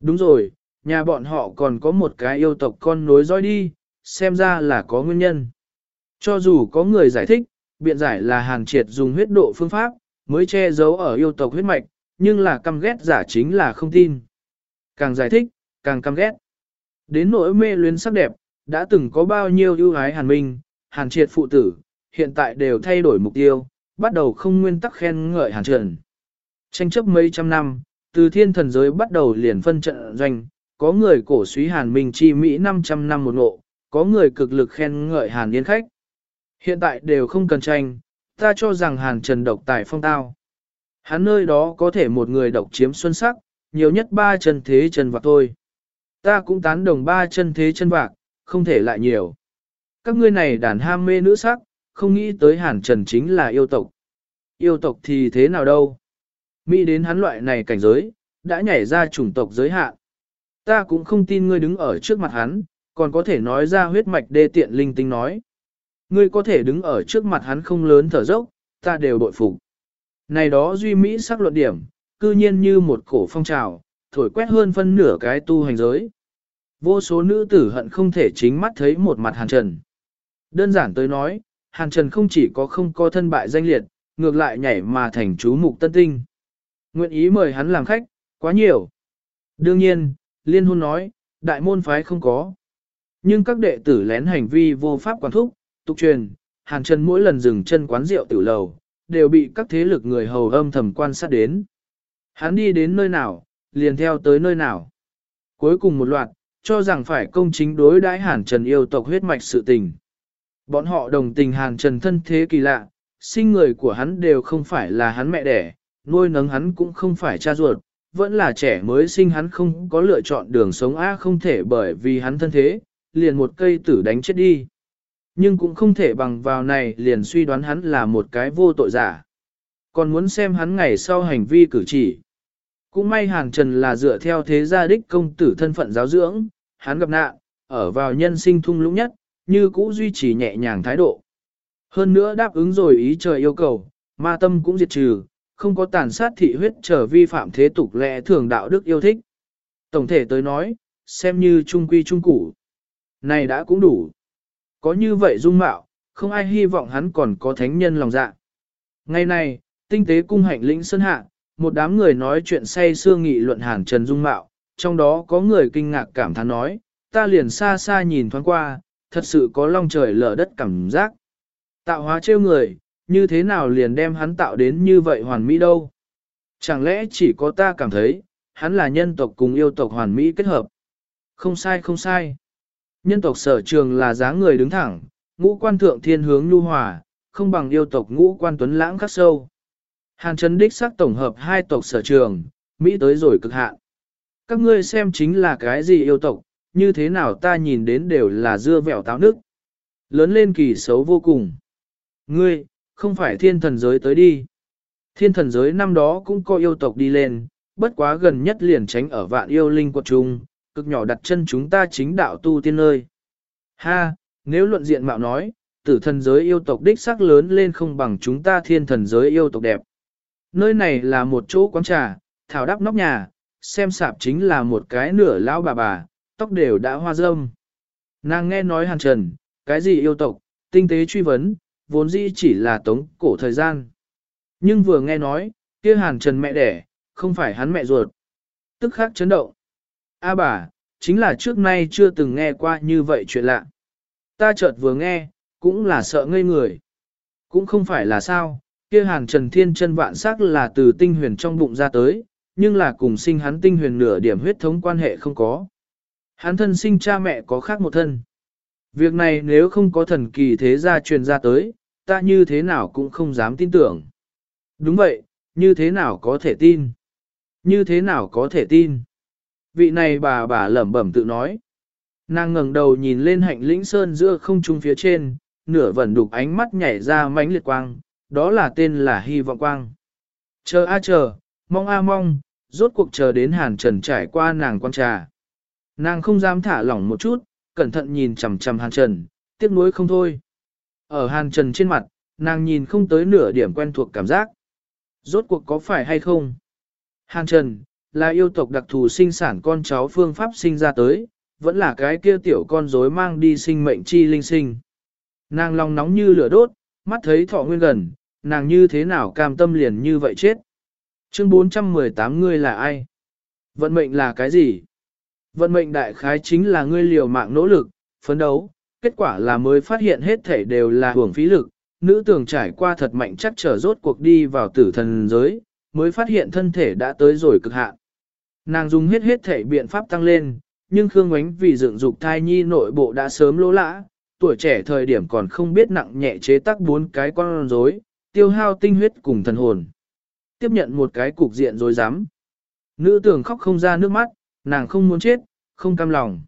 Đúng rồi, nhà bọn họ còn có một cái yêu tộc con nối dõi đi, xem ra là có nguyên nhân. Cho dù có người giải thích, biện giải là Hàn Triệt dùng huyết độ phương pháp, mới che giấu ở yêu tộc huyết mạch, nhưng là căm ghét giả chính là không tin. Càng giải thích, càng căm ghét. Đến nỗi mê luyến sắc đẹp, đã từng có bao nhiêu ưu ái Hàn Minh, Hàn Triệt phụ tử, hiện tại đều thay đổi mục tiêu, bắt đầu không nguyên tắc khen ngợi Hàn Trần. Tranh chấp mấy trăm năm, từ thiên thần giới bắt đầu liền phân trận doanh, có người cổ suý Hàn Minh chi Mỹ 500 năm một ngộ, có người cực lực khen ngợi Hàn Yên khách. Hiện tại đều không cần tranh, ta cho rằng Hàn Trần độc tài phong tao. Hắn nơi đó có thể một người độc chiếm xuân sắc, nhiều nhất ba chân thế chân vạc thôi. Ta cũng tán đồng ba chân thế chân vạc, không thể lại nhiều. Các ngươi này đàn ham mê nữ sắc, không nghĩ tới Hàn Trần chính là yêu tộc. Yêu tộc thì thế nào đâu? Mỹ đến hắn loại này cảnh giới, đã nhảy ra chủng tộc giới hạn. Ta cũng không tin ngươi đứng ở trước mặt hắn, còn có thể nói ra huyết mạch đê tiện linh tinh nói. Ngươi có thể đứng ở trước mặt hắn không lớn thở dốc, ta đều bội phục. Này đó duy Mỹ sắc luận điểm, cư nhiên như một cổ phong trào, thổi quét hơn phân nửa cái tu hành giới. Vô số nữ tử hận không thể chính mắt thấy một mặt hàn trần. Đơn giản tới nói, hàn trần không chỉ có không có thân bại danh liệt, ngược lại nhảy mà thành chú mục tân tinh. Nguyện ý mời hắn làm khách, quá nhiều. Đương nhiên, liên hôn nói, đại môn phái không có. Nhưng các đệ tử lén hành vi vô pháp quản thúc, tục truyền, hàng chân mỗi lần dừng chân quán rượu tử lầu, đều bị các thế lực người hầu âm thầm quan sát đến. Hắn đi đến nơi nào, liền theo tới nơi nào. Cuối cùng một loạt, cho rằng phải công chính đối đãi hàn trần yêu tộc huyết mạch sự tình. Bọn họ đồng tình hàn trần thân thế kỳ lạ, sinh người của hắn đều không phải là hắn mẹ đẻ, nuôi nấng hắn cũng không phải cha ruột, vẫn là trẻ mới sinh hắn không có lựa chọn đường sống A không thể bởi vì hắn thân thế, liền một cây tử đánh chết đi. Nhưng cũng không thể bằng vào này liền suy đoán hắn là một cái vô tội giả. Còn muốn xem hắn ngày sau hành vi cử chỉ. Cũng may Hàn Trần là dựa theo thế gia đích công tử thân phận giáo dưỡng, hắn gặp nạn, ở vào nhân sinh thung lũng nhất, như cũ duy trì nhẹ nhàng thái độ. Hơn nữa đáp ứng rồi ý trời yêu cầu, ma tâm cũng diệt trừ, không có tàn sát thị huyết trở vi phạm thế tục lẽ thường đạo đức yêu thích. Tổng thể tới nói, xem như trung quy trung củ. Này đã cũng đủ. Có như vậy dung mạo, không ai hy vọng hắn còn có thánh nhân lòng dạ. Ngày này, tinh tế cung hạnh lĩnh sơn hạ, một đám người nói chuyện say sưa nghị luận hàn trần dung mạo, trong đó có người kinh ngạc cảm thán nói, ta liền xa xa nhìn thoáng qua, thật sự có long trời lở đất cảm giác. Tạo hóa trêu người, như thế nào liền đem hắn tạo đến như vậy hoàn mỹ đâu? Chẳng lẽ chỉ có ta cảm thấy, hắn là nhân tộc cùng yêu tộc hoàn mỹ kết hợp? Không sai không sai. Nhân tộc sở trường là dáng người đứng thẳng, ngũ quan thượng thiên hướng nhu hòa, không bằng yêu tộc ngũ quan tuấn lãng khắc sâu. Hàn Trấn đích sắc tổng hợp hai tộc sở trường, Mỹ tới rồi cực hạn. Các ngươi xem chính là cái gì yêu tộc, như thế nào ta nhìn đến đều là dưa vẹo táo nước. Lớn lên kỳ xấu vô cùng. Ngươi, không phải thiên thần giới tới đi. Thiên thần giới năm đó cũng có yêu tộc đi lên, bất quá gần nhất liền tránh ở vạn yêu linh quật trung, cực nhỏ đặt chân chúng ta chính đạo tu tiên nơi. Ha, nếu luận diện mạo nói, tử thần giới yêu tộc đích sắc lớn lên không bằng chúng ta thiên thần giới yêu tộc đẹp. Nơi này là một chỗ quán trà, thảo đắp nóc nhà, xem sạp chính là một cái nửa lão bà bà, tóc đều đã hoa râm. Nàng nghe nói hàn trần, cái gì yêu tộc, tinh tế truy vấn, vốn dĩ chỉ là tống cổ thời gian. Nhưng vừa nghe nói, kia hàn trần mẹ đẻ, không phải hắn mẹ ruột. Tức khắc chấn động. A bà, chính là trước nay chưa từng nghe qua như vậy chuyện lạ. Ta chợt vừa nghe, cũng là sợ ngây người. Cũng không phải là sao, kia hàn trần thiên chân vạn sắc là từ tinh huyền trong bụng ra tới, nhưng là cùng sinh hắn tinh huyền nửa điểm huyết thống quan hệ không có. Hắn thân sinh cha mẹ có khác một thân. Việc này nếu không có thần kỳ thế gia truyền ra tới, ta như thế nào cũng không dám tin tưởng. Đúng vậy, như thế nào có thể tin? Như thế nào có thể tin? Vị này bà bà lẩm bẩm tự nói. Nàng ngẩng đầu nhìn lên hạnh lĩnh sơn giữa không trung phía trên, nửa vẩn đục ánh mắt nhảy ra mánh liệt quang, đó là tên là hy vọng quang. Chờ a chờ, mong a mong, rốt cuộc chờ đến hàn trần trải qua nàng quan trà. Nàng không dám thả lỏng một chút, cẩn thận nhìn chằm chằm hàn trần, tiếc nuối không thôi. Ở hàn trần trên mặt, nàng nhìn không tới nửa điểm quen thuộc cảm giác. Rốt cuộc có phải hay không? Hàn trần, là yêu tộc đặc thù sinh sản con cháu phương pháp sinh ra tới, vẫn là cái kia tiểu con rối mang đi sinh mệnh chi linh sinh. Nàng lòng nóng như lửa đốt, mắt thấy thọ nguyên gần, nàng như thế nào cam tâm liền như vậy chết. Chương 418 ngươi là ai? Vận mệnh là cái gì? Vận mệnh đại khái chính là ngươi liều mạng nỗ lực, phấn đấu, kết quả là mới phát hiện hết thể đều là hưởng phí lực, nữ tường trải qua thật mạnh chắc trở rốt cuộc đi vào tử thần giới, mới phát hiện thân thể đã tới rồi cực hạn. Nàng dùng hết hết thể biện pháp tăng lên, nhưng Khương Ngoánh vì dựng dục thai nhi nội bộ đã sớm lỗ lã, tuổi trẻ thời điểm còn không biết nặng nhẹ chế tác bốn cái con rối, tiêu hao tinh huyết cùng thần hồn. Tiếp nhận một cái cục diện rồi dám. Nữ tưởng khóc không ra nước mắt, nàng không muốn chết, không cam lòng.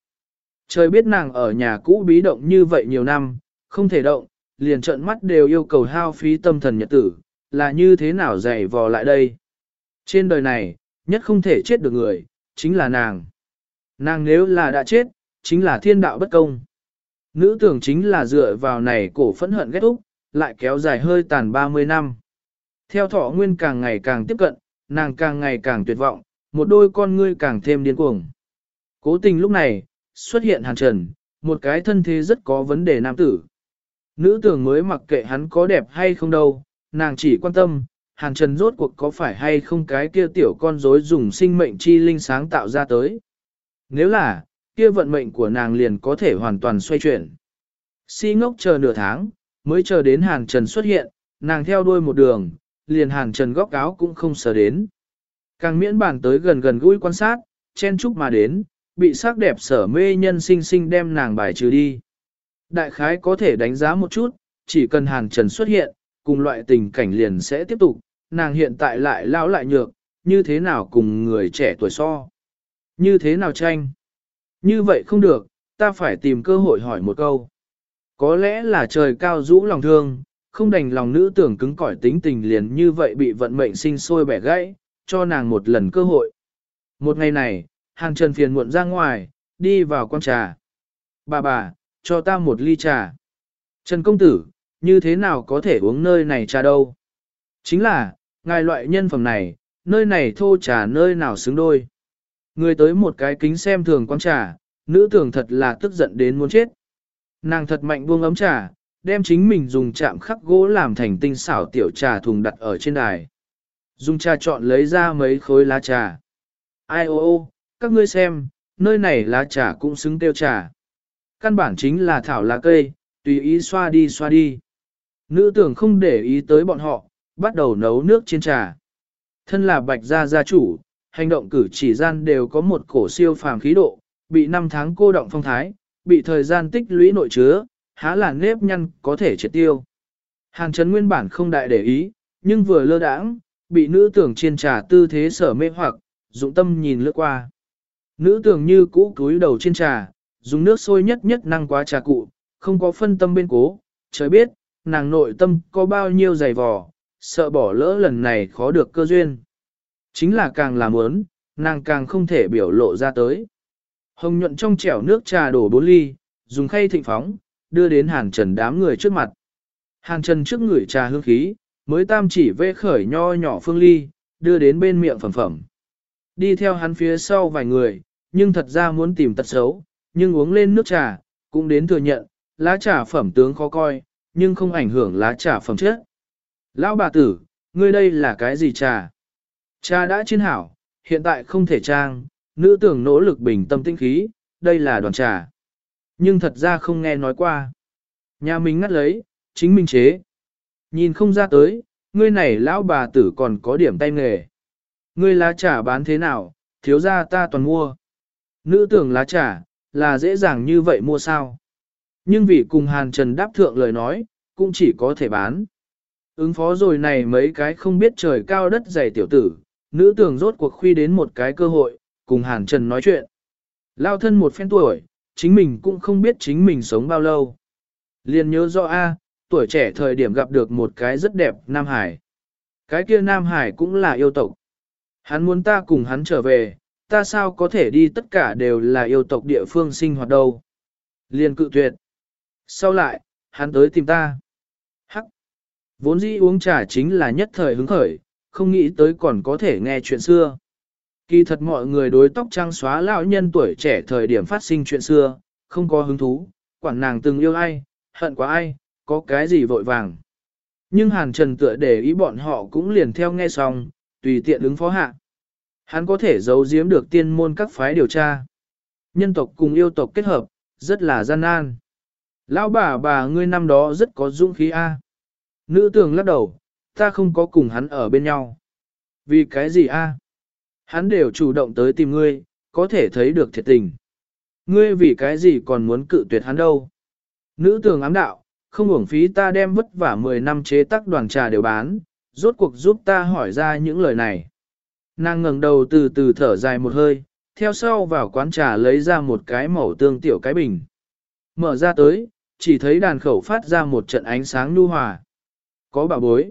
Trời biết nàng ở nhà cũ bí động như vậy nhiều năm, không thể động, liền trợn mắt đều yêu cầu hao phí tâm thần nhật tử, là như thế nào dày vò lại đây. Trên đời này, nhất không thể chết được người, chính là nàng. Nàng nếu là đã chết, chính là thiên đạo bất công. Nữ tưởng chính là dựa vào này cổ phẫn hận ghét úc, lại kéo dài hơi tàn 30 năm. Theo thọ nguyên càng ngày càng tiếp cận, nàng càng ngày càng tuyệt vọng, một đôi con ngươi càng thêm điên cuồng. Cố tình lúc này, xuất hiện hàn trần, một cái thân thế rất có vấn đề nam tử. Nữ tưởng mới mặc kệ hắn có đẹp hay không đâu, nàng chỉ quan tâm, hàn trần rốt cuộc có phải hay không cái kia tiểu con rối dùng sinh mệnh chi linh sáng tạo ra tới. Nếu là, kia vận mệnh của nàng liền có thể hoàn toàn xoay chuyển. Si ngốc chờ nửa tháng, mới chờ đến hàn trần xuất hiện, nàng theo đuôi một đường, liền hàn trần góc áo cũng không sờ đến. Càng miễn bàn tới gần gần gũi quan sát, chen chúc mà đến, bị sắc đẹp sở mê nhân sinh sinh đem nàng bài trừ đi. Đại khái có thể đánh giá một chút, chỉ cần hàn trần xuất hiện, cùng loại tình cảnh liền sẽ tiếp tục, nàng hiện tại lại lão lại nhược, như thế nào cùng người trẻ tuổi so. Như thế nào tranh? Như vậy không được, ta phải tìm cơ hội hỏi một câu. Có lẽ là trời cao rũ lòng thương, không đành lòng nữ tưởng cứng cỏi tính tình liền như vậy bị vận mệnh sinh sôi bẻ gãy, cho nàng một lần cơ hội. Một ngày này, hàng trần phiền muộn ra ngoài, đi vào quán trà. Bà bà, cho ta một ly trà. Trần công tử, như thế nào có thể uống nơi này trà đâu? Chính là, ngài loại nhân phẩm này, nơi này thô trà nơi nào xứng đôi. Người tới một cái kính xem thường quán trà, nữ tưởng thật là tức giận đến muốn chết. Nàng thật mạnh buông ấm trà, đem chính mình dùng chạm khắc gỗ làm thành tinh xảo tiểu trà thùng đặt ở trên đài. Dùng trà chọn lấy ra mấy khối lá trà. Ai ô ô, các ngươi xem, nơi này lá trà cũng xứng tiêu trà. Căn bản chính là thảo lá cây, tùy ý xoa đi xoa đi. Nữ tưởng không để ý tới bọn họ, bắt đầu nấu nước trên trà. Thân là bạch gia gia chủ, hành động cử chỉ gian đều có một cổ siêu phàm khí độ, bị năm tháng cô động phong thái, bị thời gian tích lũy nội chứa, há là nếp nhăn có thể triệt tiêu. Hàng chấn nguyên bản không đại để ý, nhưng vừa lơ đãng, bị nữ tưởng chiên trà tư thế sở mê hoặc, dụng tâm nhìn lướt qua. Nữ tưởng như cũ cúi đầu trên trà, dùng nước sôi nhất nhất năng quá trà cụ, không có phân tâm bên cố, trời biết, nàng nội tâm có bao nhiêu dày vò, sợ bỏ lỡ lần này khó được cơ duyên. Chính là càng làm muốn, nàng càng không thể biểu lộ ra tới. Hồng nhuận trong chẻo nước trà đổ bốn ly, dùng khay thịnh phóng, đưa đến hàn trần đám người trước mặt. Hàn trần trước người trà hương khí, mới tam chỉ vê khởi nho nhỏ phương ly, đưa đến bên miệng phẩm phẩm. Đi theo hắn phía sau vài người, nhưng thật ra muốn tìm tật xấu, nhưng uống lên nước trà, cũng đến thừa nhận, lá trà phẩm tướng khó coi, nhưng không ảnh hưởng lá trà phẩm chất. Lão bà tử, ngươi đây là cái gì trà? Trà đã chiến hảo, hiện tại không thể trang, nữ tưởng nỗ lực bình tâm tinh khí, đây là đoàn trà. Nhưng thật ra không nghe nói qua. Nhà mình ngắt lấy, chính mình chế. Nhìn không ra tới, ngươi này lão bà tử còn có điểm tay nghề. Ngươi lá trà bán thế nào, thiếu ra ta toàn mua. Nữ tưởng lá trà, là dễ dàng như vậy mua sao. Nhưng vì cùng Hàn Trần đáp thượng lời nói, cũng chỉ có thể bán. Ứng phó rồi này mấy cái không biết trời cao đất dày tiểu tử, nữ tưởng rốt cuộc khuy đến một cái cơ hội, cùng Hàn Trần nói chuyện. Lao thân một phen tuổi, chính mình cũng không biết chính mình sống bao lâu. Liền nhớ rõ A, tuổi trẻ thời điểm gặp được một cái rất đẹp Nam Hải. Cái kia Nam Hải cũng là yêu tộc. Hắn muốn ta cùng hắn trở về, ta sao có thể đi tất cả đều là yêu tộc địa phương sinh hoạt đâu. Liền cự tuyệt. Sau lại, hắn tới tìm ta. Hắc. Vốn dĩ uống trà chính là nhất thời hứng khởi, không nghĩ tới còn có thể nghe chuyện xưa. Kỳ thật mọi người đối tóc trang xóa lão nhân tuổi trẻ thời điểm phát sinh chuyện xưa, không có hứng thú, quản nàng từng yêu ai, hận quá ai, có cái gì vội vàng. Nhưng Hàn Trần tựa để ý bọn họ cũng liền theo nghe xong, tùy tiện ứng phó hạ. Hắn có thể giấu giếm được tiên môn các phái điều tra. Nhân tộc cùng yêu tộc kết hợp, rất là gian nan. Lão bà bà ngươi năm đó rất có dũng khí A. Nữ tường lắc đầu, ta không có cùng hắn ở bên nhau. Vì cái gì A? Hắn đều chủ động tới tìm ngươi, có thể thấy được thiệt tình. Ngươi vì cái gì còn muốn cự tuyệt hắn đâu? Nữ tường ám đạo, không uổng phí ta đem vất vả 10 năm chế tác đoàn trà đều bán, rốt cuộc giúp ta hỏi ra những lời này. Nàng ngẩng đầu từ từ thở dài một hơi, theo sau vào quán trà lấy ra một cái màu tương tiểu cái bình. Mở ra tới, chỉ thấy đàn khẩu phát ra một trận ánh sáng nu hòa. Có bà bối.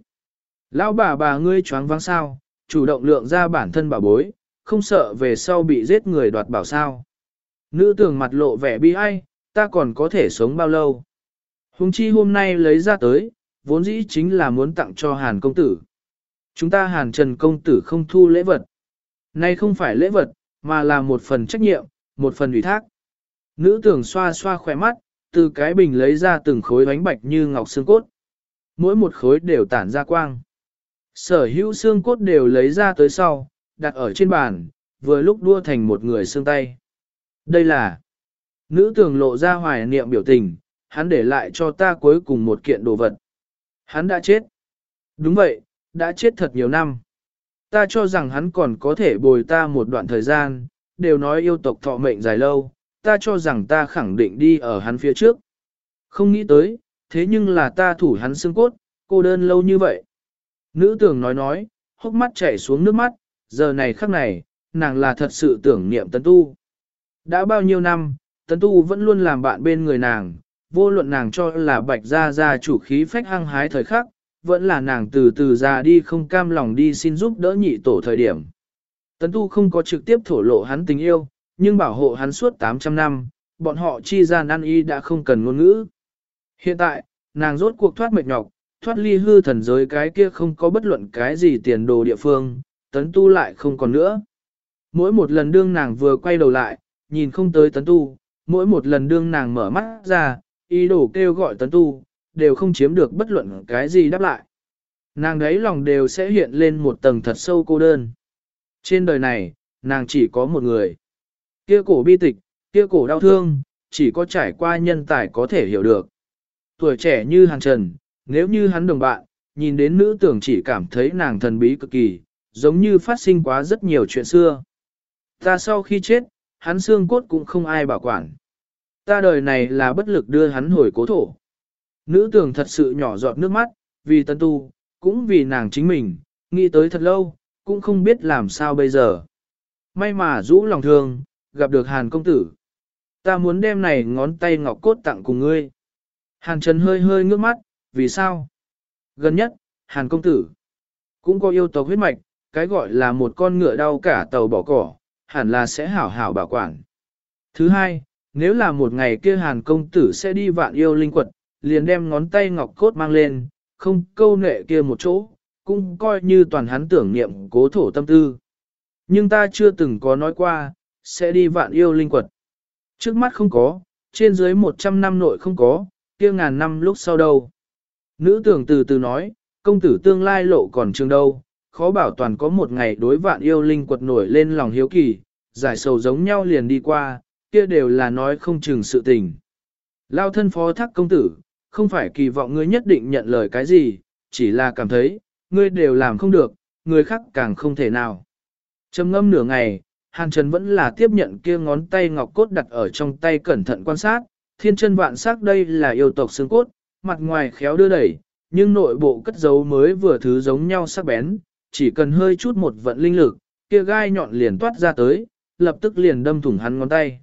Lão bà bà ngươi choáng váng sao, chủ động lượng ra bản thân bà bối, không sợ về sau bị giết người đoạt bảo sao. Nữ tưởng mặt lộ vẻ bi ai, ta còn có thể sống bao lâu. Hùng chi hôm nay lấy ra tới, vốn dĩ chính là muốn tặng cho Hàn công tử. Chúng ta Hàn Trần công tử không thu lễ vật. Nay không phải lễ vật, mà là một phần trách nhiệm, một phần ủy thác. Nữ tưởng xoa xoa khỏe mắt, từ cái bình lấy ra từng khối bánh bạch như ngọc xương cốt. Mỗi một khối đều tản ra quang. Sở hữu xương cốt đều lấy ra tới sau, đặt ở trên bàn, vừa lúc đua thành một người xương tay. Đây là nữ tưởng lộ ra hoài niệm biểu tình, hắn để lại cho ta cuối cùng một kiện đồ vật. Hắn đã chết. Đúng vậy, đã chết thật nhiều năm. Ta cho rằng hắn còn có thể bồi ta một đoạn thời gian, đều nói yêu tộc thọ mệnh dài lâu, ta cho rằng ta khẳng định đi ở hắn phía trước. Không nghĩ tới, thế nhưng là ta thủ hắn xương cốt, cô đơn lâu như vậy. Nữ tưởng nói nói, hốc mắt chảy xuống nước mắt, giờ này khắc này, nàng là thật sự tưởng niệm tấn tu. Đã bao nhiêu năm, tấn tu vẫn luôn làm bạn bên người nàng, vô luận nàng cho là bạch gia gia chủ khí phách hăng hái thời khắc, vẫn là nàng từ từ ra đi không cam lòng đi xin giúp đỡ nhị tổ thời điểm. Tấn Tu không có trực tiếp thổ lộ hắn tình yêu, nhưng bảo hộ hắn suốt 800 năm, bọn họ chi gian ăn y đã không cần ngôn ngữ. Hiện tại, nàng rốt cuộc thoát mệt nhọc, thoát ly hư thần giới cái kia không có bất luận cái gì tiền đồ địa phương, tấn tu lại không còn nữa. Mỗi một lần đương nàng vừa quay đầu lại, nhìn không tới tấn tu, mỗi một lần đương nàng mở mắt ra, ý đồ kêu gọi tấn tu, đều không chiếm được bất luận cái gì đáp lại. Nàng đấy lòng đều sẽ hiện lên một tầng thật sâu cô đơn. Trên đời này, nàng chỉ có một người. Kia cổ bi tịch, kia cổ đau thương, chỉ có trải qua nhân tài có thể hiểu được. Tuổi trẻ như hàng trần, nếu như hắn đồng bạn, nhìn đến nữ tưởng chỉ cảm thấy nàng thần bí cực kỳ, giống như phát sinh quá rất nhiều chuyện xưa. Ta sau khi chết, hắn xương cốt cũng không ai bảo quản. Ta đời này là bất lực đưa hắn hồi cố thổ. Nữ tưởng thật sự nhỏ giọt nước mắt, vì tân tu, cũng vì nàng chính mình, nghĩ tới thật lâu, cũng không biết làm sao bây giờ. May mà rũ lòng thương, gặp được Hàn công tử. Ta muốn đem này ngón tay ngọc cốt tặng cùng ngươi. Hàn Trần hơi hơi ngước mắt, vì sao? Gần nhất, Hàn công tử cũng có yêu tộc huyết mạch, cái gọi là một con ngựa đau cả tàu bỏ cỏ, hẳn là sẽ hảo hảo bảo quản. Thứ hai, nếu là một ngày kia Hàn công tử sẽ đi vạn yêu linh quật, liền đem ngón tay ngọc cốt mang lên, không câu nệ kia một chỗ, cũng coi như toàn hắn tưởng niệm cố thổ tâm tư. Nhưng ta chưa từng có nói qua, sẽ đi vạn yêu linh quật. Trước mắt không có, trên dưới 100 năm nội không có, kia ngàn năm lúc sau đâu. Nữ tưởng từ từ nói, công tử tương lai lộ còn trường đâu, khó bảo toàn có một ngày đối vạn yêu linh quật nổi lên lòng hiếu kỳ, giải sầu giống nhau liền đi qua, kia đều là nói không chừng sự tình. Lao thân phó thác công tử, không phải kỳ vọng ngươi nhất định nhận lời cái gì, chỉ là cảm thấy, ngươi đều làm không được, người khác càng không thể nào. Trầm ngâm nửa ngày, Hàn Trần vẫn là tiếp nhận kia ngón tay ngọc cốt đặt ở trong tay cẩn thận quan sát, thiên chân vạn sắc đây là yêu tộc xương cốt, mặt ngoài khéo đưa đẩy, nhưng nội bộ cất giấu mới vừa thứ giống nhau sắc bén, chỉ cần hơi chút một vận linh lực, kia gai nhọn liền toát ra tới, lập tức liền đâm thủng hắn ngón tay.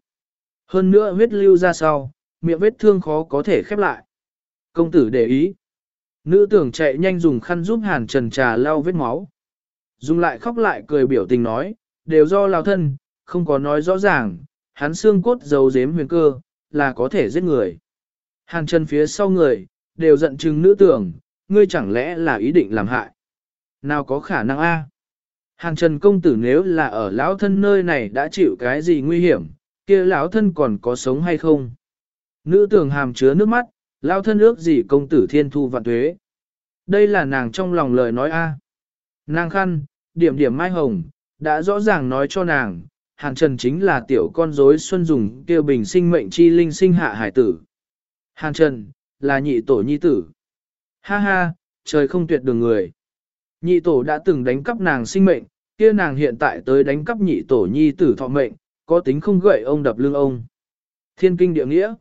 Hơn nữa huyết lưu ra sau, miệng vết thương khó có thể khép lại. Công tử để ý. Nữ tưởng chạy nhanh dùng khăn giúp hàn trần trà lau vết máu. Dùng lại khóc lại cười biểu tình nói, đều do lao thân, không có nói rõ ràng, hắn xương cốt dấu dếm huyền cơ, là có thể giết người. Hàn trần phía sau người, đều giận chừng nữ tưởng, ngươi chẳng lẽ là ý định làm hại. Nào có khả năng a? Hàn trần công tử nếu là ở lão thân nơi này đã chịu cái gì nguy hiểm, kia lão thân còn có sống hay không? Nữ tưởng hàm chứa nước mắt, lão thân ước gì công tử thiên thu vạn tuế. Đây là nàng trong lòng lời nói a. Nàng khăn, điểm điểm mai hồng, đã rõ ràng nói cho nàng, Hàn Trần chính là tiểu con rối xuân dùng kêu bình sinh mệnh chi linh sinh hạ hải tử. Hàn Trần, là nhị tổ nhi tử. Ha ha, trời không tuyệt đường người. Nhị tổ đã từng đánh cắp nàng sinh mệnh, kia nàng hiện tại tới đánh cắp nhị tổ nhi tử thọ mệnh, có tính không gậy ông đập lưng ông. Thiên kinh địa nghĩa.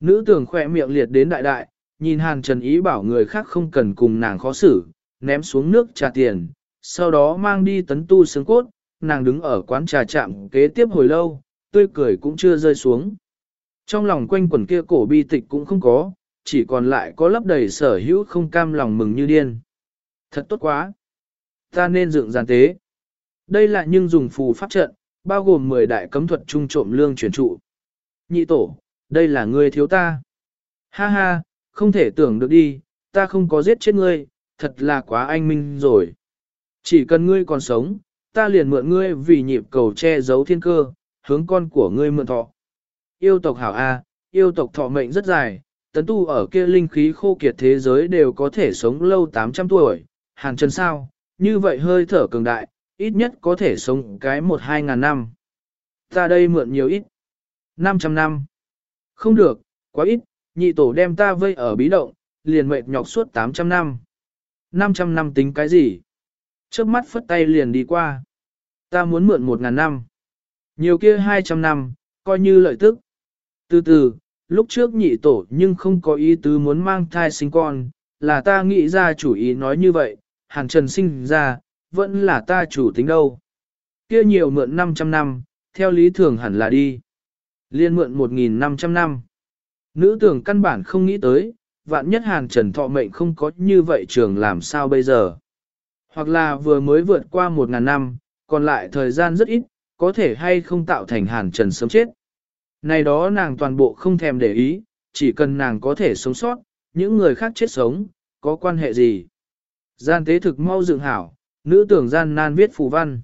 Nữ tưởng khỏe miệng liệt đến đại đại, nhìn Hàn Trần ý bảo người khác không cần cùng nàng khó xử, ném xuống nước trà tiền, sau đó mang đi tấn tu xương cốt, nàng đứng ở quán trà trạm kế tiếp hồi lâu, tươi cười cũng chưa rơi xuống. Trong lòng quanh quần kia cổ bi tịch cũng không có, chỉ còn lại có lấp đầy sở hữu không cam lòng mừng như điên. Thật tốt quá! Ta nên dựng giàn tế. Đây là nhưng dùng phù pháp trận, bao gồm 10 đại cấm thuật trung trộm lương truyền trụ. Nhị tổ, đây là ngươi thiếu ta. Ha ha, không thể tưởng được đi, ta không có giết chết ngươi, thật là quá anh minh rồi. Chỉ cần ngươi còn sống, ta liền mượn ngươi vì nhịp cầu che giấu thiên cơ, hướng con của ngươi mượn thọ. Yêu tộc hảo A, yêu tộc thọ mệnh rất dài, tấn tu ở kia linh khí khô kiệt thế giới đều có thể sống lâu 800 tuổi, hàng chân sao, như vậy hơi thở cường đại, ít nhất có thể sống cái một hai ngàn năm. Ta đây mượn nhiều ít. 500 năm. Không được, quá ít, nhị tổ đem ta vây ở bí động, liền mệt nhọc suốt 800 năm. 500 năm tính cái gì? Trước mắt phất tay liền đi qua. Ta muốn mượn 1.000 năm. Nhiều kia 200 năm, coi như lợi tức. Từ từ, lúc trước nhị tổ nhưng không có ý tứ muốn mang thai sinh con, là ta nghĩ ra chủ ý nói như vậy, hàng trần sinh ra, vẫn là ta chủ tính đâu. Kia nhiều mượn 500 năm, theo lý thường hẳn là đi. Liên mượn 1.500 năm. Nữ tưởng căn bản không nghĩ tới, vạn nhất hàng trần thọ mệnh không có như vậy trường làm sao bây giờ. Hoặc là vừa mới vượt qua 1.000 năm, còn lại thời gian rất ít, có thể hay không tạo thành hàn trần sớm chết. Này đó nàng toàn bộ không thèm để ý, chỉ cần nàng có thể sống sót, những người khác chết sống, có quan hệ gì. Gian tế thực mau dựng hảo, nữ tưởng gian nan viết phù văn.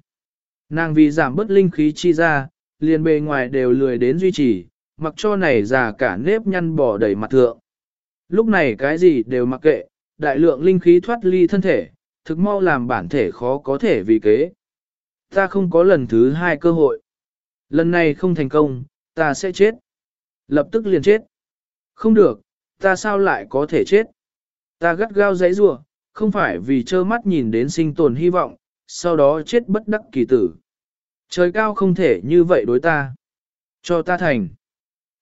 Nàng vì giảm bớt linh khí chi ra, liền bề ngoài đều lười đến duy trì, mặc cho này già cả nếp nhăn bỏ đầy mặt thượng. Lúc này cái gì đều mặc kệ, đại lượng linh khí thoát ly thân thể, thực mau làm bản thể khó có thể vì kế. Ta không có lần thứ hai cơ hội. Lần này không thành công, ta sẽ chết. Lập tức liền chết. Không được, ta sao lại có thể chết? Ta gắt gao giấy rủa không phải vì trơ mắt nhìn đến sinh tồn hy vọng, sau đó chết bất đắc kỳ tử. Trời cao không thể như vậy đối ta. Cho ta thành.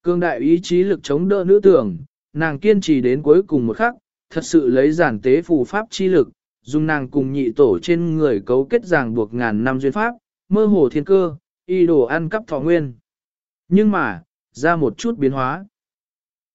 Cương đại ý chí lực chống đỡ nữ tưởng, nàng kiên trì đến cuối cùng một khắc, thật sự lấy giản tế phù pháp chi lực, dùng nàng cùng nhị tổ trên người cấu kết ràng buộc ngàn năm duyên pháp, mơ hồ thiên cơ, y đồ ăn cắp thọ nguyên. Nhưng mà, ra một chút biến hóa.